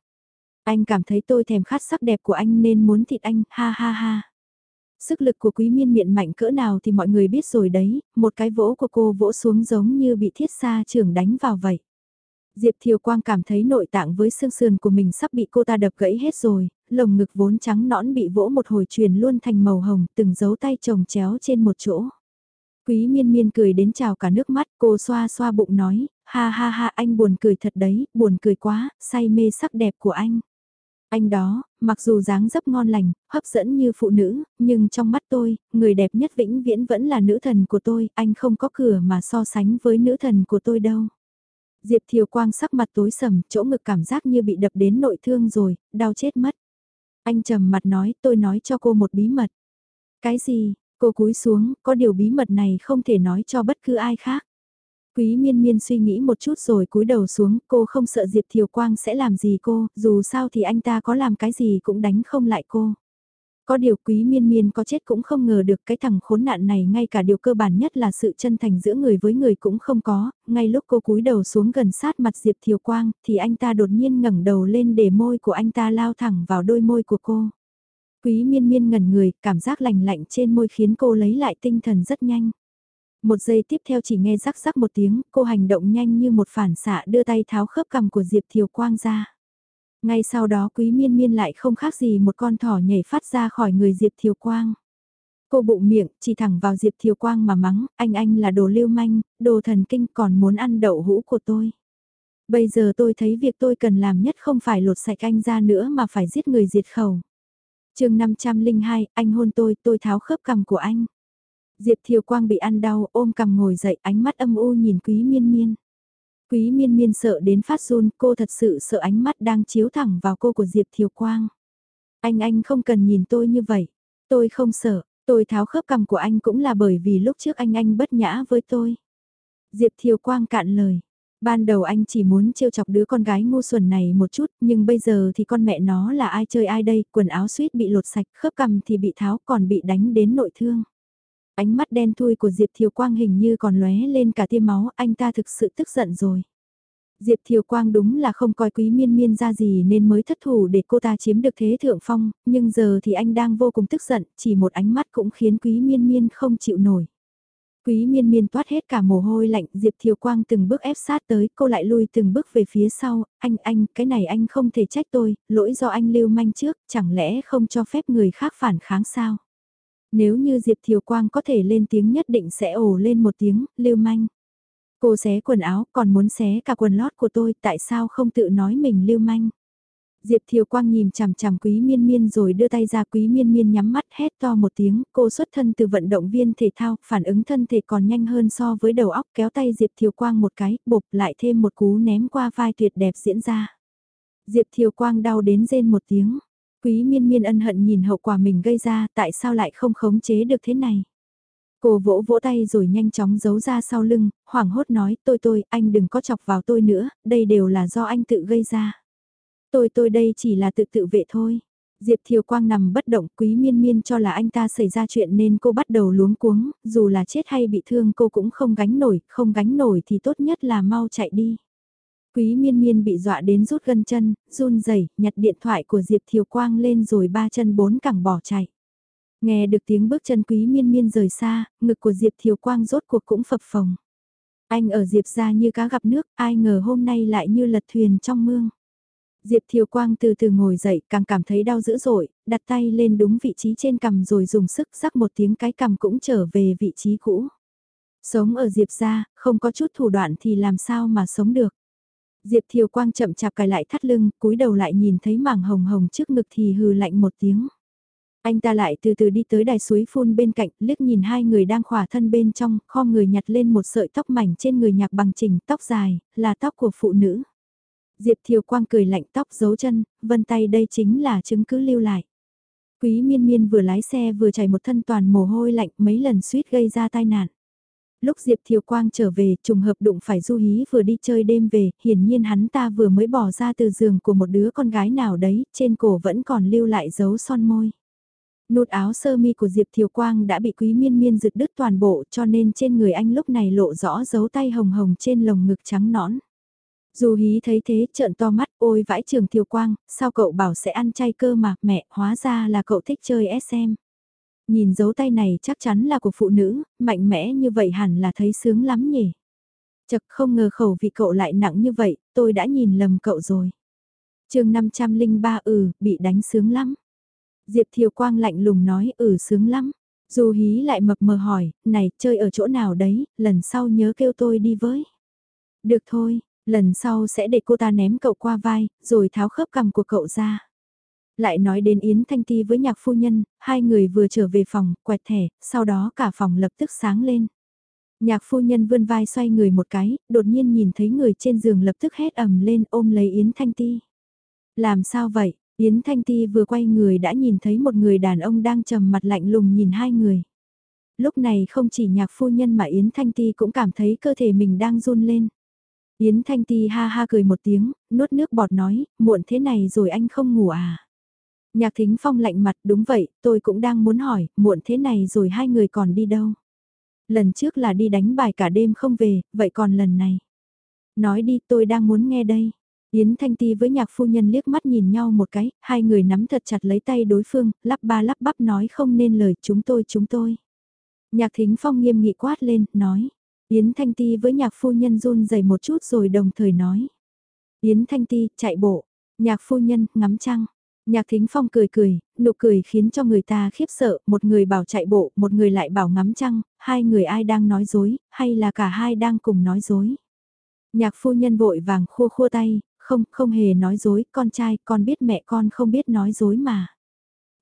Anh cảm thấy tôi thèm khát sắc đẹp của anh nên muốn thịt anh, ha ha ha. Sức lực của quý miên miện mạnh cỡ nào thì mọi người biết rồi đấy, một cái vỗ của cô vỗ xuống giống như bị thiết xa trưởng đánh vào vậy. Diệp Thiều Quang cảm thấy nội tạng với xương sườn của mình sắp bị cô ta đập gãy hết rồi, lồng ngực vốn trắng nõn bị vỗ một hồi truyền luôn thành màu hồng, từng dấu tay chồng chéo trên một chỗ. Quý miên miên cười đến trào cả nước mắt, cô xoa xoa bụng nói, ha ha ha anh buồn cười thật đấy, buồn cười quá, say mê sắc đẹp của anh. Anh đó, mặc dù dáng dấp ngon lành, hấp dẫn như phụ nữ, nhưng trong mắt tôi, người đẹp nhất vĩnh viễn vẫn là nữ thần của tôi, anh không có cửa mà so sánh với nữ thần của tôi đâu. Diệp Thiều Quang sắc mặt tối sầm, chỗ ngực cảm giác như bị đập đến nội thương rồi, đau chết mất. Anh trầm mặt nói, tôi nói cho cô một bí mật. Cái gì, cô cúi xuống, có điều bí mật này không thể nói cho bất cứ ai khác. Quý miên miên suy nghĩ một chút rồi cúi đầu xuống, cô không sợ Diệp Thiều Quang sẽ làm gì cô, dù sao thì anh ta có làm cái gì cũng đánh không lại cô. Có điều quý miên miên có chết cũng không ngờ được cái thằng khốn nạn này ngay cả điều cơ bản nhất là sự chân thành giữa người với người cũng không có, ngay lúc cô cúi đầu xuống gần sát mặt Diệp Thiều Quang thì anh ta đột nhiên ngẩng đầu lên để môi của anh ta lao thẳng vào đôi môi của cô. Quý miên miên ngẩn người, cảm giác lành lạnh trên môi khiến cô lấy lại tinh thần rất nhanh. Một giây tiếp theo chỉ nghe rắc rắc một tiếng, cô hành động nhanh như một phản xạ đưa tay tháo khớp cằm của Diệp Thiều Quang ra. Ngay sau đó quý miên miên lại không khác gì một con thỏ nhảy phát ra khỏi người Diệp Thiều Quang. Cô bụng miệng, chỉ thẳng vào Diệp Thiều Quang mà mắng, anh anh là đồ lưu manh, đồ thần kinh còn muốn ăn đậu hũ của tôi. Bây giờ tôi thấy việc tôi cần làm nhất không phải lột sạch anh ra nữa mà phải giết người diệt khẩu. chương 502, anh hôn tôi, tôi tháo khớp cằm của anh. Diệp Thiều Quang bị ăn đau, ôm cằm ngồi dậy, ánh mắt âm u nhìn Quý Miên Miên. Quý Miên Miên sợ đến phát run, cô thật sự sợ ánh mắt đang chiếu thẳng vào cô của Diệp Thiều Quang. Anh anh không cần nhìn tôi như vậy. Tôi không sợ, tôi tháo khớp cằm của anh cũng là bởi vì lúc trước anh anh bất nhã với tôi. Diệp Thiều Quang cạn lời. Ban đầu anh chỉ muốn trêu chọc đứa con gái ngu xuẩn này một chút, nhưng bây giờ thì con mẹ nó là ai chơi ai đây, quần áo suýt bị lột sạch, khớp cằm thì bị tháo còn bị đánh đến nội thương. Ánh mắt đen thui của Diệp Thiều Quang hình như còn lóe lên cả tia máu, anh ta thực sự tức giận rồi. Diệp Thiều Quang đúng là không coi quý miên miên ra gì nên mới thất thủ để cô ta chiếm được thế thượng phong, nhưng giờ thì anh đang vô cùng tức giận, chỉ một ánh mắt cũng khiến quý miên miên không chịu nổi. Quý miên miên toát hết cả mồ hôi lạnh, Diệp Thiều Quang từng bước ép sát tới, cô lại lui từng bước về phía sau, anh, anh, cái này anh không thể trách tôi, lỗi do anh lưu manh trước, chẳng lẽ không cho phép người khác phản kháng sao? Nếu như Diệp Thiều Quang có thể lên tiếng nhất định sẽ ồ lên một tiếng, lưu manh. Cô xé quần áo, còn muốn xé cả quần lót của tôi, tại sao không tự nói mình lưu manh? Diệp Thiều Quang nhìn chằm chằm Quý Miên Miên rồi đưa tay ra Quý Miên Miên nhắm mắt hét to một tiếng, cô xuất thân từ vận động viên thể thao, phản ứng thân thể còn nhanh hơn so với đầu óc kéo tay Diệp Thiều Quang một cái, bộp lại thêm một cú ném qua vai tuyệt đẹp diễn ra. Diệp Thiều Quang đau đến rên một tiếng, Quý miên miên ân hận nhìn hậu quả mình gây ra, tại sao lại không khống chế được thế này. Cô vỗ vỗ tay rồi nhanh chóng giấu ra sau lưng, hoảng hốt nói, tôi tôi, anh đừng có chọc vào tôi nữa, đây đều là do anh tự gây ra. Tôi tôi đây chỉ là tự tự vệ thôi. Diệp Thiều Quang nằm bất động, quý miên miên cho là anh ta xảy ra chuyện nên cô bắt đầu luống cuống, dù là chết hay bị thương cô cũng không gánh nổi, không gánh nổi thì tốt nhất là mau chạy đi. Quý miên miên bị dọa đến rút gân chân, run rẩy nhặt điện thoại của Diệp Thiều Quang lên rồi ba chân bốn cẳng bỏ chạy. Nghe được tiếng bước chân quý miên miên rời xa, ngực của Diệp Thiều Quang rốt cuộc cũng phập phồng. Anh ở Diệp ra như cá gặp nước, ai ngờ hôm nay lại như lật thuyền trong mương. Diệp Thiều Quang từ từ ngồi dậy, càng cảm thấy đau dữ dội, đặt tay lên đúng vị trí trên cằm rồi dùng sức rắc một tiếng cái cằm cũng trở về vị trí cũ. Sống ở Diệp ra, không có chút thủ đoạn thì làm sao mà sống được. Diệp Thiều Quang chậm chạp cài lại thắt lưng, cúi đầu lại nhìn thấy mảng hồng hồng trước ngực thì hừ lạnh một tiếng. Anh ta lại từ từ đi tới đài suối phun bên cạnh, liếc nhìn hai người đang khỏa thân bên trong, kho người nhặt lên một sợi tóc mảnh trên người nhạc bằng trình, tóc dài, là tóc của phụ nữ. Diệp Thiều Quang cười lạnh tóc giấu chân, vân tay đây chính là chứng cứ lưu lại. Quý miên miên vừa lái xe vừa chảy một thân toàn mồ hôi lạnh mấy lần suýt gây ra tai nạn. Lúc Diệp Thiều Quang trở về, trùng hợp đụng phải Du Hí vừa đi chơi đêm về, hiển nhiên hắn ta vừa mới bỏ ra từ giường của một đứa con gái nào đấy, trên cổ vẫn còn lưu lại dấu son môi. Nút áo sơ mi của Diệp Thiều Quang đã bị quý miên miên giựt đứt toàn bộ cho nên trên người anh lúc này lộ rõ dấu tay hồng hồng trên lồng ngực trắng nõn. Du hí thấy thế trợn to mắt ôi vãi trường Thiều Quang, sao cậu bảo sẽ ăn chay cơ mà mẹ hóa ra là cậu thích chơi SM. Nhìn dấu tay này chắc chắn là của phụ nữ, mạnh mẽ như vậy hẳn là thấy sướng lắm nhỉ. Chật không ngờ khẩu vị cậu lại nặng như vậy, tôi đã nhìn lầm cậu rồi. chương 503 ừ, bị đánh sướng lắm. Diệp Thiều Quang lạnh lùng nói ừ sướng lắm. Dù hí lại mập mờ hỏi, này chơi ở chỗ nào đấy, lần sau nhớ kêu tôi đi với. Được thôi, lần sau sẽ để cô ta ném cậu qua vai, rồi tháo khớp cằm của cậu ra. Lại nói đến Yến Thanh Ti với nhạc phu nhân, hai người vừa trở về phòng, quẹt thẻ, sau đó cả phòng lập tức sáng lên. Nhạc phu nhân vươn vai xoay người một cái, đột nhiên nhìn thấy người trên giường lập tức hét ầm lên ôm lấy Yến Thanh Ti. Làm sao vậy? Yến Thanh Ti vừa quay người đã nhìn thấy một người đàn ông đang trầm mặt lạnh lùng nhìn hai người. Lúc này không chỉ nhạc phu nhân mà Yến Thanh Ti cũng cảm thấy cơ thể mình đang run lên. Yến Thanh Ti ha ha cười một tiếng, nuốt nước bọt nói, muộn thế này rồi anh không ngủ à? Nhạc Thính Phong lạnh mặt, đúng vậy, tôi cũng đang muốn hỏi, muộn thế này rồi hai người còn đi đâu? Lần trước là đi đánh bài cả đêm không về, vậy còn lần này? Nói đi tôi đang muốn nghe đây. Yến Thanh Ti với nhạc phu nhân liếc mắt nhìn nhau một cái, hai người nắm thật chặt lấy tay đối phương, lắp ba lắp bắp nói không nên lời chúng tôi chúng tôi. Nhạc Thính Phong nghiêm nghị quát lên, nói. Yến Thanh Ti với nhạc phu nhân run rẩy một chút rồi đồng thời nói. Yến Thanh Ti, chạy bộ. Nhạc phu nhân, ngắm trăng. Nhạc Thính Phong cười cười, nụ cười khiến cho người ta khiếp sợ, một người bảo chạy bộ, một người lại bảo ngắm trăng, hai người ai đang nói dối, hay là cả hai đang cùng nói dối. Nhạc phu nhân vội vàng khua khua tay, không, không hề nói dối, con trai, con biết mẹ con không biết nói dối mà.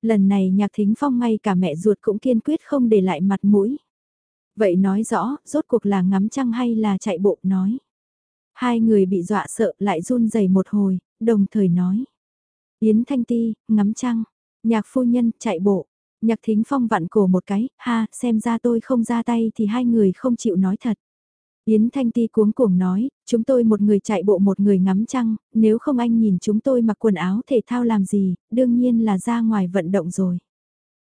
Lần này nhạc thính phong ngay cả mẹ ruột cũng kiên quyết không để lại mặt mũi. Vậy nói rõ, rốt cuộc là ngắm trăng hay là chạy bộ nói. Hai người bị dọa sợ lại run rẩy một hồi, đồng thời nói. Yến Thanh Ti, ngắm trăng, nhạc phu nhân, chạy bộ. Nhạc thính phong vặn cổ một cái, ha, xem ra tôi không ra tay thì hai người không chịu nói thật. Yến Thanh Ti cuống cuồng nói, chúng tôi một người chạy bộ một người ngắm trăng, nếu không anh nhìn chúng tôi mặc quần áo thể thao làm gì, đương nhiên là ra ngoài vận động rồi.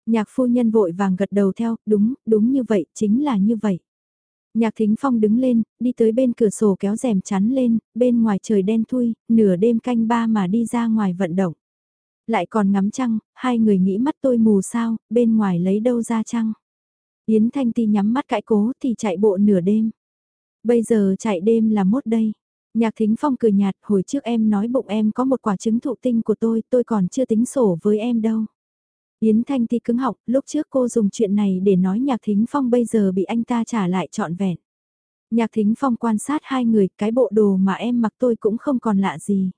Nhạc phu nhân vội vàng gật đầu theo, đúng, đúng như vậy, chính là như vậy. Nhạc Thính Phong đứng lên, đi tới bên cửa sổ kéo rèm chắn lên, bên ngoài trời đen thui, nửa đêm canh ba mà đi ra ngoài vận động. Lại còn ngắm trăng, hai người nghĩ mắt tôi mù sao, bên ngoài lấy đâu ra trăng. Yến Thanh Ti nhắm mắt cãi cố thì chạy bộ nửa đêm. Bây giờ chạy đêm là mốt đây. Nhạc Thính Phong cười nhạt, hồi trước em nói bụng em có một quả trứng thụ tinh của tôi, tôi còn chưa tính sổ với em đâu. Yến Thanh Ti cứng học, lúc trước cô dùng chuyện này để nói Nhạc Thính Phong bây giờ bị anh ta trả lại trọn vẹn. Nhạc Thính Phong quan sát hai người, cái bộ đồ mà em mặc tôi cũng không còn lạ gì.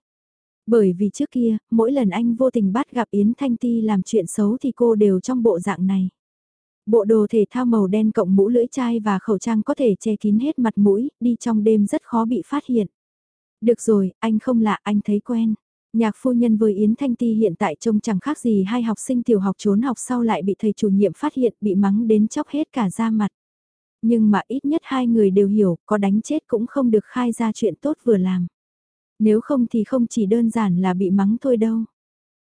Bởi vì trước kia, mỗi lần anh vô tình bắt gặp Yến Thanh Ti làm chuyện xấu thì cô đều trong bộ dạng này. Bộ đồ thể thao màu đen cộng mũ lưỡi chai và khẩu trang có thể che kín hết mặt mũi, đi trong đêm rất khó bị phát hiện. Được rồi, anh không lạ, anh thấy quen. Nhạc phu nhân với Yến Thanh Ti hiện tại trông chẳng khác gì hai học sinh tiểu học trốn học sau lại bị thầy chủ nhiệm phát hiện bị mắng đến chóc hết cả da mặt. Nhưng mà ít nhất hai người đều hiểu, có đánh chết cũng không được khai ra chuyện tốt vừa làm. Nếu không thì không chỉ đơn giản là bị mắng thôi đâu.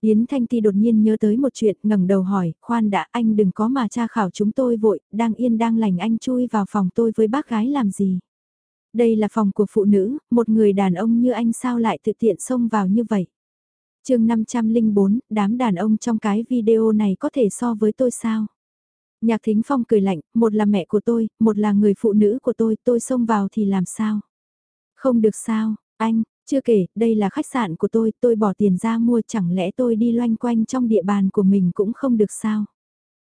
Yến Thanh Ti đột nhiên nhớ tới một chuyện, ngẩng đầu hỏi, khoan đã anh đừng có mà tra khảo chúng tôi vội, đang yên đang lành anh chui vào phòng tôi với bác gái làm gì. Đây là phòng của phụ nữ, một người đàn ông như anh sao lại tự tiện xông vào như vậy. chương 504, đám đàn ông trong cái video này có thể so với tôi sao? Nhạc Thính Phong cười lạnh, một là mẹ của tôi, một là người phụ nữ của tôi, tôi xông vào thì làm sao? Không được sao, anh, chưa kể, đây là khách sạn của tôi, tôi bỏ tiền ra mua chẳng lẽ tôi đi loanh quanh trong địa bàn của mình cũng không được sao.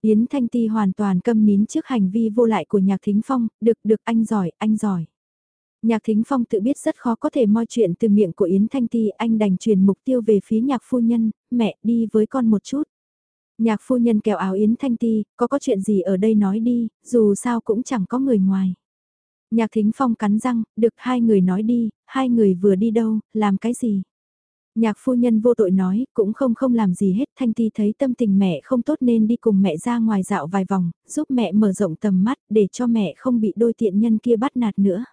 Yến Thanh Ti hoàn toàn câm nín trước hành vi vô lại của Nhạc Thính Phong, được được anh giỏi, anh giỏi. Nhạc Thính Phong tự biết rất khó có thể moi chuyện từ miệng của Yến Thanh Ti, anh đành truyền mục tiêu về phía nhạc phu nhân, mẹ đi với con một chút. Nhạc phu nhân kẹo áo Yến Thanh Ti, có có chuyện gì ở đây nói đi, dù sao cũng chẳng có người ngoài. Nhạc Thính Phong cắn răng, được hai người nói đi, hai người vừa đi đâu, làm cái gì? Nhạc phu nhân vô tội nói, cũng không không làm gì hết, Thanh Ti thấy tâm tình mẹ không tốt nên đi cùng mẹ ra ngoài dạo vài vòng, giúp mẹ mở rộng tầm mắt, để cho mẹ không bị đôi tiện nhân kia bắt nạt nữa.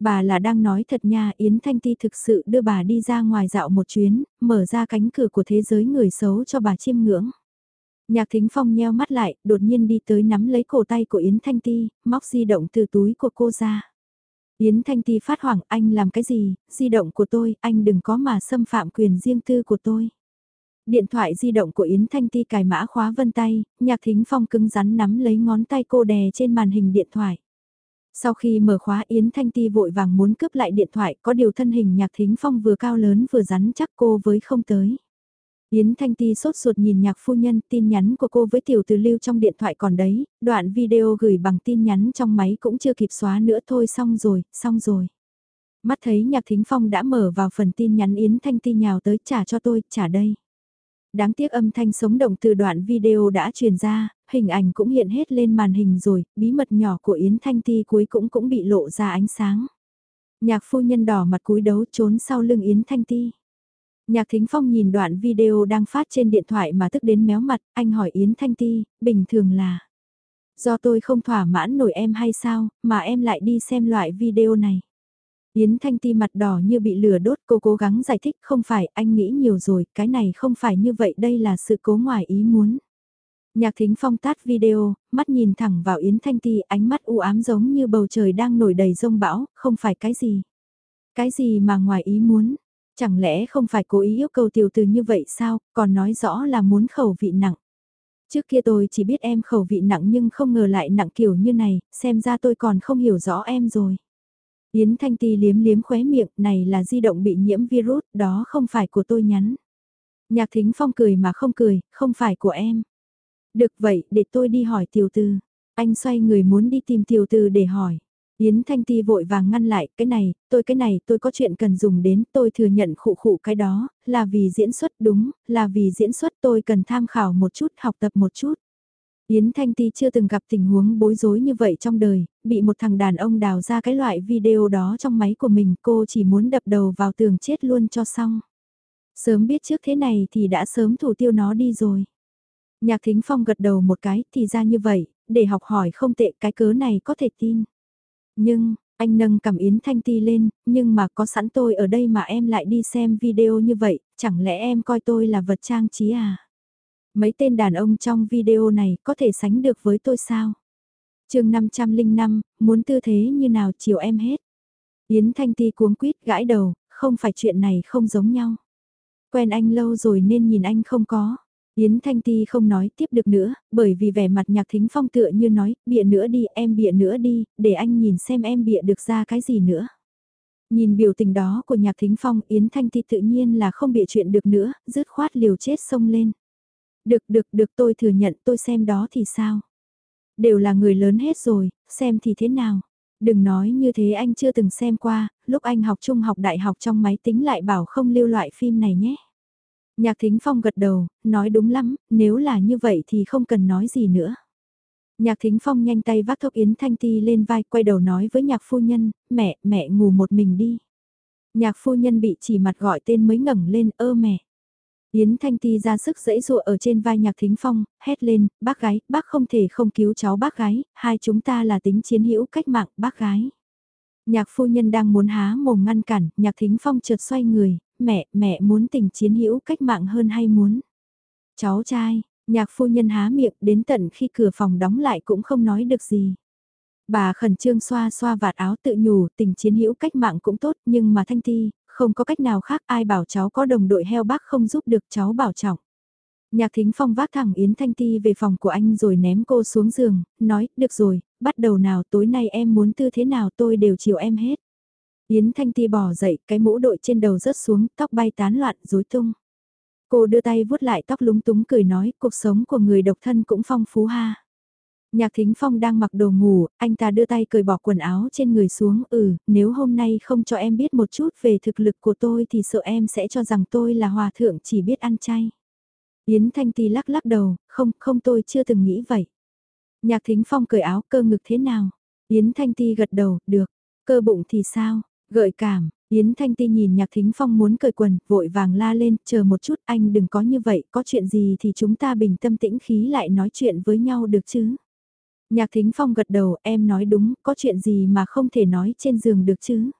Bà là đang nói thật nha, Yến Thanh Ti thực sự đưa bà đi ra ngoài dạo một chuyến, mở ra cánh cửa của thế giới người xấu cho bà chiêm ngưỡng. Nhạc Thính Phong nheo mắt lại, đột nhiên đi tới nắm lấy cổ tay của Yến Thanh Ti, móc di động từ túi của cô ra. Yến Thanh Ti phát hoảng, anh làm cái gì, di động của tôi, anh đừng có mà xâm phạm quyền riêng tư của tôi. Điện thoại di động của Yến Thanh Ti cài mã khóa vân tay, Nhạc Thính Phong cứng rắn nắm lấy ngón tay cô đè trên màn hình điện thoại. Sau khi mở khóa Yến Thanh Ti vội vàng muốn cướp lại điện thoại có điều thân hình Nhạc Thính Phong vừa cao lớn vừa rắn chắc cô với không tới. Yến Thanh Ti sốt ruột nhìn nhạc phu nhân tin nhắn của cô với tiểu từ lưu trong điện thoại còn đấy, đoạn video gửi bằng tin nhắn trong máy cũng chưa kịp xóa nữa thôi xong rồi, xong rồi. Mắt thấy nhạc thính phong đã mở vào phần tin nhắn Yến Thanh Ti nhào tới trả cho tôi, trả đây. Đáng tiếc âm thanh sống động từ đoạn video đã truyền ra, hình ảnh cũng hiện hết lên màn hình rồi, bí mật nhỏ của Yến Thanh Ti cuối cũng cũng bị lộ ra ánh sáng. Nhạc phu nhân đỏ mặt cúi đấu trốn sau lưng Yến Thanh Ti. Nhạc Thính Phong nhìn đoạn video đang phát trên điện thoại mà tức đến méo mặt, anh hỏi Yến Thanh Ti, bình thường là Do tôi không thỏa mãn nổi em hay sao, mà em lại đi xem loại video này. Yến Thanh Ti mặt đỏ như bị lửa đốt cô cố gắng giải thích không phải anh nghĩ nhiều rồi, cái này không phải như vậy đây là sự cố ngoài ý muốn. Nhạc Thính Phong tắt video, mắt nhìn thẳng vào Yến Thanh Ti ánh mắt u ám giống như bầu trời đang nổi đầy rông bão, không phải cái gì. Cái gì mà ngoài ý muốn, Chẳng lẽ không phải cố ý yêu cầu tiểu từ như vậy sao, còn nói rõ là muốn khẩu vị nặng. Trước kia tôi chỉ biết em khẩu vị nặng nhưng không ngờ lại nặng kiểu như này, xem ra tôi còn không hiểu rõ em rồi. Yến Thanh Ti liếm liếm khóe miệng, này là di động bị nhiễm virus, đó không phải của tôi nhắn. Nhạc Thính Phong cười mà không cười, không phải của em. Được vậy, để tôi đi hỏi tiểu tư. Anh xoay người muốn đi tìm tiểu tư để hỏi. Yến Thanh Ti vội vàng ngăn lại, cái này, tôi cái này, tôi có chuyện cần dùng đến, tôi thừa nhận khụ khụ cái đó, là vì diễn xuất đúng, là vì diễn xuất tôi cần tham khảo một chút, học tập một chút. Yến Thanh Ti chưa từng gặp tình huống bối rối như vậy trong đời, bị một thằng đàn ông đào ra cái loại video đó trong máy của mình, cô chỉ muốn đập đầu vào tường chết luôn cho xong. Sớm biết trước thế này thì đã sớm thủ tiêu nó đi rồi. Nhạc Thính Phong gật đầu một cái, thì ra như vậy, để học hỏi không tệ cái cớ này có thể tin. Nhưng, anh nâng cầm Yến Thanh Ti lên, nhưng mà có sẵn tôi ở đây mà em lại đi xem video như vậy, chẳng lẽ em coi tôi là vật trang trí à? Mấy tên đàn ông trong video này có thể sánh được với tôi sao? chương 505, muốn tư thế như nào chiều em hết. Yến Thanh Ti cuống quýt gãi đầu, không phải chuyện này không giống nhau. Quen anh lâu rồi nên nhìn anh không có. Yến Thanh Ti không nói tiếp được nữa, bởi vì vẻ mặt nhạc thính phong tựa như nói, bịa nữa đi, em bịa nữa đi, để anh nhìn xem em bịa được ra cái gì nữa. Nhìn biểu tình đó của nhạc thính phong, Yến Thanh Ti tự nhiên là không bịa chuyện được nữa, dứt khoát liều chết sông lên. Được được được tôi thừa nhận tôi xem đó thì sao? Đều là người lớn hết rồi, xem thì thế nào? Đừng nói như thế anh chưa từng xem qua, lúc anh học trung học đại học trong máy tính lại bảo không lưu loại phim này nhé. Nhạc Thính Phong gật đầu, nói đúng lắm, nếu là như vậy thì không cần nói gì nữa. Nhạc Thính Phong nhanh tay vác thốc Yến Thanh Ti lên vai quay đầu nói với nhạc phu nhân, mẹ, mẹ ngủ một mình đi. Nhạc phu nhân bị chỉ mặt gọi tên mới ngẩng lên, ơ mẹ. Yến Thanh Ti ra sức dẫy dụa ở trên vai nhạc Thính Phong, hét lên, bác gái, bác không thể không cứu cháu bác gái, hai chúng ta là tính chiến hữu cách mạng, bác gái. Nhạc phu nhân đang muốn há mồm ngăn cản, nhạc Thính Phong chợt xoay người, mẹ, mẹ muốn tình chiến hữu cách mạng hơn hay muốn? Cháu trai, nhạc phu nhân há miệng đến tận khi cửa phòng đóng lại cũng không nói được gì. Bà khẩn trương xoa xoa vạt áo tự nhủ tình chiến hữu cách mạng cũng tốt nhưng mà thanh ti, không có cách nào khác ai bảo cháu có đồng đội heo bác không giúp được cháu bảo trọng. Nhạc thính phong vác thẳng Yến Thanh Ti về phòng của anh rồi ném cô xuống giường, nói, được rồi, bắt đầu nào tối nay em muốn tư thế nào tôi đều chiều em hết. Yến Thanh Ti bỏ dậy, cái mũ đội trên đầu rớt xuống, tóc bay tán loạn, rối tung. Cô đưa tay vuốt lại tóc lúng túng cười nói, cuộc sống của người độc thân cũng phong phú ha. Nhạc Thính Phong đang mặc đồ ngủ, anh ta đưa tay cởi bỏ quần áo trên người xuống, ừ, nếu hôm nay không cho em biết một chút về thực lực của tôi thì sợ em sẽ cho rằng tôi là hòa thượng chỉ biết ăn chay. Yến Thanh Ti lắc lắc đầu, không, không tôi chưa từng nghĩ vậy. Nhạc Thính Phong cởi áo cơ ngực thế nào? Yến Thanh Ti gật đầu, được, cơ bụng thì sao? Gợi cảm, Yến Thanh Ti nhìn Nhạc Thính Phong muốn cởi quần, vội vàng la lên, chờ một chút anh đừng có như vậy, có chuyện gì thì chúng ta bình tâm tĩnh khí lại nói chuyện với nhau được chứ. Nhạc Thính Phong gật đầu, em nói đúng, có chuyện gì mà không thể nói trên giường được chứ.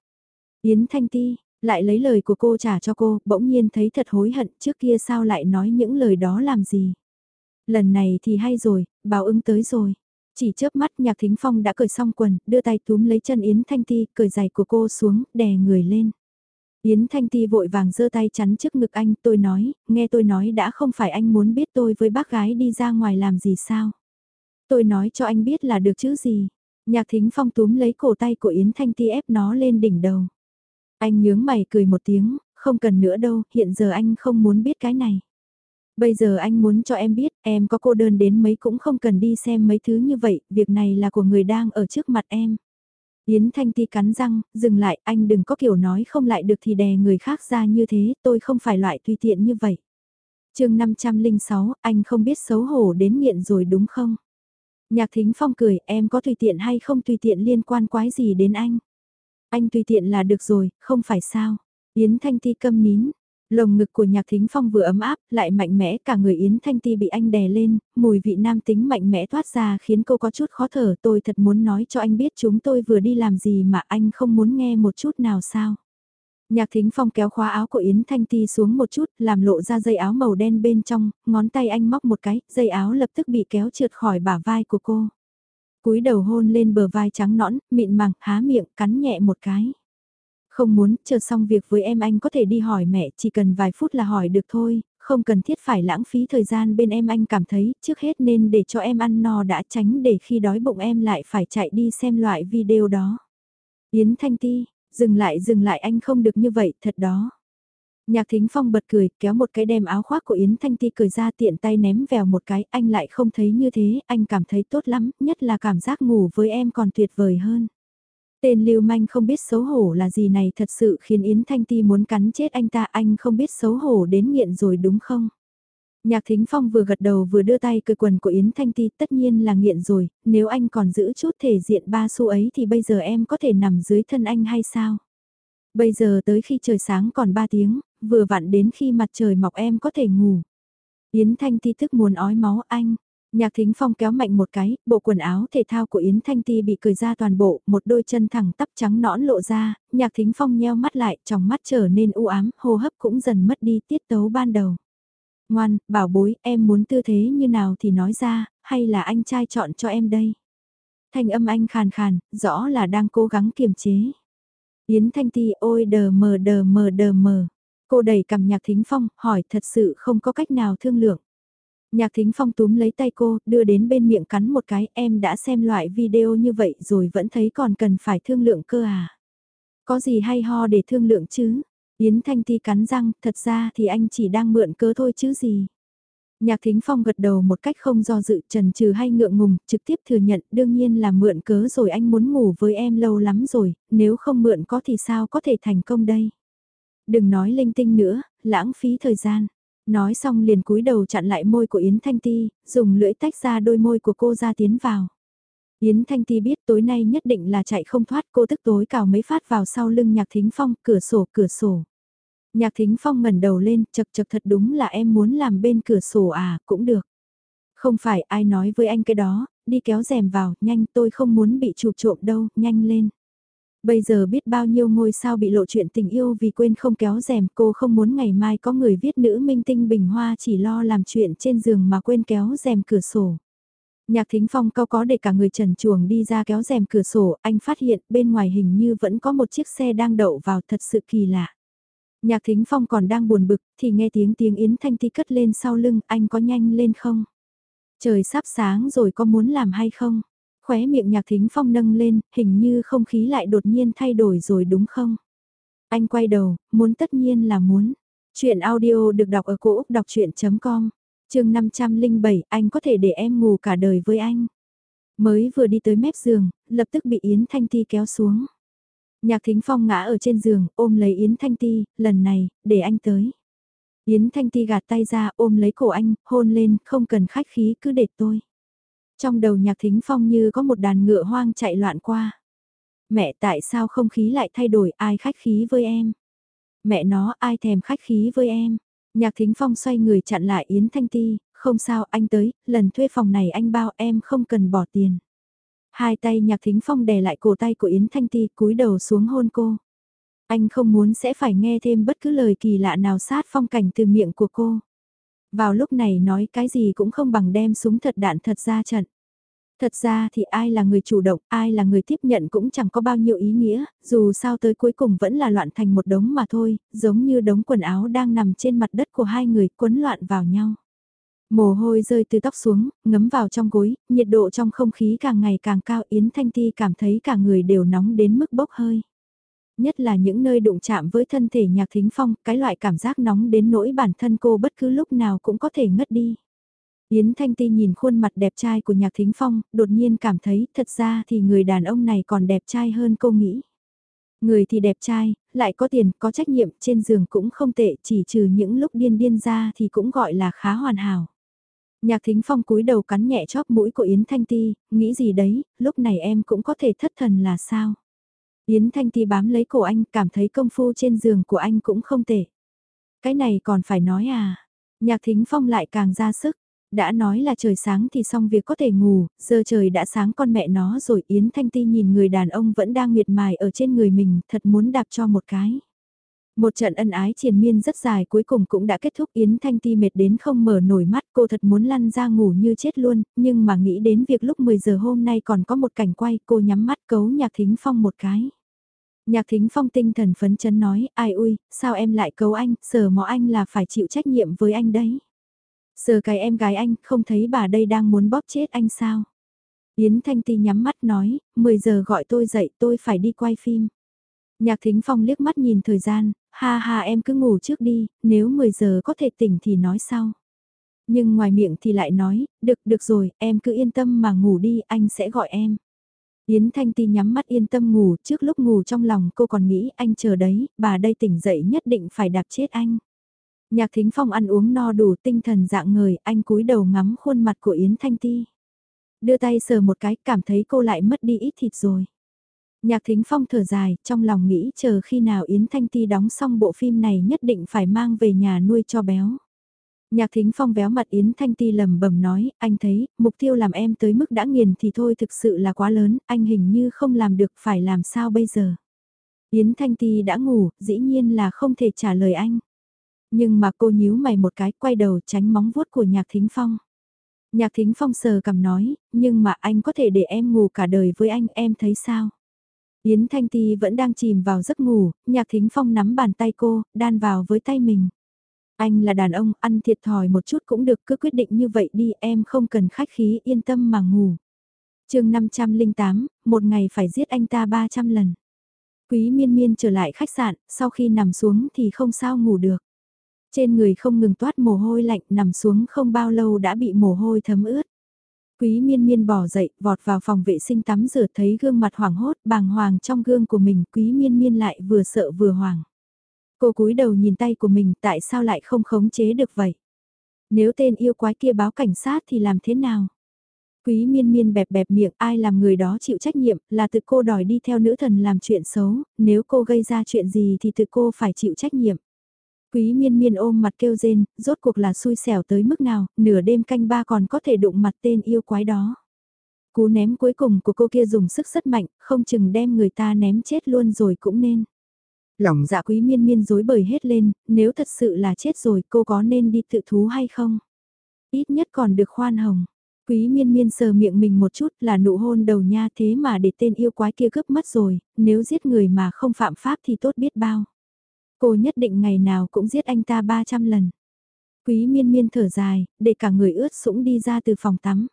Yến Thanh Ti, lại lấy lời của cô trả cho cô, bỗng nhiên thấy thật hối hận trước kia sao lại nói những lời đó làm gì. Lần này thì hay rồi, báo ứng tới rồi. Chỉ chớp mắt nhạc thính phong đã cởi xong quần, đưa tay túm lấy chân Yến Thanh Ti, cởi giày của cô xuống, đè người lên. Yến Thanh Ti vội vàng giơ tay chắn trước ngực anh, tôi nói, nghe tôi nói đã không phải anh muốn biết tôi với bác gái đi ra ngoài làm gì sao. Tôi nói cho anh biết là được chứ gì. Nhạc thính phong túm lấy cổ tay của Yến Thanh Ti ép nó lên đỉnh đầu. Anh nhướng mày cười một tiếng, không cần nữa đâu, hiện giờ anh không muốn biết cái này. Bây giờ anh muốn cho em biết, em có cô đơn đến mấy cũng không cần đi xem mấy thứ như vậy, việc này là của người đang ở trước mặt em. Yến Thanh Ti cắn răng, dừng lại, anh đừng có kiểu nói không lại được thì đè người khác ra như thế, tôi không phải loại tùy tiện như vậy. chương 506, anh không biết xấu hổ đến nghiện rồi đúng không? Nhạc Thính Phong cười, em có tùy tiện hay không tùy tiện liên quan quái gì đến anh? Anh tùy tiện là được rồi, không phải sao? Yến Thanh Ti câm nín, Lồng ngực của nhạc thính phong vừa ấm áp, lại mạnh mẽ cả người Yến Thanh Ti bị anh đè lên, mùi vị nam tính mạnh mẽ thoát ra khiến cô có chút khó thở. Tôi thật muốn nói cho anh biết chúng tôi vừa đi làm gì mà anh không muốn nghe một chút nào sao. Nhạc thính phong kéo khóa áo của Yến Thanh Ti xuống một chút, làm lộ ra dây áo màu đen bên trong, ngón tay anh móc một cái, dây áo lập tức bị kéo trượt khỏi bả vai của cô. cúi đầu hôn lên bờ vai trắng nõn, mịn màng, há miệng, cắn nhẹ một cái. Không muốn, chờ xong việc với em anh có thể đi hỏi mẹ, chỉ cần vài phút là hỏi được thôi, không cần thiết phải lãng phí thời gian bên em anh cảm thấy, trước hết nên để cho em ăn no đã tránh để khi đói bụng em lại phải chạy đi xem loại video đó. Yến Thanh Ti, dừng lại dừng lại anh không được như vậy, thật đó. Nhạc Thính Phong bật cười, kéo một cái đem áo khoác của Yến Thanh Ti cười ra tiện tay ném vèo một cái, anh lại không thấy như thế, anh cảm thấy tốt lắm, nhất là cảm giác ngủ với em còn tuyệt vời hơn. Tên lưu manh không biết xấu hổ là gì này thật sự khiến Yến Thanh Ti muốn cắn chết anh ta anh không biết xấu hổ đến nghiện rồi đúng không? Nhạc Thính Phong vừa gật đầu vừa đưa tay cười quần của Yến Thanh Ti tất nhiên là nghiện rồi, nếu anh còn giữ chút thể diện ba xu ấy thì bây giờ em có thể nằm dưới thân anh hay sao? Bây giờ tới khi trời sáng còn 3 tiếng, vừa vặn đến khi mặt trời mọc em có thể ngủ. Yến Thanh Ti tức muốn ói máu anh, Nhạc Thính Phong kéo mạnh một cái, bộ quần áo thể thao của Yến Thanh Ti bị cười ra toàn bộ, một đôi chân thẳng tắp trắng nõn lộ ra, Nhạc Thính Phong nheo mắt lại, trong mắt trở nên u ám, hô hấp cũng dần mất đi tiết tấu ban đầu. Ngoan, bảo bối, em muốn tư thế như nào thì nói ra, hay là anh trai chọn cho em đây? Thanh âm anh khàn khàn, rõ là đang cố gắng kiềm chế. Yến Thanh Ti ôi đờ mờ đờ mờ đờ mờ. Cô đẩy cầm Nhạc Thính Phong, hỏi thật sự không có cách nào thương lượng. Nhạc thính phong túm lấy tay cô, đưa đến bên miệng cắn một cái, em đã xem loại video như vậy rồi vẫn thấy còn cần phải thương lượng cơ à. Có gì hay ho để thương lượng chứ? Yến Thanh Ti cắn răng, thật ra thì anh chỉ đang mượn cớ thôi chứ gì. Nhạc Thính Phong gật đầu một cách không do dự trần trừ hay ngượng ngùng, trực tiếp thừa nhận đương nhiên là mượn cớ rồi anh muốn ngủ với em lâu lắm rồi, nếu không mượn có thì sao có thể thành công đây. Đừng nói linh tinh nữa, lãng phí thời gian. Nói xong liền cúi đầu chặn lại môi của Yến Thanh Ti, dùng lưỡi tách ra đôi môi của cô ra tiến vào. Yến Thanh Ti biết tối nay nhất định là chạy không thoát cô tức tối cào mấy phát vào sau lưng Nhạc Thính Phong, cửa sổ, cửa sổ. Nhạc Thính Phong ngẩng đầu lên, chật chật thật đúng là em muốn làm bên cửa sổ à, cũng được. Không phải ai nói với anh cái đó, đi kéo rèm vào, nhanh tôi không muốn bị chụp trộm đâu, nhanh lên. Bây giờ biết bao nhiêu ngôi sao bị lộ chuyện tình yêu vì quên không kéo rèm cô không muốn ngày mai có người viết nữ minh tinh bình hoa chỉ lo làm chuyện trên giường mà quên kéo rèm cửa sổ. Nhạc thính phong cao có để cả người trần chuồng đi ra kéo rèm cửa sổ, anh phát hiện bên ngoài hình như vẫn có một chiếc xe đang đậu vào thật sự kỳ lạ. Nhạc thính phong còn đang buồn bực thì nghe tiếng tiếng Yến Thanh Ti cất lên sau lưng, anh có nhanh lên không? Trời sắp sáng rồi có muốn làm hay không? Khóe miệng nhạc thính phong nâng lên, hình như không khí lại đột nhiên thay đổi rồi đúng không? Anh quay đầu, muốn tất nhiên là muốn. Chuyện audio được đọc ở cổ Úc đọc chuyện.com, trường 507, anh có thể để em ngủ cả đời với anh. Mới vừa đi tới mép giường, lập tức bị Yến Thanh Ti kéo xuống. Nhạc Thính Phong ngã ở trên giường, ôm lấy Yến Thanh Ti, lần này, để anh tới. Yến Thanh Ti gạt tay ra, ôm lấy cổ anh, hôn lên, không cần khách khí, cứ để tôi. Trong đầu nhạc thính phong như có một đàn ngựa hoang chạy loạn qua. Mẹ tại sao không khí lại thay đổi ai khách khí với em? Mẹ nó ai thèm khách khí với em? Nhạc thính phong xoay người chặn lại Yến Thanh Ti, không sao anh tới, lần thuê phòng này anh bao em không cần bỏ tiền. Hai tay nhạc thính phong đè lại cổ tay của Yến Thanh Ti cúi đầu xuống hôn cô. Anh không muốn sẽ phải nghe thêm bất cứ lời kỳ lạ nào sát phong cảnh từ miệng của cô. Vào lúc này nói cái gì cũng không bằng đem súng thật đạn thật ra trận. Thật ra thì ai là người chủ động, ai là người tiếp nhận cũng chẳng có bao nhiêu ý nghĩa, dù sao tới cuối cùng vẫn là loạn thành một đống mà thôi, giống như đống quần áo đang nằm trên mặt đất của hai người quấn loạn vào nhau. Mồ hôi rơi từ tóc xuống, ngấm vào trong gối, nhiệt độ trong không khí càng ngày càng cao Yến Thanh Ti cảm thấy cả người đều nóng đến mức bốc hơi. Nhất là những nơi đụng chạm với thân thể nhạc thính phong, cái loại cảm giác nóng đến nỗi bản thân cô bất cứ lúc nào cũng có thể ngất đi. Yến Thanh Ti nhìn khuôn mặt đẹp trai của Nhạc Thính Phong, đột nhiên cảm thấy thật ra thì người đàn ông này còn đẹp trai hơn cô nghĩ. Người thì đẹp trai, lại có tiền, có trách nhiệm, trên giường cũng không tệ, chỉ trừ những lúc điên điên ra thì cũng gọi là khá hoàn hảo. Nhạc Thính Phong cúi đầu cắn nhẹ chóp mũi của Yến Thanh Ti, nghĩ gì đấy, lúc này em cũng có thể thất thần là sao? Yến Thanh Ti bám lấy cổ anh, cảm thấy công phu trên giường của anh cũng không tệ. Cái này còn phải nói à? Nhạc Thính Phong lại càng ra sức. Đã nói là trời sáng thì xong việc có thể ngủ, giờ trời đã sáng con mẹ nó rồi Yến Thanh Ti nhìn người đàn ông vẫn đang miệt mài ở trên người mình, thật muốn đạp cho một cái. Một trận ân ái triền miên rất dài cuối cùng cũng đã kết thúc Yến Thanh Ti mệt đến không mở nổi mắt cô thật muốn lăn ra ngủ như chết luôn, nhưng mà nghĩ đến việc lúc 10 giờ hôm nay còn có một cảnh quay cô nhắm mắt cấu nhạc thính phong một cái. Nhạc thính phong tinh thần phấn chấn nói, ai ui, sao em lại cấu anh, sờ mò anh là phải chịu trách nhiệm với anh đấy. Sờ cái em gái anh, không thấy bà đây đang muốn bóp chết anh sao? Yến Thanh Ti nhắm mắt nói, 10 giờ gọi tôi dậy tôi phải đi quay phim. Nhạc Thính Phong liếc mắt nhìn thời gian, ha ha em cứ ngủ trước đi, nếu 10 giờ có thể tỉnh thì nói sau. Nhưng ngoài miệng thì lại nói, được được rồi, em cứ yên tâm mà ngủ đi, anh sẽ gọi em. Yến Thanh Ti nhắm mắt yên tâm ngủ, trước lúc ngủ trong lòng cô còn nghĩ anh chờ đấy, bà đây tỉnh dậy nhất định phải đạp chết anh. Nhạc Thính Phong ăn uống no đủ tinh thần dạng người, anh cúi đầu ngắm khuôn mặt của Yến Thanh Ti. Đưa tay sờ một cái, cảm thấy cô lại mất đi ít thịt rồi. Nhạc Thính Phong thở dài, trong lòng nghĩ chờ khi nào Yến Thanh Ti đóng xong bộ phim này nhất định phải mang về nhà nuôi cho béo. Nhạc Thính Phong béo mặt Yến Thanh Ti lầm bầm nói, anh thấy, mục tiêu làm em tới mức đã nghiền thì thôi thực sự là quá lớn, anh hình như không làm được phải làm sao bây giờ. Yến Thanh Ti đã ngủ, dĩ nhiên là không thể trả lời anh. Nhưng mà cô nhíu mày một cái quay đầu tránh móng vuốt của Nhạc Thính Phong. Nhạc Thính Phong sờ cầm nói, nhưng mà anh có thể để em ngủ cả đời với anh, em thấy sao? Yến Thanh Ti vẫn đang chìm vào giấc ngủ, Nhạc Thính Phong nắm bàn tay cô, đan vào với tay mình. Anh là đàn ông, ăn thiệt thòi một chút cũng được, cứ quyết định như vậy đi, em không cần khách khí, yên tâm mà ngủ. chương 508, một ngày phải giết anh ta 300 lần. Quý miên miên trở lại khách sạn, sau khi nằm xuống thì không sao ngủ được. Trên người không ngừng toát mồ hôi lạnh nằm xuống không bao lâu đã bị mồ hôi thấm ướt. Quý miên miên bỏ dậy, vọt vào phòng vệ sinh tắm rửa thấy gương mặt hoảng hốt, bàng hoàng trong gương của mình, quý miên miên lại vừa sợ vừa hoảng. Cô cúi đầu nhìn tay của mình tại sao lại không khống chế được vậy? Nếu tên yêu quái kia báo cảnh sát thì làm thế nào? Quý miên miên bẹp bẹp miệng ai làm người đó chịu trách nhiệm là tự cô đòi đi theo nữ thần làm chuyện xấu, nếu cô gây ra chuyện gì thì tự cô phải chịu trách nhiệm. Quý miên miên ôm mặt kêu rên, rốt cuộc là xui xẻo tới mức nào, nửa đêm canh ba còn có thể đụng mặt tên yêu quái đó. Cú ném cuối cùng của cô kia dùng sức rất mạnh, không chừng đem người ta ném chết luôn rồi cũng nên. Lòng dạ quý miên miên dối bời hết lên, nếu thật sự là chết rồi cô có nên đi tự thú hay không? Ít nhất còn được khoan hồng. Quý miên miên sờ miệng mình một chút là nụ hôn đầu nha thế mà để tên yêu quái kia cướp mất rồi, nếu giết người mà không phạm pháp thì tốt biết bao. Cô nhất định ngày nào cũng giết anh ta 300 lần. Quý miên miên thở dài, để cả người ướt sũng đi ra từ phòng tắm.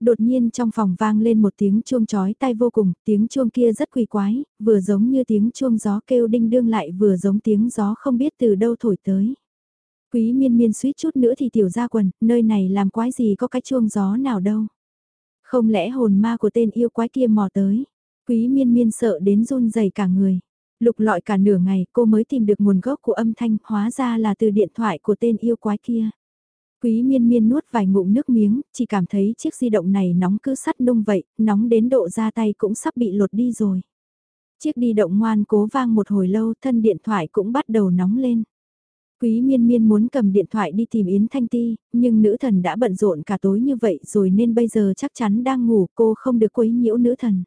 Đột nhiên trong phòng vang lên một tiếng chuông chói tai vô cùng, tiếng chuông kia rất quỳ quái, vừa giống như tiếng chuông gió kêu đinh đương lại vừa giống tiếng gió không biết từ đâu thổi tới. Quý miên miên suýt chút nữa thì tiểu ra quần, nơi này làm quái gì có cái chuông gió nào đâu. Không lẽ hồn ma của tên yêu quái kia mò tới. Quý miên miên sợ đến run rẩy cả người. Lục lọi cả nửa ngày cô mới tìm được nguồn gốc của âm thanh, hóa ra là từ điện thoại của tên yêu quái kia. Quý miên miên nuốt vài ngụm nước miếng, chỉ cảm thấy chiếc di động này nóng cứ sắt nung vậy, nóng đến độ ra tay cũng sắp bị lột đi rồi. Chiếc đi động ngoan cố vang một hồi lâu, thân điện thoại cũng bắt đầu nóng lên. Quý miên miên muốn cầm điện thoại đi tìm Yến Thanh Ti, nhưng nữ thần đã bận rộn cả tối như vậy rồi nên bây giờ chắc chắn đang ngủ cô không được quấy nhiễu nữ thần.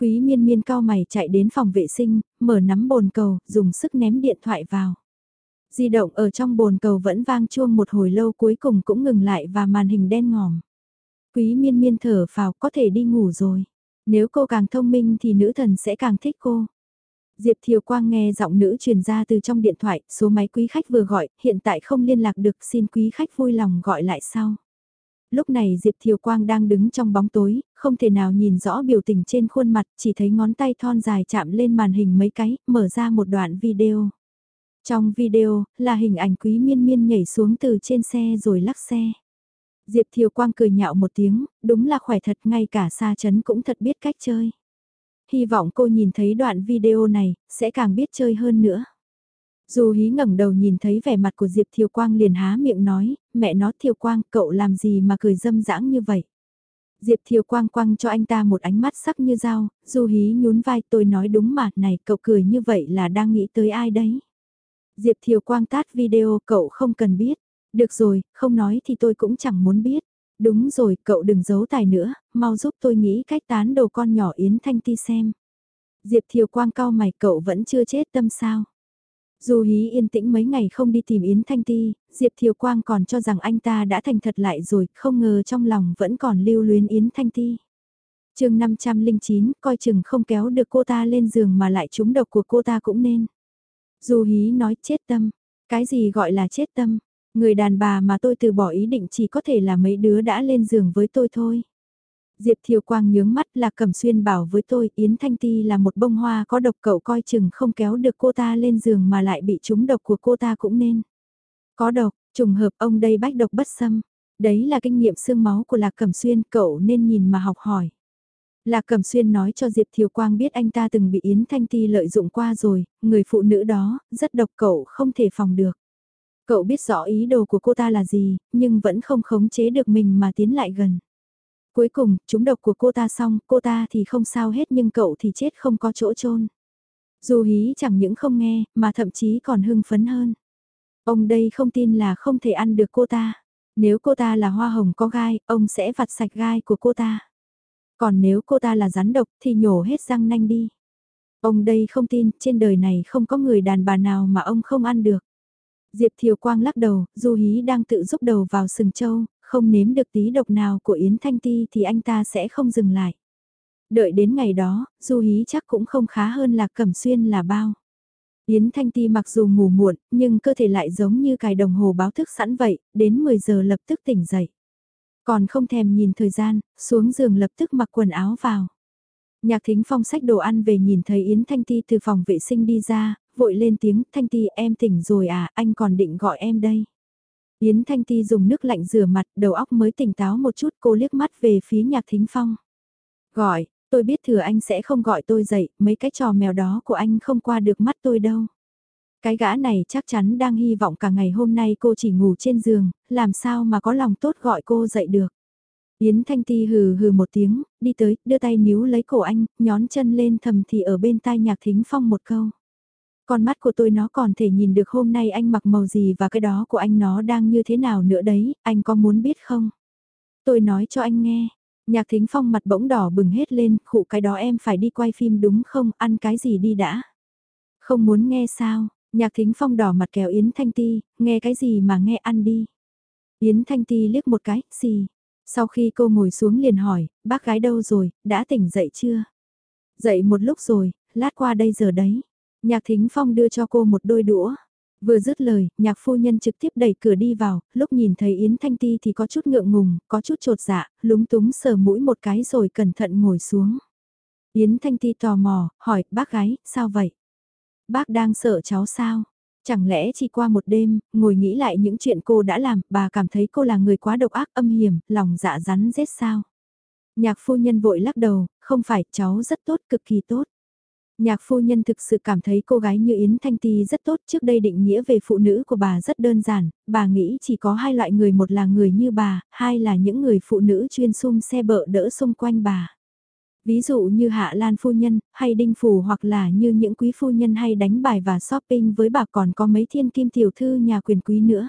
Quý miên miên cao mày chạy đến phòng vệ sinh, mở nắm bồn cầu, dùng sức ném điện thoại vào. Di động ở trong bồn cầu vẫn vang chuông một hồi lâu cuối cùng cũng ngừng lại và màn hình đen ngòm. Quý miên miên thở phào có thể đi ngủ rồi. Nếu cô càng thông minh thì nữ thần sẽ càng thích cô. Diệp Thiều Quang nghe giọng nữ truyền ra từ trong điện thoại, số máy quý khách vừa gọi, hiện tại không liên lạc được, xin quý khách vui lòng gọi lại sau. Lúc này Diệp Thiều Quang đang đứng trong bóng tối, không thể nào nhìn rõ biểu tình trên khuôn mặt, chỉ thấy ngón tay thon dài chạm lên màn hình mấy cái, mở ra một đoạn video. Trong video, là hình ảnh quý miên miên nhảy xuống từ trên xe rồi lắc xe. Diệp Thiều Quang cười nhạo một tiếng, đúng là khỏe thật ngay cả xa chấn cũng thật biết cách chơi. Hy vọng cô nhìn thấy đoạn video này, sẽ càng biết chơi hơn nữa. Dù hí ngẩng đầu nhìn thấy vẻ mặt của Diệp Thiều Quang liền há miệng nói, mẹ nó Thiều Quang, cậu làm gì mà cười dâm dãng như vậy? Diệp Thiều Quang quăng cho anh ta một ánh mắt sắc như dao, dù hí nhún vai tôi nói đúng mà, này cậu cười như vậy là đang nghĩ tới ai đấy? Diệp Thiều Quang tát video cậu không cần biết. Được rồi, không nói thì tôi cũng chẳng muốn biết. Đúng rồi, cậu đừng giấu tài nữa, mau giúp tôi nghĩ cách tán đầu con nhỏ Yến Thanh Ti xem. Diệp Thiều Quang cao mày cậu vẫn chưa chết tâm sao. Dù hí yên tĩnh mấy ngày không đi tìm Yến Thanh Ti, Diệp Thiều Quang còn cho rằng anh ta đã thành thật lại rồi, không ngờ trong lòng vẫn còn lưu luyến Yến Thanh Ti. chương 509, coi chừng không kéo được cô ta lên giường mà lại trúng độc của cô ta cũng nên. Dù hí nói chết tâm, cái gì gọi là chết tâm, người đàn bà mà tôi từ bỏ ý định chỉ có thể là mấy đứa đã lên giường với tôi thôi. Diệp Thiều Quang nhướng mắt là Cẩm Xuyên bảo với tôi Yến Thanh Ti là một bông hoa có độc cậu coi chừng không kéo được cô ta lên giường mà lại bị trúng độc của cô ta cũng nên. Có độc, trùng hợp ông đây bách độc bất xâm. Đấy là kinh nghiệm xương máu của Lạc Cẩm Xuyên cậu nên nhìn mà học hỏi. Lạc Cẩm Xuyên nói cho Diệp Thiều Quang biết anh ta từng bị Yến Thanh Ti lợi dụng qua rồi, người phụ nữ đó, rất độc cậu không thể phòng được. Cậu biết rõ ý đồ của cô ta là gì, nhưng vẫn không khống chế được mình mà tiến lại gần. Cuối cùng, chúng độc của cô ta xong, cô ta thì không sao hết nhưng cậu thì chết không có chỗ chôn. Dù hí chẳng những không nghe, mà thậm chí còn hưng phấn hơn. Ông đây không tin là không thể ăn được cô ta. Nếu cô ta là hoa hồng có gai, ông sẽ vặt sạch gai của cô ta. Còn nếu cô ta là rắn độc thì nhổ hết răng nanh đi. Ông đây không tin, trên đời này không có người đàn bà nào mà ông không ăn được. Diệp Thiều Quang lắc đầu, Du Hí đang tự giúp đầu vào sừng châu, không nếm được tí độc nào của Yến Thanh Ti thì anh ta sẽ không dừng lại. Đợi đến ngày đó, Du Hí chắc cũng không khá hơn là Cẩm Xuyên là bao. Yến Thanh Ti mặc dù ngủ muộn, nhưng cơ thể lại giống như cài đồng hồ báo thức sẵn vậy, đến 10 giờ lập tức tỉnh dậy. Còn không thèm nhìn thời gian, xuống giường lập tức mặc quần áo vào. Nhạc thính phong sách đồ ăn về nhìn thấy Yến Thanh Ti từ phòng vệ sinh đi ra, vội lên tiếng Thanh Ti em tỉnh rồi à, anh còn định gọi em đây. Yến Thanh Ti dùng nước lạnh rửa mặt, đầu óc mới tỉnh táo một chút cô liếc mắt về phía nhạc thính phong. Gọi, tôi biết thừa anh sẽ không gọi tôi dậy, mấy cái trò mèo đó của anh không qua được mắt tôi đâu. Cái gã này chắc chắn đang hy vọng cả ngày hôm nay cô chỉ ngủ trên giường, làm sao mà có lòng tốt gọi cô dậy được. Yến Thanh Ti hừ hừ một tiếng, đi tới, đưa tay níu lấy cổ anh, nhón chân lên thầm thì ở bên tai nhạc thính phong một câu. Con mắt của tôi nó còn thể nhìn được hôm nay anh mặc màu gì và cái đó của anh nó đang như thế nào nữa đấy, anh có muốn biết không? Tôi nói cho anh nghe. Nhạc thính phong mặt bỗng đỏ bừng hết lên, khụ cái đó em phải đi quay phim đúng không, ăn cái gì đi đã. Không muốn nghe sao, nhạc thính phong đỏ mặt kéo Yến Thanh Ti, nghe cái gì mà nghe ăn đi. Yến Thanh Ti liếc một cái, gì. Sau khi cô ngồi xuống liền hỏi, bác gái đâu rồi, đã tỉnh dậy chưa? Dậy một lúc rồi, lát qua đây giờ đấy. Nhạc Thính Phong đưa cho cô một đôi đũa. Vừa dứt lời, nhạc phu nhân trực tiếp đẩy cửa đi vào, lúc nhìn thấy Yến Thanh Ti thì có chút ngượng ngùng, có chút trột dạ, lúng túng sờ mũi một cái rồi cẩn thận ngồi xuống. Yến Thanh Ti tò mò, hỏi, bác gái, sao vậy? Bác đang sợ cháu sao? Chẳng lẽ chỉ qua một đêm, ngồi nghĩ lại những chuyện cô đã làm, bà cảm thấy cô là người quá độc ác âm hiểm, lòng dạ rắn rết sao? Nhạc phu nhân vội lắc đầu, không phải, cháu rất tốt, cực kỳ tốt. Nhạc phu nhân thực sự cảm thấy cô gái như Yến Thanh Ti rất tốt trước đây định nghĩa về phụ nữ của bà rất đơn giản, bà nghĩ chỉ có hai loại người một là người như bà, hai là những người phụ nữ chuyên xung xe bợ đỡ xung quanh bà. Ví dụ như Hạ Lan phu nhân, hay Đinh Phủ hoặc là như những quý phu nhân hay đánh bài và shopping với bà còn có mấy thiên kim tiểu thư nhà quyền quý nữa.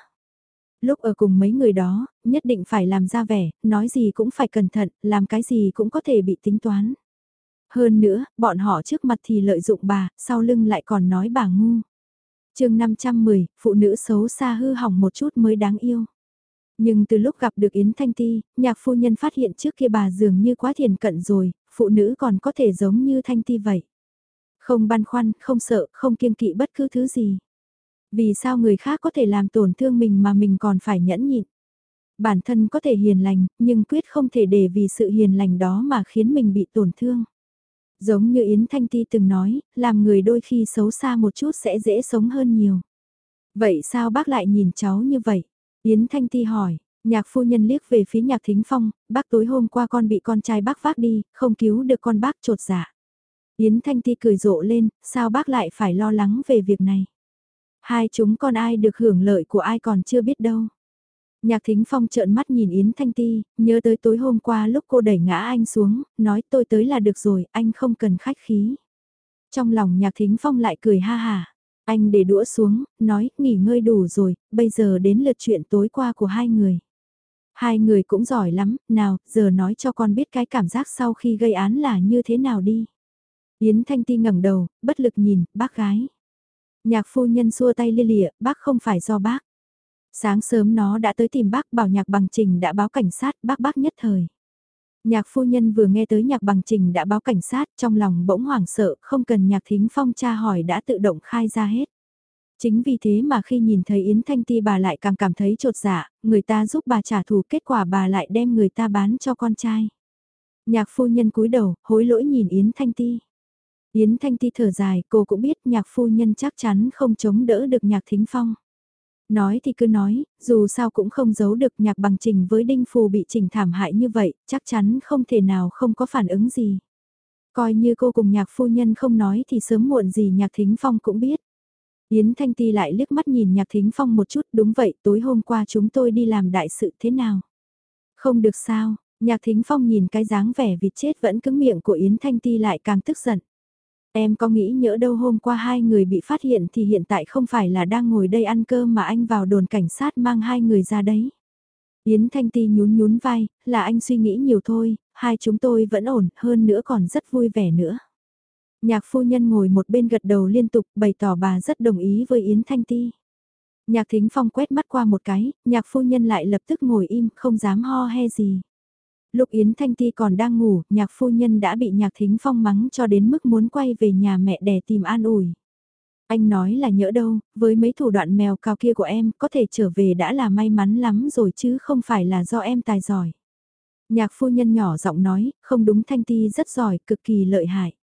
Lúc ở cùng mấy người đó, nhất định phải làm ra vẻ, nói gì cũng phải cẩn thận, làm cái gì cũng có thể bị tính toán. Hơn nữa, bọn họ trước mặt thì lợi dụng bà, sau lưng lại còn nói bà ngu. chương 510, phụ nữ xấu xa hư hỏng một chút mới đáng yêu. Nhưng từ lúc gặp được Yến Thanh Ti, nhạc phu nhân phát hiện trước kia bà dường như quá thiền cận rồi, phụ nữ còn có thể giống như Thanh Ti vậy. Không băn khoăn, không sợ, không kiêng kỵ bất cứ thứ gì. Vì sao người khác có thể làm tổn thương mình mà mình còn phải nhẫn nhịn? Bản thân có thể hiền lành, nhưng quyết không thể để vì sự hiền lành đó mà khiến mình bị tổn thương. Giống như Yến Thanh Ti từng nói, làm người đôi khi xấu xa một chút sẽ dễ sống hơn nhiều. Vậy sao bác lại nhìn cháu như vậy? Yến Thanh Ti hỏi, nhạc phu nhân liếc về phía nhạc thính phong, bác tối hôm qua con bị con trai bác vác đi, không cứu được con bác trột dạ. Yến Thanh Ti cười rộ lên, sao bác lại phải lo lắng về việc này? Hai chúng con ai được hưởng lợi của ai còn chưa biết đâu. Nhạc Thính Phong trợn mắt nhìn Yến Thanh Ti, nhớ tới tối hôm qua lúc cô đẩy ngã anh xuống, nói tôi tới là được rồi, anh không cần khách khí. Trong lòng Nhạc Thính Phong lại cười ha hà. Anh để đũa xuống, nói, nghỉ ngơi đủ rồi, bây giờ đến lượt chuyện tối qua của hai người. Hai người cũng giỏi lắm, nào, giờ nói cho con biết cái cảm giác sau khi gây án là như thế nào đi. Yến Thanh Ti ngẩng đầu, bất lực nhìn, bác gái. Nhạc phu nhân xua tay lia lịa, bác không phải do bác. Sáng sớm nó đã tới tìm bác bảo nhạc bằng trình đã báo cảnh sát, bác bác nhất thời. Nhạc phu nhân vừa nghe tới nhạc bằng trình đã báo cảnh sát, trong lòng bỗng hoảng sợ, không cần nhạc thính phong tra hỏi đã tự động khai ra hết. Chính vì thế mà khi nhìn thấy Yến Thanh Ti bà lại càng cảm thấy trột dạ, người ta giúp bà trả thù kết quả bà lại đem người ta bán cho con trai. Nhạc phu nhân cúi đầu, hối lỗi nhìn Yến Thanh Ti. Yến Thanh Ti thở dài, cô cũng biết nhạc phu nhân chắc chắn không chống đỡ được nhạc thính phong. Nói thì cứ nói, dù sao cũng không giấu được nhạc bằng trình với đinh phù bị trình thảm hại như vậy, chắc chắn không thể nào không có phản ứng gì. Coi như cô cùng nhạc phu nhân không nói thì sớm muộn gì nhạc thính phong cũng biết. Yến Thanh Ti lại liếc mắt nhìn nhạc thính phong một chút, đúng vậy, tối hôm qua chúng tôi đi làm đại sự thế nào? Không được sao, nhạc thính phong nhìn cái dáng vẻ vịt chết vẫn cứng miệng của Yến Thanh Ti lại càng tức giận. Em có nghĩ nhỡ đâu hôm qua hai người bị phát hiện thì hiện tại không phải là đang ngồi đây ăn cơm mà anh vào đồn cảnh sát mang hai người ra đấy. Yến Thanh Ti nhún nhún vai, là anh suy nghĩ nhiều thôi, hai chúng tôi vẫn ổn, hơn nữa còn rất vui vẻ nữa. Nhạc phu nhân ngồi một bên gật đầu liên tục bày tỏ bà rất đồng ý với Yến Thanh Ti. Nhạc thính phong quét mắt qua một cái, nhạc phu nhân lại lập tức ngồi im, không dám ho he gì. Lúc Yến Thanh Ti còn đang ngủ, nhạc phu nhân đã bị nhạc thính phong mắng cho đến mức muốn quay về nhà mẹ đẻ tìm an ủi. Anh nói là nhỡ đâu, với mấy thủ đoạn mèo cao kia của em, có thể trở về đã là may mắn lắm rồi chứ không phải là do em tài giỏi. Nhạc phu nhân nhỏ giọng nói, không đúng Thanh Ti rất giỏi, cực kỳ lợi hại.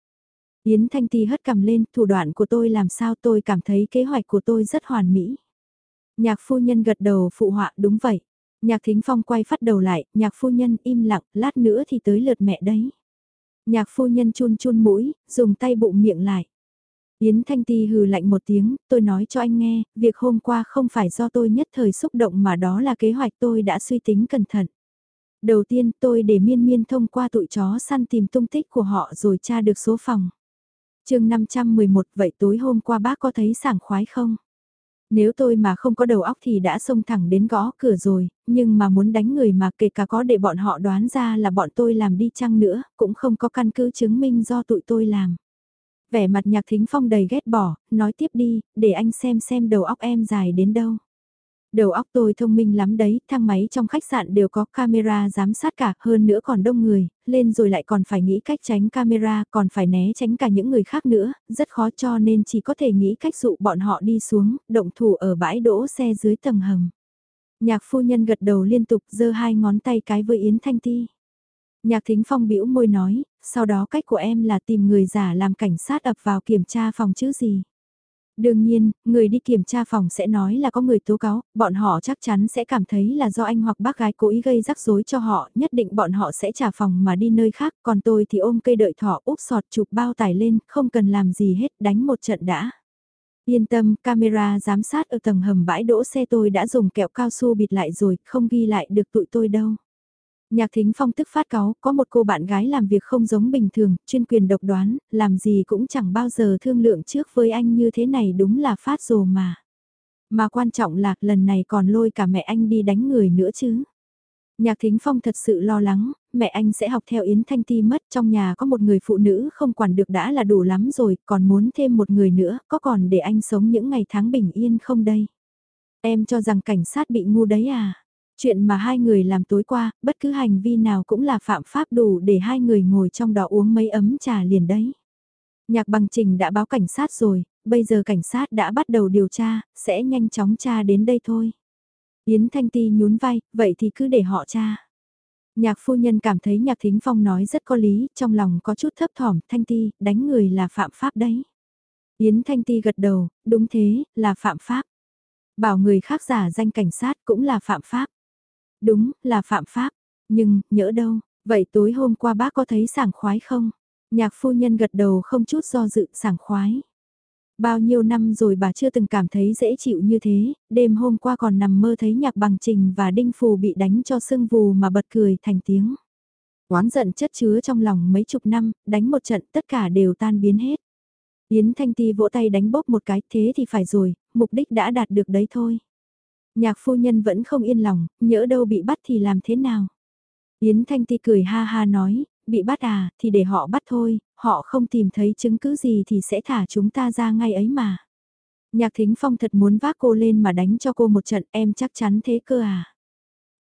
Yến Thanh Ti hất cầm lên, thủ đoạn của tôi làm sao tôi cảm thấy kế hoạch của tôi rất hoàn mỹ. Nhạc phu nhân gật đầu phụ họa đúng vậy. Nhạc thính phong quay phát đầu lại, nhạc phu nhân im lặng, lát nữa thì tới lượt mẹ đấy. Nhạc phu nhân chun chun mũi, dùng tay bụng miệng lại. Yến Thanh Ti hừ lạnh một tiếng, tôi nói cho anh nghe, việc hôm qua không phải do tôi nhất thời xúc động mà đó là kế hoạch tôi đã suy tính cẩn thận. Đầu tiên tôi để miên miên thông qua tụi chó săn tìm tung tích của họ rồi tra được số phòng. chương 511 vậy tối hôm qua bác có thấy sảng khoái không? Nếu tôi mà không có đầu óc thì đã xông thẳng đến gõ cửa rồi, nhưng mà muốn đánh người mà kể cả có để bọn họ đoán ra là bọn tôi làm đi chăng nữa, cũng không có căn cứ chứng minh do tụi tôi làm. Vẻ mặt nhạc thính phong đầy ghét bỏ, nói tiếp đi, để anh xem xem đầu óc em dài đến đâu. Đầu óc tôi thông minh lắm đấy, thang máy trong khách sạn đều có camera giám sát cả, hơn nữa còn đông người, lên rồi lại còn phải nghĩ cách tránh camera, còn phải né tránh cả những người khác nữa, rất khó cho nên chỉ có thể nghĩ cách dụ bọn họ đi xuống, động thủ ở bãi đỗ xe dưới tầng hầm. Nhạc phu nhân gật đầu liên tục giơ hai ngón tay cái với Yến Thanh Ti. Nhạc thính phong bĩu môi nói, sau đó cách của em là tìm người giả làm cảnh sát ập vào kiểm tra phòng chứ gì. Đương nhiên, người đi kiểm tra phòng sẽ nói là có người tố cáo, bọn họ chắc chắn sẽ cảm thấy là do anh hoặc bác gái cố ý gây rắc rối cho họ, nhất định bọn họ sẽ trả phòng mà đi nơi khác, còn tôi thì ôm cây đợi thỏ úp sọt chụp bao tải lên, không cần làm gì hết, đánh một trận đã. Yên tâm, camera giám sát ở tầng hầm bãi đỗ xe tôi đã dùng kẹo cao su bịt lại rồi, không ghi lại được tụi tôi đâu. Nhạc thính phong tức phát cáo, có một cô bạn gái làm việc không giống bình thường, chuyên quyền độc đoán, làm gì cũng chẳng bao giờ thương lượng trước với anh như thế này đúng là phát rồ mà. Mà quan trọng là lần này còn lôi cả mẹ anh đi đánh người nữa chứ. Nhạc Thính Phong thật sự lo lắng, mẹ anh sẽ học theo Yến Thanh Ti mất trong nhà có một người phụ nữ không quản được đã là đủ lắm rồi, còn muốn thêm một người nữa, có còn để anh sống những ngày tháng bình yên không đây? Em cho rằng cảnh sát bị ngu đấy à? Chuyện mà hai người làm tối qua, bất cứ hành vi nào cũng là phạm pháp đủ để hai người ngồi trong đó uống mấy ấm trà liền đấy. Nhạc bằng trình đã báo cảnh sát rồi, bây giờ cảnh sát đã bắt đầu điều tra, sẽ nhanh chóng tra đến đây thôi. Yến Thanh Ti nhún vai, vậy thì cứ để họ tra. Nhạc phu nhân cảm thấy nhạc thính phong nói rất có lý, trong lòng có chút thấp thỏm, Thanh Ti, đánh người là phạm pháp đấy. Yến Thanh Ti gật đầu, đúng thế, là phạm pháp. Bảo người khác giả danh cảnh sát cũng là phạm pháp. Đúng, là phạm pháp. Nhưng, nhỡ đâu, vậy tối hôm qua bác có thấy sảng khoái không? Nhạc phu nhân gật đầu không chút do dự sảng khoái. Bao nhiêu năm rồi bà chưa từng cảm thấy dễ chịu như thế, đêm hôm qua còn nằm mơ thấy nhạc bằng trình và đinh phù bị đánh cho sưng vù mà bật cười thành tiếng. Oán giận chất chứa trong lòng mấy chục năm, đánh một trận tất cả đều tan biến hết. Yến Thanh Ti vỗ tay đánh bóp một cái, thế thì phải rồi, mục đích đã đạt được đấy thôi. Nhạc phu nhân vẫn không yên lòng, nhỡ đâu bị bắt thì làm thế nào? Yến Thanh Ti cười ha ha nói, bị bắt à, thì để họ bắt thôi, họ không tìm thấy chứng cứ gì thì sẽ thả chúng ta ra ngay ấy mà. Nhạc Thính Phong thật muốn vác cô lên mà đánh cho cô một trận em chắc chắn thế cơ à.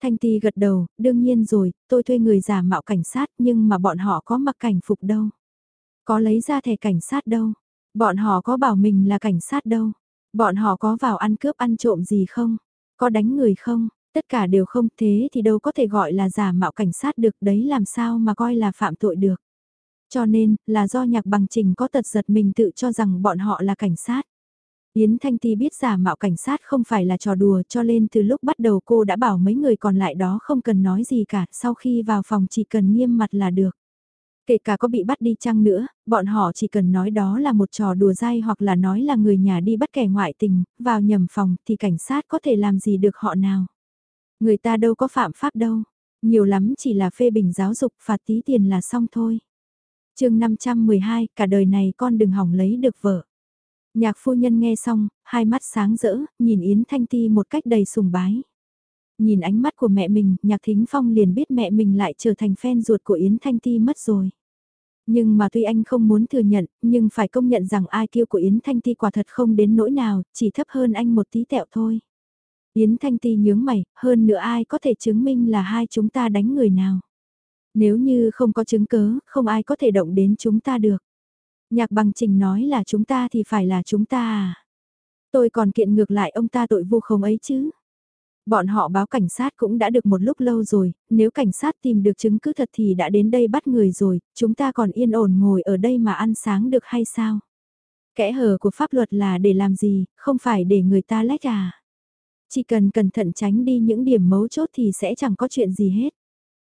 Thanh Ti gật đầu, đương nhiên rồi, tôi thuê người giả mạo cảnh sát nhưng mà bọn họ có mặc cảnh phục đâu. Có lấy ra thẻ cảnh sát đâu. Bọn họ có bảo mình là cảnh sát đâu. Bọn họ có vào ăn cướp ăn trộm gì không? Có đánh người không? Tất cả đều không thế thì đâu có thể gọi là giả mạo cảnh sát được đấy làm sao mà coi là phạm tội được. Cho nên, là do nhạc bằng trình có tật giật mình tự cho rằng bọn họ là cảnh sát. Yến Thanh Ti biết giả mạo cảnh sát không phải là trò đùa cho nên từ lúc bắt đầu cô đã bảo mấy người còn lại đó không cần nói gì cả, sau khi vào phòng chỉ cần nghiêm mặt là được. Kể cả có bị bắt đi chăng nữa, bọn họ chỉ cần nói đó là một trò đùa dai hoặc là nói là người nhà đi bắt kẻ ngoại tình, vào nhầm phòng thì cảnh sát có thể làm gì được họ nào. Người ta đâu có phạm pháp đâu, nhiều lắm chỉ là phê bình giáo dục phạt tí tiền là xong thôi. chương 512, cả đời này con đừng hỏng lấy được vợ. Nhạc phu nhân nghe xong, hai mắt sáng rỡ, nhìn Yến Thanh Ti một cách đầy sùng bái. Nhìn ánh mắt của mẹ mình, Nhạc Thính Phong liền biết mẹ mình lại trở thành fan ruột của Yến Thanh Ti mất rồi. Nhưng mà tuy anh không muốn thừa nhận, nhưng phải công nhận rằng ai kêu của Yến Thanh Ti quả thật không đến nỗi nào, chỉ thấp hơn anh một tí tẹo thôi. Yến Thanh Ti nhướng mày, hơn nữa ai có thể chứng minh là hai chúng ta đánh người nào. Nếu như không có chứng cớ, không ai có thể động đến chúng ta được. Nhạc bằng trình nói là chúng ta thì phải là chúng ta à. Tôi còn kiện ngược lại ông ta tội vu khống ấy chứ. Bọn họ báo cảnh sát cũng đã được một lúc lâu rồi, nếu cảnh sát tìm được chứng cứ thật thì đã đến đây bắt người rồi, chúng ta còn yên ổn ngồi ở đây mà ăn sáng được hay sao? Kẽ hở của pháp luật là để làm gì, không phải để người ta lách à? Chỉ cần cẩn thận tránh đi những điểm mấu chốt thì sẽ chẳng có chuyện gì hết.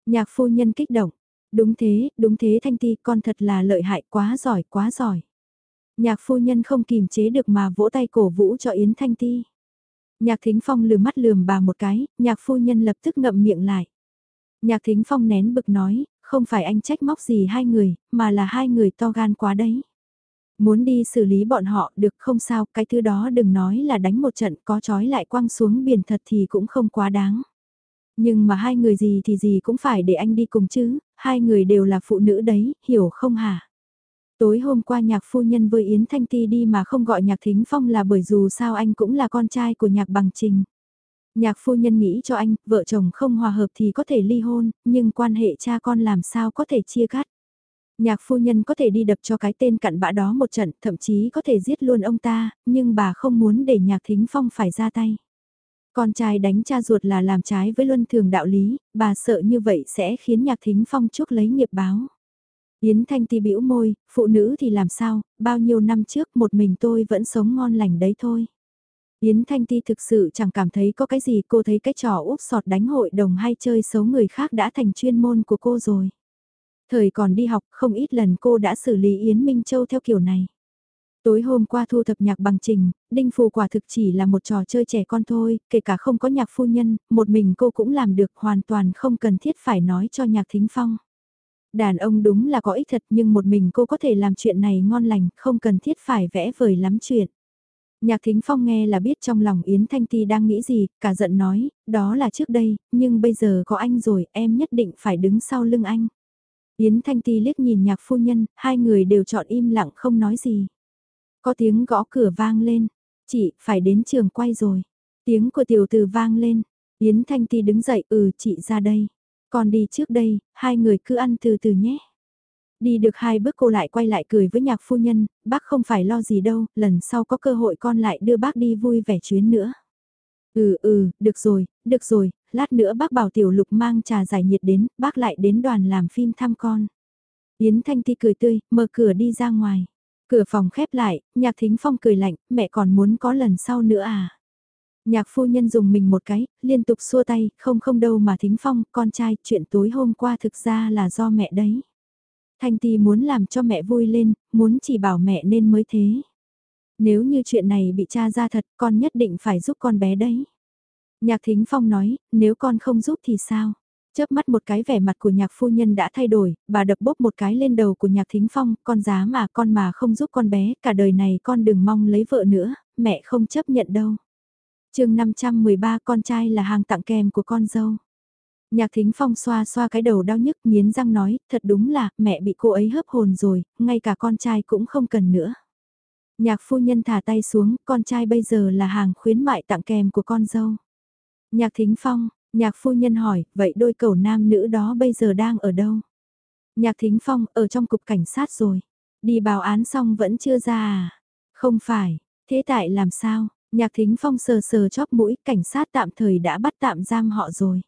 Nhạc phu nhân kích động. Đúng thế, đúng thế Thanh Ti, con thật là lợi hại quá giỏi, quá giỏi. Nhạc phu nhân không kìm chế được mà vỗ tay cổ vũ cho Yến Thanh Ti. Nhạc Thính Phong lừa mắt lườm bà một cái, nhạc phu nhân lập tức ngậm miệng lại. Nhạc Thính Phong nén bực nói, không phải anh trách móc gì hai người, mà là hai người to gan quá đấy. Muốn đi xử lý bọn họ được không sao, cái thứ đó đừng nói là đánh một trận có trói lại quăng xuống biển thật thì cũng không quá đáng. Nhưng mà hai người gì thì gì cũng phải để anh đi cùng chứ, hai người đều là phụ nữ đấy, hiểu không hả? Tối hôm qua nhạc phu nhân với Yến Thanh Ti đi mà không gọi nhạc thính phong là bởi dù sao anh cũng là con trai của nhạc bằng trình. Nhạc phu nhân nghĩ cho anh, vợ chồng không hòa hợp thì có thể ly hôn, nhưng quan hệ cha con làm sao có thể chia cắt. Nhạc phu nhân có thể đi đập cho cái tên cặn bã đó một trận, thậm chí có thể giết luôn ông ta, nhưng bà không muốn để nhạc thính phong phải ra tay. Con trai đánh cha ruột là làm trái với luân thường đạo lý, bà sợ như vậy sẽ khiến nhạc thính phong chuốc lấy nghiệp báo. Yến Thanh Ti bĩu môi, phụ nữ thì làm sao, bao nhiêu năm trước một mình tôi vẫn sống ngon lành đấy thôi. Yến Thanh Ti thực sự chẳng cảm thấy có cái gì cô thấy cái trò úp sọt đánh hội đồng hay chơi xấu người khác đã thành chuyên môn của cô rồi. Thời còn đi học không ít lần cô đã xử lý Yến Minh Châu theo kiểu này. Tối hôm qua thu thập nhạc bằng trình, đinh phù quả thực chỉ là một trò chơi trẻ con thôi, kể cả không có nhạc phu nhân, một mình cô cũng làm được hoàn toàn không cần thiết phải nói cho nhạc thính phong. Đàn ông đúng là có ích thật nhưng một mình cô có thể làm chuyện này ngon lành, không cần thiết phải vẽ vời lắm chuyện. Nhạc Thính Phong nghe là biết trong lòng Yến Thanh Ti đang nghĩ gì, cả giận nói, đó là trước đây, nhưng bây giờ có anh rồi, em nhất định phải đứng sau lưng anh. Yến Thanh Ti liếc nhìn nhạc phu nhân, hai người đều chọn im lặng không nói gì. Có tiếng gõ cửa vang lên, chị, phải đến trường quay rồi. Tiếng của tiểu từ vang lên, Yến Thanh Ti đứng dậy, ừ chị ra đây. Con đi trước đây, hai người cứ ăn từ từ nhé. Đi được hai bước cô lại quay lại cười với nhạc phu nhân, bác không phải lo gì đâu, lần sau có cơ hội con lại đưa bác đi vui vẻ chuyến nữa. Ừ ừ, được rồi, được rồi, lát nữa bác bảo tiểu lục mang trà giải nhiệt đến, bác lại đến đoàn làm phim thăm con. Yến Thanh Ti cười tươi, mở cửa đi ra ngoài. Cửa phòng khép lại, nhạc thính phong cười lạnh, mẹ còn muốn có lần sau nữa à? Nhạc phu nhân dùng mình một cái, liên tục xua tay, không không đâu mà thính phong, con trai, chuyện tối hôm qua thực ra là do mẹ đấy. Thanh Ti muốn làm cho mẹ vui lên, muốn chỉ bảo mẹ nên mới thế. Nếu như chuyện này bị cha ra thật, con nhất định phải giúp con bé đấy. Nhạc Thính Phong nói, nếu con không giúp thì sao? Chớp mắt một cái vẻ mặt của nhạc phu nhân đã thay đổi, bà đập bốp một cái lên đầu của nhạc thính phong, con giá mà con mà không giúp con bé, cả đời này con đừng mong lấy vợ nữa, mẹ không chấp nhận đâu chương 513 con trai là hàng tặng kèm của con dâu. Nhạc thính phong xoa xoa cái đầu đau nhức nghiến răng nói, thật đúng là, mẹ bị cô ấy hớp hồn rồi, ngay cả con trai cũng không cần nữa. Nhạc phu nhân thả tay xuống, con trai bây giờ là hàng khuyến mại tặng kèm của con dâu. Nhạc thính phong, nhạc phu nhân hỏi, vậy đôi cầu nam nữ đó bây giờ đang ở đâu? Nhạc thính phong, ở trong cục cảnh sát rồi. Đi báo án xong vẫn chưa ra à? Không phải, thế tại làm sao? Nhạc thính phong sờ sờ chóp mũi, cảnh sát tạm thời đã bắt tạm giam họ rồi.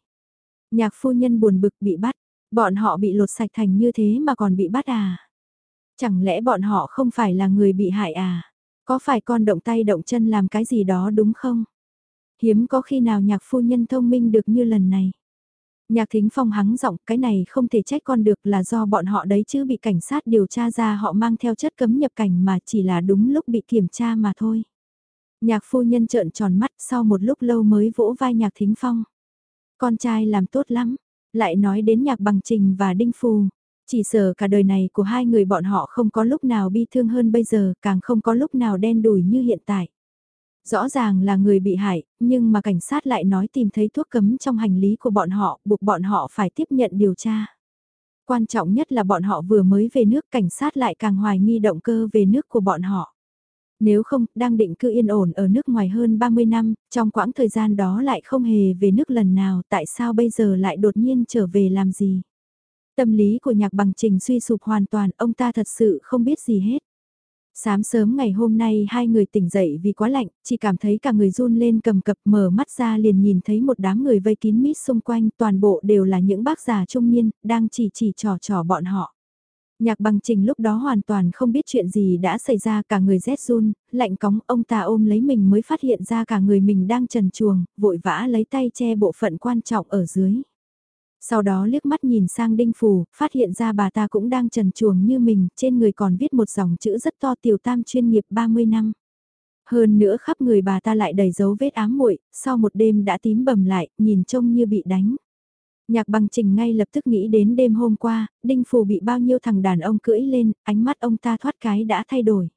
Nhạc phu nhân buồn bực bị bắt, bọn họ bị lột sạch thành như thế mà còn bị bắt à? Chẳng lẽ bọn họ không phải là người bị hại à? Có phải con động tay động chân làm cái gì đó đúng không? Hiếm có khi nào nhạc phu nhân thông minh được như lần này. Nhạc thính phong hắng giọng cái này không thể trách con được là do bọn họ đấy chứ bị cảnh sát điều tra ra họ mang theo chất cấm nhập cảnh mà chỉ là đúng lúc bị kiểm tra mà thôi. Nhạc phu nhân trợn tròn mắt sau một lúc lâu mới vỗ vai nhạc thính phong. Con trai làm tốt lắm, lại nói đến nhạc bằng trình và đinh phù. Chỉ sợ cả đời này của hai người bọn họ không có lúc nào bi thương hơn bây giờ, càng không có lúc nào đen đủi như hiện tại. Rõ ràng là người bị hại, nhưng mà cảnh sát lại nói tìm thấy thuốc cấm trong hành lý của bọn họ, buộc bọn họ phải tiếp nhận điều tra. Quan trọng nhất là bọn họ vừa mới về nước cảnh sát lại càng hoài nghi động cơ về nước của bọn họ. Nếu không, đang định cư yên ổn ở nước ngoài hơn 30 năm, trong quãng thời gian đó lại không hề về nước lần nào, tại sao bây giờ lại đột nhiên trở về làm gì? Tâm lý của nhạc bằng trình suy sụp hoàn toàn, ông ta thật sự không biết gì hết. Sáng sớm ngày hôm nay hai người tỉnh dậy vì quá lạnh, chỉ cảm thấy cả người run lên cầm cập mở mắt ra liền nhìn thấy một đám người vây kín mít xung quanh toàn bộ đều là những bác già trung niên, đang chỉ chỉ trò trò bọn họ. Nhạc bằng trình lúc đó hoàn toàn không biết chuyện gì đã xảy ra cả người rét run, lạnh cóng ông ta ôm lấy mình mới phát hiện ra cả người mình đang trần chuồng, vội vã lấy tay che bộ phận quan trọng ở dưới. Sau đó liếc mắt nhìn sang đinh phù, phát hiện ra bà ta cũng đang trần chuồng như mình, trên người còn viết một dòng chữ rất to tiểu tam chuyên nghiệp 30 năm. Hơn nữa khắp người bà ta lại đầy dấu vết ám muội, sau một đêm đã tím bầm lại, nhìn trông như bị đánh. Nhạc bằng trình ngay lập tức nghĩ đến đêm hôm qua, đinh phù bị bao nhiêu thằng đàn ông cưỡi lên, ánh mắt ông ta thoát cái đã thay đổi.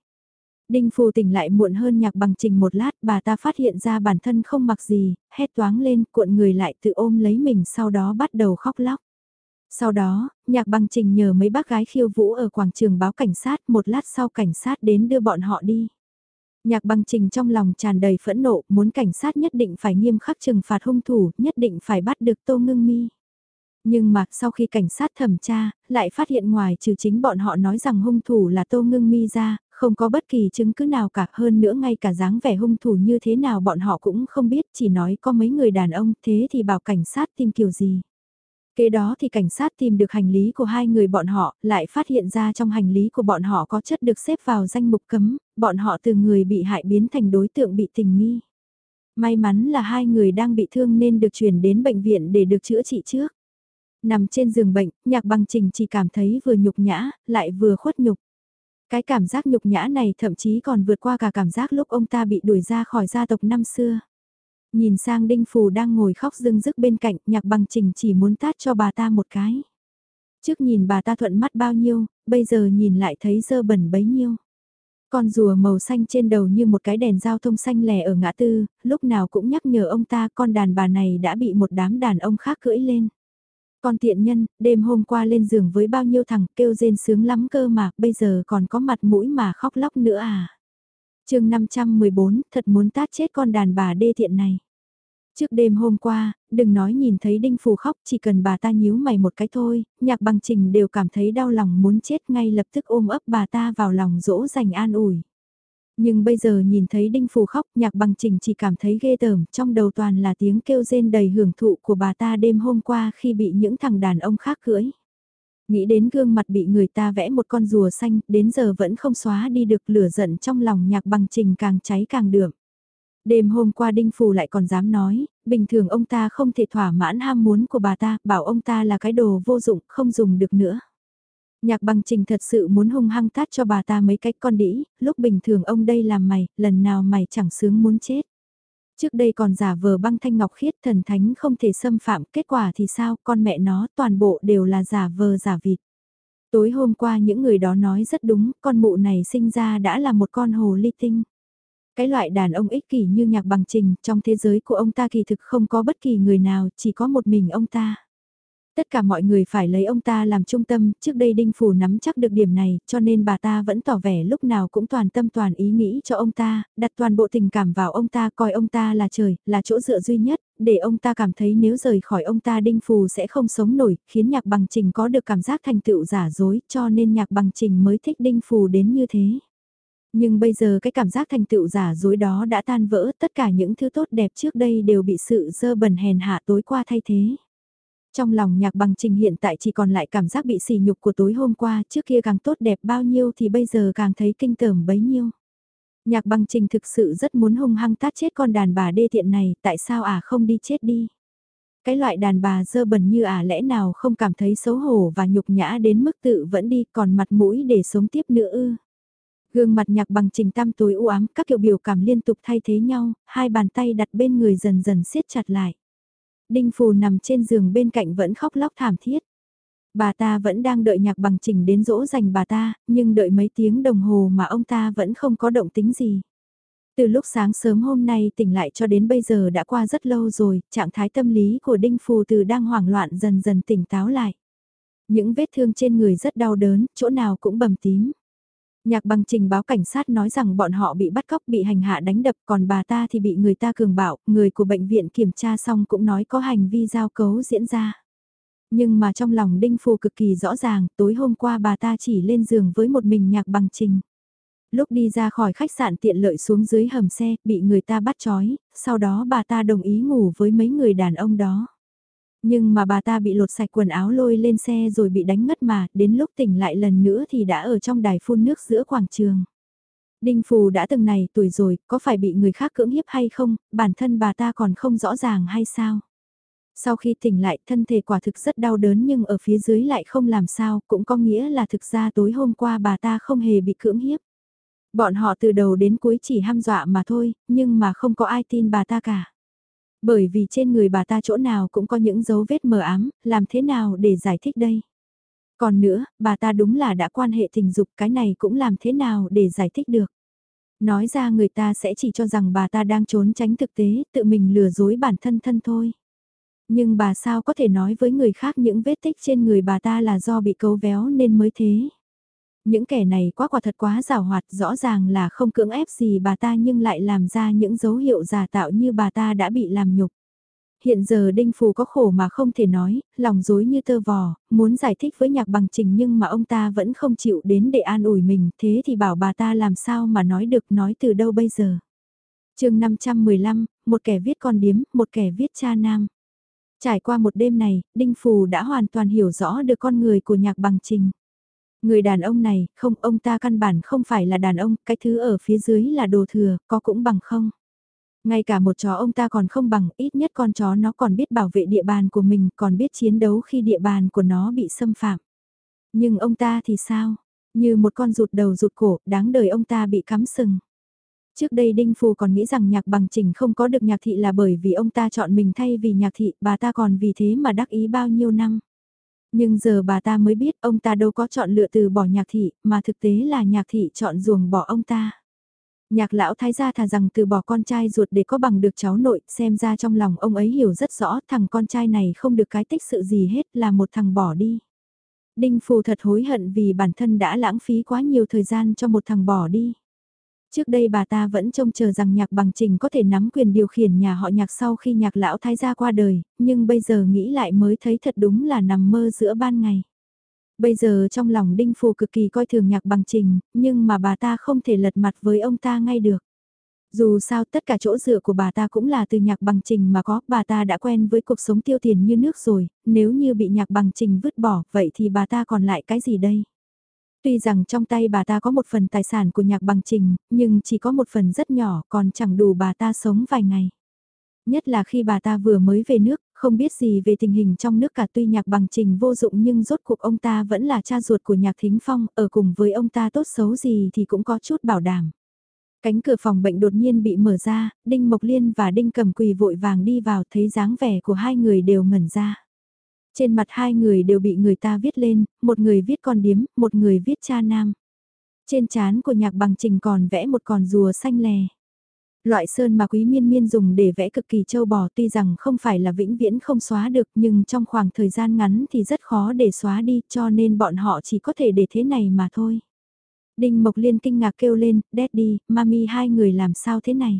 Đinh Phù tỉnh lại muộn hơn nhạc bằng trình một lát, bà ta phát hiện ra bản thân không mặc gì, hét toáng lên, cuộn người lại tự ôm lấy mình sau đó bắt đầu khóc lóc. Sau đó, nhạc bằng trình nhờ mấy bác gái khiêu vũ ở quảng trường báo cảnh sát, một lát sau cảnh sát đến đưa bọn họ đi. Nhạc bằng trình trong lòng tràn đầy phẫn nộ, muốn cảnh sát nhất định phải nghiêm khắc trừng phạt hung thủ, nhất định phải bắt được Tô Ngưng Mi. Nhưng mà sau khi cảnh sát thẩm tra, lại phát hiện ngoài trừ chính bọn họ nói rằng hung thủ là Tô Ngưng Mi ra, không có bất kỳ chứng cứ nào cả hơn nữa ngay cả dáng vẻ hung thủ như thế nào bọn họ cũng không biết chỉ nói có mấy người đàn ông thế thì bảo cảnh sát tìm kiểu gì. Kế đó thì cảnh sát tìm được hành lý của hai người bọn họ, lại phát hiện ra trong hành lý của bọn họ có chất được xếp vào danh mục cấm, bọn họ từ người bị hại biến thành đối tượng bị tình nghi. May mắn là hai người đang bị thương nên được chuyển đến bệnh viện để được chữa trị trước. Nằm trên giường bệnh, nhạc bằng trình chỉ cảm thấy vừa nhục nhã, lại vừa khuất nhục. Cái cảm giác nhục nhã này thậm chí còn vượt qua cả cảm giác lúc ông ta bị đuổi ra khỏi gia tộc năm xưa. Nhìn sang Đinh Phù đang ngồi khóc rưng rức bên cạnh, nhạc bằng trình chỉ muốn tát cho bà ta một cái. Trước nhìn bà ta thuận mắt bao nhiêu, bây giờ nhìn lại thấy dơ bẩn bấy nhiêu. Con rùa màu xanh trên đầu như một cái đèn giao thông xanh lẻ ở ngã tư, lúc nào cũng nhắc nhở ông ta con đàn bà này đã bị một đám đàn ông khác cưỡi lên. Con tiện nhân, đêm hôm qua lên giường với bao nhiêu thằng kêu rên sướng lắm cơ mà, bây giờ còn có mặt mũi mà khóc lóc nữa à. chương 514, thật muốn tát chết con đàn bà đê thiện này. Trước đêm hôm qua, đừng nói nhìn thấy Đinh Phù khóc, chỉ cần bà ta nhíu mày một cái thôi, nhạc bằng trình đều cảm thấy đau lòng muốn chết ngay lập tức ôm ấp bà ta vào lòng dỗ dành an ủi. Nhưng bây giờ nhìn thấy Đinh Phù khóc, nhạc bằng trình chỉ cảm thấy ghê tởm, trong đầu toàn là tiếng kêu rên đầy hưởng thụ của bà ta đêm hôm qua khi bị những thằng đàn ông khác cưỡi. Nghĩ đến gương mặt bị người ta vẽ một con rùa xanh, đến giờ vẫn không xóa đi được lửa giận trong lòng nhạc bằng trình càng cháy càng đượm. Đêm hôm qua Đinh Phù lại còn dám nói, bình thường ông ta không thể thỏa mãn ham muốn của bà ta, bảo ông ta là cái đồ vô dụng, không dùng được nữa. Nhạc bằng trình thật sự muốn hung hăng tát cho bà ta mấy cách con đĩ, lúc bình thường ông đây làm mày, lần nào mày chẳng sướng muốn chết. Trước đây còn giả vờ băng thanh ngọc khiết thần thánh không thể xâm phạm, kết quả thì sao, con mẹ nó toàn bộ đều là giả vờ giả vịt. Tối hôm qua những người đó nói rất đúng, con mụ này sinh ra đã là một con hồ ly tinh. Cái loại đàn ông ích kỷ như nhạc bằng trình, trong thế giới của ông ta kỳ thực không có bất kỳ người nào, chỉ có một mình ông ta. Tất cả mọi người phải lấy ông ta làm trung tâm, trước đây Đinh Phủ nắm chắc được điểm này, cho nên bà ta vẫn tỏ vẻ lúc nào cũng toàn tâm toàn ý nghĩ cho ông ta, đặt toàn bộ tình cảm vào ông ta, coi ông ta là trời, là chỗ dựa duy nhất, để ông ta cảm thấy nếu rời khỏi ông ta Đinh Phù sẽ không sống nổi, khiến nhạc bằng trình có được cảm giác thành tựu giả dối, cho nên nhạc bằng trình mới thích Đinh Phù đến như thế. Nhưng bây giờ cái cảm giác thành tựu giả dối đó đã tan vỡ, tất cả những thứ tốt đẹp trước đây đều bị sự dơ bẩn hèn hạ tối qua thay thế. Trong lòng nhạc bằng trình hiện tại chỉ còn lại cảm giác bị sỉ nhục của tối hôm qua, trước kia càng tốt đẹp bao nhiêu thì bây giờ càng thấy kinh tởm bấy nhiêu. Nhạc bằng trình thực sự rất muốn hung hăng tát chết con đàn bà đê tiện này, tại sao à không đi chết đi. Cái loại đàn bà dơ bẩn như à lẽ nào không cảm thấy xấu hổ và nhục nhã đến mức tự vẫn đi còn mặt mũi để sống tiếp nữa ư. Gương mặt nhạc bằng trình tam tối u ám, các kiểu biểu cảm liên tục thay thế nhau, hai bàn tay đặt bên người dần dần siết chặt lại. Đinh Phù nằm trên giường bên cạnh vẫn khóc lóc thảm thiết. Bà ta vẫn đang đợi nhạc bằng trình đến dỗ dành bà ta, nhưng đợi mấy tiếng đồng hồ mà ông ta vẫn không có động tính gì. Từ lúc sáng sớm hôm nay tỉnh lại cho đến bây giờ đã qua rất lâu rồi, trạng thái tâm lý của Đinh Phù từ đang hoảng loạn dần dần tỉnh táo lại. Những vết thương trên người rất đau đớn, chỗ nào cũng bầm tím. Nhạc bằng trình báo cảnh sát nói rằng bọn họ bị bắt cóc bị hành hạ đánh đập còn bà ta thì bị người ta cường bạo, người của bệnh viện kiểm tra xong cũng nói có hành vi giao cấu diễn ra. Nhưng mà trong lòng Đinh Phù cực kỳ rõ ràng, tối hôm qua bà ta chỉ lên giường với một mình nhạc bằng trình. Lúc đi ra khỏi khách sạn tiện lợi xuống dưới hầm xe, bị người ta bắt trói, sau đó bà ta đồng ý ngủ với mấy người đàn ông đó. Nhưng mà bà ta bị lột sạch quần áo lôi lên xe rồi bị đánh ngất mà, đến lúc tỉnh lại lần nữa thì đã ở trong đài phun nước giữa quảng trường. Đinh Phù đã từng này tuổi rồi, có phải bị người khác cưỡng hiếp hay không, bản thân bà ta còn không rõ ràng hay sao? Sau khi tỉnh lại thân thể quả thực rất đau đớn nhưng ở phía dưới lại không làm sao, cũng có nghĩa là thực ra tối hôm qua bà ta không hề bị cưỡng hiếp. Bọn họ từ đầu đến cuối chỉ ham dọa mà thôi, nhưng mà không có ai tin bà ta cả. Bởi vì trên người bà ta chỗ nào cũng có những dấu vết mờ ám, làm thế nào để giải thích đây? Còn nữa, bà ta đúng là đã quan hệ tình dục cái này cũng làm thế nào để giải thích được? Nói ra người ta sẽ chỉ cho rằng bà ta đang trốn tránh thực tế, tự mình lừa dối bản thân thân thôi. Nhưng bà sao có thể nói với người khác những vết tích trên người bà ta là do bị cấu véo nên mới thế? Những kẻ này quá quả thật quá rào hoạt rõ ràng là không cưỡng ép gì bà ta nhưng lại làm ra những dấu hiệu giả tạo như bà ta đã bị làm nhục. Hiện giờ Đinh Phù có khổ mà không thể nói, lòng dối như tơ vò, muốn giải thích với nhạc bằng trình nhưng mà ông ta vẫn không chịu đến để an ủi mình, thế thì bảo bà ta làm sao mà nói được nói từ đâu bây giờ. chương 515, một kẻ viết con điếm, một kẻ viết cha nam. Trải qua một đêm này, Đinh Phù đã hoàn toàn hiểu rõ được con người của nhạc bằng trình. Người đàn ông này, không, ông ta căn bản không phải là đàn ông, cái thứ ở phía dưới là đồ thừa, có cũng bằng không. Ngay cả một chó ông ta còn không bằng, ít nhất con chó nó còn biết bảo vệ địa bàn của mình, còn biết chiến đấu khi địa bàn của nó bị xâm phạm. Nhưng ông ta thì sao? Như một con rụt đầu rụt cổ, đáng đời ông ta bị cắm sừng. Trước đây Đinh Phù còn nghĩ rằng nhạc bằng trình không có được nhạc thị là bởi vì ông ta chọn mình thay vì nhạc thị, bà ta còn vì thế mà đắc ý bao nhiêu năm. Nhưng giờ bà ta mới biết ông ta đâu có chọn lựa từ bỏ nhạc thị, mà thực tế là nhạc thị chọn ruồng bỏ ông ta. Nhạc lão thái gia thà rằng từ bỏ con trai ruột để có bằng được cháu nội, xem ra trong lòng ông ấy hiểu rất rõ thằng con trai này không được cái tích sự gì hết là một thằng bỏ đi. Đinh Phù thật hối hận vì bản thân đã lãng phí quá nhiều thời gian cho một thằng bỏ đi. Trước đây bà ta vẫn trông chờ rằng nhạc bằng trình có thể nắm quyền điều khiển nhà họ nhạc sau khi nhạc lão thái gia qua đời, nhưng bây giờ nghĩ lại mới thấy thật đúng là nằm mơ giữa ban ngày. Bây giờ trong lòng Đinh Phù cực kỳ coi thường nhạc bằng trình, nhưng mà bà ta không thể lật mặt với ông ta ngay được. Dù sao tất cả chỗ dựa của bà ta cũng là từ nhạc bằng trình mà có, bà ta đã quen với cuộc sống tiêu tiền như nước rồi, nếu như bị nhạc bằng trình vứt bỏ, vậy thì bà ta còn lại cái gì đây? Tuy rằng trong tay bà ta có một phần tài sản của nhạc bằng trình, nhưng chỉ có một phần rất nhỏ còn chẳng đủ bà ta sống vài ngày. Nhất là khi bà ta vừa mới về nước, không biết gì về tình hình trong nước cả tuy nhạc bằng trình vô dụng nhưng rốt cuộc ông ta vẫn là cha ruột của nhạc thính phong, ở cùng với ông ta tốt xấu gì thì cũng có chút bảo đảm. Cánh cửa phòng bệnh đột nhiên bị mở ra, Đinh Mộc Liên và Đinh Cầm Quỳ vội vàng đi vào thấy dáng vẻ của hai người đều ngẩn ra. Trên mặt hai người đều bị người ta viết lên, một người viết con điếm, một người viết cha nam. Trên trán của nhạc bằng trình còn vẽ một con rùa xanh lè. Loại sơn mà quý miên miên dùng để vẽ cực kỳ châu bò tuy rằng không phải là vĩnh viễn không xóa được nhưng trong khoảng thời gian ngắn thì rất khó để xóa đi cho nên bọn họ chỉ có thể để thế này mà thôi. Đinh Mộc Liên kinh ngạc kêu lên, Daddy, Mami hai người làm sao thế này?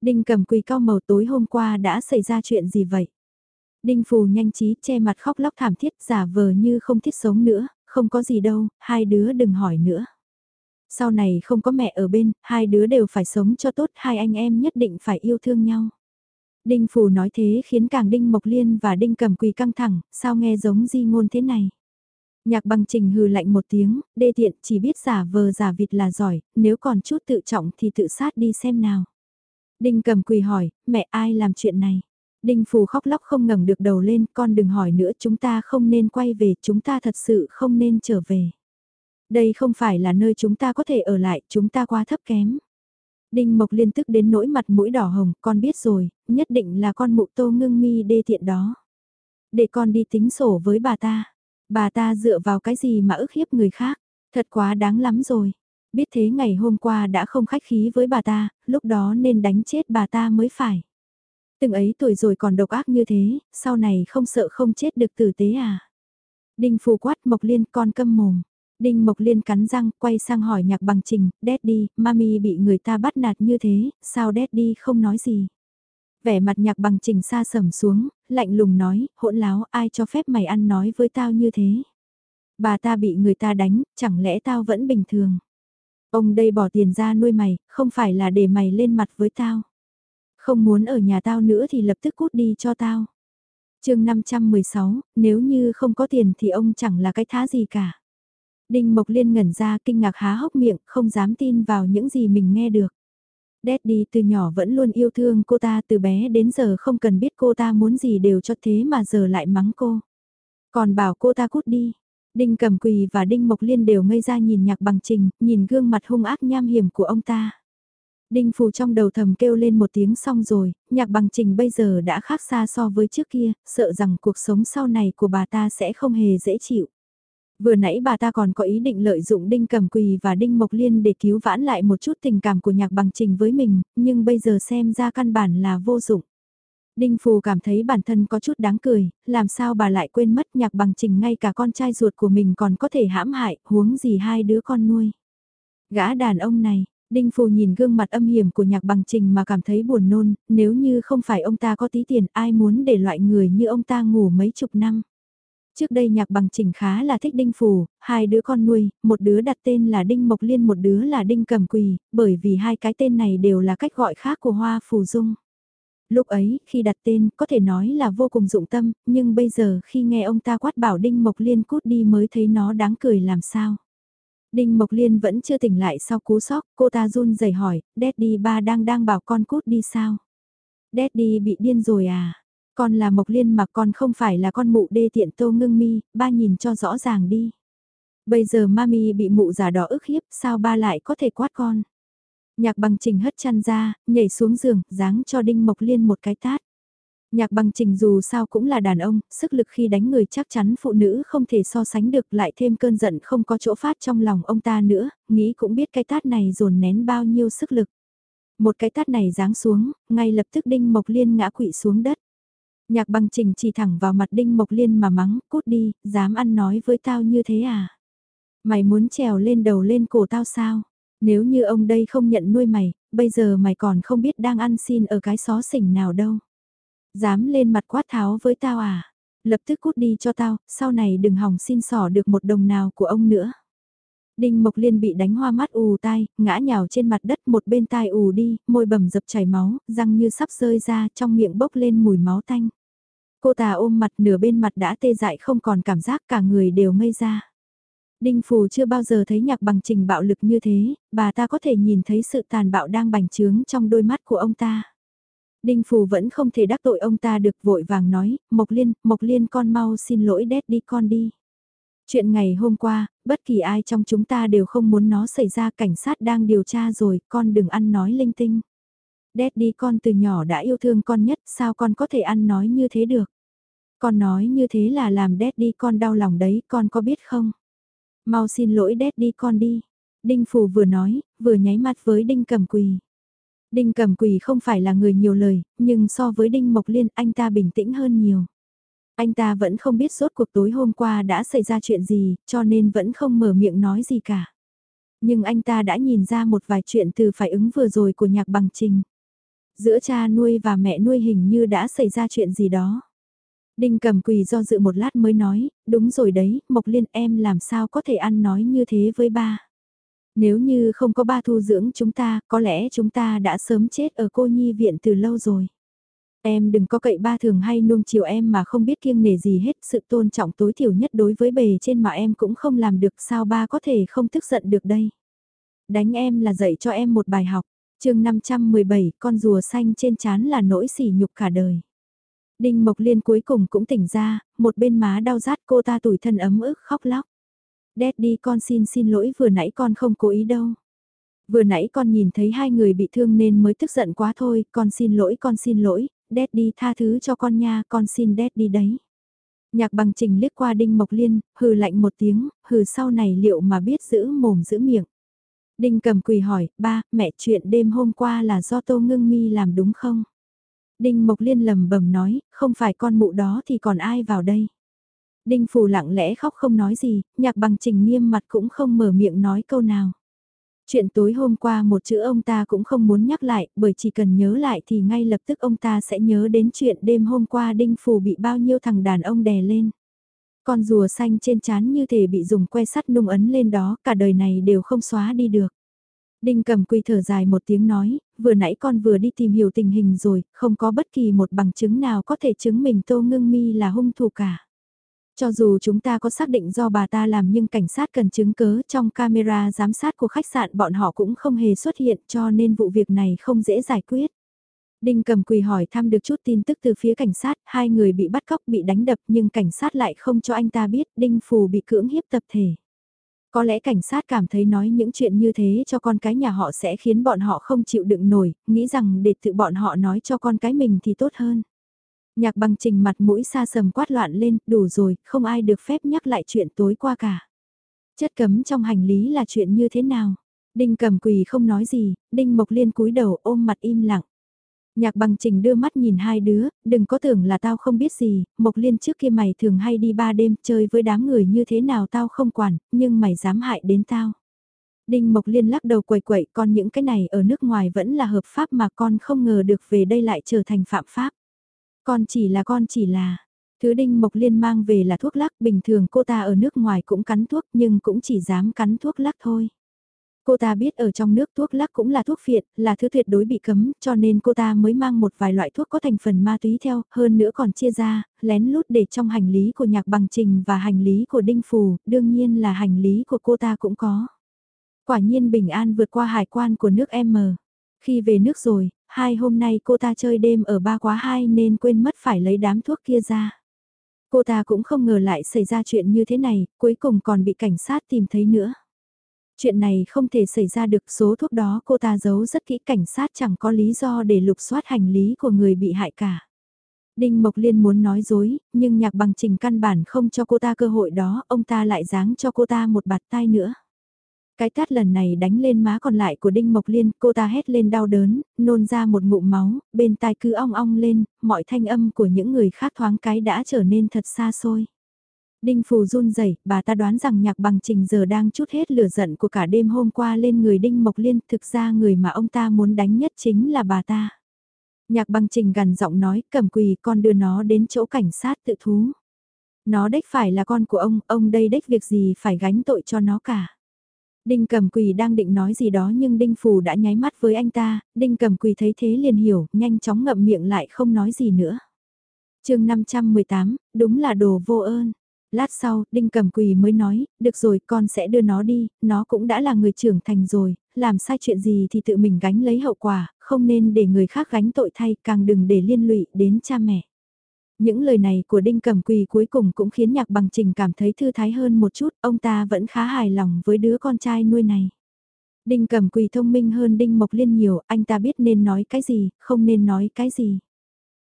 Đinh cầm quỳ cao màu tối hôm qua đã xảy ra chuyện gì vậy? Đinh Phù nhanh trí che mặt khóc lóc thảm thiết giả vờ như không thiết sống nữa, không có gì đâu, hai đứa đừng hỏi nữa. Sau này không có mẹ ở bên, hai đứa đều phải sống cho tốt, hai anh em nhất định phải yêu thương nhau. Đinh Phù nói thế khiến càng Đinh Mộc Liên và Đinh Cầm Quỳ căng thẳng, sao nghe giống di ngôn thế này. Nhạc bằng trình hừ lạnh một tiếng, đê tiện chỉ biết giả vờ giả vịt là giỏi, nếu còn chút tự trọng thì tự sát đi xem nào. Đinh cầm quỳ hỏi, mẹ ai làm chuyện này? Đinh phù khóc lóc không ngẩng được đầu lên, con đừng hỏi nữa chúng ta không nên quay về, chúng ta thật sự không nên trở về. Đây không phải là nơi chúng ta có thể ở lại, chúng ta quá thấp kém. Đinh Mộc liên tức đến nỗi mặt mũi đỏ hồng, con biết rồi, nhất định là con mụ tô ngưng mi đê tiện đó. Để con đi tính sổ với bà ta. Bà ta dựa vào cái gì mà ức hiếp người khác, thật quá đáng lắm rồi. Biết thế ngày hôm qua đã không khách khí với bà ta, lúc đó nên đánh chết bà ta mới phải. Từng ấy tuổi rồi còn độc ác như thế, sau này không sợ không chết được tử tế à. Đinh phù quát Mộc Liên con câm mồm. Đinh Mộc Liên cắn răng quay sang hỏi nhạc bằng trình, Daddy, mami bị người ta bắt nạt như thế, sao Daddy không nói gì. Vẻ mặt nhạc bằng trình xa sầm xuống, lạnh lùng nói, hỗn láo ai cho phép mày ăn nói với tao như thế. Bà ta bị người ta đánh, chẳng lẽ tao vẫn bình thường. Ông đây bỏ tiền ra nuôi mày, không phải là để mày lên mặt với tao. Không muốn ở nhà tao nữa thì lập tức cút đi cho tao. chương 516, nếu như không có tiền thì ông chẳng là cái thá gì cả. Đinh Mộc Liên ngẩn ra kinh ngạc há hốc miệng, không dám tin vào những gì mình nghe được. Daddy từ nhỏ vẫn luôn yêu thương cô ta từ bé đến giờ không cần biết cô ta muốn gì đều cho thế mà giờ lại mắng cô. Còn bảo cô ta cút đi. Đinh Cầm Quỳ và Đinh Mộc Liên đều ngây ra nhìn nhạc bằng trình, nhìn gương mặt hung ác nham hiểm của ông ta. Đinh Phù trong đầu thầm kêu lên một tiếng xong rồi, nhạc bằng trình bây giờ đã khác xa so với trước kia, sợ rằng cuộc sống sau này của bà ta sẽ không hề dễ chịu. Vừa nãy bà ta còn có ý định lợi dụng Đinh Cầm Quỳ và Đinh Mộc Liên để cứu vãn lại một chút tình cảm của nhạc bằng trình với mình, nhưng bây giờ xem ra căn bản là vô dụng. Đinh Phù cảm thấy bản thân có chút đáng cười, làm sao bà lại quên mất nhạc bằng trình ngay cả con trai ruột của mình còn có thể hãm hại, huống gì hai đứa con nuôi. Gã đàn ông này, Đinh Phù nhìn gương mặt âm hiểm của nhạc bằng trình mà cảm thấy buồn nôn, nếu như không phải ông ta có tí tiền ai muốn để loại người như ông ta ngủ mấy chục năm. Trước đây nhạc bằng trình khá là thích Đinh Phù, hai đứa con nuôi, một đứa đặt tên là Đinh Mộc Liên một đứa là Đinh Cầm Quỳ, bởi vì hai cái tên này đều là cách gọi khác của Hoa Phù Dung. Lúc ấy, khi đặt tên, có thể nói là vô cùng dụng tâm, nhưng bây giờ khi nghe ông ta quát bảo Đinh Mộc Liên cút đi mới thấy nó đáng cười làm sao. Đinh Mộc Liên vẫn chưa tỉnh lại sau cú sốc, cô ta run rẩy hỏi, Daddy ba đang đang bảo con cút đi sao? Daddy bị điên rồi à? Con là Mộc Liên mà con không phải là con mụ đê tiện tô ngưng mi, ba nhìn cho rõ ràng đi. Bây giờ mami bị mụ giả đỏ ức hiếp, sao ba lại có thể quát con? Nhạc bằng trình hất chăn ra, nhảy xuống giường, giáng cho Đinh Mộc Liên một cái tát. Nhạc bằng trình dù sao cũng là đàn ông, sức lực khi đánh người chắc chắn phụ nữ không thể so sánh được lại thêm cơn giận không có chỗ phát trong lòng ông ta nữa, nghĩ cũng biết cái tát này dồn nén bao nhiêu sức lực. Một cái tát này giáng xuống, ngay lập tức Đinh Mộc Liên ngã quỵ xuống đất. Nhạc bằng trình chỉ thẳng vào mặt Đinh Mộc Liên mà mắng, cút đi, dám ăn nói với tao như thế à? Mày muốn trèo lên đầu lên cổ tao sao? Nếu như ông đây không nhận nuôi mày, bây giờ mày còn không biết đang ăn xin ở cái xó xỉnh nào đâu. Dám lên mặt quát tháo với tao à? Lập tức cút đi cho tao, sau này đừng hỏng xin sỏ được một đồng nào của ông nữa. Đinh Mộc Liên bị đánh hoa mắt ù tai, ngã nhào trên mặt đất một bên tai ù đi, môi bầm dập chảy máu, răng như sắp rơi ra trong miệng bốc lên mùi máu tanh. Cô ta ôm mặt nửa bên mặt đã tê dại không còn cảm giác cả người đều ngây ra. Đinh Phù chưa bao giờ thấy nhạc bằng trình bạo lực như thế, bà ta có thể nhìn thấy sự tàn bạo đang bành trướng trong đôi mắt của ông ta. Đinh Phù vẫn không thể đắc tội ông ta được vội vàng nói, Mộc Liên, Mộc Liên con mau xin lỗi đét đi con đi. Chuyện ngày hôm qua, bất kỳ ai trong chúng ta đều không muốn nó xảy ra cảnh sát đang điều tra rồi, con đừng ăn nói linh tinh. Daddy con từ nhỏ đã yêu thương con nhất, sao con có thể ăn nói như thế được? Con nói như thế là làm Daddy con đau lòng đấy, con có biết không? Mau xin lỗi Daddy con đi. Đinh Phù vừa nói, vừa nháy mắt với Đinh Cầm Quỳ. Đinh Cầm Quỳ không phải là người nhiều lời, nhưng so với Đinh Mộc Liên anh ta bình tĩnh hơn nhiều. Anh ta vẫn không biết suốt cuộc tối hôm qua đã xảy ra chuyện gì, cho nên vẫn không mở miệng nói gì cả. Nhưng anh ta đã nhìn ra một vài chuyện từ phải ứng vừa rồi của nhạc bằng trình. Giữa cha nuôi và mẹ nuôi hình như đã xảy ra chuyện gì đó. Đinh cầm quỳ do dự một lát mới nói, đúng rồi đấy, Mộc Liên em làm sao có thể ăn nói như thế với ba. Nếu như không có ba thu dưỡng chúng ta, có lẽ chúng ta đã sớm chết ở cô nhi viện từ lâu rồi. Em đừng có cậy ba thường hay nuông chiều em mà không biết kiêng nề gì hết, sự tôn trọng tối thiểu nhất đối với bề trên mà em cũng không làm được sao ba có thể không tức giận được đây. Đánh em là dạy cho em một bài học, chương 517 con rùa xanh trên chán là nỗi sỉ nhục cả đời. Đinh Mộc Liên cuối cùng cũng tỉnh ra, một bên má đau rát cô ta tủi thân ấm ức khóc lóc. Daddy con xin xin lỗi vừa nãy con không cố ý đâu. Vừa nãy con nhìn thấy hai người bị thương nên mới tức giận quá thôi, con xin lỗi con xin lỗi, Daddy tha thứ cho con nha, con xin Daddy đấy. Nhạc bằng trình liếc qua Đinh Mộc Liên, hừ lạnh một tiếng, hừ sau này liệu mà biết giữ mồm giữ miệng. Đinh cầm quỳ hỏi, ba, mẹ chuyện đêm hôm qua là do Tô Ngưng Mi làm đúng không? Đinh Mộc Liên lầm bầm nói, không phải con mụ đó thì còn ai vào đây? Đinh Phù lặng lẽ khóc không nói gì, nhạc bằng trình nghiêm mặt cũng không mở miệng nói câu nào. Chuyện tối hôm qua một chữ ông ta cũng không muốn nhắc lại, bởi chỉ cần nhớ lại thì ngay lập tức ông ta sẽ nhớ đến chuyện đêm hôm qua Đinh Phù bị bao nhiêu thằng đàn ông đè lên. Con rùa xanh trên chán như thể bị dùng que sắt nung ấn lên đó, cả đời này đều không xóa đi được. Đinh cầm quy thở dài một tiếng nói, vừa nãy con vừa đi tìm hiểu tình hình rồi, không có bất kỳ một bằng chứng nào có thể chứng minh Tô Ngưng Mi là hung thủ cả. Cho dù chúng ta có xác định do bà ta làm nhưng cảnh sát cần chứng cớ trong camera giám sát của khách sạn bọn họ cũng không hề xuất hiện cho nên vụ việc này không dễ giải quyết. Đinh cầm quỳ hỏi thăm được chút tin tức từ phía cảnh sát, hai người bị bắt cóc bị đánh đập nhưng cảnh sát lại không cho anh ta biết Đinh Phù bị cưỡng hiếp tập thể. Có lẽ cảnh sát cảm thấy nói những chuyện như thế cho con cái nhà họ sẽ khiến bọn họ không chịu đựng nổi, nghĩ rằng để tự bọn họ nói cho con cái mình thì tốt hơn. Nhạc bằng trình mặt mũi xa sầm quát loạn lên, đủ rồi, không ai được phép nhắc lại chuyện tối qua cả. Chất cấm trong hành lý là chuyện như thế nào? Đinh cầm quỳ không nói gì, Đinh Mộc Liên cúi đầu ôm mặt im lặng. Nhạc bằng trình đưa mắt nhìn hai đứa, đừng có tưởng là tao không biết gì, Mộc Liên trước kia mày thường hay đi ba đêm chơi với đám người như thế nào tao không quản, nhưng mày dám hại đến tao. Đinh Mộc Liên lắc đầu quậy quậy con những cái này ở nước ngoài vẫn là hợp pháp mà con không ngờ được về đây lại trở thành phạm pháp. Con chỉ là con chỉ là, thứ Đinh Mộc Liên mang về là thuốc lắc bình thường cô ta ở nước ngoài cũng cắn thuốc nhưng cũng chỉ dám cắn thuốc lắc thôi. Cô ta biết ở trong nước thuốc lắc cũng là thuốc phiện, là thứ tuyệt đối bị cấm, cho nên cô ta mới mang một vài loại thuốc có thành phần ma túy theo, hơn nữa còn chia ra, lén lút để trong hành lý của nhạc bằng trình và hành lý của Đinh Phù, đương nhiên là hành lý của cô ta cũng có. Quả nhiên bình an vượt qua hải quan của nước M. Khi về nước rồi, hai hôm nay cô ta chơi đêm ở ba quá hai nên quên mất phải lấy đám thuốc kia ra. Cô ta cũng không ngờ lại xảy ra chuyện như thế này, cuối cùng còn bị cảnh sát tìm thấy nữa. Chuyện này không thể xảy ra được số thuốc đó cô ta giấu rất kỹ cảnh sát chẳng có lý do để lục soát hành lý của người bị hại cả. Đinh Mộc Liên muốn nói dối, nhưng nhạc bằng trình căn bản không cho cô ta cơ hội đó, ông ta lại giáng cho cô ta một bạt tai nữa. Cái tát lần này đánh lên má còn lại của Đinh Mộc Liên, cô ta hét lên đau đớn, nôn ra một ngụm máu, bên tai cứ ong ong lên, mọi thanh âm của những người khác thoáng cái đã trở nên thật xa xôi. Đinh Phù run rẩy, bà ta đoán rằng nhạc bằng trình giờ đang chút hết lửa giận của cả đêm hôm qua lên người Đinh Mộc Liên, thực ra người mà ông ta muốn đánh nhất chính là bà ta. Nhạc bằng trình gần giọng nói, cầm quỳ con đưa nó đến chỗ cảnh sát tự thú. Nó đếch phải là con của ông, ông đây đếch việc gì phải gánh tội cho nó cả. Đinh cầm quỳ đang định nói gì đó nhưng Đinh Phù đã nháy mắt với anh ta, Đinh cầm quỳ thấy thế liền hiểu, nhanh chóng ngậm miệng lại không nói gì nữa. chương 518, đúng là đồ vô ơn. Lát sau, Đinh cầm quỳ mới nói, được rồi con sẽ đưa nó đi, nó cũng đã là người trưởng thành rồi, làm sai chuyện gì thì tự mình gánh lấy hậu quả, không nên để người khác gánh tội thay, càng đừng để liên lụy đến cha mẹ. Những lời này của Đinh Cẩm Quỳ cuối cùng cũng khiến Nhạc Bằng Trình cảm thấy thư thái hơn một chút, ông ta vẫn khá hài lòng với đứa con trai nuôi này. Đinh Cẩm Quỳ thông minh hơn Đinh Mộc Liên nhiều, anh ta biết nên nói cái gì, không nên nói cái gì.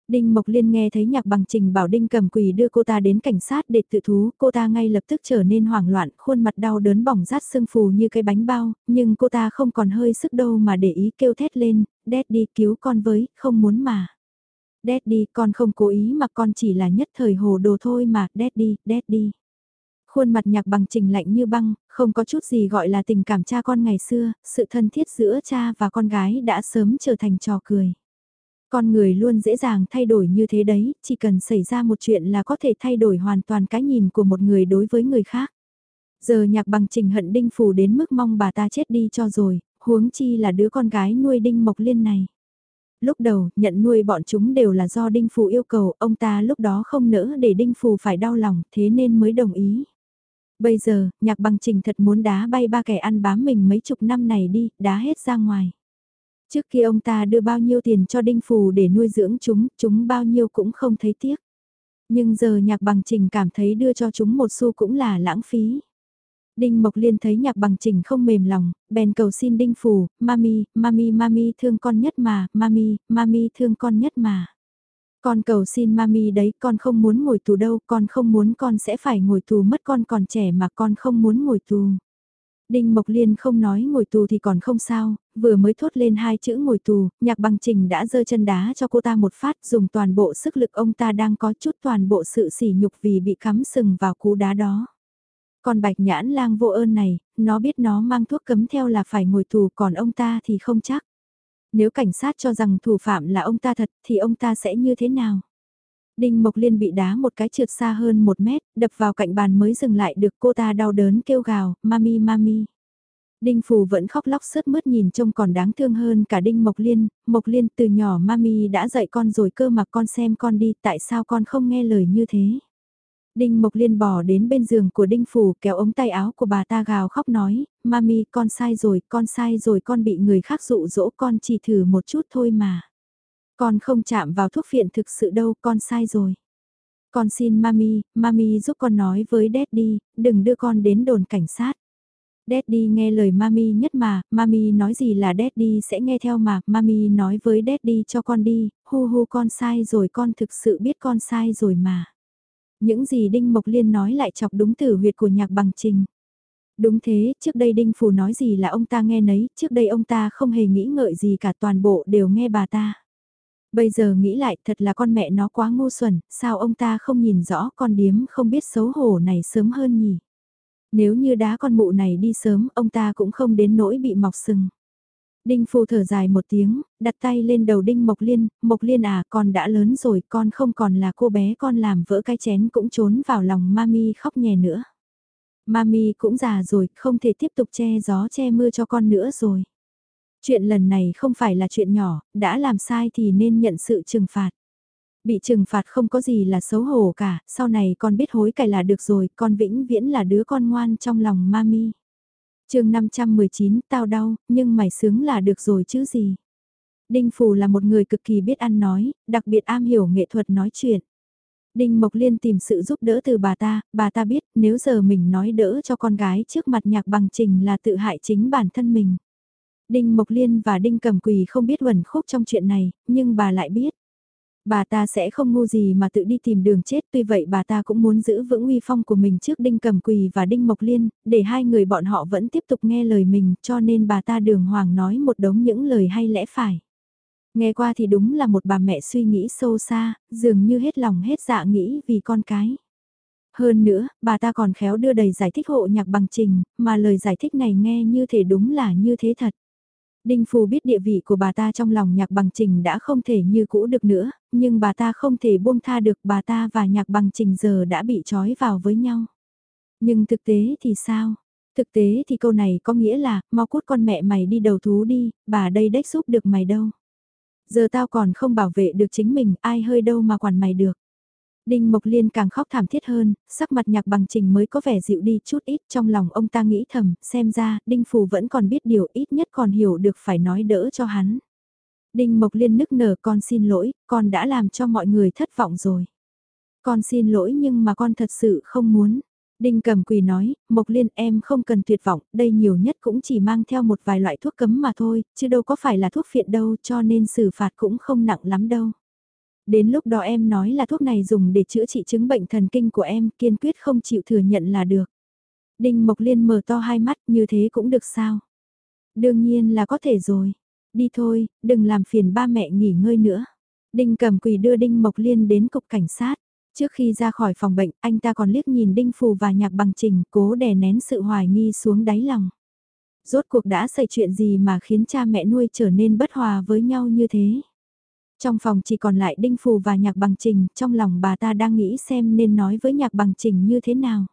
Đinh Mộc Liên nghe thấy nhạc bằng trình bảo Đinh Cẩm Quỳ đưa cô ta đến cảnh sát để tự thú, cô ta ngay lập tức trở nên hoảng loạn, khuôn mặt đau đớn bỏng rát sưng phù như cái bánh bao, nhưng cô ta không còn hơi sức đâu mà để ý kêu thét lên, đi cứu con với, không muốn mà. Daddy, con không cố ý mà con chỉ là nhất thời hồ đồ thôi mà, Daddy, Daddy. Khuôn mặt nhạc bằng trình lạnh như băng, không có chút gì gọi là tình cảm cha con ngày xưa, sự thân thiết giữa cha và con gái đã sớm trở thành trò cười. Con người luôn dễ dàng thay đổi như thế đấy, chỉ cần xảy ra một chuyện là có thể thay đổi hoàn toàn cái nhìn của một người đối với người khác. Giờ nhạc bằng trình hận đinh phù đến mức mong bà ta chết đi cho rồi, huống chi là đứa con gái nuôi đinh mộc liên này lúc đầu nhận nuôi bọn chúng đều là do Đinh Phù yêu cầu, ông ta lúc đó không nỡ để Đinh Phù phải đau lòng, thế nên mới đồng ý. Bây giờ, nhạc bằng trình thật muốn đá bay ba kẻ ăn bám mình mấy chục năm này đi, đá hết ra ngoài. Trước kia ông ta đưa bao nhiêu tiền cho Đinh Phù để nuôi dưỡng chúng, chúng bao nhiêu cũng không thấy tiếc. Nhưng giờ nhạc bằng trình cảm thấy đưa cho chúng một xu cũng là lãng phí. Đinh Mộc Liên thấy nhạc bằng trình không mềm lòng, bèn cầu xin Đinh Phù, mami, mami mami thương con nhất mà, mami, mami thương con nhất mà. Con cầu xin mami đấy, con không muốn ngồi tù đâu, con không muốn con sẽ phải ngồi tù mất con còn trẻ mà con không muốn ngồi tù. Đinh Mộc Liên không nói ngồi tù thì còn không sao, vừa mới thốt lên hai chữ ngồi tù, nhạc bằng trình đã giơ chân đá cho cô ta một phát dùng toàn bộ sức lực ông ta đang có chút toàn bộ sự sỉ nhục vì bị cắm sừng vào cú đá đó. Còn bạch nhãn lang vô ơn này, nó biết nó mang thuốc cấm theo là phải ngồi tù còn ông ta thì không chắc. Nếu cảnh sát cho rằng thủ phạm là ông ta thật thì ông ta sẽ như thế nào? Đinh Mộc Liên bị đá một cái trượt xa hơn một mét, đập vào cạnh bàn mới dừng lại được cô ta đau đớn kêu gào, mami mami. Đinh Phù vẫn khóc lóc sướt mướt nhìn trông còn đáng thương hơn cả Đinh Mộc Liên, Mộc Liên từ nhỏ mami đã dạy con rồi cơ mà con xem con đi, tại sao con không nghe lời như thế. Đinh Mộc Liên bỏ đến bên giường của Đinh Phủ kéo ống tay áo của bà ta gào khóc nói, Mami con sai rồi, con sai rồi con bị người khác dụ dỗ con chỉ thử một chút thôi mà. Con không chạm vào thuốc phiện thực sự đâu, con sai rồi. Con xin Mami, Mami giúp con nói với Daddy, đừng đưa con đến đồn cảnh sát. Daddy nghe lời Mami nhất mà, Mami nói gì là Daddy sẽ nghe theo mà, Mami nói với Daddy cho con đi, hu hu con sai rồi con thực sự biết con sai rồi mà. Những gì Đinh Mộc Liên nói lại chọc đúng tử huyệt của nhạc bằng trình. Đúng thế, trước đây Đinh Phù nói gì là ông ta nghe nấy, trước đây ông ta không hề nghĩ ngợi gì cả toàn bộ đều nghe bà ta. Bây giờ nghĩ lại thật là con mẹ nó quá ngu xuẩn, sao ông ta không nhìn rõ con điếm không biết xấu hổ này sớm hơn nhỉ? Nếu như đá con mụ này đi sớm, ông ta cũng không đến nỗi bị mọc sừng. Đinh Phu thở dài một tiếng, đặt tay lên đầu Đinh Mộc Liên, Mộc Liên à con đã lớn rồi con không còn là cô bé con làm vỡ cái chén cũng trốn vào lòng mami khóc nhè nữa. Mami cũng già rồi, không thể tiếp tục che gió che mưa cho con nữa rồi. Chuyện lần này không phải là chuyện nhỏ, đã làm sai thì nên nhận sự trừng phạt. Bị trừng phạt không có gì là xấu hổ cả, sau này con biết hối cải là được rồi, con vĩnh viễn là đứa con ngoan trong lòng mami chương 519 tao đau, nhưng mày sướng là được rồi chứ gì. Đinh Phù là một người cực kỳ biết ăn nói, đặc biệt am hiểu nghệ thuật nói chuyện. Đinh Mộc Liên tìm sự giúp đỡ từ bà ta, bà ta biết nếu giờ mình nói đỡ cho con gái trước mặt nhạc bằng trình là tự hại chính bản thân mình. Đinh Mộc Liên và Đinh Cầm Quỳ không biết uẩn khúc trong chuyện này, nhưng bà lại biết. Bà ta sẽ không ngu gì mà tự đi tìm đường chết tuy vậy bà ta cũng muốn giữ vững uy phong của mình trước Đinh Cầm Quỳ và Đinh Mộc Liên, để hai người bọn họ vẫn tiếp tục nghe lời mình cho nên bà ta đường hoàng nói một đống những lời hay lẽ phải. Nghe qua thì đúng là một bà mẹ suy nghĩ sâu xa, dường như hết lòng hết dạ nghĩ vì con cái. Hơn nữa, bà ta còn khéo đưa đầy giải thích hộ nhạc bằng trình, mà lời giải thích này nghe như thể đúng là như thế thật. Đinh Phù biết địa vị của bà ta trong lòng nhạc bằng trình đã không thể như cũ được nữa, nhưng bà ta không thể buông tha được bà ta và nhạc bằng trình giờ đã bị trói vào với nhau. Nhưng thực tế thì sao? Thực tế thì câu này có nghĩa là, mau cút con mẹ mày đi đầu thú đi, bà đây đếch giúp được mày đâu. Giờ tao còn không bảo vệ được chính mình, ai hơi đâu mà quản mày được. Đinh Mộc Liên càng khóc thảm thiết hơn, sắc mặt nhạc bằng trình mới có vẻ dịu đi chút ít trong lòng ông ta nghĩ thầm, xem ra, Đinh Phù vẫn còn biết điều ít nhất còn hiểu được phải nói đỡ cho hắn. Đinh Mộc Liên nức nở con xin lỗi, con đã làm cho mọi người thất vọng rồi. Con xin lỗi nhưng mà con thật sự không muốn. Đinh cầm quỳ nói, Mộc Liên em không cần tuyệt vọng, đây nhiều nhất cũng chỉ mang theo một vài loại thuốc cấm mà thôi, chứ đâu có phải là thuốc phiện đâu cho nên xử phạt cũng không nặng lắm đâu. Đến lúc đó em nói là thuốc này dùng để chữa trị chứng bệnh thần kinh của em, kiên quyết không chịu thừa nhận là được. Đinh Mộc Liên mở to hai mắt như thế cũng được sao? Đương nhiên là có thể rồi. Đi thôi, đừng làm phiền ba mẹ nghỉ ngơi nữa. Đinh cầm quỳ đưa Đinh Mộc Liên đến cục cảnh sát. Trước khi ra khỏi phòng bệnh, anh ta còn liếc nhìn Đinh Phù và Nhạc Bằng Trình cố đè nén sự hoài nghi xuống đáy lòng. Rốt cuộc đã xảy chuyện gì mà khiến cha mẹ nuôi trở nên bất hòa với nhau như thế? Trong phòng chỉ còn lại Đinh Phù và Nhạc Bằng Trình, trong lòng bà ta đang nghĩ xem nên nói với Nhạc Bằng Trình như thế nào.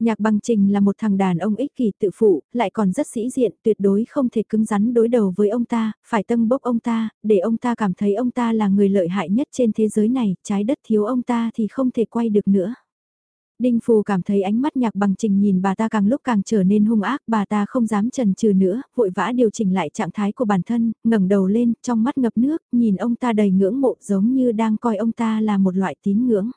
Nhạc bằng trình là một thằng đàn ông ích kỷ tự phụ, lại còn rất sĩ diện, tuyệt đối không thể cứng rắn đối đầu với ông ta, phải tâm bốc ông ta, để ông ta cảm thấy ông ta là người lợi hại nhất trên thế giới này, trái đất thiếu ông ta thì không thể quay được nữa. Đinh Phù cảm thấy ánh mắt nhạc bằng trình nhìn bà ta càng lúc càng trở nên hung ác, bà ta không dám trần trừ nữa, vội vã điều chỉnh lại trạng thái của bản thân, ngẩng đầu lên, trong mắt ngập nước, nhìn ông ta đầy ngưỡng mộ giống như đang coi ông ta là một loại tín ngưỡng.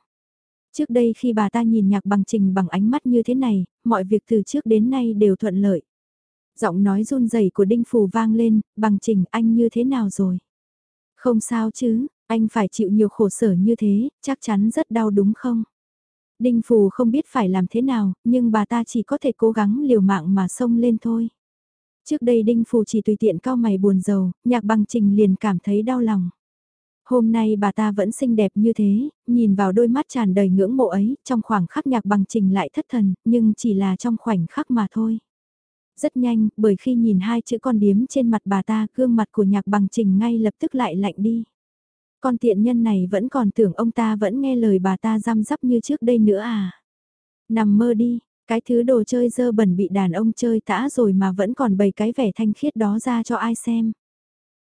Trước đây khi bà ta nhìn nhạc bằng trình bằng ánh mắt như thế này, mọi việc từ trước đến nay đều thuận lợi. Giọng nói run rẩy của Đinh Phù vang lên, bằng trình anh như thế nào rồi? Không sao chứ, anh phải chịu nhiều khổ sở như thế, chắc chắn rất đau đúng không? Đinh Phù không biết phải làm thế nào, nhưng bà ta chỉ có thể cố gắng liều mạng mà xông lên thôi. Trước đây Đinh Phù chỉ tùy tiện cao mày buồn rầu, nhạc bằng trình liền cảm thấy đau lòng. Hôm nay bà ta vẫn xinh đẹp như thế, nhìn vào đôi mắt tràn đầy ngưỡng mộ ấy, trong khoảng khắc nhạc bằng trình lại thất thần, nhưng chỉ là trong khoảnh khắc mà thôi. Rất nhanh, bởi khi nhìn hai chữ con điếm trên mặt bà ta, gương mặt của nhạc bằng trình ngay lập tức lại lạnh đi. Con tiện nhân này vẫn còn tưởng ông ta vẫn nghe lời bà ta răm rắp như trước đây nữa à. Nằm mơ đi, cái thứ đồ chơi dơ bẩn bị đàn ông chơi tã rồi mà vẫn còn bày cái vẻ thanh khiết đó ra cho ai xem.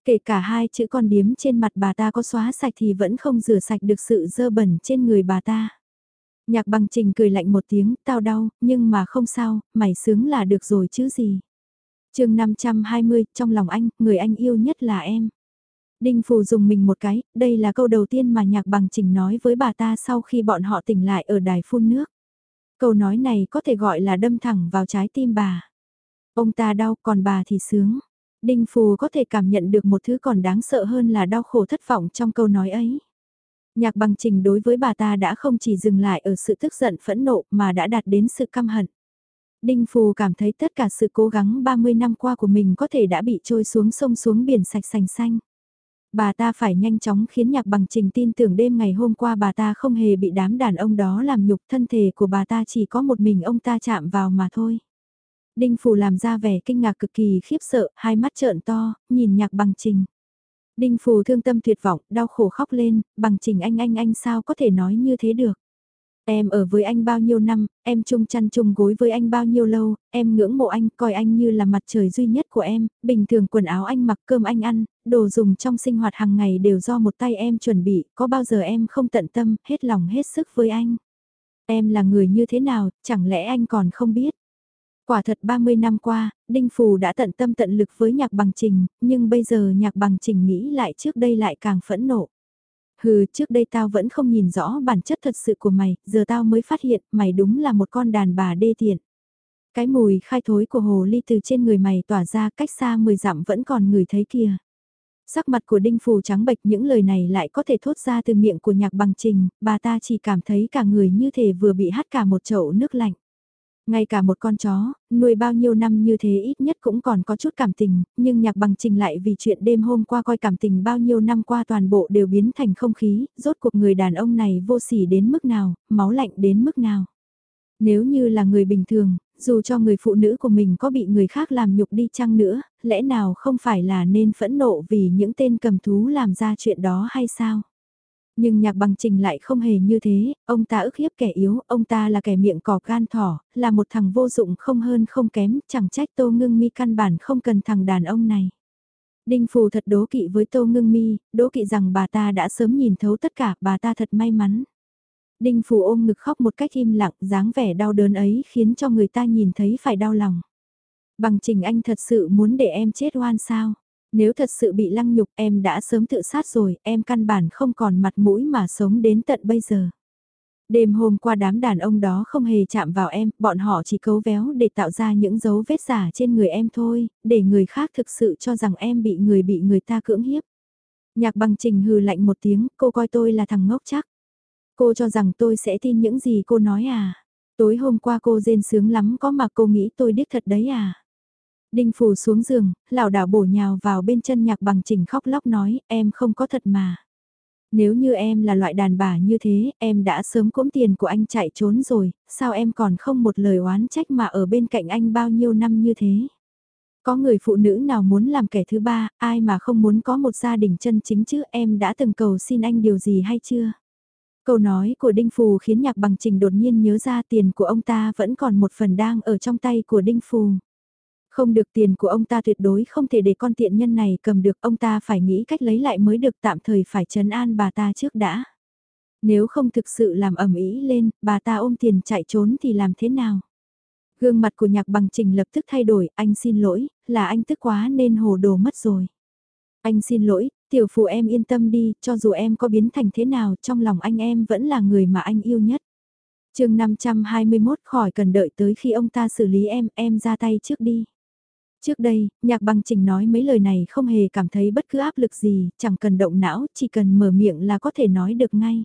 Kể cả hai chữ con điếm trên mặt bà ta có xóa sạch thì vẫn không rửa sạch được sự dơ bẩn trên người bà ta. Nhạc bằng trình cười lạnh một tiếng, tao đau, nhưng mà không sao, mày sướng là được rồi chứ gì. chương 520, trong lòng anh, người anh yêu nhất là em. Đinh Phù dùng mình một cái, đây là câu đầu tiên mà nhạc bằng trình nói với bà ta sau khi bọn họ tỉnh lại ở đài phun nước. Câu nói này có thể gọi là đâm thẳng vào trái tim bà. Ông ta đau còn bà thì sướng. Đinh Phù có thể cảm nhận được một thứ còn đáng sợ hơn là đau khổ thất vọng trong câu nói ấy. Nhạc bằng trình đối với bà ta đã không chỉ dừng lại ở sự tức giận phẫn nộ mà đã đạt đến sự căm hận. Đinh Phù cảm thấy tất cả sự cố gắng 30 năm qua của mình có thể đã bị trôi xuống sông xuống biển sạch sành xanh. Bà ta phải nhanh chóng khiến nhạc bằng trình tin tưởng đêm ngày hôm qua bà ta không hề bị đám đàn ông đó làm nhục thân thể của bà ta chỉ có một mình ông ta chạm vào mà thôi. Đinh Phù làm ra vẻ kinh ngạc cực kỳ khiếp sợ, hai mắt trợn to, nhìn nhạc bằng trình. Đinh Phù thương tâm tuyệt vọng, đau khổ khóc lên, bằng trình anh anh anh sao có thể nói như thế được. Em ở với anh bao nhiêu năm, em chung chăn chung gối với anh bao nhiêu lâu, em ngưỡng mộ anh, coi anh như là mặt trời duy nhất của em, bình thường quần áo anh mặc cơm anh ăn, đồ dùng trong sinh hoạt hàng ngày đều do một tay em chuẩn bị, có bao giờ em không tận tâm, hết lòng hết sức với anh. Em là người như thế nào, chẳng lẽ anh còn không biết. Quả thật 30 năm qua, Đinh Phù đã tận tâm tận lực với nhạc bằng trình, nhưng bây giờ nhạc bằng trình nghĩ lại trước đây lại càng phẫn nộ. Hừ, trước đây tao vẫn không nhìn rõ bản chất thật sự của mày, giờ tao mới phát hiện mày đúng là một con đàn bà đê tiện. Cái mùi khai thối của hồ ly từ trên người mày tỏa ra cách xa 10 dặm vẫn còn người thấy kia Sắc mặt của Đinh Phù trắng bệch những lời này lại có thể thốt ra từ miệng của nhạc bằng trình, bà ta chỉ cảm thấy cả người như thể vừa bị hắt cả một chậu nước lạnh. Ngay cả một con chó, nuôi bao nhiêu năm như thế ít nhất cũng còn có chút cảm tình, nhưng nhạc bằng trình lại vì chuyện đêm hôm qua coi cảm tình bao nhiêu năm qua toàn bộ đều biến thành không khí, rốt cuộc người đàn ông này vô sỉ đến mức nào, máu lạnh đến mức nào. Nếu như là người bình thường, dù cho người phụ nữ của mình có bị người khác làm nhục đi chăng nữa, lẽ nào không phải là nên phẫn nộ vì những tên cầm thú làm ra chuyện đó hay sao? Nhưng nhạc bằng trình lại không hề như thế, ông ta ức hiếp kẻ yếu, ông ta là kẻ miệng cỏ gan thỏ, là một thằng vô dụng không hơn không kém, chẳng trách tô ngưng mi căn bản không cần thằng đàn ông này. Đinh Phù thật đố kỵ với Tô Ngưng Mi, đố kỵ rằng bà ta đã sớm nhìn thấu tất cả, bà ta thật may mắn. Đinh Phù ôm ngực khóc một cách im lặng, dáng vẻ đau đớn ấy khiến cho người ta nhìn thấy phải đau lòng. Bằng trình anh thật sự muốn để em chết oan sao? Nếu thật sự bị lăng nhục em đã sớm tự sát rồi, em căn bản không còn mặt mũi mà sống đến tận bây giờ. Đêm hôm qua đám đàn ông đó không hề chạm vào em, bọn họ chỉ cấu véo để tạo ra những dấu vết giả trên người em thôi, để người khác thực sự cho rằng em bị người bị người ta cưỡng hiếp. Nhạc bằng trình hừ lạnh một tiếng, cô coi tôi là thằng ngốc chắc. Cô cho rằng tôi sẽ tin những gì cô nói à? Tối hôm qua cô rên sướng lắm có mà cô nghĩ tôi điếc thật đấy à? Đinh Phù xuống giường, lảo đảo bổ nhào vào bên chân nhạc bằng trình khóc lóc nói, em không có thật mà. Nếu như em là loại đàn bà như thế, em đã sớm cỗm tiền của anh chạy trốn rồi, sao em còn không một lời oán trách mà ở bên cạnh anh bao nhiêu năm như thế? Có người phụ nữ nào muốn làm kẻ thứ ba, ai mà không muốn có một gia đình chân chính chứ em đã từng cầu xin anh điều gì hay chưa? Câu nói của Đinh Phù khiến nhạc bằng trình đột nhiên nhớ ra tiền của ông ta vẫn còn một phần đang ở trong tay của Đinh Phù. Không được tiền của ông ta tuyệt đối không thể để con tiện nhân này cầm được ông ta phải nghĩ cách lấy lại mới được tạm thời phải trấn an bà ta trước đã. Nếu không thực sự làm ẩm ý lên, bà ta ôm tiền chạy trốn thì làm thế nào? Gương mặt của nhạc bằng trình lập tức thay đổi, anh xin lỗi, là anh tức quá nên hồ đồ mất rồi. Anh xin lỗi, tiểu phụ em yên tâm đi, cho dù em có biến thành thế nào, trong lòng anh em vẫn là người mà anh yêu nhất. chương 521 khỏi cần đợi tới khi ông ta xử lý em, em ra tay trước đi. Trước đây, nhạc bằng trình nói mấy lời này không hề cảm thấy bất cứ áp lực gì, chẳng cần động não, chỉ cần mở miệng là có thể nói được ngay.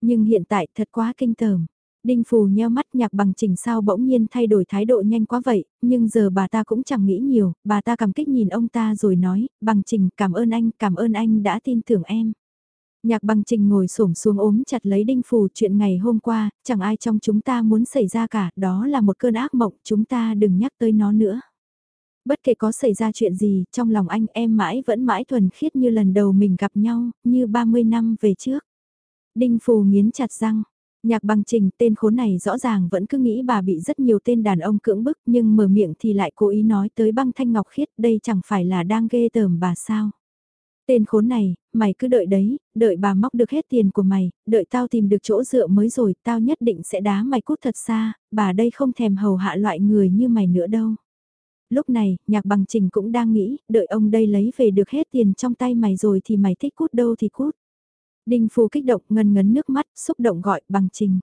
Nhưng hiện tại thật quá kinh tởm. Đinh Phù nheo mắt nhạc bằng trình sao bỗng nhiên thay đổi thái độ nhanh quá vậy, nhưng giờ bà ta cũng chẳng nghĩ nhiều, bà ta cảm kích nhìn ông ta rồi nói, bằng trình cảm ơn anh, cảm ơn anh đã tin tưởng em. Nhạc bằng trình ngồi xổm xuống ốm chặt lấy đinh phù chuyện ngày hôm qua, chẳng ai trong chúng ta muốn xảy ra cả, đó là một cơn ác mộng, chúng ta đừng nhắc tới nó nữa. Bất kể có xảy ra chuyện gì, trong lòng anh em mãi vẫn mãi thuần khiết như lần đầu mình gặp nhau, như 30 năm về trước. Đinh Phù nghiến chặt răng. Nhạc bằng trình tên khốn này rõ ràng vẫn cứ nghĩ bà bị rất nhiều tên đàn ông cưỡng bức nhưng mở miệng thì lại cố ý nói tới băng thanh ngọc khiết đây chẳng phải là đang ghê tởm bà sao. Tên khốn này, mày cứ đợi đấy, đợi bà móc được hết tiền của mày, đợi tao tìm được chỗ dựa mới rồi, tao nhất định sẽ đá mày cút thật xa, bà đây không thèm hầu hạ loại người như mày nữa đâu. Lúc này, nhạc bằng trình cũng đang nghĩ, đợi ông đây lấy về được hết tiền trong tay mày rồi thì mày thích cút đâu thì cút. Đinh Phu kích động ngần ngấn nước mắt, xúc động gọi bằng trình.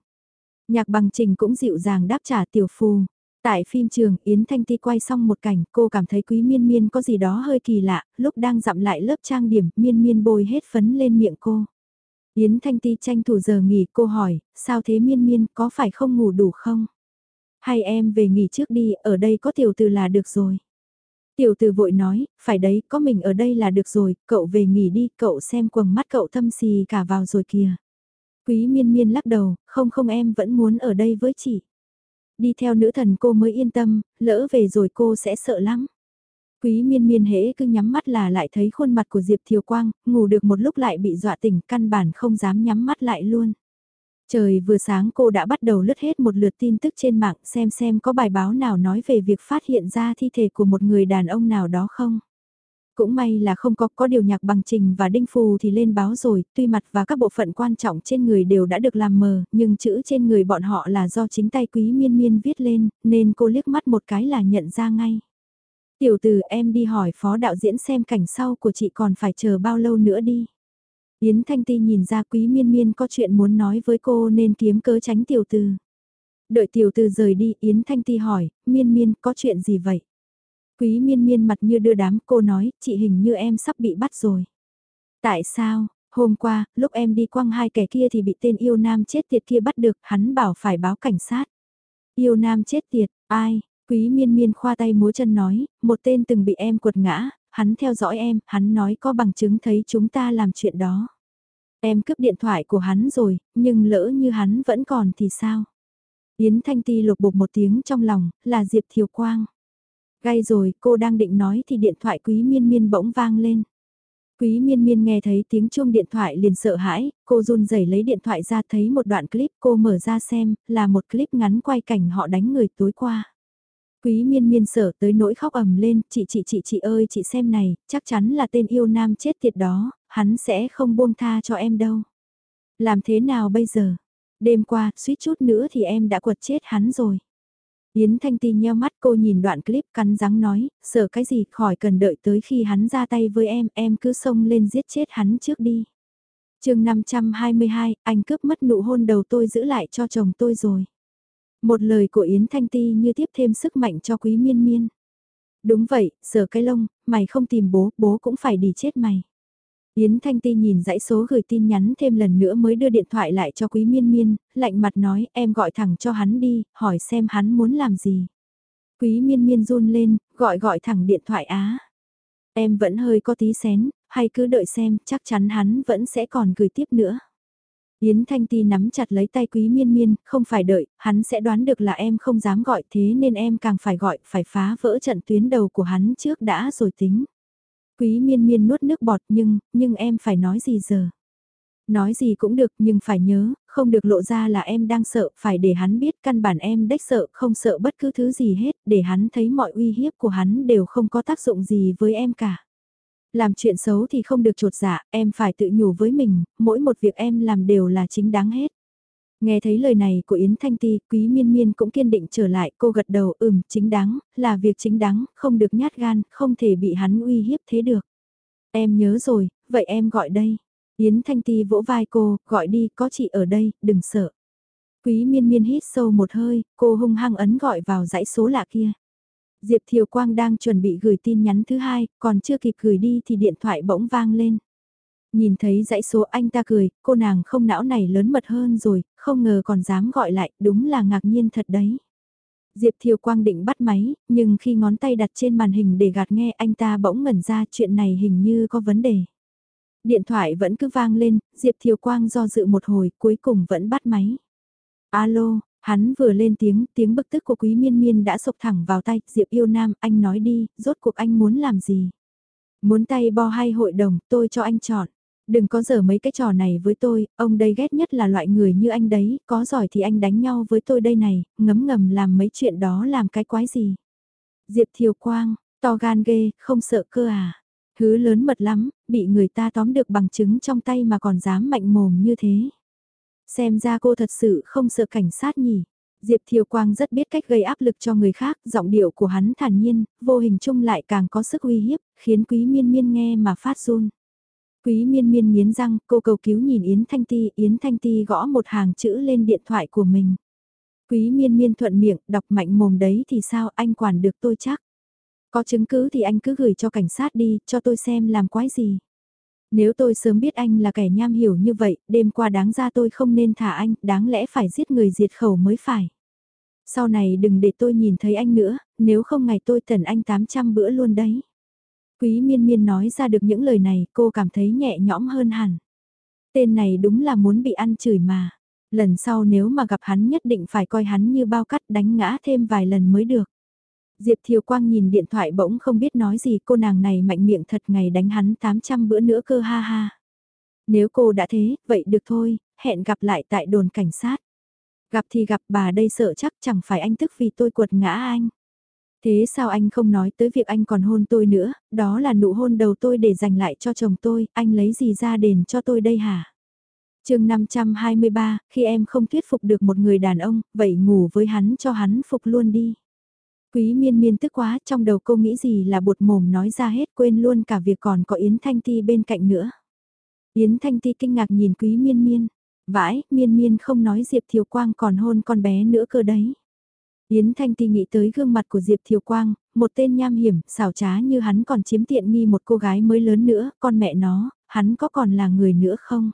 Nhạc bằng trình cũng dịu dàng đáp trả tiểu phu. Tại phim trường, Yến Thanh Ti quay xong một cảnh, cô cảm thấy quý miên miên có gì đó hơi kỳ lạ, lúc đang dặm lại lớp trang điểm, miên miên bôi hết phấn lên miệng cô. Yến Thanh Ti tranh thủ giờ nghỉ, cô hỏi, sao thế miên miên, có phải không ngủ đủ không? Hay em về nghỉ trước đi, ở đây có tiểu từ là được rồi. Tiểu từ vội nói, phải đấy, có mình ở đây là được rồi, cậu về nghỉ đi, cậu xem quầng mắt cậu thâm xì cả vào rồi kìa. Quý miên miên lắc đầu, không không em vẫn muốn ở đây với chị. Đi theo nữ thần cô mới yên tâm, lỡ về rồi cô sẽ sợ lắm. Quý miên miên hễ cứ nhắm mắt là lại thấy khuôn mặt của Diệp Thiều Quang, ngủ được một lúc lại bị dọa tỉnh căn bản không dám nhắm mắt lại luôn. Trời vừa sáng cô đã bắt đầu lướt hết một lượt tin tức trên mạng xem xem có bài báo nào nói về việc phát hiện ra thi thể của một người đàn ông nào đó không. Cũng may là không có, có điều nhạc bằng trình và đinh phù thì lên báo rồi, tuy mặt và các bộ phận quan trọng trên người đều đã được làm mờ, nhưng chữ trên người bọn họ là do chính tay quý miên miên viết lên, nên cô liếc mắt một cái là nhận ra ngay. Tiểu từ em đi hỏi phó đạo diễn xem cảnh sau của chị còn phải chờ bao lâu nữa đi. Yến Thanh Ti nhìn ra quý miên miên có chuyện muốn nói với cô nên kiếm cớ tránh tiểu từ. Đợi tiểu từ rời đi Yến Thanh Ti hỏi, miên miên có chuyện gì vậy? Quý miên miên mặt như đưa đám cô nói, chị hình như em sắp bị bắt rồi. Tại sao? Hôm qua, lúc em đi quăng hai kẻ kia thì bị tên yêu nam chết tiệt kia bắt được, hắn bảo phải báo cảnh sát. Yêu nam chết tiệt, ai? Quý miên miên khoa tay múa chân nói, một tên từng bị em quật ngã, hắn theo dõi em, hắn nói có bằng chứng thấy chúng ta làm chuyện đó. Em cướp điện thoại của hắn rồi, nhưng lỡ như hắn vẫn còn thì sao? Yến Thanh Ti lục bục một tiếng trong lòng, là Diệp Thiều Quang. gai rồi, cô đang định nói thì điện thoại quý miên miên bỗng vang lên. Quý miên miên nghe thấy tiếng chuông điện thoại liền sợ hãi, cô run rẩy lấy điện thoại ra thấy một đoạn clip cô mở ra xem, là một clip ngắn quay cảnh họ đánh người tối qua. Quý miên miên sợ tới nỗi khóc ầm lên, chị chị chị chị ơi chị xem này, chắc chắn là tên yêu nam chết tiệt đó, hắn sẽ không buông tha cho em đâu. Làm thế nào bây giờ? Đêm qua, suýt chút nữa thì em đã quật chết hắn rồi. Yến Thanh Ti nheo mắt cô nhìn đoạn clip cắn răng nói, sợ cái gì khỏi cần đợi tới khi hắn ra tay với em, em cứ xông lên giết chết hắn trước đi. chương 522, anh cướp mất nụ hôn đầu tôi giữ lại cho chồng tôi rồi. Một lời của Yến Thanh Ti như tiếp thêm sức mạnh cho quý miên miên. Đúng vậy, sờ cái lông, mày không tìm bố, bố cũng phải đi chết mày. Yến Thanh Ti nhìn dãy số gửi tin nhắn thêm lần nữa mới đưa điện thoại lại cho Quý Miên Miên, lạnh mặt nói em gọi thẳng cho hắn đi, hỏi xem hắn muốn làm gì. Quý Miên Miên run lên, gọi gọi thẳng điện thoại á. Em vẫn hơi có tí xén, hay cứ đợi xem, chắc chắn hắn vẫn sẽ còn gửi tiếp nữa. Yến Thanh Ti nắm chặt lấy tay Quý Miên Miên, không phải đợi, hắn sẽ đoán được là em không dám gọi thế nên em càng phải gọi, phải phá vỡ trận tuyến đầu của hắn trước đã rồi tính. Quý miên miên nuốt nước bọt nhưng, nhưng em phải nói gì giờ? Nói gì cũng được nhưng phải nhớ, không được lộ ra là em đang sợ, phải để hắn biết căn bản em đếch sợ, không sợ bất cứ thứ gì hết, để hắn thấy mọi uy hiếp của hắn đều không có tác dụng gì với em cả. Làm chuyện xấu thì không được trột dạ, em phải tự nhủ với mình, mỗi một việc em làm đều là chính đáng hết. Nghe thấy lời này của Yến Thanh Ti, Quý Miên Miên cũng kiên định trở lại, cô gật đầu ừm, chính đáng, là việc chính đáng, không được nhát gan, không thể bị hắn uy hiếp thế được. Em nhớ rồi, vậy em gọi đây. Yến Thanh Ti vỗ vai cô, gọi đi, có chị ở đây, đừng sợ. Quý Miên Miên hít sâu một hơi, cô hung hăng ấn gọi vào dãy số lạ kia. Diệp Thiều Quang đang chuẩn bị gửi tin nhắn thứ hai, còn chưa kịp gửi đi thì điện thoại bỗng vang lên. Nhìn thấy dãy số anh ta cười, cô nàng không não này lớn mật hơn rồi, không ngờ còn dám gọi lại, đúng là ngạc nhiên thật đấy. Diệp Thiều Quang định bắt máy, nhưng khi ngón tay đặt trên màn hình để gạt nghe anh ta bỗng ngẩn ra chuyện này hình như có vấn đề. Điện thoại vẫn cứ vang lên, Diệp Thiều Quang do dự một hồi cuối cùng vẫn bắt máy. Alo, hắn vừa lên tiếng, tiếng bực tức của Quý Miên Miên đã sộc thẳng vào tay, Diệp yêu nam, anh nói đi, rốt cuộc anh muốn làm gì? Muốn tay bo hay hội đồng, tôi cho anh chọn. Đừng có dở mấy cái trò này với tôi, ông đây ghét nhất là loại người như anh đấy, có giỏi thì anh đánh nhau với tôi đây này, ngấm ngầm làm mấy chuyện đó làm cái quái gì. Diệp Thiều Quang, to gan ghê, không sợ cơ à. Hứ lớn mật lắm, bị người ta tóm được bằng chứng trong tay mà còn dám mạnh mồm như thế. Xem ra cô thật sự không sợ cảnh sát nhỉ. Diệp Thiều Quang rất biết cách gây áp lực cho người khác, giọng điệu của hắn thản nhiên, vô hình chung lại càng có sức uy hiếp, khiến quý miên miên nghe mà phát run. Quý miên miên nghiến răng, cô cầu cứu nhìn Yến Thanh Ti, Yến Thanh Ti gõ một hàng chữ lên điện thoại của mình. Quý miên miên thuận miệng, đọc mạnh mồm đấy thì sao anh quản được tôi chắc. Có chứng cứ thì anh cứ gửi cho cảnh sát đi, cho tôi xem làm quái gì. Nếu tôi sớm biết anh là kẻ nham hiểu như vậy, đêm qua đáng ra tôi không nên thả anh, đáng lẽ phải giết người diệt khẩu mới phải. Sau này đừng để tôi nhìn thấy anh nữa, nếu không ngày tôi tần anh 800 bữa luôn đấy. Quý miên miên nói ra được những lời này, cô cảm thấy nhẹ nhõm hơn hẳn. Tên này đúng là muốn bị ăn chửi mà. Lần sau nếu mà gặp hắn nhất định phải coi hắn như bao cắt đánh ngã thêm vài lần mới được. Diệp Thiều Quang nhìn điện thoại bỗng không biết nói gì cô nàng này mạnh miệng thật ngày đánh hắn 800 bữa nữa cơ ha ha. Nếu cô đã thế, vậy được thôi, hẹn gặp lại tại đồn cảnh sát. Gặp thì gặp bà đây sợ chắc chẳng phải anh tức vì tôi quật ngã anh. Thế sao anh không nói tới việc anh còn hôn tôi nữa, đó là nụ hôn đầu tôi để dành lại cho chồng tôi, anh lấy gì ra đền cho tôi đây hả? chương 523, khi em không thuyết phục được một người đàn ông, vậy ngủ với hắn cho hắn phục luôn đi. Quý miên miên tức quá, trong đầu cô nghĩ gì là bột mồm nói ra hết quên luôn cả việc còn có Yến Thanh Ti bên cạnh nữa. Yến Thanh Ti kinh ngạc nhìn quý miên miên, vãi, miên miên không nói Diệp Thiều Quang còn hôn con bé nữa cơ đấy. Yến Thanh Ti nghĩ tới gương mặt của Diệp Thiều Quang, một tên nham hiểm, xảo trá như hắn còn chiếm tiện nghi một cô gái mới lớn nữa, con mẹ nó, hắn có còn là người nữa không?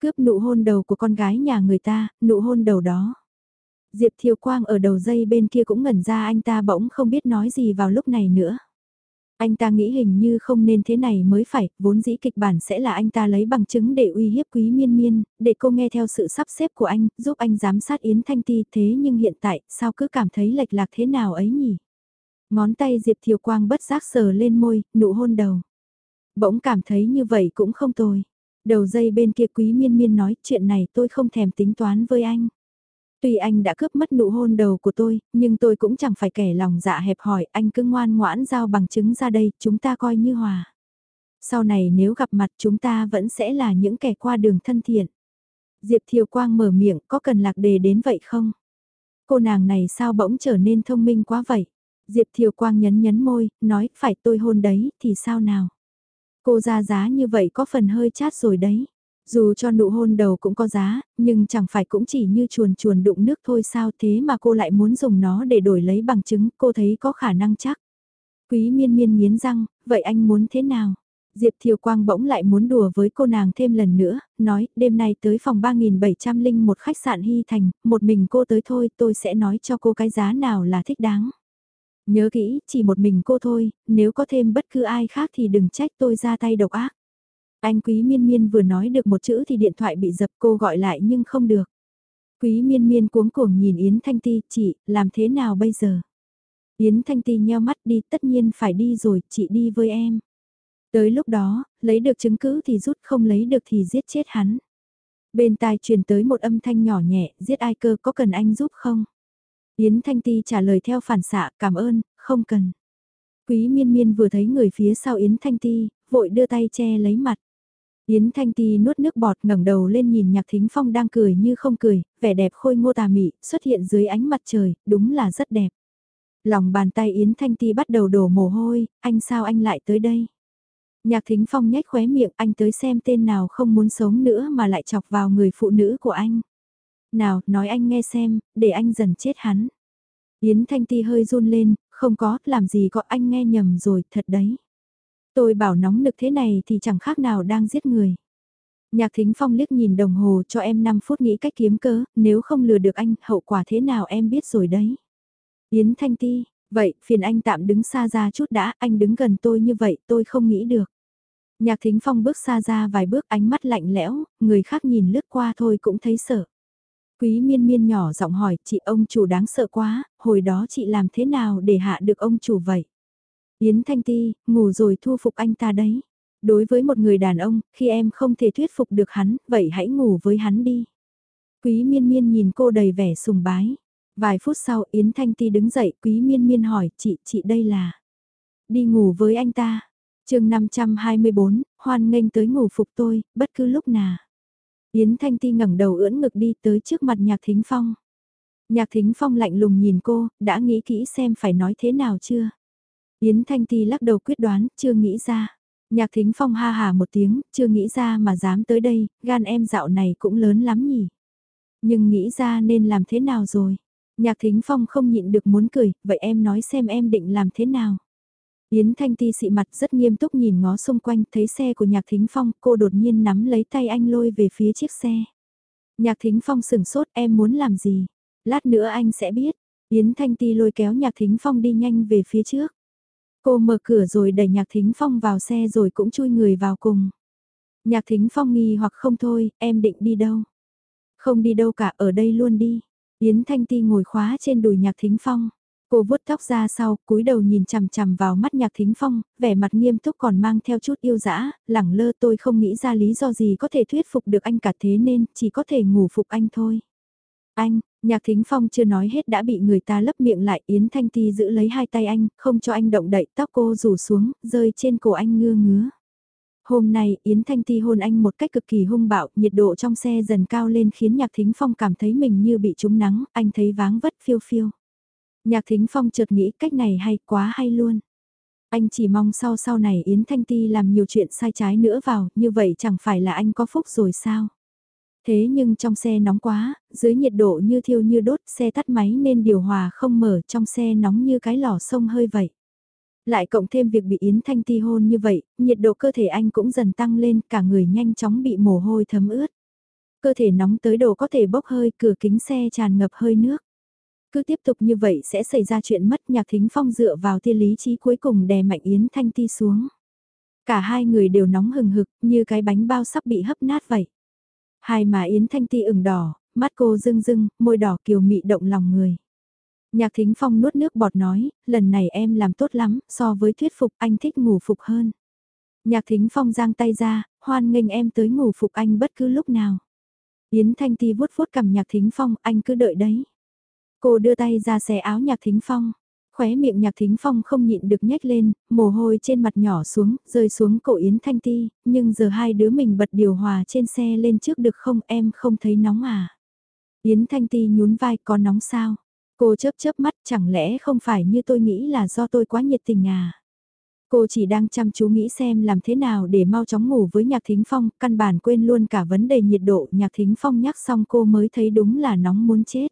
Cướp nụ hôn đầu của con gái nhà người ta, nụ hôn đầu đó. Diệp Thiều Quang ở đầu dây bên kia cũng ngẩn ra anh ta bỗng không biết nói gì vào lúc này nữa. Anh ta nghĩ hình như không nên thế này mới phải, vốn dĩ kịch bản sẽ là anh ta lấy bằng chứng để uy hiếp quý miên miên, để cô nghe theo sự sắp xếp của anh, giúp anh giám sát Yến Thanh Ti thế nhưng hiện tại sao cứ cảm thấy lệch lạc thế nào ấy nhỉ? Ngón tay Diệp Thiều Quang bất giác sờ lên môi, nụ hôn đầu. Bỗng cảm thấy như vậy cũng không tồi. Đầu dây bên kia quý miên miên nói chuyện này tôi không thèm tính toán với anh. Tuy anh đã cướp mất nụ hôn đầu của tôi, nhưng tôi cũng chẳng phải kẻ lòng dạ hẹp hỏi, anh cứ ngoan ngoãn giao bằng chứng ra đây, chúng ta coi như hòa. Sau này nếu gặp mặt chúng ta vẫn sẽ là những kẻ qua đường thân thiện. Diệp Thiều Quang mở miệng, có cần lạc đề đến vậy không? Cô nàng này sao bỗng trở nên thông minh quá vậy? Diệp Thiều Quang nhấn nhấn môi, nói, phải tôi hôn đấy, thì sao nào? Cô ra giá như vậy có phần hơi chát rồi đấy. Dù cho nụ hôn đầu cũng có giá, nhưng chẳng phải cũng chỉ như chuồn chuồn đụng nước thôi sao thế mà cô lại muốn dùng nó để đổi lấy bằng chứng, cô thấy có khả năng chắc. Quý miên miên nghiến răng, vậy anh muốn thế nào? Diệp Thiều Quang bỗng lại muốn đùa với cô nàng thêm lần nữa, nói, đêm nay tới phòng 3701 khách sạn Hy Thành, một mình cô tới thôi, tôi sẽ nói cho cô cái giá nào là thích đáng. Nhớ kỹ, chỉ một mình cô thôi, nếu có thêm bất cứ ai khác thì đừng trách tôi ra tay độc ác. Anh Quý Miên Miên vừa nói được một chữ thì điện thoại bị dập cô gọi lại nhưng không được. Quý Miên Miên cuống cuồng nhìn Yến Thanh Ti, chị, làm thế nào bây giờ? Yến Thanh Ti nheo mắt đi, tất nhiên phải đi rồi, chị đi với em. Tới lúc đó, lấy được chứng cứ thì rút không lấy được thì giết chết hắn. Bên tai truyền tới một âm thanh nhỏ nhẹ, giết ai cơ có cần anh giúp không? Yến Thanh Ti trả lời theo phản xạ, cảm ơn, không cần. Quý miên miên vừa thấy người phía sau Yến Thanh Ti, vội đưa tay che lấy mặt. Yến Thanh Ti nuốt nước bọt ngẩng đầu lên nhìn Nhạc Thính Phong đang cười như không cười, vẻ đẹp khôi ngô tà mị, xuất hiện dưới ánh mặt trời, đúng là rất đẹp. Lòng bàn tay Yến Thanh Ti bắt đầu đổ mồ hôi, anh sao anh lại tới đây? Nhạc Thính Phong nhếch khóe miệng anh tới xem tên nào không muốn sống nữa mà lại chọc vào người phụ nữ của anh. Nào, nói anh nghe xem, để anh dần chết hắn. Yến Thanh Ti hơi run lên, không có, làm gì có anh nghe nhầm rồi, thật đấy. Tôi bảo nóng nực thế này thì chẳng khác nào đang giết người. Nhạc Thính Phong liếc nhìn đồng hồ cho em 5 phút nghĩ cách kiếm cớ, nếu không lừa được anh, hậu quả thế nào em biết rồi đấy. Yến Thanh Ti, vậy phiền anh tạm đứng xa ra chút đã, anh đứng gần tôi như vậy tôi không nghĩ được. Nhạc Thính Phong bước xa ra vài bước ánh mắt lạnh lẽo, người khác nhìn lướt qua thôi cũng thấy sợ. Quý miên miên nhỏ giọng hỏi, chị ông chủ đáng sợ quá, hồi đó chị làm thế nào để hạ được ông chủ vậy? Yến Thanh Ti, ngủ rồi thu phục anh ta đấy. Đối với một người đàn ông, khi em không thể thuyết phục được hắn, vậy hãy ngủ với hắn đi. Quý miên miên nhìn cô đầy vẻ sùng bái. Vài phút sau Yến Thanh Ti đứng dậy, quý miên miên hỏi, chị, chị đây là... Đi ngủ với anh ta. chương 524, hoan nghênh tới ngủ phục tôi, bất cứ lúc nào. Yến Thanh Ti ngẩng đầu ưỡn ngực đi tới trước mặt Nhạc Thính Phong. Nhạc Thính Phong lạnh lùng nhìn cô, đã nghĩ kỹ xem phải nói thế nào chưa? Yến Thanh Ti lắc đầu quyết đoán, chưa nghĩ ra. Nhạc Thính Phong ha hà một tiếng, chưa nghĩ ra mà dám tới đây, gan em dạo này cũng lớn lắm nhỉ. Nhưng nghĩ ra nên làm thế nào rồi? Nhạc Thính Phong không nhịn được muốn cười, vậy em nói xem em định làm thế nào? Yến Thanh Ti xị mặt rất nghiêm túc nhìn ngó xung quanh, thấy xe của Nhạc Thính Phong, cô đột nhiên nắm lấy tay anh lôi về phía chiếc xe. Nhạc Thính Phong sừng sốt, em muốn làm gì? Lát nữa anh sẽ biết. Yến Thanh Ti lôi kéo Nhạc Thính Phong đi nhanh về phía trước. Cô mở cửa rồi đẩy Nhạc Thính Phong vào xe rồi cũng chui người vào cùng. Nhạc Thính Phong nghi hoặc không thôi, em định đi đâu? Không đi đâu cả, ở đây luôn đi. Yến Thanh Ti ngồi khóa trên đùi Nhạc Thính Phong. Cô vuốt tóc ra sau, cúi đầu nhìn chằm chằm vào mắt Nhạc Thính Phong, vẻ mặt nghiêm túc còn mang theo chút yêu dã, lẳng lơ tôi không nghĩ ra lý do gì có thể thuyết phục được anh cả thế nên chỉ có thể ngủ phục anh thôi. Anh, Nhạc Thính Phong chưa nói hết đã bị người ta lấp miệng lại Yến Thanh Ti giữ lấy hai tay anh, không cho anh động đậy tóc cô rủ xuống, rơi trên cổ anh ngưa ngứa. Hôm nay Yến Thanh Ti hôn anh một cách cực kỳ hung bạo, nhiệt độ trong xe dần cao lên khiến Nhạc Thính Phong cảm thấy mình như bị trúng nắng, anh thấy váng vất phiêu phiêu. Nhạc Thính Phong chợt nghĩ cách này hay quá hay luôn. Anh chỉ mong sau sau này Yến Thanh Ti làm nhiều chuyện sai trái nữa vào, như vậy chẳng phải là anh có phúc rồi sao? Thế nhưng trong xe nóng quá, dưới nhiệt độ như thiêu như đốt, xe tắt máy nên điều hòa không mở trong xe nóng như cái lò sông hơi vậy. Lại cộng thêm việc bị Yến Thanh Ti hôn như vậy, nhiệt độ cơ thể anh cũng dần tăng lên, cả người nhanh chóng bị mồ hôi thấm ướt. Cơ thể nóng tới độ có thể bốc hơi, cửa kính xe tràn ngập hơi nước. Cứ tiếp tục như vậy sẽ xảy ra chuyện mất nhạc thính phong dựa vào tia lý trí cuối cùng đè mạnh Yến Thanh Ti xuống. Cả hai người đều nóng hừng hực như cái bánh bao sắp bị hấp nát vậy. Hai mà Yến Thanh Ti ửng đỏ, mắt cô rưng rưng, môi đỏ kiều mị động lòng người. Nhạc thính phong nuốt nước bọt nói, lần này em làm tốt lắm, so với thuyết phục anh thích ngủ phục hơn. Nhạc thính phong giang tay ra, hoan nghênh em tới ngủ phục anh bất cứ lúc nào. Yến Thanh Ti vuốt vuốt cầm nhạc thính phong, anh cứ đợi đấy. Cô đưa tay ra xé áo nhạc thính phong. Khóe miệng nhạc thính phong không nhịn được nhếch lên, mồ hôi trên mặt nhỏ xuống, rơi xuống cổ Yến Thanh Ti, nhưng giờ hai đứa mình bật điều hòa trên xe lên trước được không em không thấy nóng à. Yến Thanh Ti nhún vai có nóng sao? Cô chớp chớp mắt chẳng lẽ không phải như tôi nghĩ là do tôi quá nhiệt tình à? Cô chỉ đang chăm chú nghĩ xem làm thế nào để mau chóng ngủ với Nhạc Thính Phong, căn bản quên luôn cả vấn đề nhiệt độ. Nhạc Thính Phong nhắc xong cô mới thấy đúng là nóng muốn chết.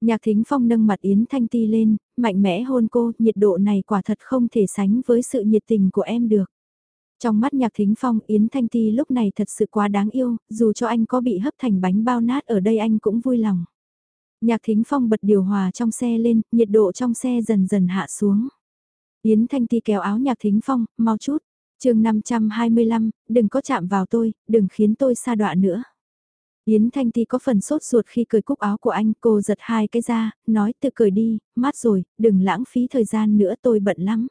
Nhạc Thính Phong nâng mặt Yến Thanh Ti lên, mạnh mẽ hôn cô, nhiệt độ này quả thật không thể sánh với sự nhiệt tình của em được. Trong mắt Nhạc Thính Phong, Yến Thanh Ti lúc này thật sự quá đáng yêu, dù cho anh có bị hấp thành bánh bao nát ở đây anh cũng vui lòng. Nhạc Thính Phong bật điều hòa trong xe lên, nhiệt độ trong xe dần dần hạ xuống. Yến Thanh Ti kéo áo Nhạc Thính Phong, mau chút. chương 525, đừng có chạm vào tôi, đừng khiến tôi xa đọa nữa. Yến Thanh Ti có phần sốt ruột khi cười cúc áo của anh, cô giật hai cái ra, nói tự cười đi, mát rồi, đừng lãng phí thời gian nữa tôi bận lắm.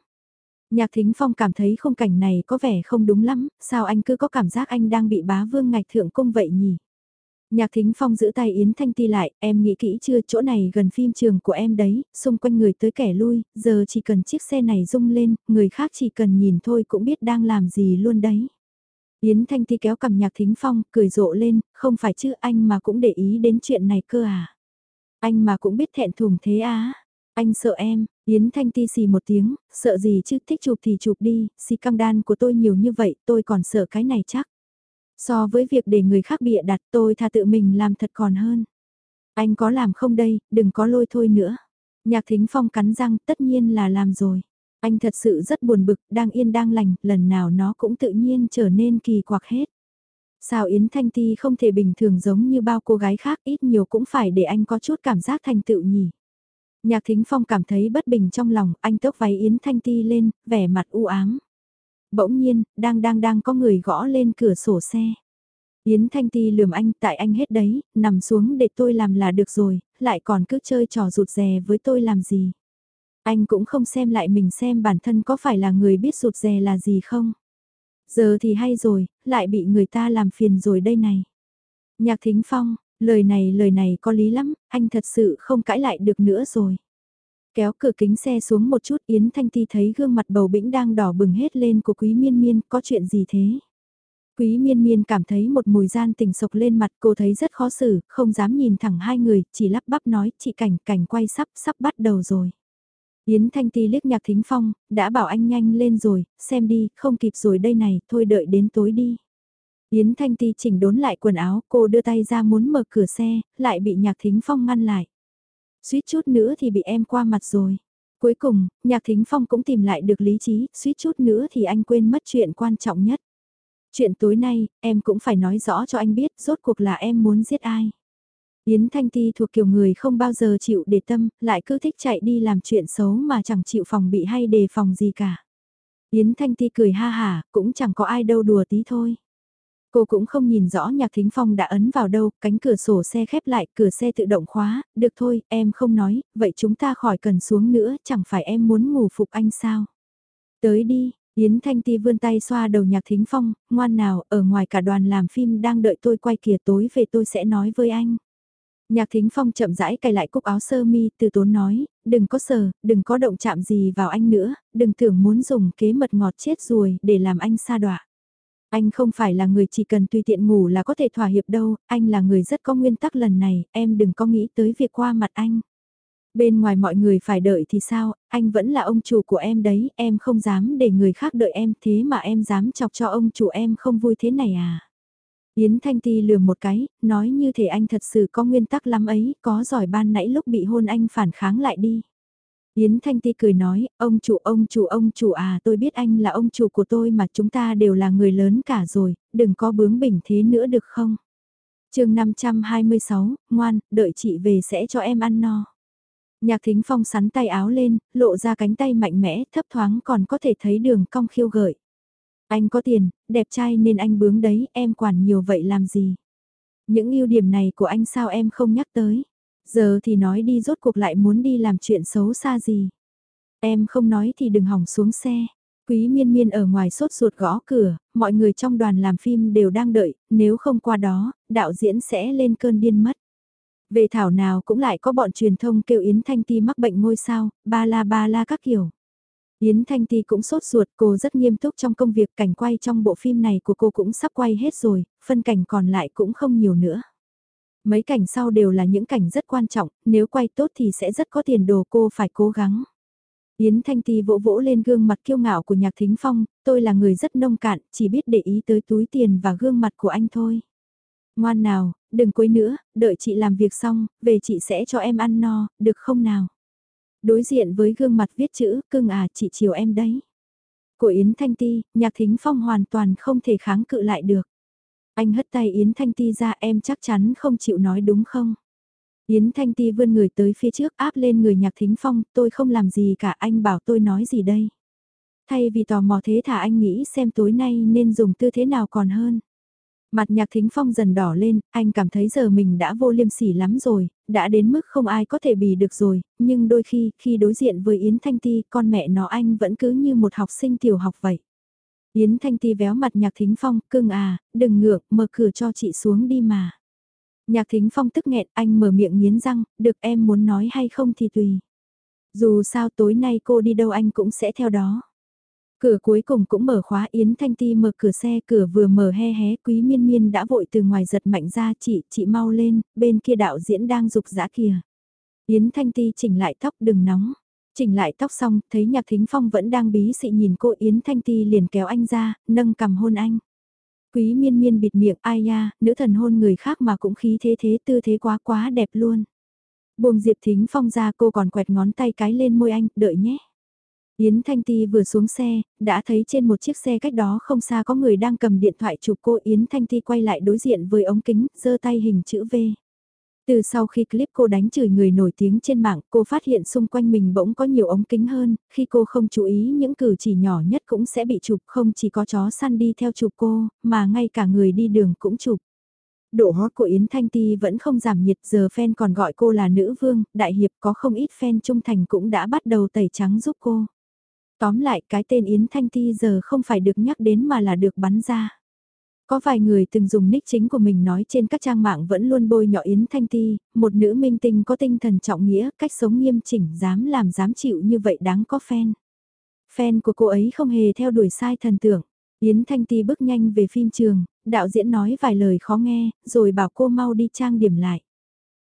Nhạc Thính Phong cảm thấy khung cảnh này có vẻ không đúng lắm, sao anh cứ có cảm giác anh đang bị bá vương ngạch thượng cung vậy nhỉ? Nhạc Thính Phong giữ tay Yến Thanh Ti lại, em nghĩ kỹ chưa, chỗ này gần phim trường của em đấy, xung quanh người tới kẻ lui, giờ chỉ cần chiếc xe này rung lên, người khác chỉ cần nhìn thôi cũng biết đang làm gì luôn đấy. Yến Thanh Ti kéo cầm Nhạc Thính Phong, cười rộ lên, không phải chứ anh mà cũng để ý đến chuyện này cơ à. Anh mà cũng biết thẹn thùng thế á. Anh sợ em, Yến Thanh Ti xì một tiếng, sợ gì chứ thích chụp thì chụp đi, xì cam đan của tôi nhiều như vậy, tôi còn sợ cái này chắc. So với việc để người khác bịa đặt tôi tha tự mình làm thật còn hơn. Anh có làm không đây, đừng có lôi thôi nữa. Nhạc thính phong cắn răng tất nhiên là làm rồi. Anh thật sự rất buồn bực, đang yên đang lành, lần nào nó cũng tự nhiên trở nên kỳ quặc hết. Sao Yến Thanh Ti không thể bình thường giống như bao cô gái khác ít nhiều cũng phải để anh có chút cảm giác thành tựu nhỉ. Nhạc Thính Phong cảm thấy bất bình trong lòng, anh tốc váy Yến Thanh Ti lên, vẻ mặt u ám. Bỗng nhiên, đang đang đang có người gõ lên cửa sổ xe. Yến Thanh Ti lườm anh, tại anh hết đấy, nằm xuống để tôi làm là được rồi, lại còn cứ chơi trò rụt rè với tôi làm gì. Anh cũng không xem lại mình xem bản thân có phải là người biết rụt rè là gì không. Giờ thì hay rồi, lại bị người ta làm phiền rồi đây này. Nhạc Thính Phong, lời này lời này có lý lắm, anh thật sự không cãi lại được nữa rồi. Kéo cửa kính xe xuống một chút Yến Thanh Ti thấy gương mặt bầu bĩnh đang đỏ bừng hết lên của Quý Miên Miên, có chuyện gì thế? Quý Miên Miên cảm thấy một mùi gian tình sộc lên mặt cô thấy rất khó xử, không dám nhìn thẳng hai người, chỉ lắp bắp nói, chị Cảnh, Cảnh quay sắp, sắp bắt đầu rồi. Yến Thanh Ti liếc nhạc thính phong, đã bảo anh nhanh lên rồi, xem đi, không kịp rồi đây này, thôi đợi đến tối đi. Yến Thanh Ti chỉnh đốn lại quần áo, cô đưa tay ra muốn mở cửa xe, lại bị nhạc thính phong ngăn lại. Suýt chút nữa thì bị em qua mặt rồi. Cuối cùng, nhạc thính phong cũng tìm lại được lý trí, suýt chút nữa thì anh quên mất chuyện quan trọng nhất. Chuyện tối nay, em cũng phải nói rõ cho anh biết rốt cuộc là em muốn giết ai. Yến Thanh Ti thuộc kiểu người không bao giờ chịu để tâm, lại cứ thích chạy đi làm chuyện xấu mà chẳng chịu phòng bị hay đề phòng gì cả. Yến Thanh Ti cười ha hả, cũng chẳng có ai đâu đùa tí thôi. Cô cũng không nhìn rõ nhạc thính phong đã ấn vào đâu, cánh cửa sổ xe khép lại, cửa xe tự động khóa, được thôi, em không nói, vậy chúng ta khỏi cần xuống nữa, chẳng phải em muốn ngủ phục anh sao? Tới đi, Yến Thanh Ti vươn tay xoa đầu nhạc thính phong, ngoan nào, ở ngoài cả đoàn làm phim đang đợi tôi quay kìa tối về tôi sẽ nói với anh. Nhạc thính phong chậm rãi cài lại cúc áo sơ mi từ tốn nói, đừng có sờ, đừng có động chạm gì vào anh nữa, đừng tưởng muốn dùng kế mật ngọt chết ruồi để làm anh xa đọa. Anh không phải là người chỉ cần tùy tiện ngủ là có thể thỏa hiệp đâu, anh là người rất có nguyên tắc lần này, em đừng có nghĩ tới việc qua mặt anh. Bên ngoài mọi người phải đợi thì sao, anh vẫn là ông chủ của em đấy, em không dám để người khác đợi em thế mà em dám chọc cho ông chủ em không vui thế này à. Yến Thanh Ti lừa một cái, nói như thể anh thật sự có nguyên tắc lắm ấy, có giỏi ban nãy lúc bị hôn anh phản kháng lại đi. Yến Thanh Ti cười nói, ông chủ ông chủ ông chủ à tôi biết anh là ông chủ của tôi mà chúng ta đều là người lớn cả rồi, đừng có bướng bỉnh thế nữa được không? chương 526, ngoan, đợi chị về sẽ cho em ăn no. Nhạc thính phong sắn tay áo lên, lộ ra cánh tay mạnh mẽ, thấp thoáng còn có thể thấy đường cong khiêu gợi. Anh có tiền, đẹp trai nên anh bướng đấy, em quản nhiều vậy làm gì? Những ưu điểm này của anh sao em không nhắc tới? Giờ thì nói đi rốt cuộc lại muốn đi làm chuyện xấu xa gì? Em không nói thì đừng hỏng xuống xe. Quý miên miên ở ngoài sốt ruột gõ cửa, mọi người trong đoàn làm phim đều đang đợi, nếu không qua đó, đạo diễn sẽ lên cơn điên mất. Về thảo nào cũng lại có bọn truyền thông kêu Yến Thanh Ti mắc bệnh ngôi sao, ba la ba la các kiểu. Yến Thanh Ti cũng sốt ruột, cô rất nghiêm túc trong công việc cảnh quay trong bộ phim này của cô cũng sắp quay hết rồi, phân cảnh còn lại cũng không nhiều nữa. Mấy cảnh sau đều là những cảnh rất quan trọng, nếu quay tốt thì sẽ rất có tiền đồ cô phải cố gắng. Yến Thanh Ti vỗ vỗ lên gương mặt kiêu ngạo của Nhạc Thính Phong, tôi là người rất nông cạn, chỉ biết để ý tới túi tiền và gương mặt của anh thôi. Ngoan nào, đừng quấy nữa, đợi chị làm việc xong, về chị sẽ cho em ăn no, được không nào? Đối diện với gương mặt viết chữ, cưng à, chị chiều em đấy. Của Yến Thanh Ti, Nhạc Thính Phong hoàn toàn không thể kháng cự lại được. Anh hất tay Yến Thanh Ti ra em chắc chắn không chịu nói đúng không? Yến Thanh Ti vươn người tới phía trước áp lên người Nhạc Thính Phong, tôi không làm gì cả anh bảo tôi nói gì đây? Thay vì tò mò thế thả anh nghĩ xem tối nay nên dùng tư thế nào còn hơn. Mặt nhạc thính phong dần đỏ lên, anh cảm thấy giờ mình đã vô liêm sỉ lắm rồi, đã đến mức không ai có thể bì được rồi, nhưng đôi khi, khi đối diện với Yến Thanh Ti, con mẹ nó anh vẫn cứ như một học sinh tiểu học vậy. Yến Thanh Ti véo mặt nhạc thính phong, cưng à, đừng ngược, mở cửa cho chị xuống đi mà. Nhạc thính phong tức nghẹn, anh mở miệng nghiến răng, được em muốn nói hay không thì tùy. Dù sao tối nay cô đi đâu anh cũng sẽ theo đó. Cửa cuối cùng cũng mở khóa Yến Thanh Ti mở cửa xe cửa vừa mở he hé quý miên miên đã vội từ ngoài giật mạnh ra chị, chị mau lên, bên kia đạo diễn đang dục dã kìa. Yến Thanh Ti chỉnh lại tóc đừng nóng. Chỉnh lại tóc xong, thấy nhạc thính phong vẫn đang bí xị nhìn cô Yến Thanh Ti liền kéo anh ra, nâng cầm hôn anh. Quý miên miên bịt miệng ai ya nữ thần hôn người khác mà cũng khí thế thế tư thế quá quá đẹp luôn. Buông Diệp Thính Phong ra cô còn quẹt ngón tay cái lên môi anh, đợi nhé. Yến Thanh Ti vừa xuống xe, đã thấy trên một chiếc xe cách đó không xa có người đang cầm điện thoại chụp cô Yến Thanh Ti quay lại đối diện với ống kính, giơ tay hình chữ V. Từ sau khi clip cô đánh chửi người nổi tiếng trên mạng, cô phát hiện xung quanh mình bỗng có nhiều ống kính hơn, khi cô không chú ý những cử chỉ nhỏ nhất cũng sẽ bị chụp không chỉ có chó săn đi theo chụp cô, mà ngay cả người đi đường cũng chụp. Độ hot của Yến Thanh Ti vẫn không giảm nhiệt giờ fan còn gọi cô là nữ vương, đại hiệp có không ít fan trung thành cũng đã bắt đầu tẩy trắng giúp cô. Tóm lại cái tên Yến Thanh Ti giờ không phải được nhắc đến mà là được bắn ra. Có vài người từng dùng nick chính của mình nói trên các trang mạng vẫn luôn bôi nhọ Yến Thanh Ti, một nữ minh tinh có tinh thần trọng nghĩa, cách sống nghiêm chỉnh, dám làm dám chịu như vậy đáng có fan. Fan của cô ấy không hề theo đuổi sai thần tượng. Yến Thanh Ti bước nhanh về phim trường, đạo diễn nói vài lời khó nghe, rồi bảo cô mau đi trang điểm lại.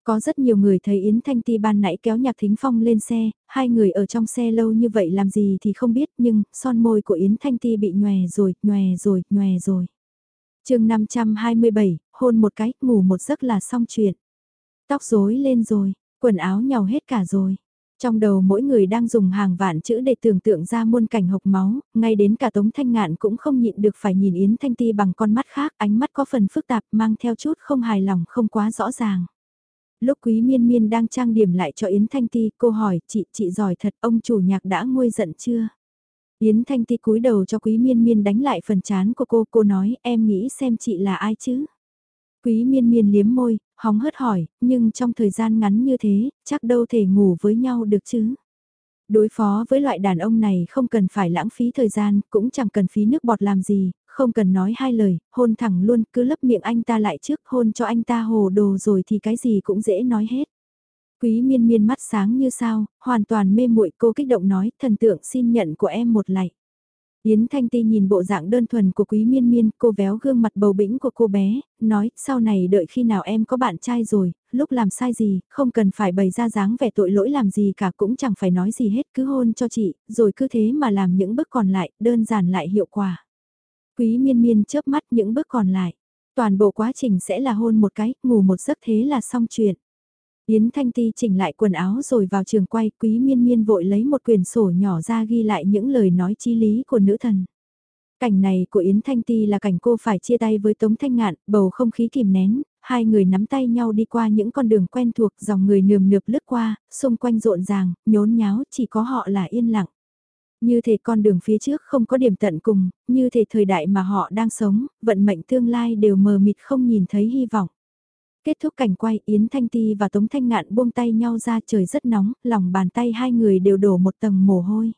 Có rất nhiều người thấy Yến Thanh Ti ban nãy kéo Nhạc Thính Phong lên xe, hai người ở trong xe lâu như vậy làm gì thì không biết nhưng son môi của Yến Thanh Ti bị nhòe rồi, nhòe rồi, nhòe rồi. chương 527, hôn một cái, ngủ một giấc là xong chuyện. Tóc rối lên rồi, quần áo nhàu hết cả rồi. Trong đầu mỗi người đang dùng hàng vạn chữ để tưởng tượng ra muôn cảnh hộc máu, ngay đến cả Tống Thanh Ngạn cũng không nhịn được phải nhìn Yến Thanh Ti bằng con mắt khác, ánh mắt có phần phức tạp mang theo chút không hài lòng không quá rõ ràng lúc quý miên miên đang trang điểm lại cho Yến Thanh Ti, cô hỏi, chị, chị giỏi thật, ông chủ nhạc đã nguôi giận chưa? Yến Thanh Ti cúi đầu cho quý miên miên đánh lại phần chán của cô, cô nói, em nghĩ xem chị là ai chứ? Quý miên miên liếm môi, hóng hớt hỏi, nhưng trong thời gian ngắn như thế, chắc đâu thể ngủ với nhau được chứ? Đối phó với loại đàn ông này không cần phải lãng phí thời gian, cũng chẳng cần phí nước bọt làm gì, không cần nói hai lời, hôn thẳng luôn, cứ lấp miệng anh ta lại trước, hôn cho anh ta hồ đồ rồi thì cái gì cũng dễ nói hết. Quý miên miên mắt sáng như sao, hoàn toàn mê muội cô kích động nói, thần tượng xin nhận của em một lạy. Yến Thanh Ti nhìn bộ dạng đơn thuần của quý miên miên, cô véo gương mặt bầu bĩnh của cô bé, nói, sau này đợi khi nào em có bạn trai rồi, lúc làm sai gì, không cần phải bày ra dáng vẻ tội lỗi làm gì cả cũng chẳng phải nói gì hết, cứ hôn cho chị, rồi cứ thế mà làm những bước còn lại, đơn giản lại hiệu quả. Quý miên miên chớp mắt những bước còn lại. Toàn bộ quá trình sẽ là hôn một cái, ngủ một giấc thế là xong chuyện. Yến Thanh Ti chỉnh lại quần áo rồi vào trường quay, Quý Miên Miên vội lấy một quyển sổ nhỏ ra ghi lại những lời nói chi lý của nữ thần. Cảnh này của Yến Thanh Ti là cảnh cô phải chia tay với Tống Thanh Ngạn, bầu không khí kìm nén, hai người nắm tay nhau đi qua những con đường quen thuộc dòng người nườm nượp lướt qua, xung quanh rộn ràng, nhốn nháo, chỉ có họ là yên lặng. Như thể con đường phía trước không có điểm tận cùng, như thể thời đại mà họ đang sống, vận mệnh tương lai đều mờ mịt không nhìn thấy hy vọng. Kết thúc cảnh quay Yến Thanh Ti và Tống Thanh Ngạn buông tay nhau ra trời rất nóng, lòng bàn tay hai người đều đổ một tầng mồ hôi.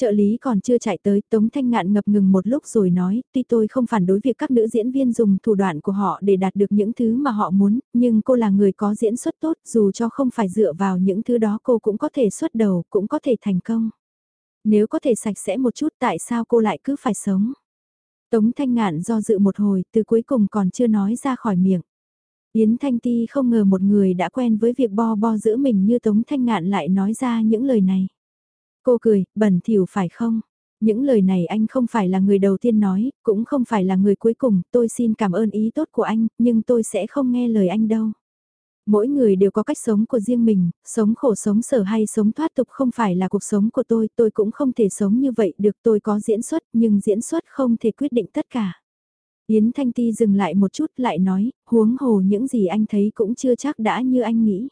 Trợ lý còn chưa chạy tới, Tống Thanh Ngạn ngập ngừng một lúc rồi nói, tuy tôi không phản đối việc các nữ diễn viên dùng thủ đoạn của họ để đạt được những thứ mà họ muốn, nhưng cô là người có diễn xuất tốt, dù cho không phải dựa vào những thứ đó cô cũng có thể xuất đầu, cũng có thể thành công. Nếu có thể sạch sẽ một chút tại sao cô lại cứ phải sống? Tống Thanh Ngạn do dự một hồi, từ cuối cùng còn chưa nói ra khỏi miệng. Yến Thanh Ti không ngờ một người đã quen với việc bo bo giữ mình như Tống Thanh Ngạn lại nói ra những lời này. Cô cười, bẩn thỉu phải không? Những lời này anh không phải là người đầu tiên nói, cũng không phải là người cuối cùng, tôi xin cảm ơn ý tốt của anh, nhưng tôi sẽ không nghe lời anh đâu. Mỗi người đều có cách sống của riêng mình, sống khổ sống sở hay sống thoát tục không phải là cuộc sống của tôi, tôi cũng không thể sống như vậy được tôi có diễn xuất nhưng diễn xuất không thể quyết định tất cả. Yến Thanh Ti dừng lại một chút lại nói, huống hồ những gì anh thấy cũng chưa chắc đã như anh nghĩ.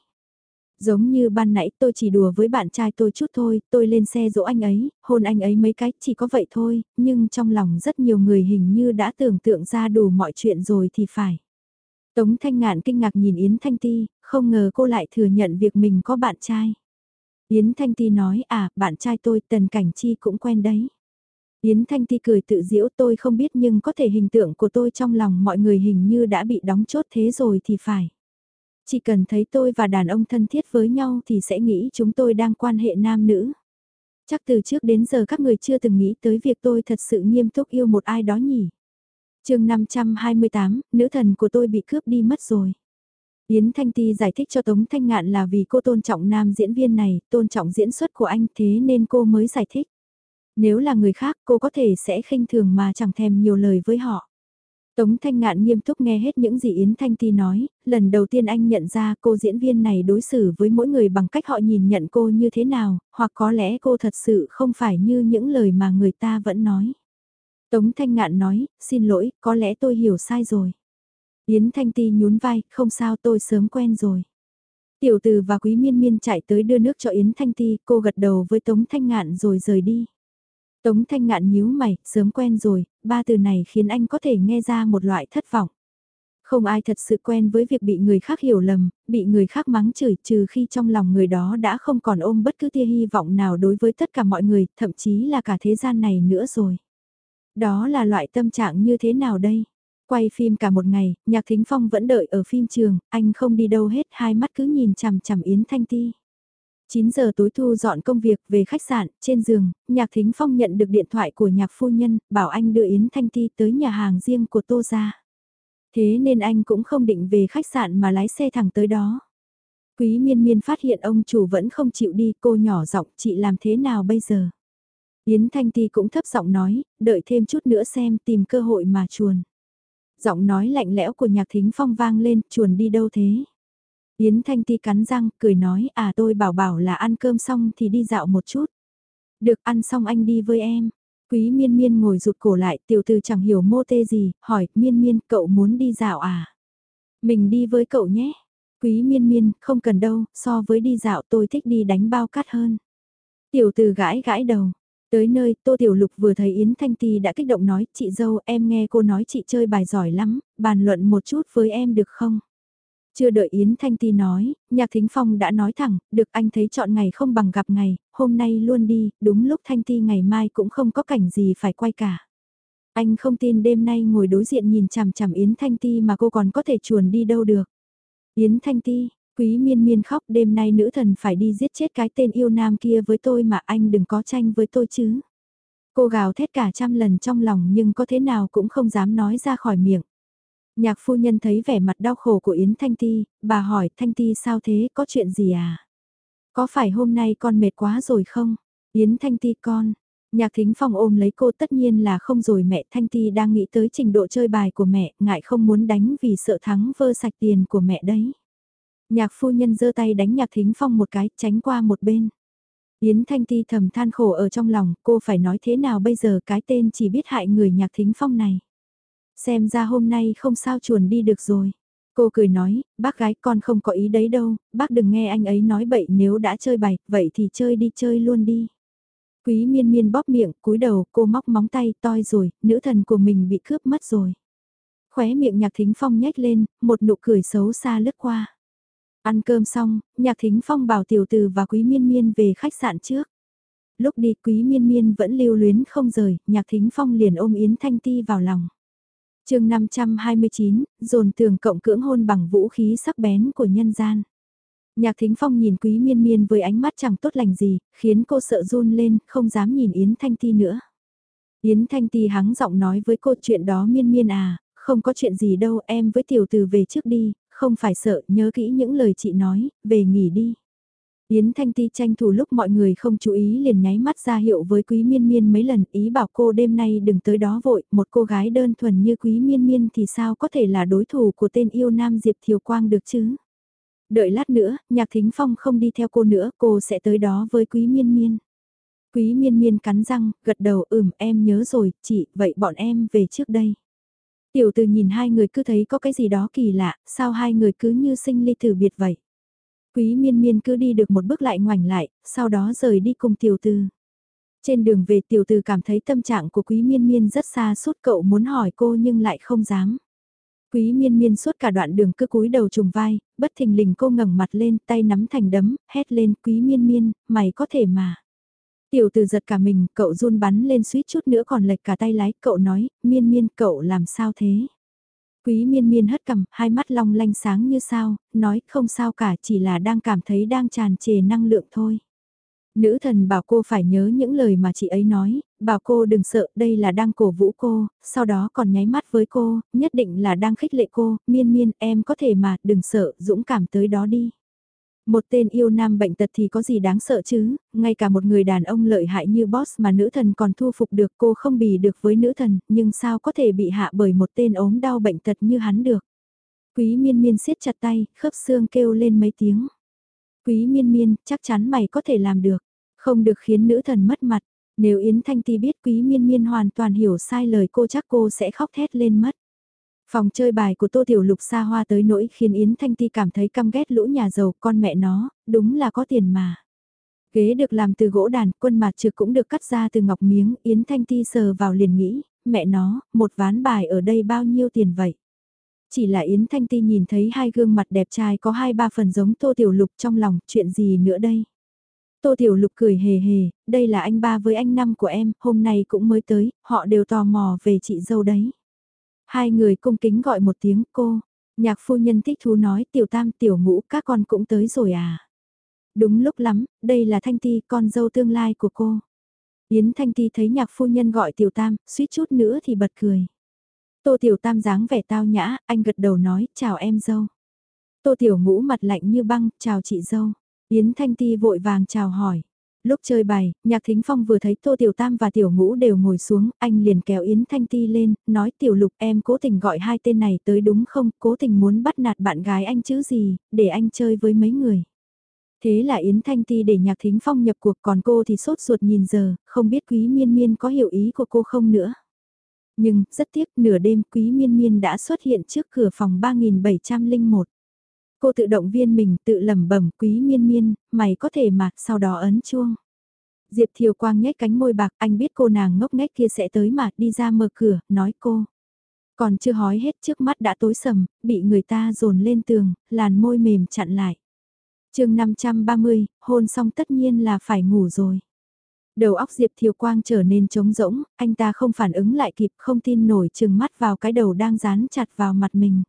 Giống như ban nãy tôi chỉ đùa với bạn trai tôi chút thôi, tôi lên xe dỗ anh ấy, hôn anh ấy mấy cái, chỉ có vậy thôi, nhưng trong lòng rất nhiều người hình như đã tưởng tượng ra đủ mọi chuyện rồi thì phải. Tống Thanh Ngạn kinh ngạc nhìn Yến Thanh Ti, không ngờ cô lại thừa nhận việc mình có bạn trai. Yến Thanh Ti nói à, bạn trai tôi Tần Cảnh Chi cũng quen đấy. Yến Thanh Ti cười tự giễu tôi không biết nhưng có thể hình tượng của tôi trong lòng mọi người hình như đã bị đóng chốt thế rồi thì phải. Chỉ cần thấy tôi và đàn ông thân thiết với nhau thì sẽ nghĩ chúng tôi đang quan hệ nam nữ. Chắc từ trước đến giờ các người chưa từng nghĩ tới việc tôi thật sự nghiêm túc yêu một ai đó nhỉ chương 528, nữ thần của tôi bị cướp đi mất rồi. Yến Thanh Ti giải thích cho Tống Thanh Ngạn là vì cô tôn trọng nam diễn viên này, tôn trọng diễn xuất của anh thế nên cô mới giải thích. Nếu là người khác cô có thể sẽ khinh thường mà chẳng thèm nhiều lời với họ. Tống Thanh Ngạn nghiêm túc nghe hết những gì Yến Thanh Ti nói, lần đầu tiên anh nhận ra cô diễn viên này đối xử với mỗi người bằng cách họ nhìn nhận cô như thế nào, hoặc có lẽ cô thật sự không phải như những lời mà người ta vẫn nói. Tống Thanh Ngạn nói, xin lỗi, có lẽ tôi hiểu sai rồi. Yến Thanh Ti nhún vai, không sao tôi sớm quen rồi. Tiểu từ và Quý Miên Miên chạy tới đưa nước cho Yến Thanh Ti, cô gật đầu với Tống Thanh Ngạn rồi rời đi. Tống Thanh Ngạn nhíu mày, sớm quen rồi, ba từ này khiến anh có thể nghe ra một loại thất vọng. Không ai thật sự quen với việc bị người khác hiểu lầm, bị người khác mắng chửi trừ khi trong lòng người đó đã không còn ôm bất cứ tia hy vọng nào đối với tất cả mọi người, thậm chí là cả thế gian này nữa rồi. Đó là loại tâm trạng như thế nào đây? Quay phim cả một ngày, Nhạc Thính Phong vẫn đợi ở phim trường, anh không đi đâu hết, hai mắt cứ nhìn chằm chằm Yến Thanh Ti. 9 giờ tối thu dọn công việc về khách sạn, trên giường, Nhạc Thính Phong nhận được điện thoại của nhạc phu nhân, bảo anh đưa Yến Thanh Ti tới nhà hàng riêng của Tô Gia. Thế nên anh cũng không định về khách sạn mà lái xe thẳng tới đó. Quý miên miên phát hiện ông chủ vẫn không chịu đi, cô nhỏ giọng chị làm thế nào bây giờ? Yến Thanh Ti cũng thấp giọng nói, đợi thêm chút nữa xem tìm cơ hội mà chuồn. Giọng nói lạnh lẽo của nhạc thính phong vang lên, chuồn đi đâu thế? Yến Thanh Ti cắn răng, cười nói, à tôi bảo bảo là ăn cơm xong thì đi dạo một chút. Được ăn xong anh đi với em. Quý miên miên ngồi rụt cổ lại, tiểu tư chẳng hiểu mô tê gì, hỏi, miên miên, cậu muốn đi dạo à? Mình đi với cậu nhé. Quý miên miên, không cần đâu, so với đi dạo tôi thích đi đánh bao cát hơn. Tiểu từ gãi gãi đầu. Tới nơi, Tô Tiểu Lục vừa thấy Yến Thanh Ti đã kích động nói, chị dâu em nghe cô nói chị chơi bài giỏi lắm, bàn luận một chút với em được không? Chưa đợi Yến Thanh Ti nói, Nhạc Thính Phong đã nói thẳng, được anh thấy chọn ngày không bằng gặp ngày, hôm nay luôn đi, đúng lúc Thanh Ti ngày mai cũng không có cảnh gì phải quay cả. Anh không tin đêm nay ngồi đối diện nhìn chằm chằm Yến Thanh Ti mà cô còn có thể chuồn đi đâu được. Yến Thanh Ti, quý miên miên khóc đêm nay nữ thần phải đi giết chết cái tên yêu nam kia với tôi mà anh đừng có tranh với tôi chứ. Cô gào thét cả trăm lần trong lòng nhưng có thế nào cũng không dám nói ra khỏi miệng. Nhạc phu nhân thấy vẻ mặt đau khổ của Yến Thanh Ti, bà hỏi Thanh Ti sao thế, có chuyện gì à? Có phải hôm nay con mệt quá rồi không? Yến Thanh Ti con. Nhạc Thính Phong ôm lấy cô tất nhiên là không rồi mẹ Thanh Ti đang nghĩ tới trình độ chơi bài của mẹ, ngại không muốn đánh vì sợ thắng vơ sạch tiền của mẹ đấy. Nhạc phu nhân giơ tay đánh Nhạc Thính Phong một cái, tránh qua một bên. Yến Thanh Ti thầm than khổ ở trong lòng, cô phải nói thế nào bây giờ cái tên chỉ biết hại người nhạc thính phong này. Xem ra hôm nay không sao chuồn đi được rồi. Cô cười nói, bác gái con không có ý đấy đâu, bác đừng nghe anh ấy nói bậy nếu đã chơi bài, vậy thì chơi đi chơi luôn đi. Quý miên miên bóp miệng, cúi đầu, cô móc móng tay, toi rồi, nữ thần của mình bị cướp mất rồi. Khóe miệng nhạc thính phong nhếch lên, một nụ cười xấu xa lướt qua. Ăn cơm xong, nhạc thính phong bảo tiểu từ và quý miên miên về khách sạn trước. Lúc đi quý miên miên vẫn lưu luyến không rời, nhạc thính phong liền ôm Yến Thanh Ti vào lòng. chương 529, dồn tường cộng cưỡng hôn bằng vũ khí sắc bén của nhân gian. Nhạc thính phong nhìn quý miên miên với ánh mắt chẳng tốt lành gì, khiến cô sợ run lên, không dám nhìn Yến Thanh Ti nữa. Yến Thanh Ti hắng giọng nói với cô chuyện đó miên miên à, không có chuyện gì đâu em với tiểu từ về trước đi, không phải sợ, nhớ kỹ những lời chị nói, về nghỉ đi. Yến Thanh Ti tranh thủ lúc mọi người không chú ý liền nháy mắt ra hiệu với Quý Miên Miên mấy lần ý bảo cô đêm nay đừng tới đó vội, một cô gái đơn thuần như Quý Miên Miên thì sao có thể là đối thủ của tên yêu nam Diệp Thiều Quang được chứ. Đợi lát nữa, Nhạc Thính Phong không đi theo cô nữa, cô sẽ tới đó với Quý Miên Miên. Quý Miên Miên cắn răng, gật đầu ừm em nhớ rồi, chị, vậy bọn em về trước đây. Tiểu từ nhìn hai người cứ thấy có cái gì đó kỳ lạ, sao hai người cứ như sinh ly tử biệt vậy. Quý miên miên cứ đi được một bước lại ngoảnh lại, sau đó rời đi cùng tiểu từ. Trên đường về tiểu từ cảm thấy tâm trạng của quý miên miên rất xa suốt cậu muốn hỏi cô nhưng lại không dám. Quý miên miên suốt cả đoạn đường cứ cúi đầu trùng vai, bất thình lình cô ngẩng mặt lên tay nắm thành đấm, hét lên quý miên miên, mày có thể mà. Tiểu từ giật cả mình, cậu run bắn lên suýt chút nữa còn lệch cả tay lái, cậu nói, miên miên cậu làm sao thế? Quý miên miên hất cầm, hai mắt long lanh sáng như sao, nói không sao cả chỉ là đang cảm thấy đang tràn trề năng lượng thôi. Nữ thần bảo cô phải nhớ những lời mà chị ấy nói, bảo cô đừng sợ đây là đang cổ vũ cô, sau đó còn nháy mắt với cô, nhất định là đang khích lệ cô, miên miên em có thể mà, đừng sợ, dũng cảm tới đó đi. Một tên yêu nam bệnh tật thì có gì đáng sợ chứ, ngay cả một người đàn ông lợi hại như boss mà nữ thần còn thu phục được cô không bì được với nữ thần, nhưng sao có thể bị hạ bởi một tên ốm đau bệnh tật như hắn được. Quý miên miên siết chặt tay, khớp xương kêu lên mấy tiếng. Quý miên miên, chắc chắn mày có thể làm được, không được khiến nữ thần mất mặt. Nếu Yến Thanh Ti biết quý miên miên hoàn toàn hiểu sai lời cô chắc cô sẽ khóc thét lên mất. Phòng chơi bài của Tô Tiểu Lục xa hoa tới nỗi khiến Yến Thanh Ti cảm thấy căm ghét lũ nhà giàu con mẹ nó, đúng là có tiền mà. Ghế được làm từ gỗ đàn, quân mặt trực cũng được cắt ra từ ngọc miếng, Yến Thanh Ti sờ vào liền nghĩ, mẹ nó, một ván bài ở đây bao nhiêu tiền vậy? Chỉ là Yến Thanh Ti nhìn thấy hai gương mặt đẹp trai có hai ba phần giống Tô Tiểu Lục trong lòng, chuyện gì nữa đây? Tô Tiểu Lục cười hề hề, đây là anh ba với anh năm của em, hôm nay cũng mới tới, họ đều tò mò về chị dâu đấy. Hai người cung kính gọi một tiếng cô. Nhạc phu nhân thích thú nói tiểu tam tiểu ngũ các con cũng tới rồi à. Đúng lúc lắm, đây là Thanh Ti con dâu tương lai của cô. Yến Thanh Ti thấy nhạc phu nhân gọi tiểu tam, suýt chút nữa thì bật cười. Tô tiểu tam dáng vẻ tao nhã, anh gật đầu nói, chào em dâu. Tô tiểu ngũ mặt lạnh như băng, chào chị dâu. Yến Thanh Ti vội vàng chào hỏi. Lúc chơi bài, Nhạc Thính Phong vừa thấy Tô Tiểu Tam và Tiểu Ngũ đều ngồi xuống, anh liền kéo Yến Thanh Ti lên, nói Tiểu Lục em cố tình gọi hai tên này tới đúng không, cố tình muốn bắt nạt bạn gái anh chứ gì, để anh chơi với mấy người. Thế là Yến Thanh Ti để Nhạc Thính Phong nhập cuộc còn cô thì sốt ruột nhìn giờ, không biết Quý Miên Miên có hiểu ý của cô không nữa. Nhưng, rất tiếc, nửa đêm Quý Miên Miên đã xuất hiện trước cửa phòng 3701. Cô tự động viên mình tự lẩm bẩm quý miên miên, mày có thể mà, sau đó ấn chuông. Diệp Thiều Quang nhếch cánh môi bạc, anh biết cô nàng ngốc nghếch kia sẽ tới mà, đi ra mở cửa, nói cô. Còn chưa hói hết trước mắt đã tối sầm, bị người ta dồn lên tường, làn môi mềm chặn lại. chương 530, hôn xong tất nhiên là phải ngủ rồi. Đầu óc Diệp Thiều Quang trở nên trống rỗng, anh ta không phản ứng lại kịp không tin nổi chừng mắt vào cái đầu đang dán chặt vào mặt mình.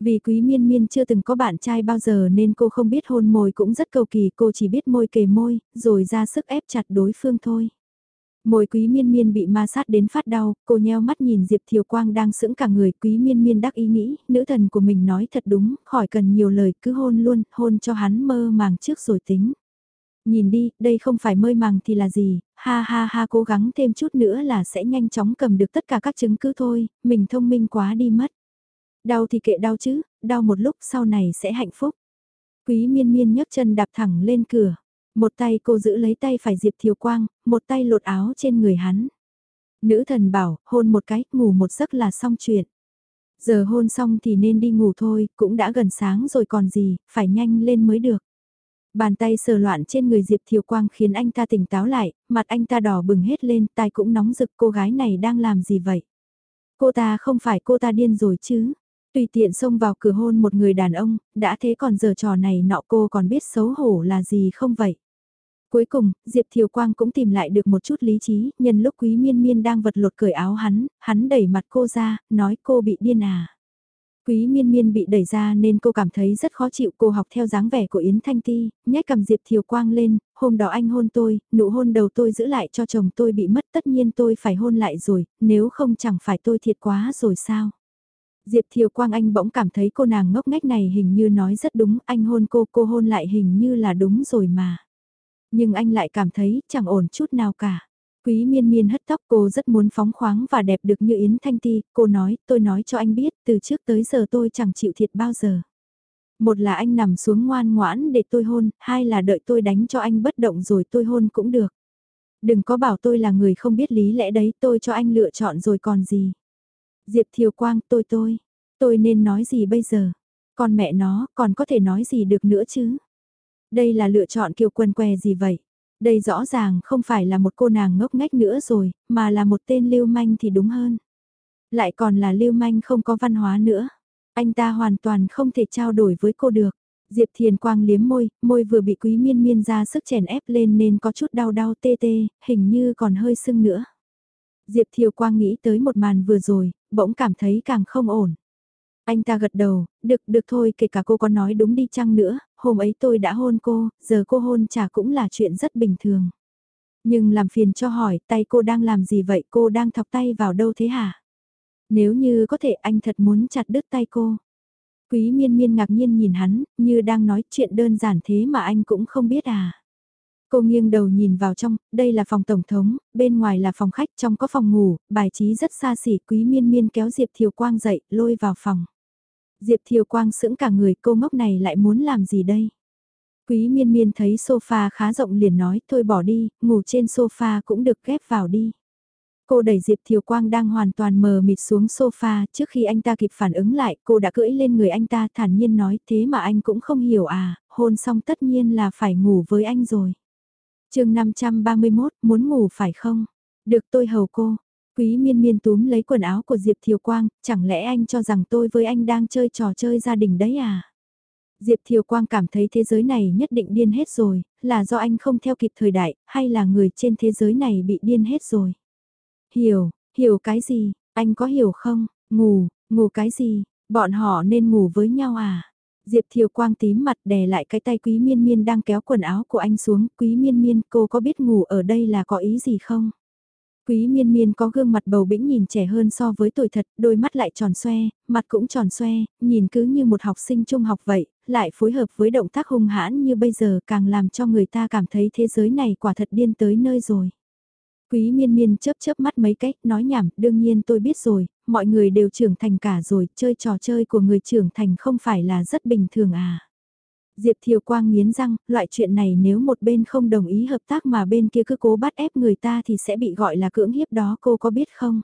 Vì quý miên miên chưa từng có bạn trai bao giờ nên cô không biết hôn môi cũng rất cầu kỳ, cô chỉ biết môi kề môi, rồi ra sức ép chặt đối phương thôi. Môi quý miên miên bị ma sát đến phát đau, cô nheo mắt nhìn Diệp Thiều Quang đang sững cả người, quý miên miên đắc ý nghĩ, nữ thần của mình nói thật đúng, khỏi cần nhiều lời, cứ hôn luôn, hôn cho hắn mơ màng trước rồi tính. Nhìn đi, đây không phải mơ màng thì là gì, ha ha ha cố gắng thêm chút nữa là sẽ nhanh chóng cầm được tất cả các chứng cứ thôi, mình thông minh quá đi mất. Đau thì kệ đau chứ, đau một lúc sau này sẽ hạnh phúc. Quý miên miên nhấc chân đạp thẳng lên cửa. Một tay cô giữ lấy tay phải Diệp Thiều Quang, một tay lột áo trên người hắn. Nữ thần bảo, hôn một cái, ngủ một giấc là xong chuyện. Giờ hôn xong thì nên đi ngủ thôi, cũng đã gần sáng rồi còn gì, phải nhanh lên mới được. Bàn tay sờ loạn trên người Diệp Thiều Quang khiến anh ta tỉnh táo lại, mặt anh ta đỏ bừng hết lên, tai cũng nóng rực cô gái này đang làm gì vậy? Cô ta không phải cô ta điên rồi chứ? Tùy tiện xông vào cửa hôn một người đàn ông, đã thế còn giờ trò này nọ cô còn biết xấu hổ là gì không vậy? Cuối cùng, Diệp Thiều Quang cũng tìm lại được một chút lý trí, nhân lúc Quý Miên Miên đang vật lột cởi áo hắn, hắn đẩy mặt cô ra, nói cô bị điên à. Quý miên miên bị đẩy ra nên cô cảm thấy rất khó chịu cô học theo dáng vẻ của Yến Thanh Ti, nhét cầm Diệp Thiều Quang lên, hôm đó anh hôn tôi, nụ hôn đầu tôi giữ lại cho chồng tôi bị mất tất nhiên tôi phải hôn lại rồi, nếu không chẳng phải tôi thiệt quá rồi sao. Diệp Thiều Quang Anh bỗng cảm thấy cô nàng ngốc nghếch này hình như nói rất đúng, anh hôn cô, cô hôn lại hình như là đúng rồi mà. Nhưng anh lại cảm thấy chẳng ổn chút nào cả. Quý miên miên hất tóc cô rất muốn phóng khoáng và đẹp được như Yến Thanh Ti, cô nói, tôi nói cho anh biết, từ trước tới giờ tôi chẳng chịu thiệt bao giờ. Một là anh nằm xuống ngoan ngoãn để tôi hôn, hai là đợi tôi đánh cho anh bất động rồi tôi hôn cũng được. Đừng có bảo tôi là người không biết lý lẽ đấy, tôi cho anh lựa chọn rồi còn gì. Diệp Thiều Quang, tôi tôi, tôi nên nói gì bây giờ? Còn mẹ nó, còn có thể nói gì được nữa chứ? Đây là lựa chọn kiều quần què gì vậy? Đây rõ ràng không phải là một cô nàng ngốc nghếch nữa rồi, mà là một tên lưu manh thì đúng hơn. Lại còn là lưu manh không có văn hóa nữa. Anh ta hoàn toàn không thể trao đổi với cô được. Diệp Thiền Quang liếm môi, môi vừa bị quý miên miên ra sức chèn ép lên nên có chút đau đau tê tê, hình như còn hơi sưng nữa. Diệp Thiều Quang nghĩ tới một màn vừa rồi, bỗng cảm thấy càng không ổn. Anh ta gật đầu, được, được thôi, kể cả cô có nói đúng đi chăng nữa, hôm ấy tôi đã hôn cô, giờ cô hôn chả cũng là chuyện rất bình thường. Nhưng làm phiền cho hỏi, tay cô đang làm gì vậy, cô đang thọc tay vào đâu thế hả? Nếu như có thể anh thật muốn chặt đứt tay cô. Quý miên miên ngạc nhiên nhìn hắn, như đang nói chuyện đơn giản thế mà anh cũng không biết à. Cô nghiêng đầu nhìn vào trong, đây là phòng tổng thống, bên ngoài là phòng khách, trong có phòng ngủ, bài trí rất xa xỉ, quý miên miên kéo Diệp Thiều Quang dậy, lôi vào phòng. Diệp Thiều Quang sững cả người cô ngốc này lại muốn làm gì đây? Quý miên miên thấy sofa khá rộng liền nói thôi bỏ đi, ngủ trên sofa cũng được ghép vào đi. Cô đẩy Diệp Thiều Quang đang hoàn toàn mờ mịt xuống sofa trước khi anh ta kịp phản ứng lại cô đã cưỡi lên người anh ta thản nhiên nói thế mà anh cũng không hiểu à, hôn xong tất nhiên là phải ngủ với anh rồi chương 531 muốn ngủ phải không? Được tôi hầu cô, Quý miên miên túm lấy quần áo của Diệp Thiều Quang, chẳng lẽ anh cho rằng tôi với anh đang chơi trò chơi gia đình đấy à? Diệp Thiều Quang cảm thấy thế giới này nhất định điên hết rồi, là do anh không theo kịp thời đại, hay là người trên thế giới này bị điên hết rồi? Hiểu, hiểu cái gì, anh có hiểu không? Ngủ, ngủ cái gì, bọn họ nên ngủ với nhau à? Diệp Thiều Quang tím mặt đè lại cái tay Quý Miên Miên đang kéo quần áo của anh xuống. Quý Miên Miên, cô có biết ngủ ở đây là có ý gì không? Quý miên miên có gương mặt bầu bĩnh nhìn trẻ hơn so với tuổi thật, đôi mắt lại tròn xoe, mặt cũng tròn xoe, nhìn cứ như một học sinh trung học vậy, lại phối hợp với động tác hung hãn như bây giờ càng làm cho người ta cảm thấy thế giới này quả thật điên tới nơi rồi. Quý miên miên chớp chớp mắt mấy cách, nói nhảm, đương nhiên tôi biết rồi, mọi người đều trưởng thành cả rồi, chơi trò chơi của người trưởng thành không phải là rất bình thường à. Diệp Thiều Quang nghiến răng, loại chuyện này nếu một bên không đồng ý hợp tác mà bên kia cứ cố bắt ép người ta thì sẽ bị gọi là cưỡng hiếp đó cô có biết không?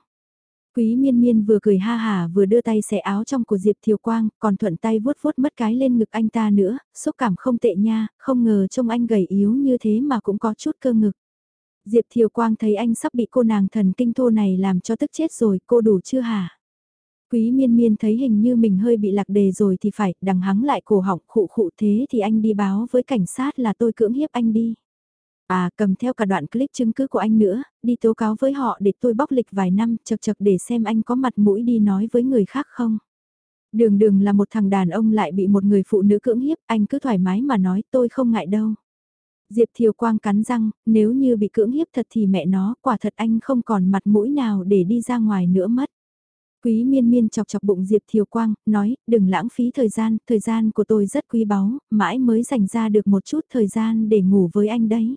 Quý miên miên vừa cười ha hà vừa đưa tay xẻ áo trong của Diệp Thiều Quang, còn thuận tay vuốt vuốt mất cái lên ngực anh ta nữa, xúc cảm không tệ nha, không ngờ trông anh gầy yếu như thế mà cũng có chút cơ ngực. Diệp Thiều Quang thấy anh sắp bị cô nàng thần kinh thô này làm cho tức chết rồi, cô đủ chưa hả? Quý miên miên thấy hình như mình hơi bị lạc đề rồi thì phải, đằng hắng lại cổ họng khụ khụ thế thì anh đi báo với cảnh sát là tôi cưỡng hiếp anh đi. À cầm theo cả đoạn clip chứng cứ của anh nữa, đi tố cáo với họ để tôi bóc lịch vài năm chật chật để xem anh có mặt mũi đi nói với người khác không. Đường đường là một thằng đàn ông lại bị một người phụ nữ cưỡng hiếp, anh cứ thoải mái mà nói tôi không ngại đâu. Diệp Thiều Quang cắn răng, nếu như bị cưỡng hiếp thật thì mẹ nó, quả thật anh không còn mặt mũi nào để đi ra ngoài nữa mất. Quý miên miên chọc chọc bụng Diệp Thiều Quang, nói, đừng lãng phí thời gian, thời gian của tôi rất quý báu, mãi mới dành ra được một chút thời gian để ngủ với anh đấy.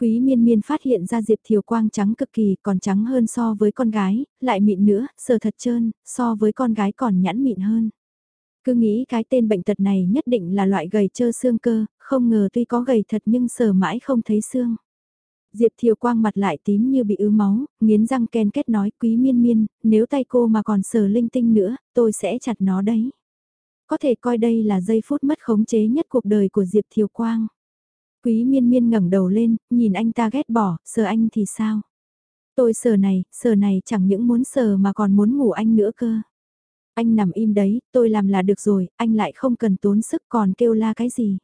Quý miên miên phát hiện ra Diệp Thiều Quang trắng cực kỳ, còn trắng hơn so với con gái, lại mịn nữa, sờ thật trơn, so với con gái còn nhẵn mịn hơn. Cứ nghĩ cái tên bệnh tật này nhất định là loại gầy trơ xương cơ, không ngờ tuy có gầy thật nhưng sờ mãi không thấy xương. Diệp Thiều Quang mặt lại tím như bị ứ máu, nghiến răng ken kết nói quý miên miên, nếu tay cô mà còn sờ linh tinh nữa, tôi sẽ chặt nó đấy. Có thể coi đây là giây phút mất khống chế nhất cuộc đời của Diệp Thiều Quang. Quý miên miên ngẩng đầu lên, nhìn anh ta ghét bỏ, sờ anh thì sao? Tôi sờ này, sờ này chẳng những muốn sờ mà còn muốn ngủ anh nữa cơ. Anh nằm im đấy, tôi làm là được rồi, anh lại không cần tốn sức còn kêu la cái gì.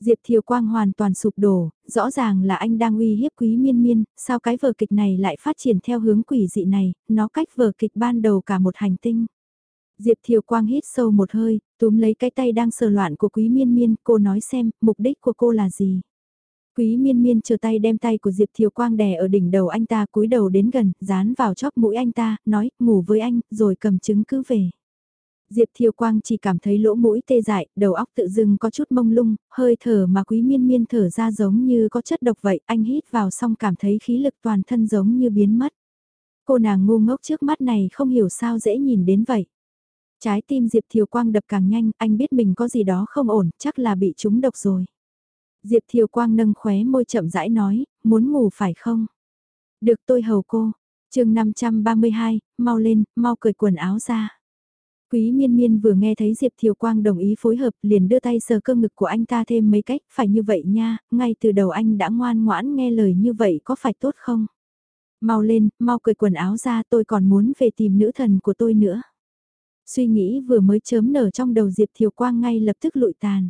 Diệp Thiều Quang hoàn toàn sụp đổ, rõ ràng là anh đang uy hiếp quý miên miên, sao cái vở kịch này lại phát triển theo hướng quỷ dị này, nó cách vở kịch ban đầu cả một hành tinh. Diệp Thiều Quang hít sâu một hơi, túm lấy cái tay đang sờ loạn của quý miên miên, cô nói xem, mục đích của cô là gì. Quý miên miên chờ tay đem tay của Diệp Thiều Quang đè ở đỉnh đầu anh ta cúi đầu đến gần, dán vào chóp mũi anh ta, nói, ngủ với anh, rồi cầm chứng cứ về. Diệp Thiều Quang chỉ cảm thấy lỗ mũi tê dại, đầu óc tự dưng có chút mông lung, hơi thở mà quý miên miên thở ra giống như có chất độc vậy, anh hít vào xong cảm thấy khí lực toàn thân giống như biến mất. Cô nàng ngu ngốc trước mắt này không hiểu sao dễ nhìn đến vậy. Trái tim Diệp Thiều Quang đập càng nhanh, anh biết mình có gì đó không ổn, chắc là bị trúng độc rồi. Diệp Thiều Quang nâng khóe môi chậm rãi nói, muốn ngủ phải không? Được tôi hầu cô. chương 532, mau lên, mau cởi quần áo ra. Quý miên miên vừa nghe thấy Diệp Thiều Quang đồng ý phối hợp liền đưa tay sờ cơ ngực của anh ta thêm mấy cách, phải như vậy nha, ngay từ đầu anh đã ngoan ngoãn nghe lời như vậy có phải tốt không? Mau lên, mau cởi quần áo ra tôi còn muốn về tìm nữ thần của tôi nữa. Suy nghĩ vừa mới chớm nở trong đầu Diệp Thiều Quang ngay lập tức lụi tàn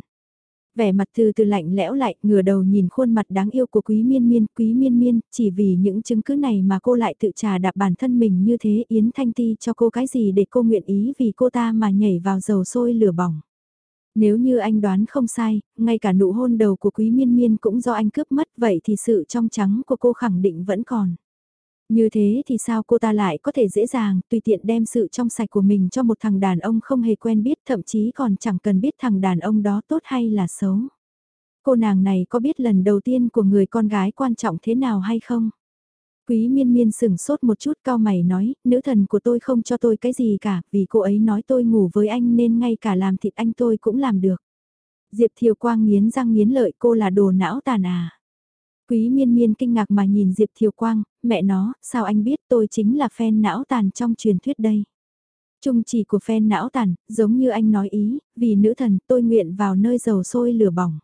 vẻ mặt từ từ lạnh lẽo lại, ngửa đầu nhìn khuôn mặt đáng yêu của quý miên miên, quý miên miên, chỉ vì những chứng cứ này mà cô lại tự trà đạp bản thân mình như thế, Yến Thanh Ti cho cô cái gì để cô nguyện ý vì cô ta mà nhảy vào dầu sôi lửa bỏng. Nếu như anh đoán không sai, ngay cả nụ hôn đầu của quý miên miên cũng do anh cướp mất vậy thì sự trong trắng của cô khẳng định vẫn còn. Như thế thì sao cô ta lại có thể dễ dàng, tùy tiện đem sự trong sạch của mình cho một thằng đàn ông không hề quen biết, thậm chí còn chẳng cần biết thằng đàn ông đó tốt hay là xấu. Cô nàng này có biết lần đầu tiên của người con gái quan trọng thế nào hay không? Quý miên miên sửng sốt một chút cao mày nói, nữ thần của tôi không cho tôi cái gì cả, vì cô ấy nói tôi ngủ với anh nên ngay cả làm thịt anh tôi cũng làm được. Diệp Thiều Quang nghiến răng nghiến lợi cô là đồ não tàn à. Quý miên miên kinh ngạc mà nhìn Diệp Thiều Quang, mẹ nó, sao anh biết tôi chính là fan não tàn trong truyền thuyết đây. Trung chỉ của fan não tàn, giống như anh nói ý, vì nữ thần tôi nguyện vào nơi dầu sôi lửa bỏng.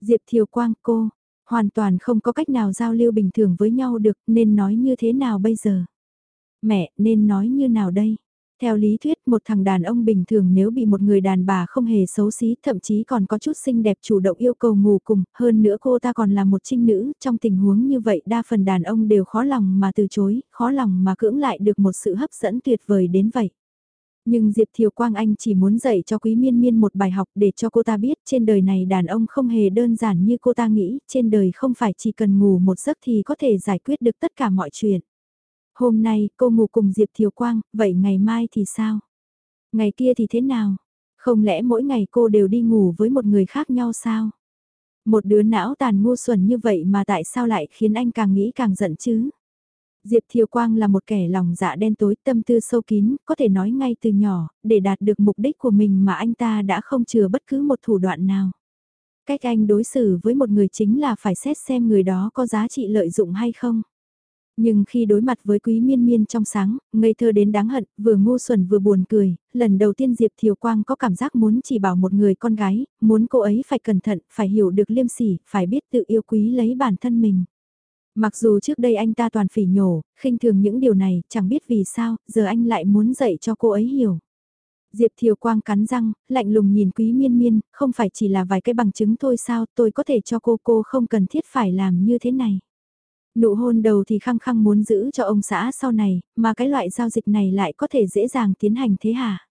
Diệp Thiều Quang cô, hoàn toàn không có cách nào giao lưu bình thường với nhau được nên nói như thế nào bây giờ. Mẹ nên nói như nào đây? Theo lý thuyết một thằng đàn ông bình thường nếu bị một người đàn bà không hề xấu xí thậm chí còn có chút xinh đẹp chủ động yêu cầu ngủ cùng, hơn nữa cô ta còn là một trinh nữ, trong tình huống như vậy đa phần đàn ông đều khó lòng mà từ chối, khó lòng mà cưỡng lại được một sự hấp dẫn tuyệt vời đến vậy. Nhưng Diệp Thiều Quang Anh chỉ muốn dạy cho Quý Miên Miên một bài học để cho cô ta biết trên đời này đàn ông không hề đơn giản như cô ta nghĩ, trên đời không phải chỉ cần ngủ một giấc thì có thể giải quyết được tất cả mọi chuyện. Hôm nay cô ngủ cùng Diệp Thiều Quang, vậy ngày mai thì sao? Ngày kia thì thế nào? Không lẽ mỗi ngày cô đều đi ngủ với một người khác nhau sao? Một đứa não tàn ngu xuẩn như vậy mà tại sao lại khiến anh càng nghĩ càng giận chứ? Diệp Thiều Quang là một kẻ lòng dạ đen tối tâm tư sâu kín, có thể nói ngay từ nhỏ, để đạt được mục đích của mình mà anh ta đã không chừa bất cứ một thủ đoạn nào. Cách anh đối xử với một người chính là phải xét xem người đó có giá trị lợi dụng hay không. Nhưng khi đối mặt với quý miên miên trong sáng, ngây thơ đến đáng hận, vừa ngu xuẩn vừa buồn cười, lần đầu tiên Diệp Thiều Quang có cảm giác muốn chỉ bảo một người con gái, muốn cô ấy phải cẩn thận, phải hiểu được liêm sỉ, phải biết tự yêu quý lấy bản thân mình. Mặc dù trước đây anh ta toàn phỉ nhổ, khinh thường những điều này, chẳng biết vì sao, giờ anh lại muốn dạy cho cô ấy hiểu. Diệp Thiều Quang cắn răng, lạnh lùng nhìn quý miên miên, không phải chỉ là vài cái bằng chứng thôi sao, tôi có thể cho cô, cô không cần thiết phải làm như thế này. Nụ hôn đầu thì khăng khăng muốn giữ cho ông xã sau này, mà cái loại giao dịch này lại có thể dễ dàng tiến hành thế hả?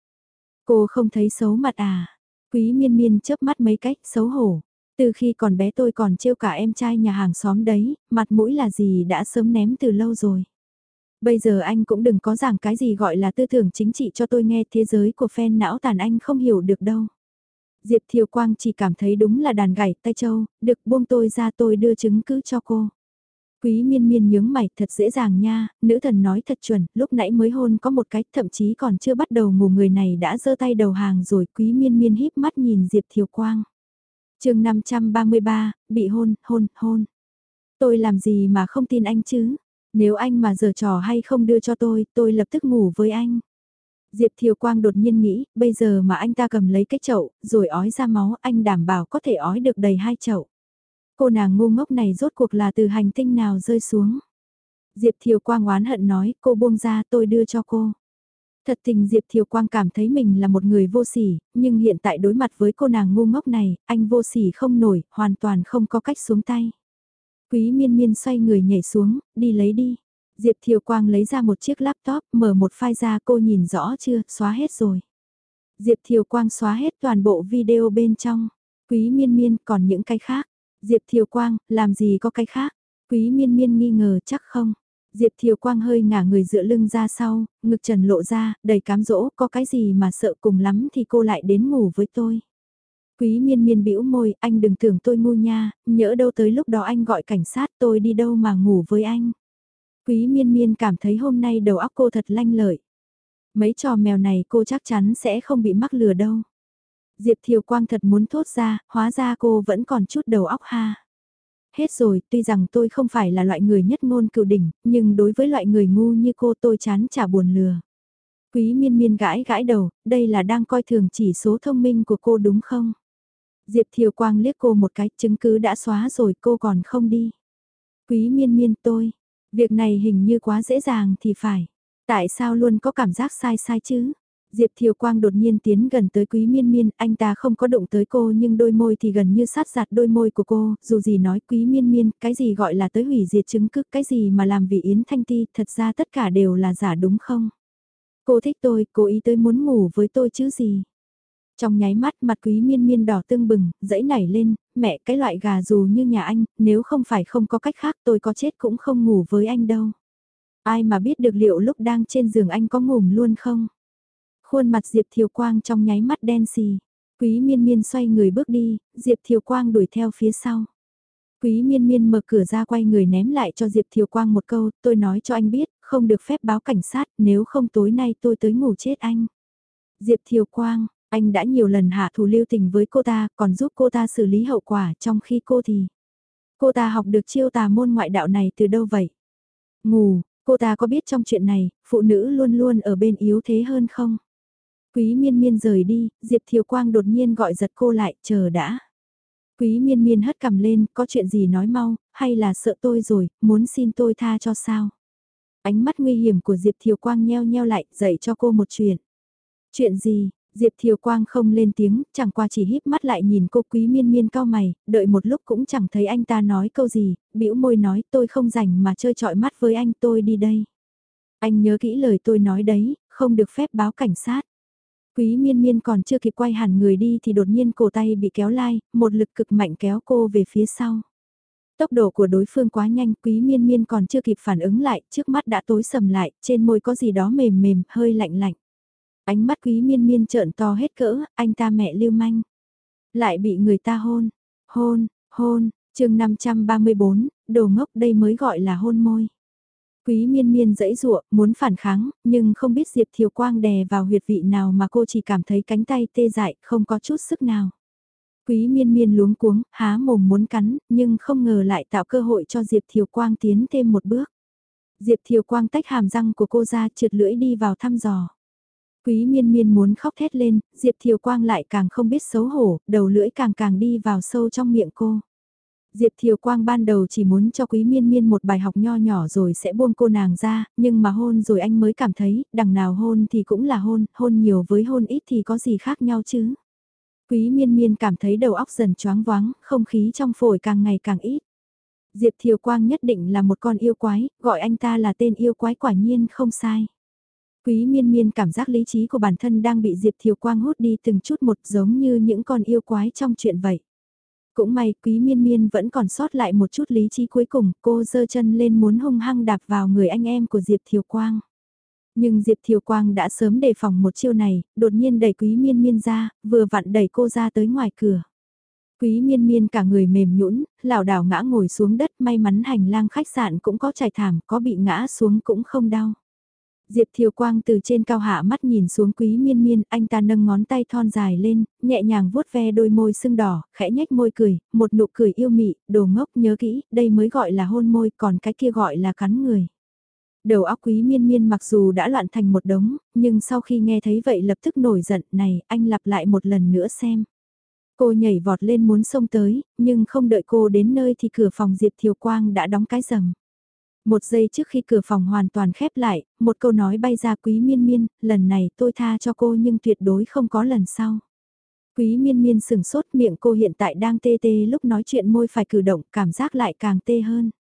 Cô không thấy xấu mặt à? Quý miên miên chớp mắt mấy cách, xấu hổ. Từ khi còn bé tôi còn trêu cả em trai nhà hàng xóm đấy, mặt mũi là gì đã sớm ném từ lâu rồi. Bây giờ anh cũng đừng có giảng cái gì gọi là tư tưởng chính trị cho tôi nghe thế giới của fan não tàn anh không hiểu được đâu. Diệp Thiều Quang chỉ cảm thấy đúng là đàn gảy tay châu, được buông tôi ra tôi đưa chứng cứ cho cô. Quý miên miên nhướng mày thật dễ dàng nha, nữ thần nói thật chuẩn, lúc nãy mới hôn có một cái, thậm chí còn chưa bắt đầu ngủ người này đã giơ tay đầu hàng rồi quý miên miên híp mắt nhìn Diệp Thiều Quang. chương 533, bị hôn, hôn, hôn. Tôi làm gì mà không tin anh chứ? Nếu anh mà giờ trò hay không đưa cho tôi, tôi lập tức ngủ với anh. Diệp Thiều Quang đột nhiên nghĩ, bây giờ mà anh ta cầm lấy cái chậu, rồi ói ra máu, anh đảm bảo có thể ói được đầy hai chậu. Cô nàng ngu ngốc này rốt cuộc là từ hành tinh nào rơi xuống. Diệp Thiều Quang oán hận nói, cô buông ra tôi đưa cho cô. Thật tình Diệp Thiều Quang cảm thấy mình là một người vô sỉ, nhưng hiện tại đối mặt với cô nàng ngu ngốc này, anh vô sỉ không nổi, hoàn toàn không có cách xuống tay. Quý miên miên xoay người nhảy xuống, đi lấy đi. Diệp Thiều Quang lấy ra một chiếc laptop, mở một file ra cô nhìn rõ chưa, xóa hết rồi. Diệp Thiều Quang xóa hết toàn bộ video bên trong. Quý miên miên còn những cái khác. Diệp Thiều Quang, làm gì có cái khác? Quý miên miên nghi ngờ chắc không? Diệp Thiều Quang hơi ngả người dựa lưng ra sau, ngực trần lộ ra, đầy cám dỗ, có cái gì mà sợ cùng lắm thì cô lại đến ngủ với tôi. Quý miên miên bĩu môi, anh đừng tưởng tôi ngu nha, nhỡ đâu tới lúc đó anh gọi cảnh sát tôi đi đâu mà ngủ với anh. Quý miên miên cảm thấy hôm nay đầu óc cô thật lanh lợi. Mấy trò mèo này cô chắc chắn sẽ không bị mắc lừa đâu. Diệp Thiều Quang thật muốn thốt ra, hóa ra cô vẫn còn chút đầu óc ha. Hết rồi, tuy rằng tôi không phải là loại người nhất ngôn cựu đỉnh, nhưng đối với loại người ngu như cô tôi chán chả buồn lừa. Quý miên miên gãi gãi đầu, đây là đang coi thường chỉ số thông minh của cô đúng không? Diệp Thiều Quang liếc cô một cái, chứng cứ đã xóa rồi cô còn không đi. Quý miên miên tôi, việc này hình như quá dễ dàng thì phải. Tại sao luôn có cảm giác sai sai chứ? Diệp Thiều Quang đột nhiên tiến gần tới Quý Miên Miên, anh ta không có động tới cô nhưng đôi môi thì gần như sát sạt đôi môi của cô, dù gì nói Quý Miên Miên, cái gì gọi là tới hủy diệt chứng cứ, cái gì mà làm vị Yến Thanh Ti, thật ra tất cả đều là giả đúng không? Cô thích tôi, cố ý tới muốn ngủ với tôi chứ gì? Trong nháy mắt mặt quý miên miên đỏ tương bừng, dẫy nảy lên, mẹ cái loại gà dù như nhà anh, nếu không phải không có cách khác tôi có chết cũng không ngủ với anh đâu. Ai mà biết được liệu lúc đang trên giường anh có ngủm luôn không? Khuôn mặt Diệp Thiều Quang trong nháy mắt đen xì. Quý miên miên xoay người bước đi, Diệp Thiều Quang đuổi theo phía sau. Quý miên miên mở cửa ra quay người ném lại cho Diệp Thiều Quang một câu, tôi nói cho anh biết, không được phép báo cảnh sát, nếu không tối nay tôi tới ngủ chết anh. Diệp Thiều Quang, anh đã nhiều lần hạ thủ lưu tình với cô ta, còn giúp cô ta xử lý hậu quả trong khi cô thì... Cô ta học được chiêu tà môn ngoại đạo này từ đâu vậy? Ngủ, cô ta có biết trong chuyện này, phụ nữ luôn luôn ở bên yếu thế hơn không? Quý miên miên rời đi, Diệp Thiều Quang đột nhiên gọi giật cô lại, chờ đã. Quý miên miên hất cầm lên, có chuyện gì nói mau, hay là sợ tôi rồi, muốn xin tôi tha cho sao? Ánh mắt nguy hiểm của Diệp Thiều Quang nheo nheo lại, dạy cho cô một chuyện. Chuyện gì, Diệp Thiều Quang không lên tiếng, chẳng qua chỉ híp mắt lại nhìn cô quý miên miên cao mày, đợi một lúc cũng chẳng thấy anh ta nói câu gì, bĩu môi nói tôi không rảnh mà chơi trọi mắt với anh tôi đi đây. Anh nhớ kỹ lời tôi nói đấy, không được phép báo cảnh sát. Quý miên miên còn chưa kịp quay hẳn người đi thì đột nhiên cổ tay bị kéo lai, một lực cực mạnh kéo cô về phía sau. Tốc độ của đối phương quá nhanh, quý miên miên còn chưa kịp phản ứng lại, trước mắt đã tối sầm lại, trên môi có gì đó mềm mềm, hơi lạnh lạnh. Ánh mắt quý miên miên trợn to hết cỡ, anh ta mẹ lưu manh. Lại bị người ta hôn, hôn, hôn, chương 534, đồ ngốc đây mới gọi là hôn môi. Quý miên miên dẫy dụa, muốn phản kháng, nhưng không biết Diệp Thiều Quang đè vào huyệt vị nào mà cô chỉ cảm thấy cánh tay tê dại, không có chút sức nào. Quý miên miên luống cuống, há mồm muốn cắn, nhưng không ngờ lại tạo cơ hội cho Diệp Thiều Quang tiến thêm một bước. Diệp Thiều Quang tách hàm răng của cô ra trượt lưỡi đi vào thăm dò. Quý miên miên muốn khóc thét lên, Diệp Thiều Quang lại càng không biết xấu hổ, đầu lưỡi càng càng đi vào sâu trong miệng cô. Diệp Thiều Quang ban đầu chỉ muốn cho Quý Miên Miên một bài học nho nhỏ rồi sẽ buông cô nàng ra, nhưng mà hôn rồi anh mới cảm thấy, đằng nào hôn thì cũng là hôn, hôn nhiều với hôn ít thì có gì khác nhau chứ. Quý Miên Miên cảm thấy đầu óc dần choáng váng, không khí trong phổi càng ngày càng ít. Diệp Thiều Quang nhất định là một con yêu quái, gọi anh ta là tên yêu quái quả nhiên không sai. Quý miên miên cảm giác lý trí của bản thân đang bị Diệp Thiều Quang hút đi từng chút một giống như những con yêu quái trong chuyện vậy. Cũng may quý miên miên vẫn còn sót lại một chút lý trí cuối cùng, cô giơ chân lên muốn hung hăng đạp vào người anh em của Diệp Thiều Quang. Nhưng Diệp Thiều Quang đã sớm đề phòng một chiêu này, đột nhiên đẩy quý miên miên ra, vừa vặn đẩy cô ra tới ngoài cửa. Quý miên miên cả người mềm nhũn, lảo đảo ngã ngồi xuống đất may mắn hành lang khách sạn cũng có trải thảm, có bị ngã xuống cũng không đau. Diệp Thiều Quang từ trên cao hạ mắt nhìn xuống quý miên miên, anh ta nâng ngón tay thon dài lên, nhẹ nhàng vuốt ve đôi môi sưng đỏ, khẽ nhếch môi cười, một nụ cười yêu mị, đồ ngốc nhớ kỹ, đây mới gọi là hôn môi, còn cái kia gọi là cắn người. Đầu óc quý miên miên mặc dù đã loạn thành một đống, nhưng sau khi nghe thấy vậy lập tức nổi giận, này, anh lặp lại một lần nữa xem. Cô nhảy vọt lên muốn xông tới, nhưng không đợi cô đến nơi thì cửa phòng Diệp Thiều Quang đã đóng cái rầm. Một giây trước khi cửa phòng hoàn toàn khép lại, một câu nói bay ra quý miên miên, lần này tôi tha cho cô nhưng tuyệt đối không có lần sau. Quý miên miên sừng sốt miệng cô hiện tại đang tê tê lúc nói chuyện môi phải cử động, cảm giác lại càng tê hơn.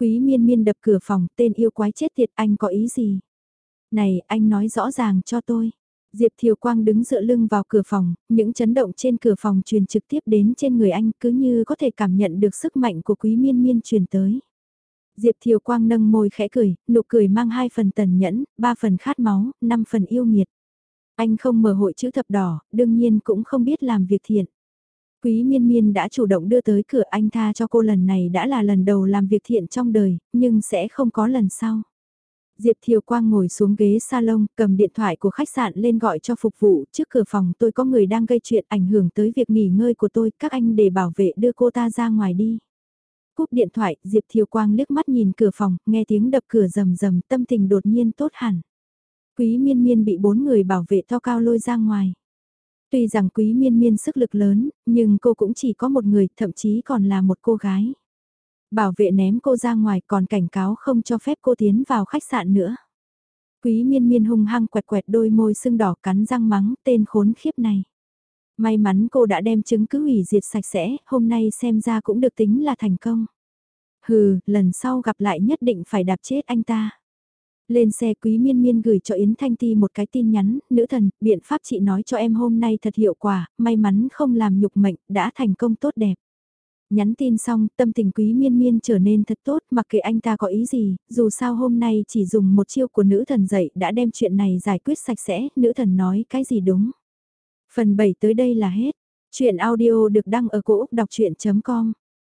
Quý miên miên đập cửa phòng, tên yêu quái chết tiệt anh có ý gì? Này, anh nói rõ ràng cho tôi. Diệp Thiều Quang đứng dựa lưng vào cửa phòng, những chấn động trên cửa phòng truyền trực tiếp đến trên người anh cứ như có thể cảm nhận được sức mạnh của quý miên miên truyền tới. Diệp Thiều Quang nâng môi khẽ cười, nụ cười mang hai phần tần nhẫn, ba phần khát máu, năm phần yêu nghiệt. Anh không mở hội chữ thập đỏ, đương nhiên cũng không biết làm việc thiện. Quý miên miên đã chủ động đưa tới cửa anh tha cho cô lần này đã là lần đầu làm việc thiện trong đời, nhưng sẽ không có lần sau. Diệp Thiều Quang ngồi xuống ghế salon, cầm điện thoại của khách sạn lên gọi cho phục vụ, trước cửa phòng tôi có người đang gây chuyện ảnh hưởng tới việc nghỉ ngơi của tôi, các anh để bảo vệ đưa cô ta ra ngoài đi. Cúp điện thoại, Diệp Thiều Quang liếc mắt nhìn cửa phòng, nghe tiếng đập cửa rầm rầm, tâm tình đột nhiên tốt hẳn. Quý miên miên bị bốn người bảo vệ to cao lôi ra ngoài. Tuy rằng quý miên miên sức lực lớn, nhưng cô cũng chỉ có một người, thậm chí còn là một cô gái. Bảo vệ ném cô ra ngoài còn cảnh cáo không cho phép cô tiến vào khách sạn nữa. Quý miên miên hung hăng quẹt quẹt đôi môi sưng đỏ cắn răng mắng tên khốn khiếp này. May mắn cô đã đem chứng cứ hủy diệt sạch sẽ, hôm nay xem ra cũng được tính là thành công. Hừ, lần sau gặp lại nhất định phải đạp chết anh ta. Lên xe quý miên miên gửi cho Yến Thanh Ti một cái tin nhắn, nữ thần, biện pháp chị nói cho em hôm nay thật hiệu quả, may mắn không làm nhục mệnh, đã thành công tốt đẹp. Nhắn tin xong, tâm tình quý miên miên trở nên thật tốt mặc kệ anh ta có ý gì, dù sao hôm nay chỉ dùng một chiêu của nữ thần dạy đã đem chuyện này giải quyết sạch sẽ, nữ thần nói cái gì đúng. Phần 7 tới đây là hết. Chuyện audio được đăng ở cổ Úc đọc chuyện.com